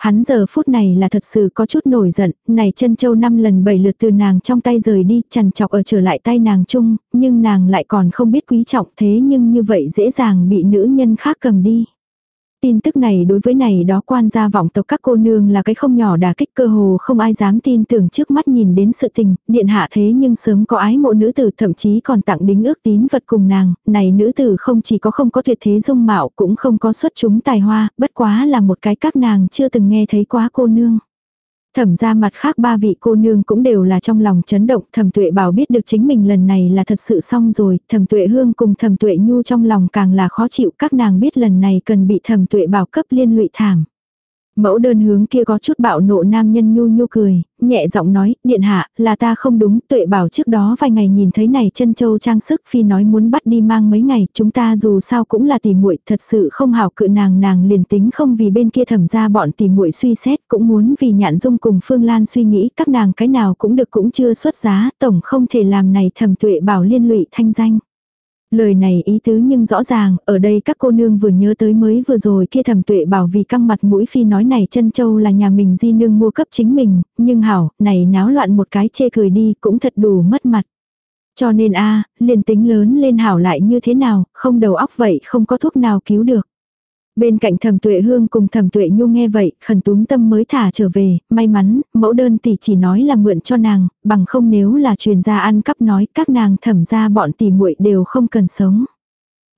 Hắn giờ phút này là thật sự có chút nổi giận, này chân châu năm lần bảy lượt từ nàng trong tay rời đi, chằn chọc ở trở lại tay nàng chung, nhưng nàng lại còn không biết quý trọng thế nhưng như vậy dễ dàng bị nữ nhân khác cầm đi. Tin tức này đối với này đó quan gia vọng tộc các cô nương là cái không nhỏ đả kích cơ hồ không ai dám tin tưởng trước mắt nhìn đến sự tình, điện hạ thế nhưng sớm có ái mộ nữ tử thậm chí còn tặng đính ước tín vật cùng nàng, này nữ tử không chỉ có không có tuyệt thế dung mạo cũng không có xuất chúng tài hoa, bất quá là một cái các nàng chưa từng nghe thấy quá cô nương. Thẩm ra mặt khác ba vị cô nương cũng đều là trong lòng chấn động, thẩm tuệ bảo biết được chính mình lần này là thật sự xong rồi, thẩm tuệ hương cùng thẩm tuệ nhu trong lòng càng là khó chịu, các nàng biết lần này cần bị thẩm tuệ bảo cấp liên lụy thảm. Mẫu đơn hướng kia có chút bạo nộ nam nhân nhu nhu cười, nhẹ giọng nói, điện hạ, là ta không đúng, tuệ bảo trước đó vài ngày nhìn thấy này chân châu trang sức phi nói muốn bắt đi mang mấy ngày, chúng ta dù sao cũng là tỉ muội thật sự không hảo cự nàng nàng liền tính không vì bên kia thẩm ra bọn tỉ muội suy xét, cũng muốn vì nhạn dung cùng Phương Lan suy nghĩ các nàng cái nào cũng được cũng chưa xuất giá, tổng không thể làm này thẩm tuệ bảo liên lụy thanh danh. Lời này ý tứ nhưng rõ ràng, ở đây các cô nương vừa nhớ tới mới vừa rồi kia thẩm tuệ bảo vì căng mặt mũi phi nói này chân châu là nhà mình di nương mua cấp chính mình, nhưng hảo, này náo loạn một cái chê cười đi cũng thật đủ mất mặt. Cho nên a liền tính lớn lên hảo lại như thế nào, không đầu óc vậy không có thuốc nào cứu được. Bên cạnh thẩm tuệ hương cùng thẩm tuệ nhung nghe vậy, khẩn túm tâm mới thả trở về, may mắn, mẫu đơn tỷ chỉ nói là mượn cho nàng, bằng không nếu là truyền ra ăn cắp nói các nàng thẩm ra bọn tỷ muội đều không cần sống.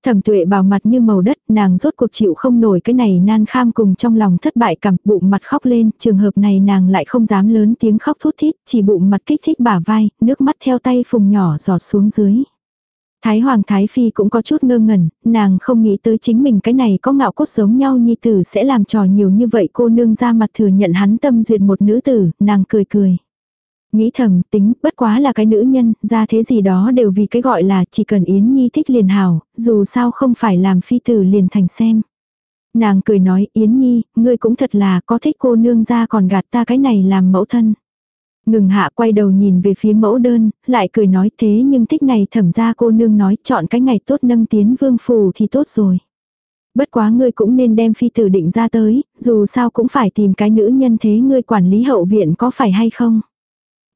Thẩm tuệ bảo mặt như màu đất, nàng rốt cuộc chịu không nổi cái này nan kham cùng trong lòng thất bại cảm bụng mặt khóc lên, trường hợp này nàng lại không dám lớn tiếng khóc thút thít, chỉ bụng mặt kích thích bả vai, nước mắt theo tay phùng nhỏ giọt xuống dưới. Thái Hoàng Thái Phi cũng có chút ngơ ngẩn, nàng không nghĩ tới chính mình cái này có ngạo cốt giống nhau nhi tử sẽ làm trò nhiều như vậy cô nương ra mặt thừa nhận hắn tâm duyệt một nữ tử, nàng cười cười. Nghĩ thầm tính bất quá là cái nữ nhân, ra thế gì đó đều vì cái gọi là chỉ cần Yến Nhi thích liền hảo, dù sao không phải làm phi tử liền thành xem. Nàng cười nói Yến Nhi, ngươi cũng thật là có thích cô nương ra còn gạt ta cái này làm mẫu thân. Ngừng hạ quay đầu nhìn về phía mẫu đơn, lại cười nói thế nhưng thích này thẩm ra cô nương nói chọn cái ngày tốt nâng tiến vương phù thì tốt rồi. Bất quá ngươi cũng nên đem phi tử định ra tới, dù sao cũng phải tìm cái nữ nhân thế ngươi quản lý hậu viện có phải hay không.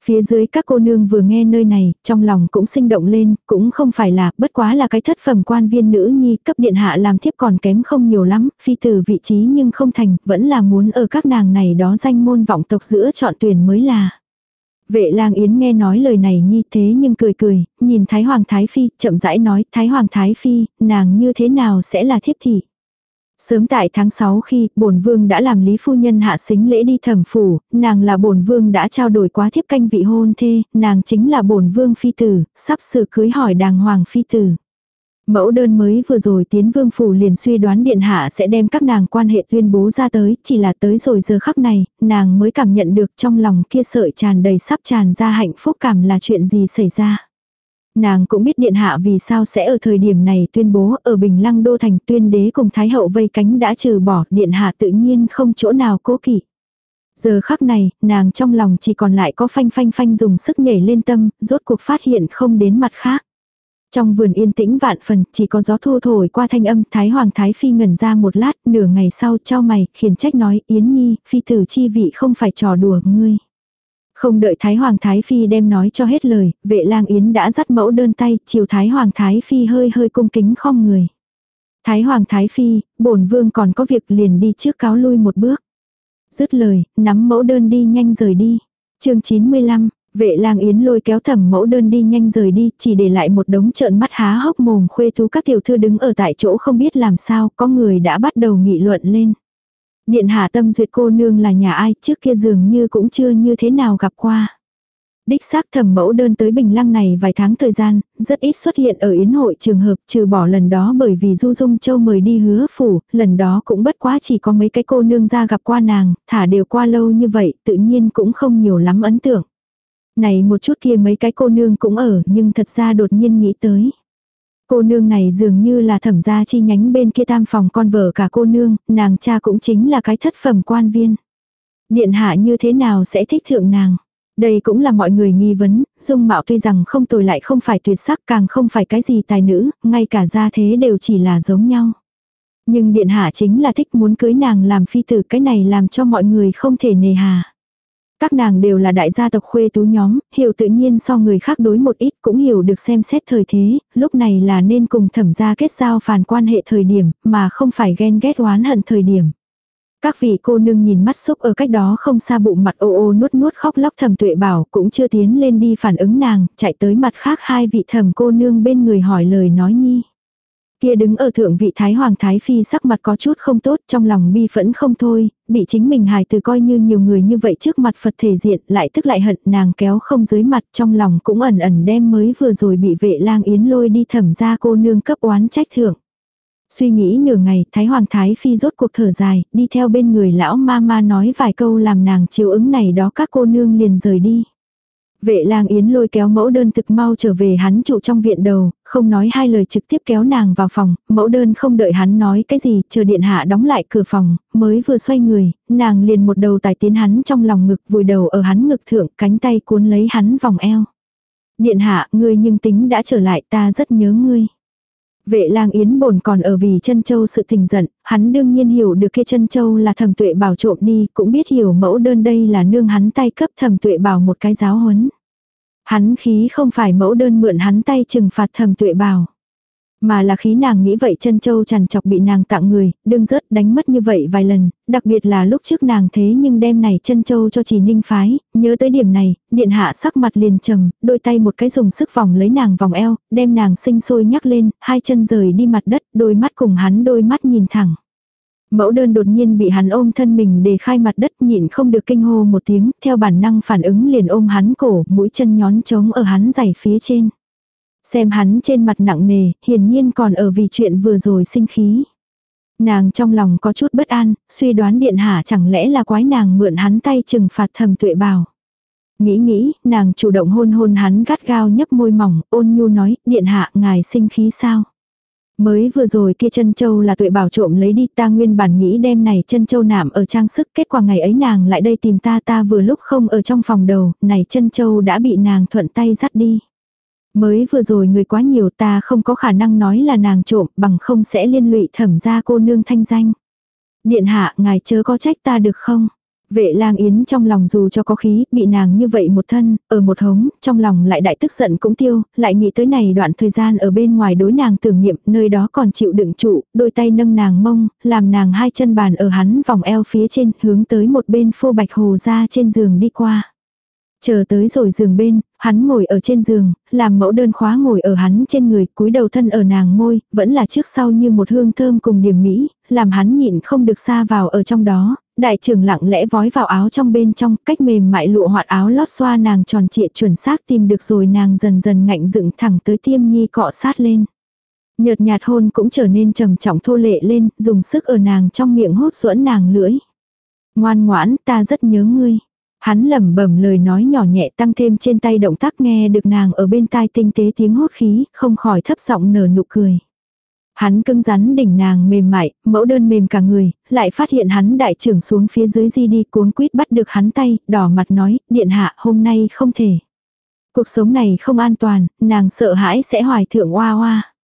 Phía dưới các cô nương vừa nghe nơi này, trong lòng cũng sinh động lên, cũng không phải là, bất quá là cái thất phẩm quan viên nữ nhi cấp điện hạ làm thiếp còn kém không nhiều lắm, phi tử vị trí nhưng không thành, vẫn là muốn ở các nàng này đó danh môn vọng tộc giữa chọn tuyển mới là. Vệ lang yến nghe nói lời này như thế nhưng cười cười, nhìn Thái Hoàng Thái Phi, chậm rãi nói, Thái Hoàng Thái Phi, nàng như thế nào sẽ là thiếp thị. Sớm tại tháng 6 khi bổn vương đã làm lý phu nhân hạ xính lễ đi thẩm phủ, nàng là bổn vương đã trao đổi quá thiếp canh vị hôn thê, nàng chính là bổn vương phi tử, sắp sự cưới hỏi đàng hoàng phi tử. Mẫu đơn mới vừa rồi tiến vương phủ liền suy đoán điện hạ sẽ đem các nàng quan hệ tuyên bố ra tới, chỉ là tới rồi giờ khắc này, nàng mới cảm nhận được trong lòng kia sợi tràn đầy sắp tràn ra hạnh phúc cảm là chuyện gì xảy ra. Nàng cũng biết điện hạ vì sao sẽ ở thời điểm này tuyên bố ở Bình Lăng Đô Thành tuyên đế cùng Thái hậu vây cánh đã trừ bỏ điện hạ tự nhiên không chỗ nào cố kỵ. Giờ khắc này, nàng trong lòng chỉ còn lại có phanh phanh phanh dùng sức nhảy lên tâm, rốt cuộc phát hiện không đến mặt khác. Trong vườn yên tĩnh vạn phần, chỉ có gió thu thổi qua thanh âm, Thái Hoàng Thái Phi ngẩn ra một lát, nửa ngày sau trao mày, khiển trách nói, Yến Nhi, phi tử chi vị không phải trò đùa ngươi. Không đợi Thái Hoàng Thái Phi đem nói cho hết lời, vệ lang Yến đã dắt mẫu đơn tay, chiều Thái Hoàng Thái Phi hơi hơi cung kính khom người. Thái Hoàng Thái Phi, bổn vương còn có việc liền đi trước cáo lui một bước. Dứt lời, nắm mẫu đơn đi nhanh rời đi. chương 95, vệ lang Yến lôi kéo thẩm mẫu đơn đi nhanh rời đi, chỉ để lại một đống trợn mắt há hốc mồm khuê thú các tiểu thư đứng ở tại chỗ không biết làm sao, có người đã bắt đầu nghị luận lên. Điện hạ tâm duyệt cô nương là nhà ai trước kia dường như cũng chưa như thế nào gặp qua. Đích xác thẩm mẫu đơn tới Bình Lăng này vài tháng thời gian, rất ít xuất hiện ở yến hội trường hợp trừ bỏ lần đó bởi vì Du Dung Châu mời đi hứa phủ, lần đó cũng bất quá chỉ có mấy cái cô nương ra gặp qua nàng, thả đều qua lâu như vậy tự nhiên cũng không nhiều lắm ấn tượng. Này một chút kia mấy cái cô nương cũng ở nhưng thật ra đột nhiên nghĩ tới. Cô nương này dường như là thẩm gia chi nhánh bên kia tam phòng con vợ cả cô nương, nàng cha cũng chính là cái thất phẩm quan viên. Điện hạ như thế nào sẽ thích thượng nàng? Đây cũng là mọi người nghi vấn, dung mạo tuy rằng không tồi lại không phải tuyệt sắc càng không phải cái gì tài nữ, ngay cả gia thế đều chỉ là giống nhau. Nhưng điện hạ chính là thích muốn cưới nàng làm phi tử cái này làm cho mọi người không thể nề hà. Các nàng đều là đại gia tộc khuê tú nhóm, hiểu tự nhiên so người khác đối một ít cũng hiểu được xem xét thời thế, lúc này là nên cùng thẩm gia kết giao phản quan hệ thời điểm, mà không phải ghen ghét oán hận thời điểm. Các vị cô nương nhìn mắt xúc ở cách đó không xa bụng mặt ô ô nuốt nuốt khóc lóc thầm tuệ bảo cũng chưa tiến lên đi phản ứng nàng, chạy tới mặt khác hai vị thầm cô nương bên người hỏi lời nói nhi. Kia đứng ở thượng vị Thái Hoàng Thái Phi sắc mặt có chút không tốt trong lòng bi phẫn không thôi, bị chính mình hài từ coi như nhiều người như vậy trước mặt Phật thể diện lại tức lại hận nàng kéo không dưới mặt trong lòng cũng ẩn ẩn đem mới vừa rồi bị vệ lang yến lôi đi thẩm ra cô nương cấp oán trách thượng. Suy nghĩ nửa ngày, Thái Hoàng Thái Phi rốt cuộc thở dài, đi theo bên người lão ma ma nói vài câu làm nàng chiếu ứng này đó các cô nương liền rời đi. Vệ lang yến lôi kéo mẫu đơn thực mau trở về hắn trụ trong viện đầu, không nói hai lời trực tiếp kéo nàng vào phòng, mẫu đơn không đợi hắn nói cái gì, chờ điện hạ đóng lại cửa phòng, mới vừa xoay người, nàng liền một đầu tài tiến hắn trong lòng ngực vùi đầu ở hắn ngực thượng, cánh tay cuốn lấy hắn vòng eo. Điện hạ, ngươi nhưng tính đã trở lại ta rất nhớ ngươi. Vệ lang yến bồn còn ở vì chân châu sự tình giận, hắn đương nhiên hiểu được kia chân châu là thẩm tuệ bảo trộm đi, cũng biết hiểu mẫu đơn đây là nương hắn tay cấp thẩm tuệ bảo một cái giáo huấn. Hắn khí không phải mẫu đơn mượn hắn tay trừng phạt thẩm tuệ bảo. Mà là khí nàng nghĩ vậy chân châu chằn chọc bị nàng tặng người, đương rớt đánh mất như vậy vài lần, đặc biệt là lúc trước nàng thế nhưng đem này chân châu cho chỉ ninh phái, nhớ tới điểm này, điện hạ sắc mặt liền trầm, đôi tay một cái dùng sức vòng lấy nàng vòng eo, đem nàng sinh sôi nhắc lên, hai chân rời đi mặt đất, đôi mắt cùng hắn đôi mắt nhìn thẳng. Mẫu đơn đột nhiên bị hắn ôm thân mình để khai mặt đất nhịn không được kinh hô một tiếng, theo bản năng phản ứng liền ôm hắn cổ, mũi chân nhón trống ở hắn giày phía trên. Xem hắn trên mặt nặng nề, hiển nhiên còn ở vì chuyện vừa rồi sinh khí. Nàng trong lòng có chút bất an, suy đoán điện hạ chẳng lẽ là quái nàng mượn hắn tay trừng phạt thầm tuệ bảo. Nghĩ nghĩ, nàng chủ động hôn hôn hắn gắt gao nhấp môi mỏng, ôn nhu nói, điện hạ ngài sinh khí sao. Mới vừa rồi kia chân châu là tuệ bảo trộm lấy đi ta nguyên bản nghĩ đem này chân châu nạm ở trang sức kết quả ngày ấy nàng lại đây tìm ta ta vừa lúc không ở trong phòng đầu, này chân châu đã bị nàng thuận tay dắt đi. Mới vừa rồi người quá nhiều ta không có khả năng nói là nàng trộm bằng không sẽ liên lụy thẩm ra cô nương thanh danh. Điện hạ ngài chớ có trách ta được không? Vệ lang yến trong lòng dù cho có khí, bị nàng như vậy một thân, ở một hống, trong lòng lại đại tức giận cũng tiêu, lại nghĩ tới này đoạn thời gian ở bên ngoài đối nàng tưởng niệm, nơi đó còn chịu đựng trụ, đôi tay nâng nàng mông, làm nàng hai chân bàn ở hắn vòng eo phía trên, hướng tới một bên phô bạch hồ ra trên giường đi qua Chờ tới rồi giường bên, hắn ngồi ở trên giường, làm mẫu đơn khóa ngồi ở hắn trên người, cúi đầu thân ở nàng môi, vẫn là trước sau như một hương thơm cùng điểm mỹ, làm hắn nhịn không được xa vào ở trong đó, đại trưởng lặng lẽ vói vào áo trong bên trong, cách mềm mại lụa hoạt áo lót xoa nàng tròn trịa chuẩn xác tìm được rồi nàng dần dần ngạnh dựng thẳng tới tiêm nhi cọ sát lên. Nhợt nhạt hôn cũng trở nên trầm trọng thô lệ lên, dùng sức ở nàng trong miệng hốt ruỗn nàng lưỡi. Ngoan ngoãn, ta rất nhớ ngươi. Hắn lẩm bẩm lời nói nhỏ nhẹ tăng thêm trên tay động tác nghe được nàng ở bên tai tinh tế tiếng hốt khí, không khỏi thấp giọng nở nụ cười. Hắn cưng rắn đỉnh nàng mềm mại, mẫu đơn mềm cả người, lại phát hiện hắn đại trưởng xuống phía dưới di đi cuống quýt bắt được hắn tay, đỏ mặt nói, điện hạ hôm nay không thể. Cuộc sống này không an toàn, nàng sợ hãi sẽ hoài thượng oa oa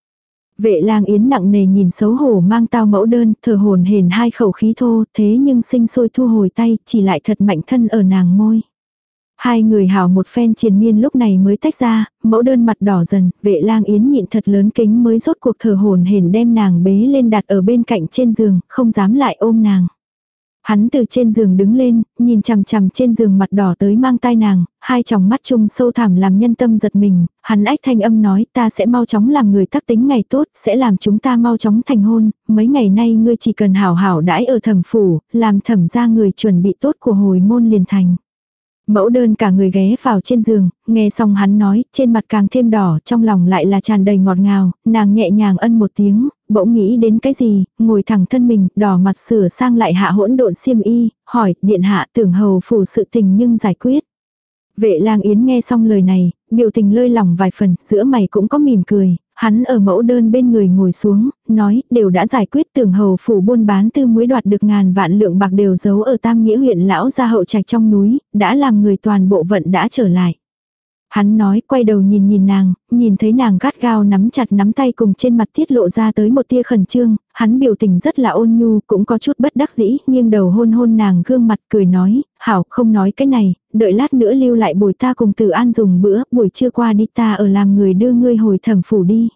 Vệ lang yến nặng nề nhìn xấu hổ mang tao mẫu đơn, thở hồn hển hai khẩu khí thô, thế nhưng sinh sôi thu hồi tay, chỉ lại thật mạnh thân ở nàng môi. Hai người hào một phen triền miên lúc này mới tách ra, mẫu đơn mặt đỏ dần, vệ lang yến nhịn thật lớn kính mới rốt cuộc thở hồn hển đem nàng bế lên đặt ở bên cạnh trên giường, không dám lại ôm nàng. Hắn từ trên giường đứng lên, nhìn chằm chằm trên giường mặt đỏ tới mang tai nàng, hai tròng mắt chung sâu thẳm làm nhân tâm giật mình, hắn ách thanh âm nói ta sẽ mau chóng làm người tắc tính ngày tốt, sẽ làm chúng ta mau chóng thành hôn, mấy ngày nay ngươi chỉ cần hảo hảo đãi ở thẩm phủ, làm thẩm ra người chuẩn bị tốt của hồi môn liền thành. Mẫu đơn cả người ghé vào trên giường, nghe xong hắn nói, trên mặt càng thêm đỏ, trong lòng lại là tràn đầy ngọt ngào, nàng nhẹ nhàng ân một tiếng, bỗng nghĩ đến cái gì, ngồi thẳng thân mình, đỏ mặt sửa sang lại hạ hỗn độn xiêm y, hỏi, điện hạ tưởng hầu phủ sự tình nhưng giải quyết. Vệ lang yến nghe xong lời này, biểu tình lơi lỏng vài phần, giữa mày cũng có mỉm cười, hắn ở mẫu đơn bên người ngồi xuống, nói, đều đã giải quyết tưởng hầu phủ buôn bán tư muối đoạt được ngàn vạn lượng bạc đều giấu ở tam nghĩa huyện lão gia hậu trạch trong núi, đã làm người toàn bộ vận đã trở lại. Hắn nói quay đầu nhìn nhìn nàng, nhìn thấy nàng gắt gao nắm chặt nắm tay cùng trên mặt tiết lộ ra tới một tia khẩn trương, hắn biểu tình rất là ôn nhu, cũng có chút bất đắc dĩ, nghiêng đầu hôn hôn nàng gương mặt cười nói, hảo không nói cái này, đợi lát nữa lưu lại bồi ta cùng từ an dùng bữa, buổi trưa qua đi ta ở làm người đưa ngươi hồi thẩm phủ đi.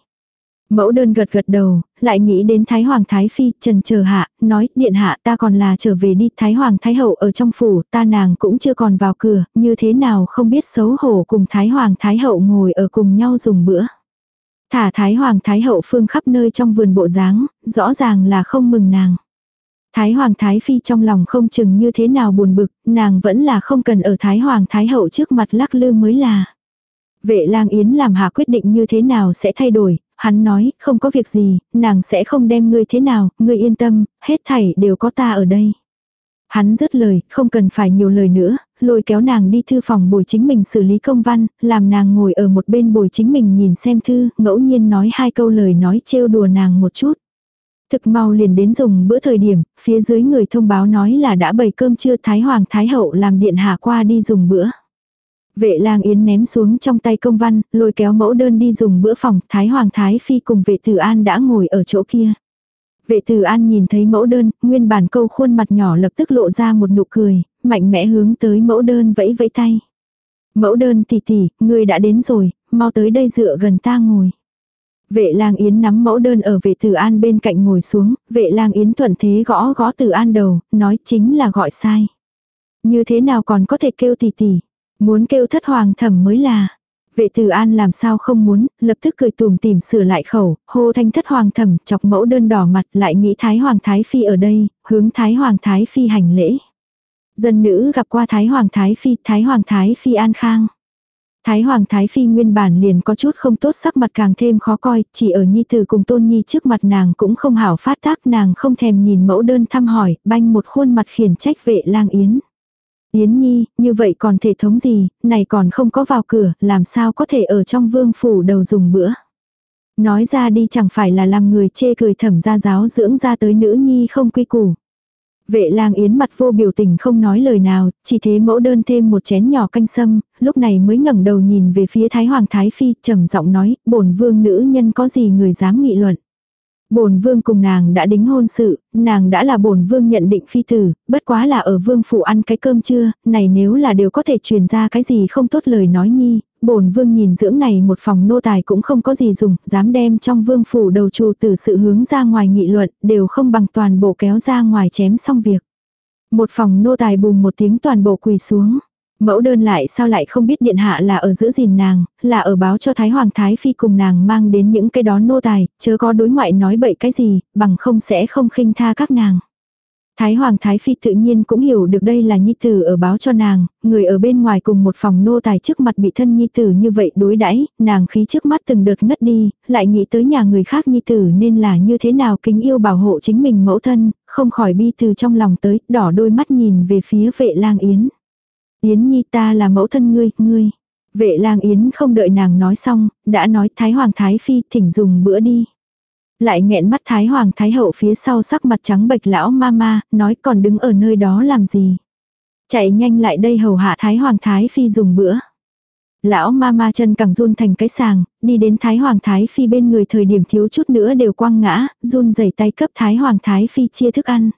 Mẫu đơn gật gật đầu, lại nghĩ đến Thái Hoàng Thái Phi, trần chờ hạ, nói, điện hạ ta còn là trở về đi, Thái Hoàng Thái Hậu ở trong phủ, ta nàng cũng chưa còn vào cửa, như thế nào không biết xấu hổ cùng Thái Hoàng Thái Hậu ngồi ở cùng nhau dùng bữa. Thả Thái Hoàng Thái Hậu phương khắp nơi trong vườn bộ dáng, rõ ràng là không mừng nàng. Thái Hoàng Thái Phi trong lòng không chừng như thế nào buồn bực, nàng vẫn là không cần ở Thái Hoàng Thái Hậu trước mặt lắc lư mới là. Vệ lang yến làm hạ quyết định như thế nào sẽ thay đổi, hắn nói, không có việc gì, nàng sẽ không đem ngươi thế nào, ngươi yên tâm, hết thảy đều có ta ở đây. Hắn dứt lời, không cần phải nhiều lời nữa, lôi kéo nàng đi thư phòng bồi chính mình xử lý công văn, làm nàng ngồi ở một bên bồi chính mình nhìn xem thư, ngẫu nhiên nói hai câu lời nói trêu đùa nàng một chút. Thực mau liền đến dùng bữa thời điểm, phía dưới người thông báo nói là đã bày cơm trưa Thái Hoàng Thái Hậu làm điện hạ qua đi dùng bữa. Vệ lang yến ném xuống trong tay công văn, lôi kéo mẫu đơn đi dùng bữa phòng, Thái Hoàng Thái Phi cùng vệ tử an đã ngồi ở chỗ kia. Vệ tử an nhìn thấy mẫu đơn, nguyên bản câu khuôn mặt nhỏ lập tức lộ ra một nụ cười, mạnh mẽ hướng tới mẫu đơn vẫy vẫy tay. Mẫu đơn tỷ tỷ, người đã đến rồi, mau tới đây dựa gần ta ngồi. Vệ lang yến nắm mẫu đơn ở vệ tử an bên cạnh ngồi xuống, vệ lang yến thuận thế gõ gõ tử an đầu, nói chính là gọi sai. Như thế nào còn có thể kêu tỷ tỷ. Muốn kêu thất hoàng thẩm mới là. Vệ tử an làm sao không muốn, lập tức cười tùm tìm sửa lại khẩu, hô thanh thất hoàng thẩm chọc mẫu đơn đỏ mặt lại nghĩ thái hoàng thái phi ở đây, hướng thái hoàng thái phi hành lễ. Dân nữ gặp qua thái hoàng thái phi, thái hoàng thái phi an khang. Thái Hoàng Thái Phi nguyên bản liền có chút không tốt sắc mặt càng thêm khó coi, chỉ ở Nhi Tử cùng Tôn Nhi trước mặt nàng cũng không hảo phát tác nàng không thèm nhìn mẫu đơn thăm hỏi, banh một khuôn mặt khiển trách vệ lang yến. Yến Nhi, như vậy còn thể thống gì, này còn không có vào cửa, làm sao có thể ở trong vương phủ đầu dùng bữa. Nói ra đi chẳng phải là làm người chê cười thẩm gia giáo dưỡng ra tới nữ nhi không quy củ. Vệ lang yến mặt vô biểu tình không nói lời nào, chỉ thế mẫu đơn thêm một chén nhỏ canh sâm, lúc này mới ngẩng đầu nhìn về phía Thái Hoàng Thái Phi, trầm giọng nói, bổn vương nữ nhân có gì người dám nghị luận. Bổn vương cùng nàng đã đính hôn sự, nàng đã là bổn vương nhận định phi tử, bất quá là ở vương phủ ăn cái cơm chưa, này nếu là đều có thể truyền ra cái gì không tốt lời nói nhi, bổn vương nhìn dưỡng này một phòng nô tài cũng không có gì dùng, dám đem trong vương phủ đầu trù từ sự hướng ra ngoài nghị luận, đều không bằng toàn bộ kéo ra ngoài chém xong việc. Một phòng nô tài bùm một tiếng toàn bộ quỳ xuống. Mẫu đơn lại sao lại không biết điện hạ là ở giữ gìn nàng, là ở báo cho Thái Hoàng Thái Phi cùng nàng mang đến những cái đó nô tài, chớ có đối ngoại nói bậy cái gì, bằng không sẽ không khinh tha các nàng. Thái Hoàng Thái Phi tự nhiên cũng hiểu được đây là Nhi Tử ở báo cho nàng, người ở bên ngoài cùng một phòng nô tài trước mặt bị thân Nhi Tử như vậy đối đãi nàng khí trước mắt từng đợt ngất đi, lại nghĩ tới nhà người khác Nhi Tử nên là như thế nào kính yêu bảo hộ chính mình mẫu thân, không khỏi bi từ trong lòng tới, đỏ đôi mắt nhìn về phía vệ lang Yến. Yến Nhi ta là mẫu thân ngươi, ngươi. Vệ lang Yến không đợi nàng nói xong, đã nói Thái Hoàng Thái Phi thỉnh dùng bữa đi. Lại nghẹn mắt Thái Hoàng Thái Hậu phía sau sắc mặt trắng bệch lão mama, nói còn đứng ở nơi đó làm gì. Chạy nhanh lại đây hầu hạ Thái Hoàng Thái Phi dùng bữa. Lão mama chân càng run thành cái sàng, đi đến Thái Hoàng Thái Phi bên người thời điểm thiếu chút nữa đều quăng ngã, run rẩy tay cấp Thái Hoàng Thái Phi chia thức ăn.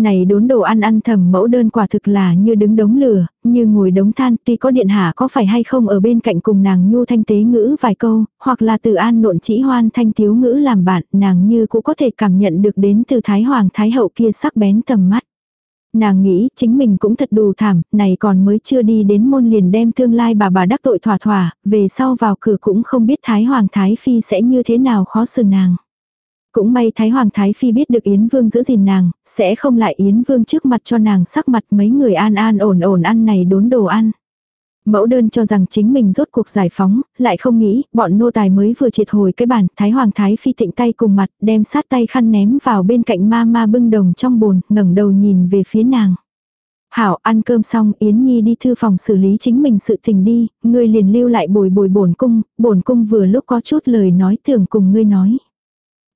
Này đốn đồ ăn ăn thầm mẫu đơn quả thực là như đứng đống lửa, như ngồi đống than, tuy có điện hạ có phải hay không ở bên cạnh cùng nàng nhu thanh tế ngữ vài câu, hoặc là từ an nộn chỉ hoan thanh tiếu ngữ làm bạn, nàng như cũng có thể cảm nhận được đến từ Thái Hoàng Thái Hậu kia sắc bén tầm mắt. Nàng nghĩ chính mình cũng thật đủ thảm, này còn mới chưa đi đến môn liền đem tương lai bà bà đắc tội thỏa thỏa, về sau vào cửa cũng không biết Thái Hoàng Thái Phi sẽ như thế nào khó xử nàng. Cũng may Thái Hoàng Thái Phi biết được Yến Vương giữ gìn nàng, sẽ không lại Yến Vương trước mặt cho nàng sắc mặt mấy người an an ổn ổn ăn này đốn đồ ăn. Mẫu đơn cho rằng chính mình rốt cuộc giải phóng, lại không nghĩ, bọn nô tài mới vừa triệt hồi cái bàn, Thái Hoàng Thái Phi tịnh tay cùng mặt, đem sát tay khăn ném vào bên cạnh ma ma bưng đồng trong bồn, ngẩng đầu nhìn về phía nàng. Hảo ăn cơm xong Yến Nhi đi thư phòng xử lý chính mình sự tình đi, ngươi liền lưu lại bồi bồi bổn cung, bổn cung vừa lúc có chút lời nói tưởng cùng ngươi nói.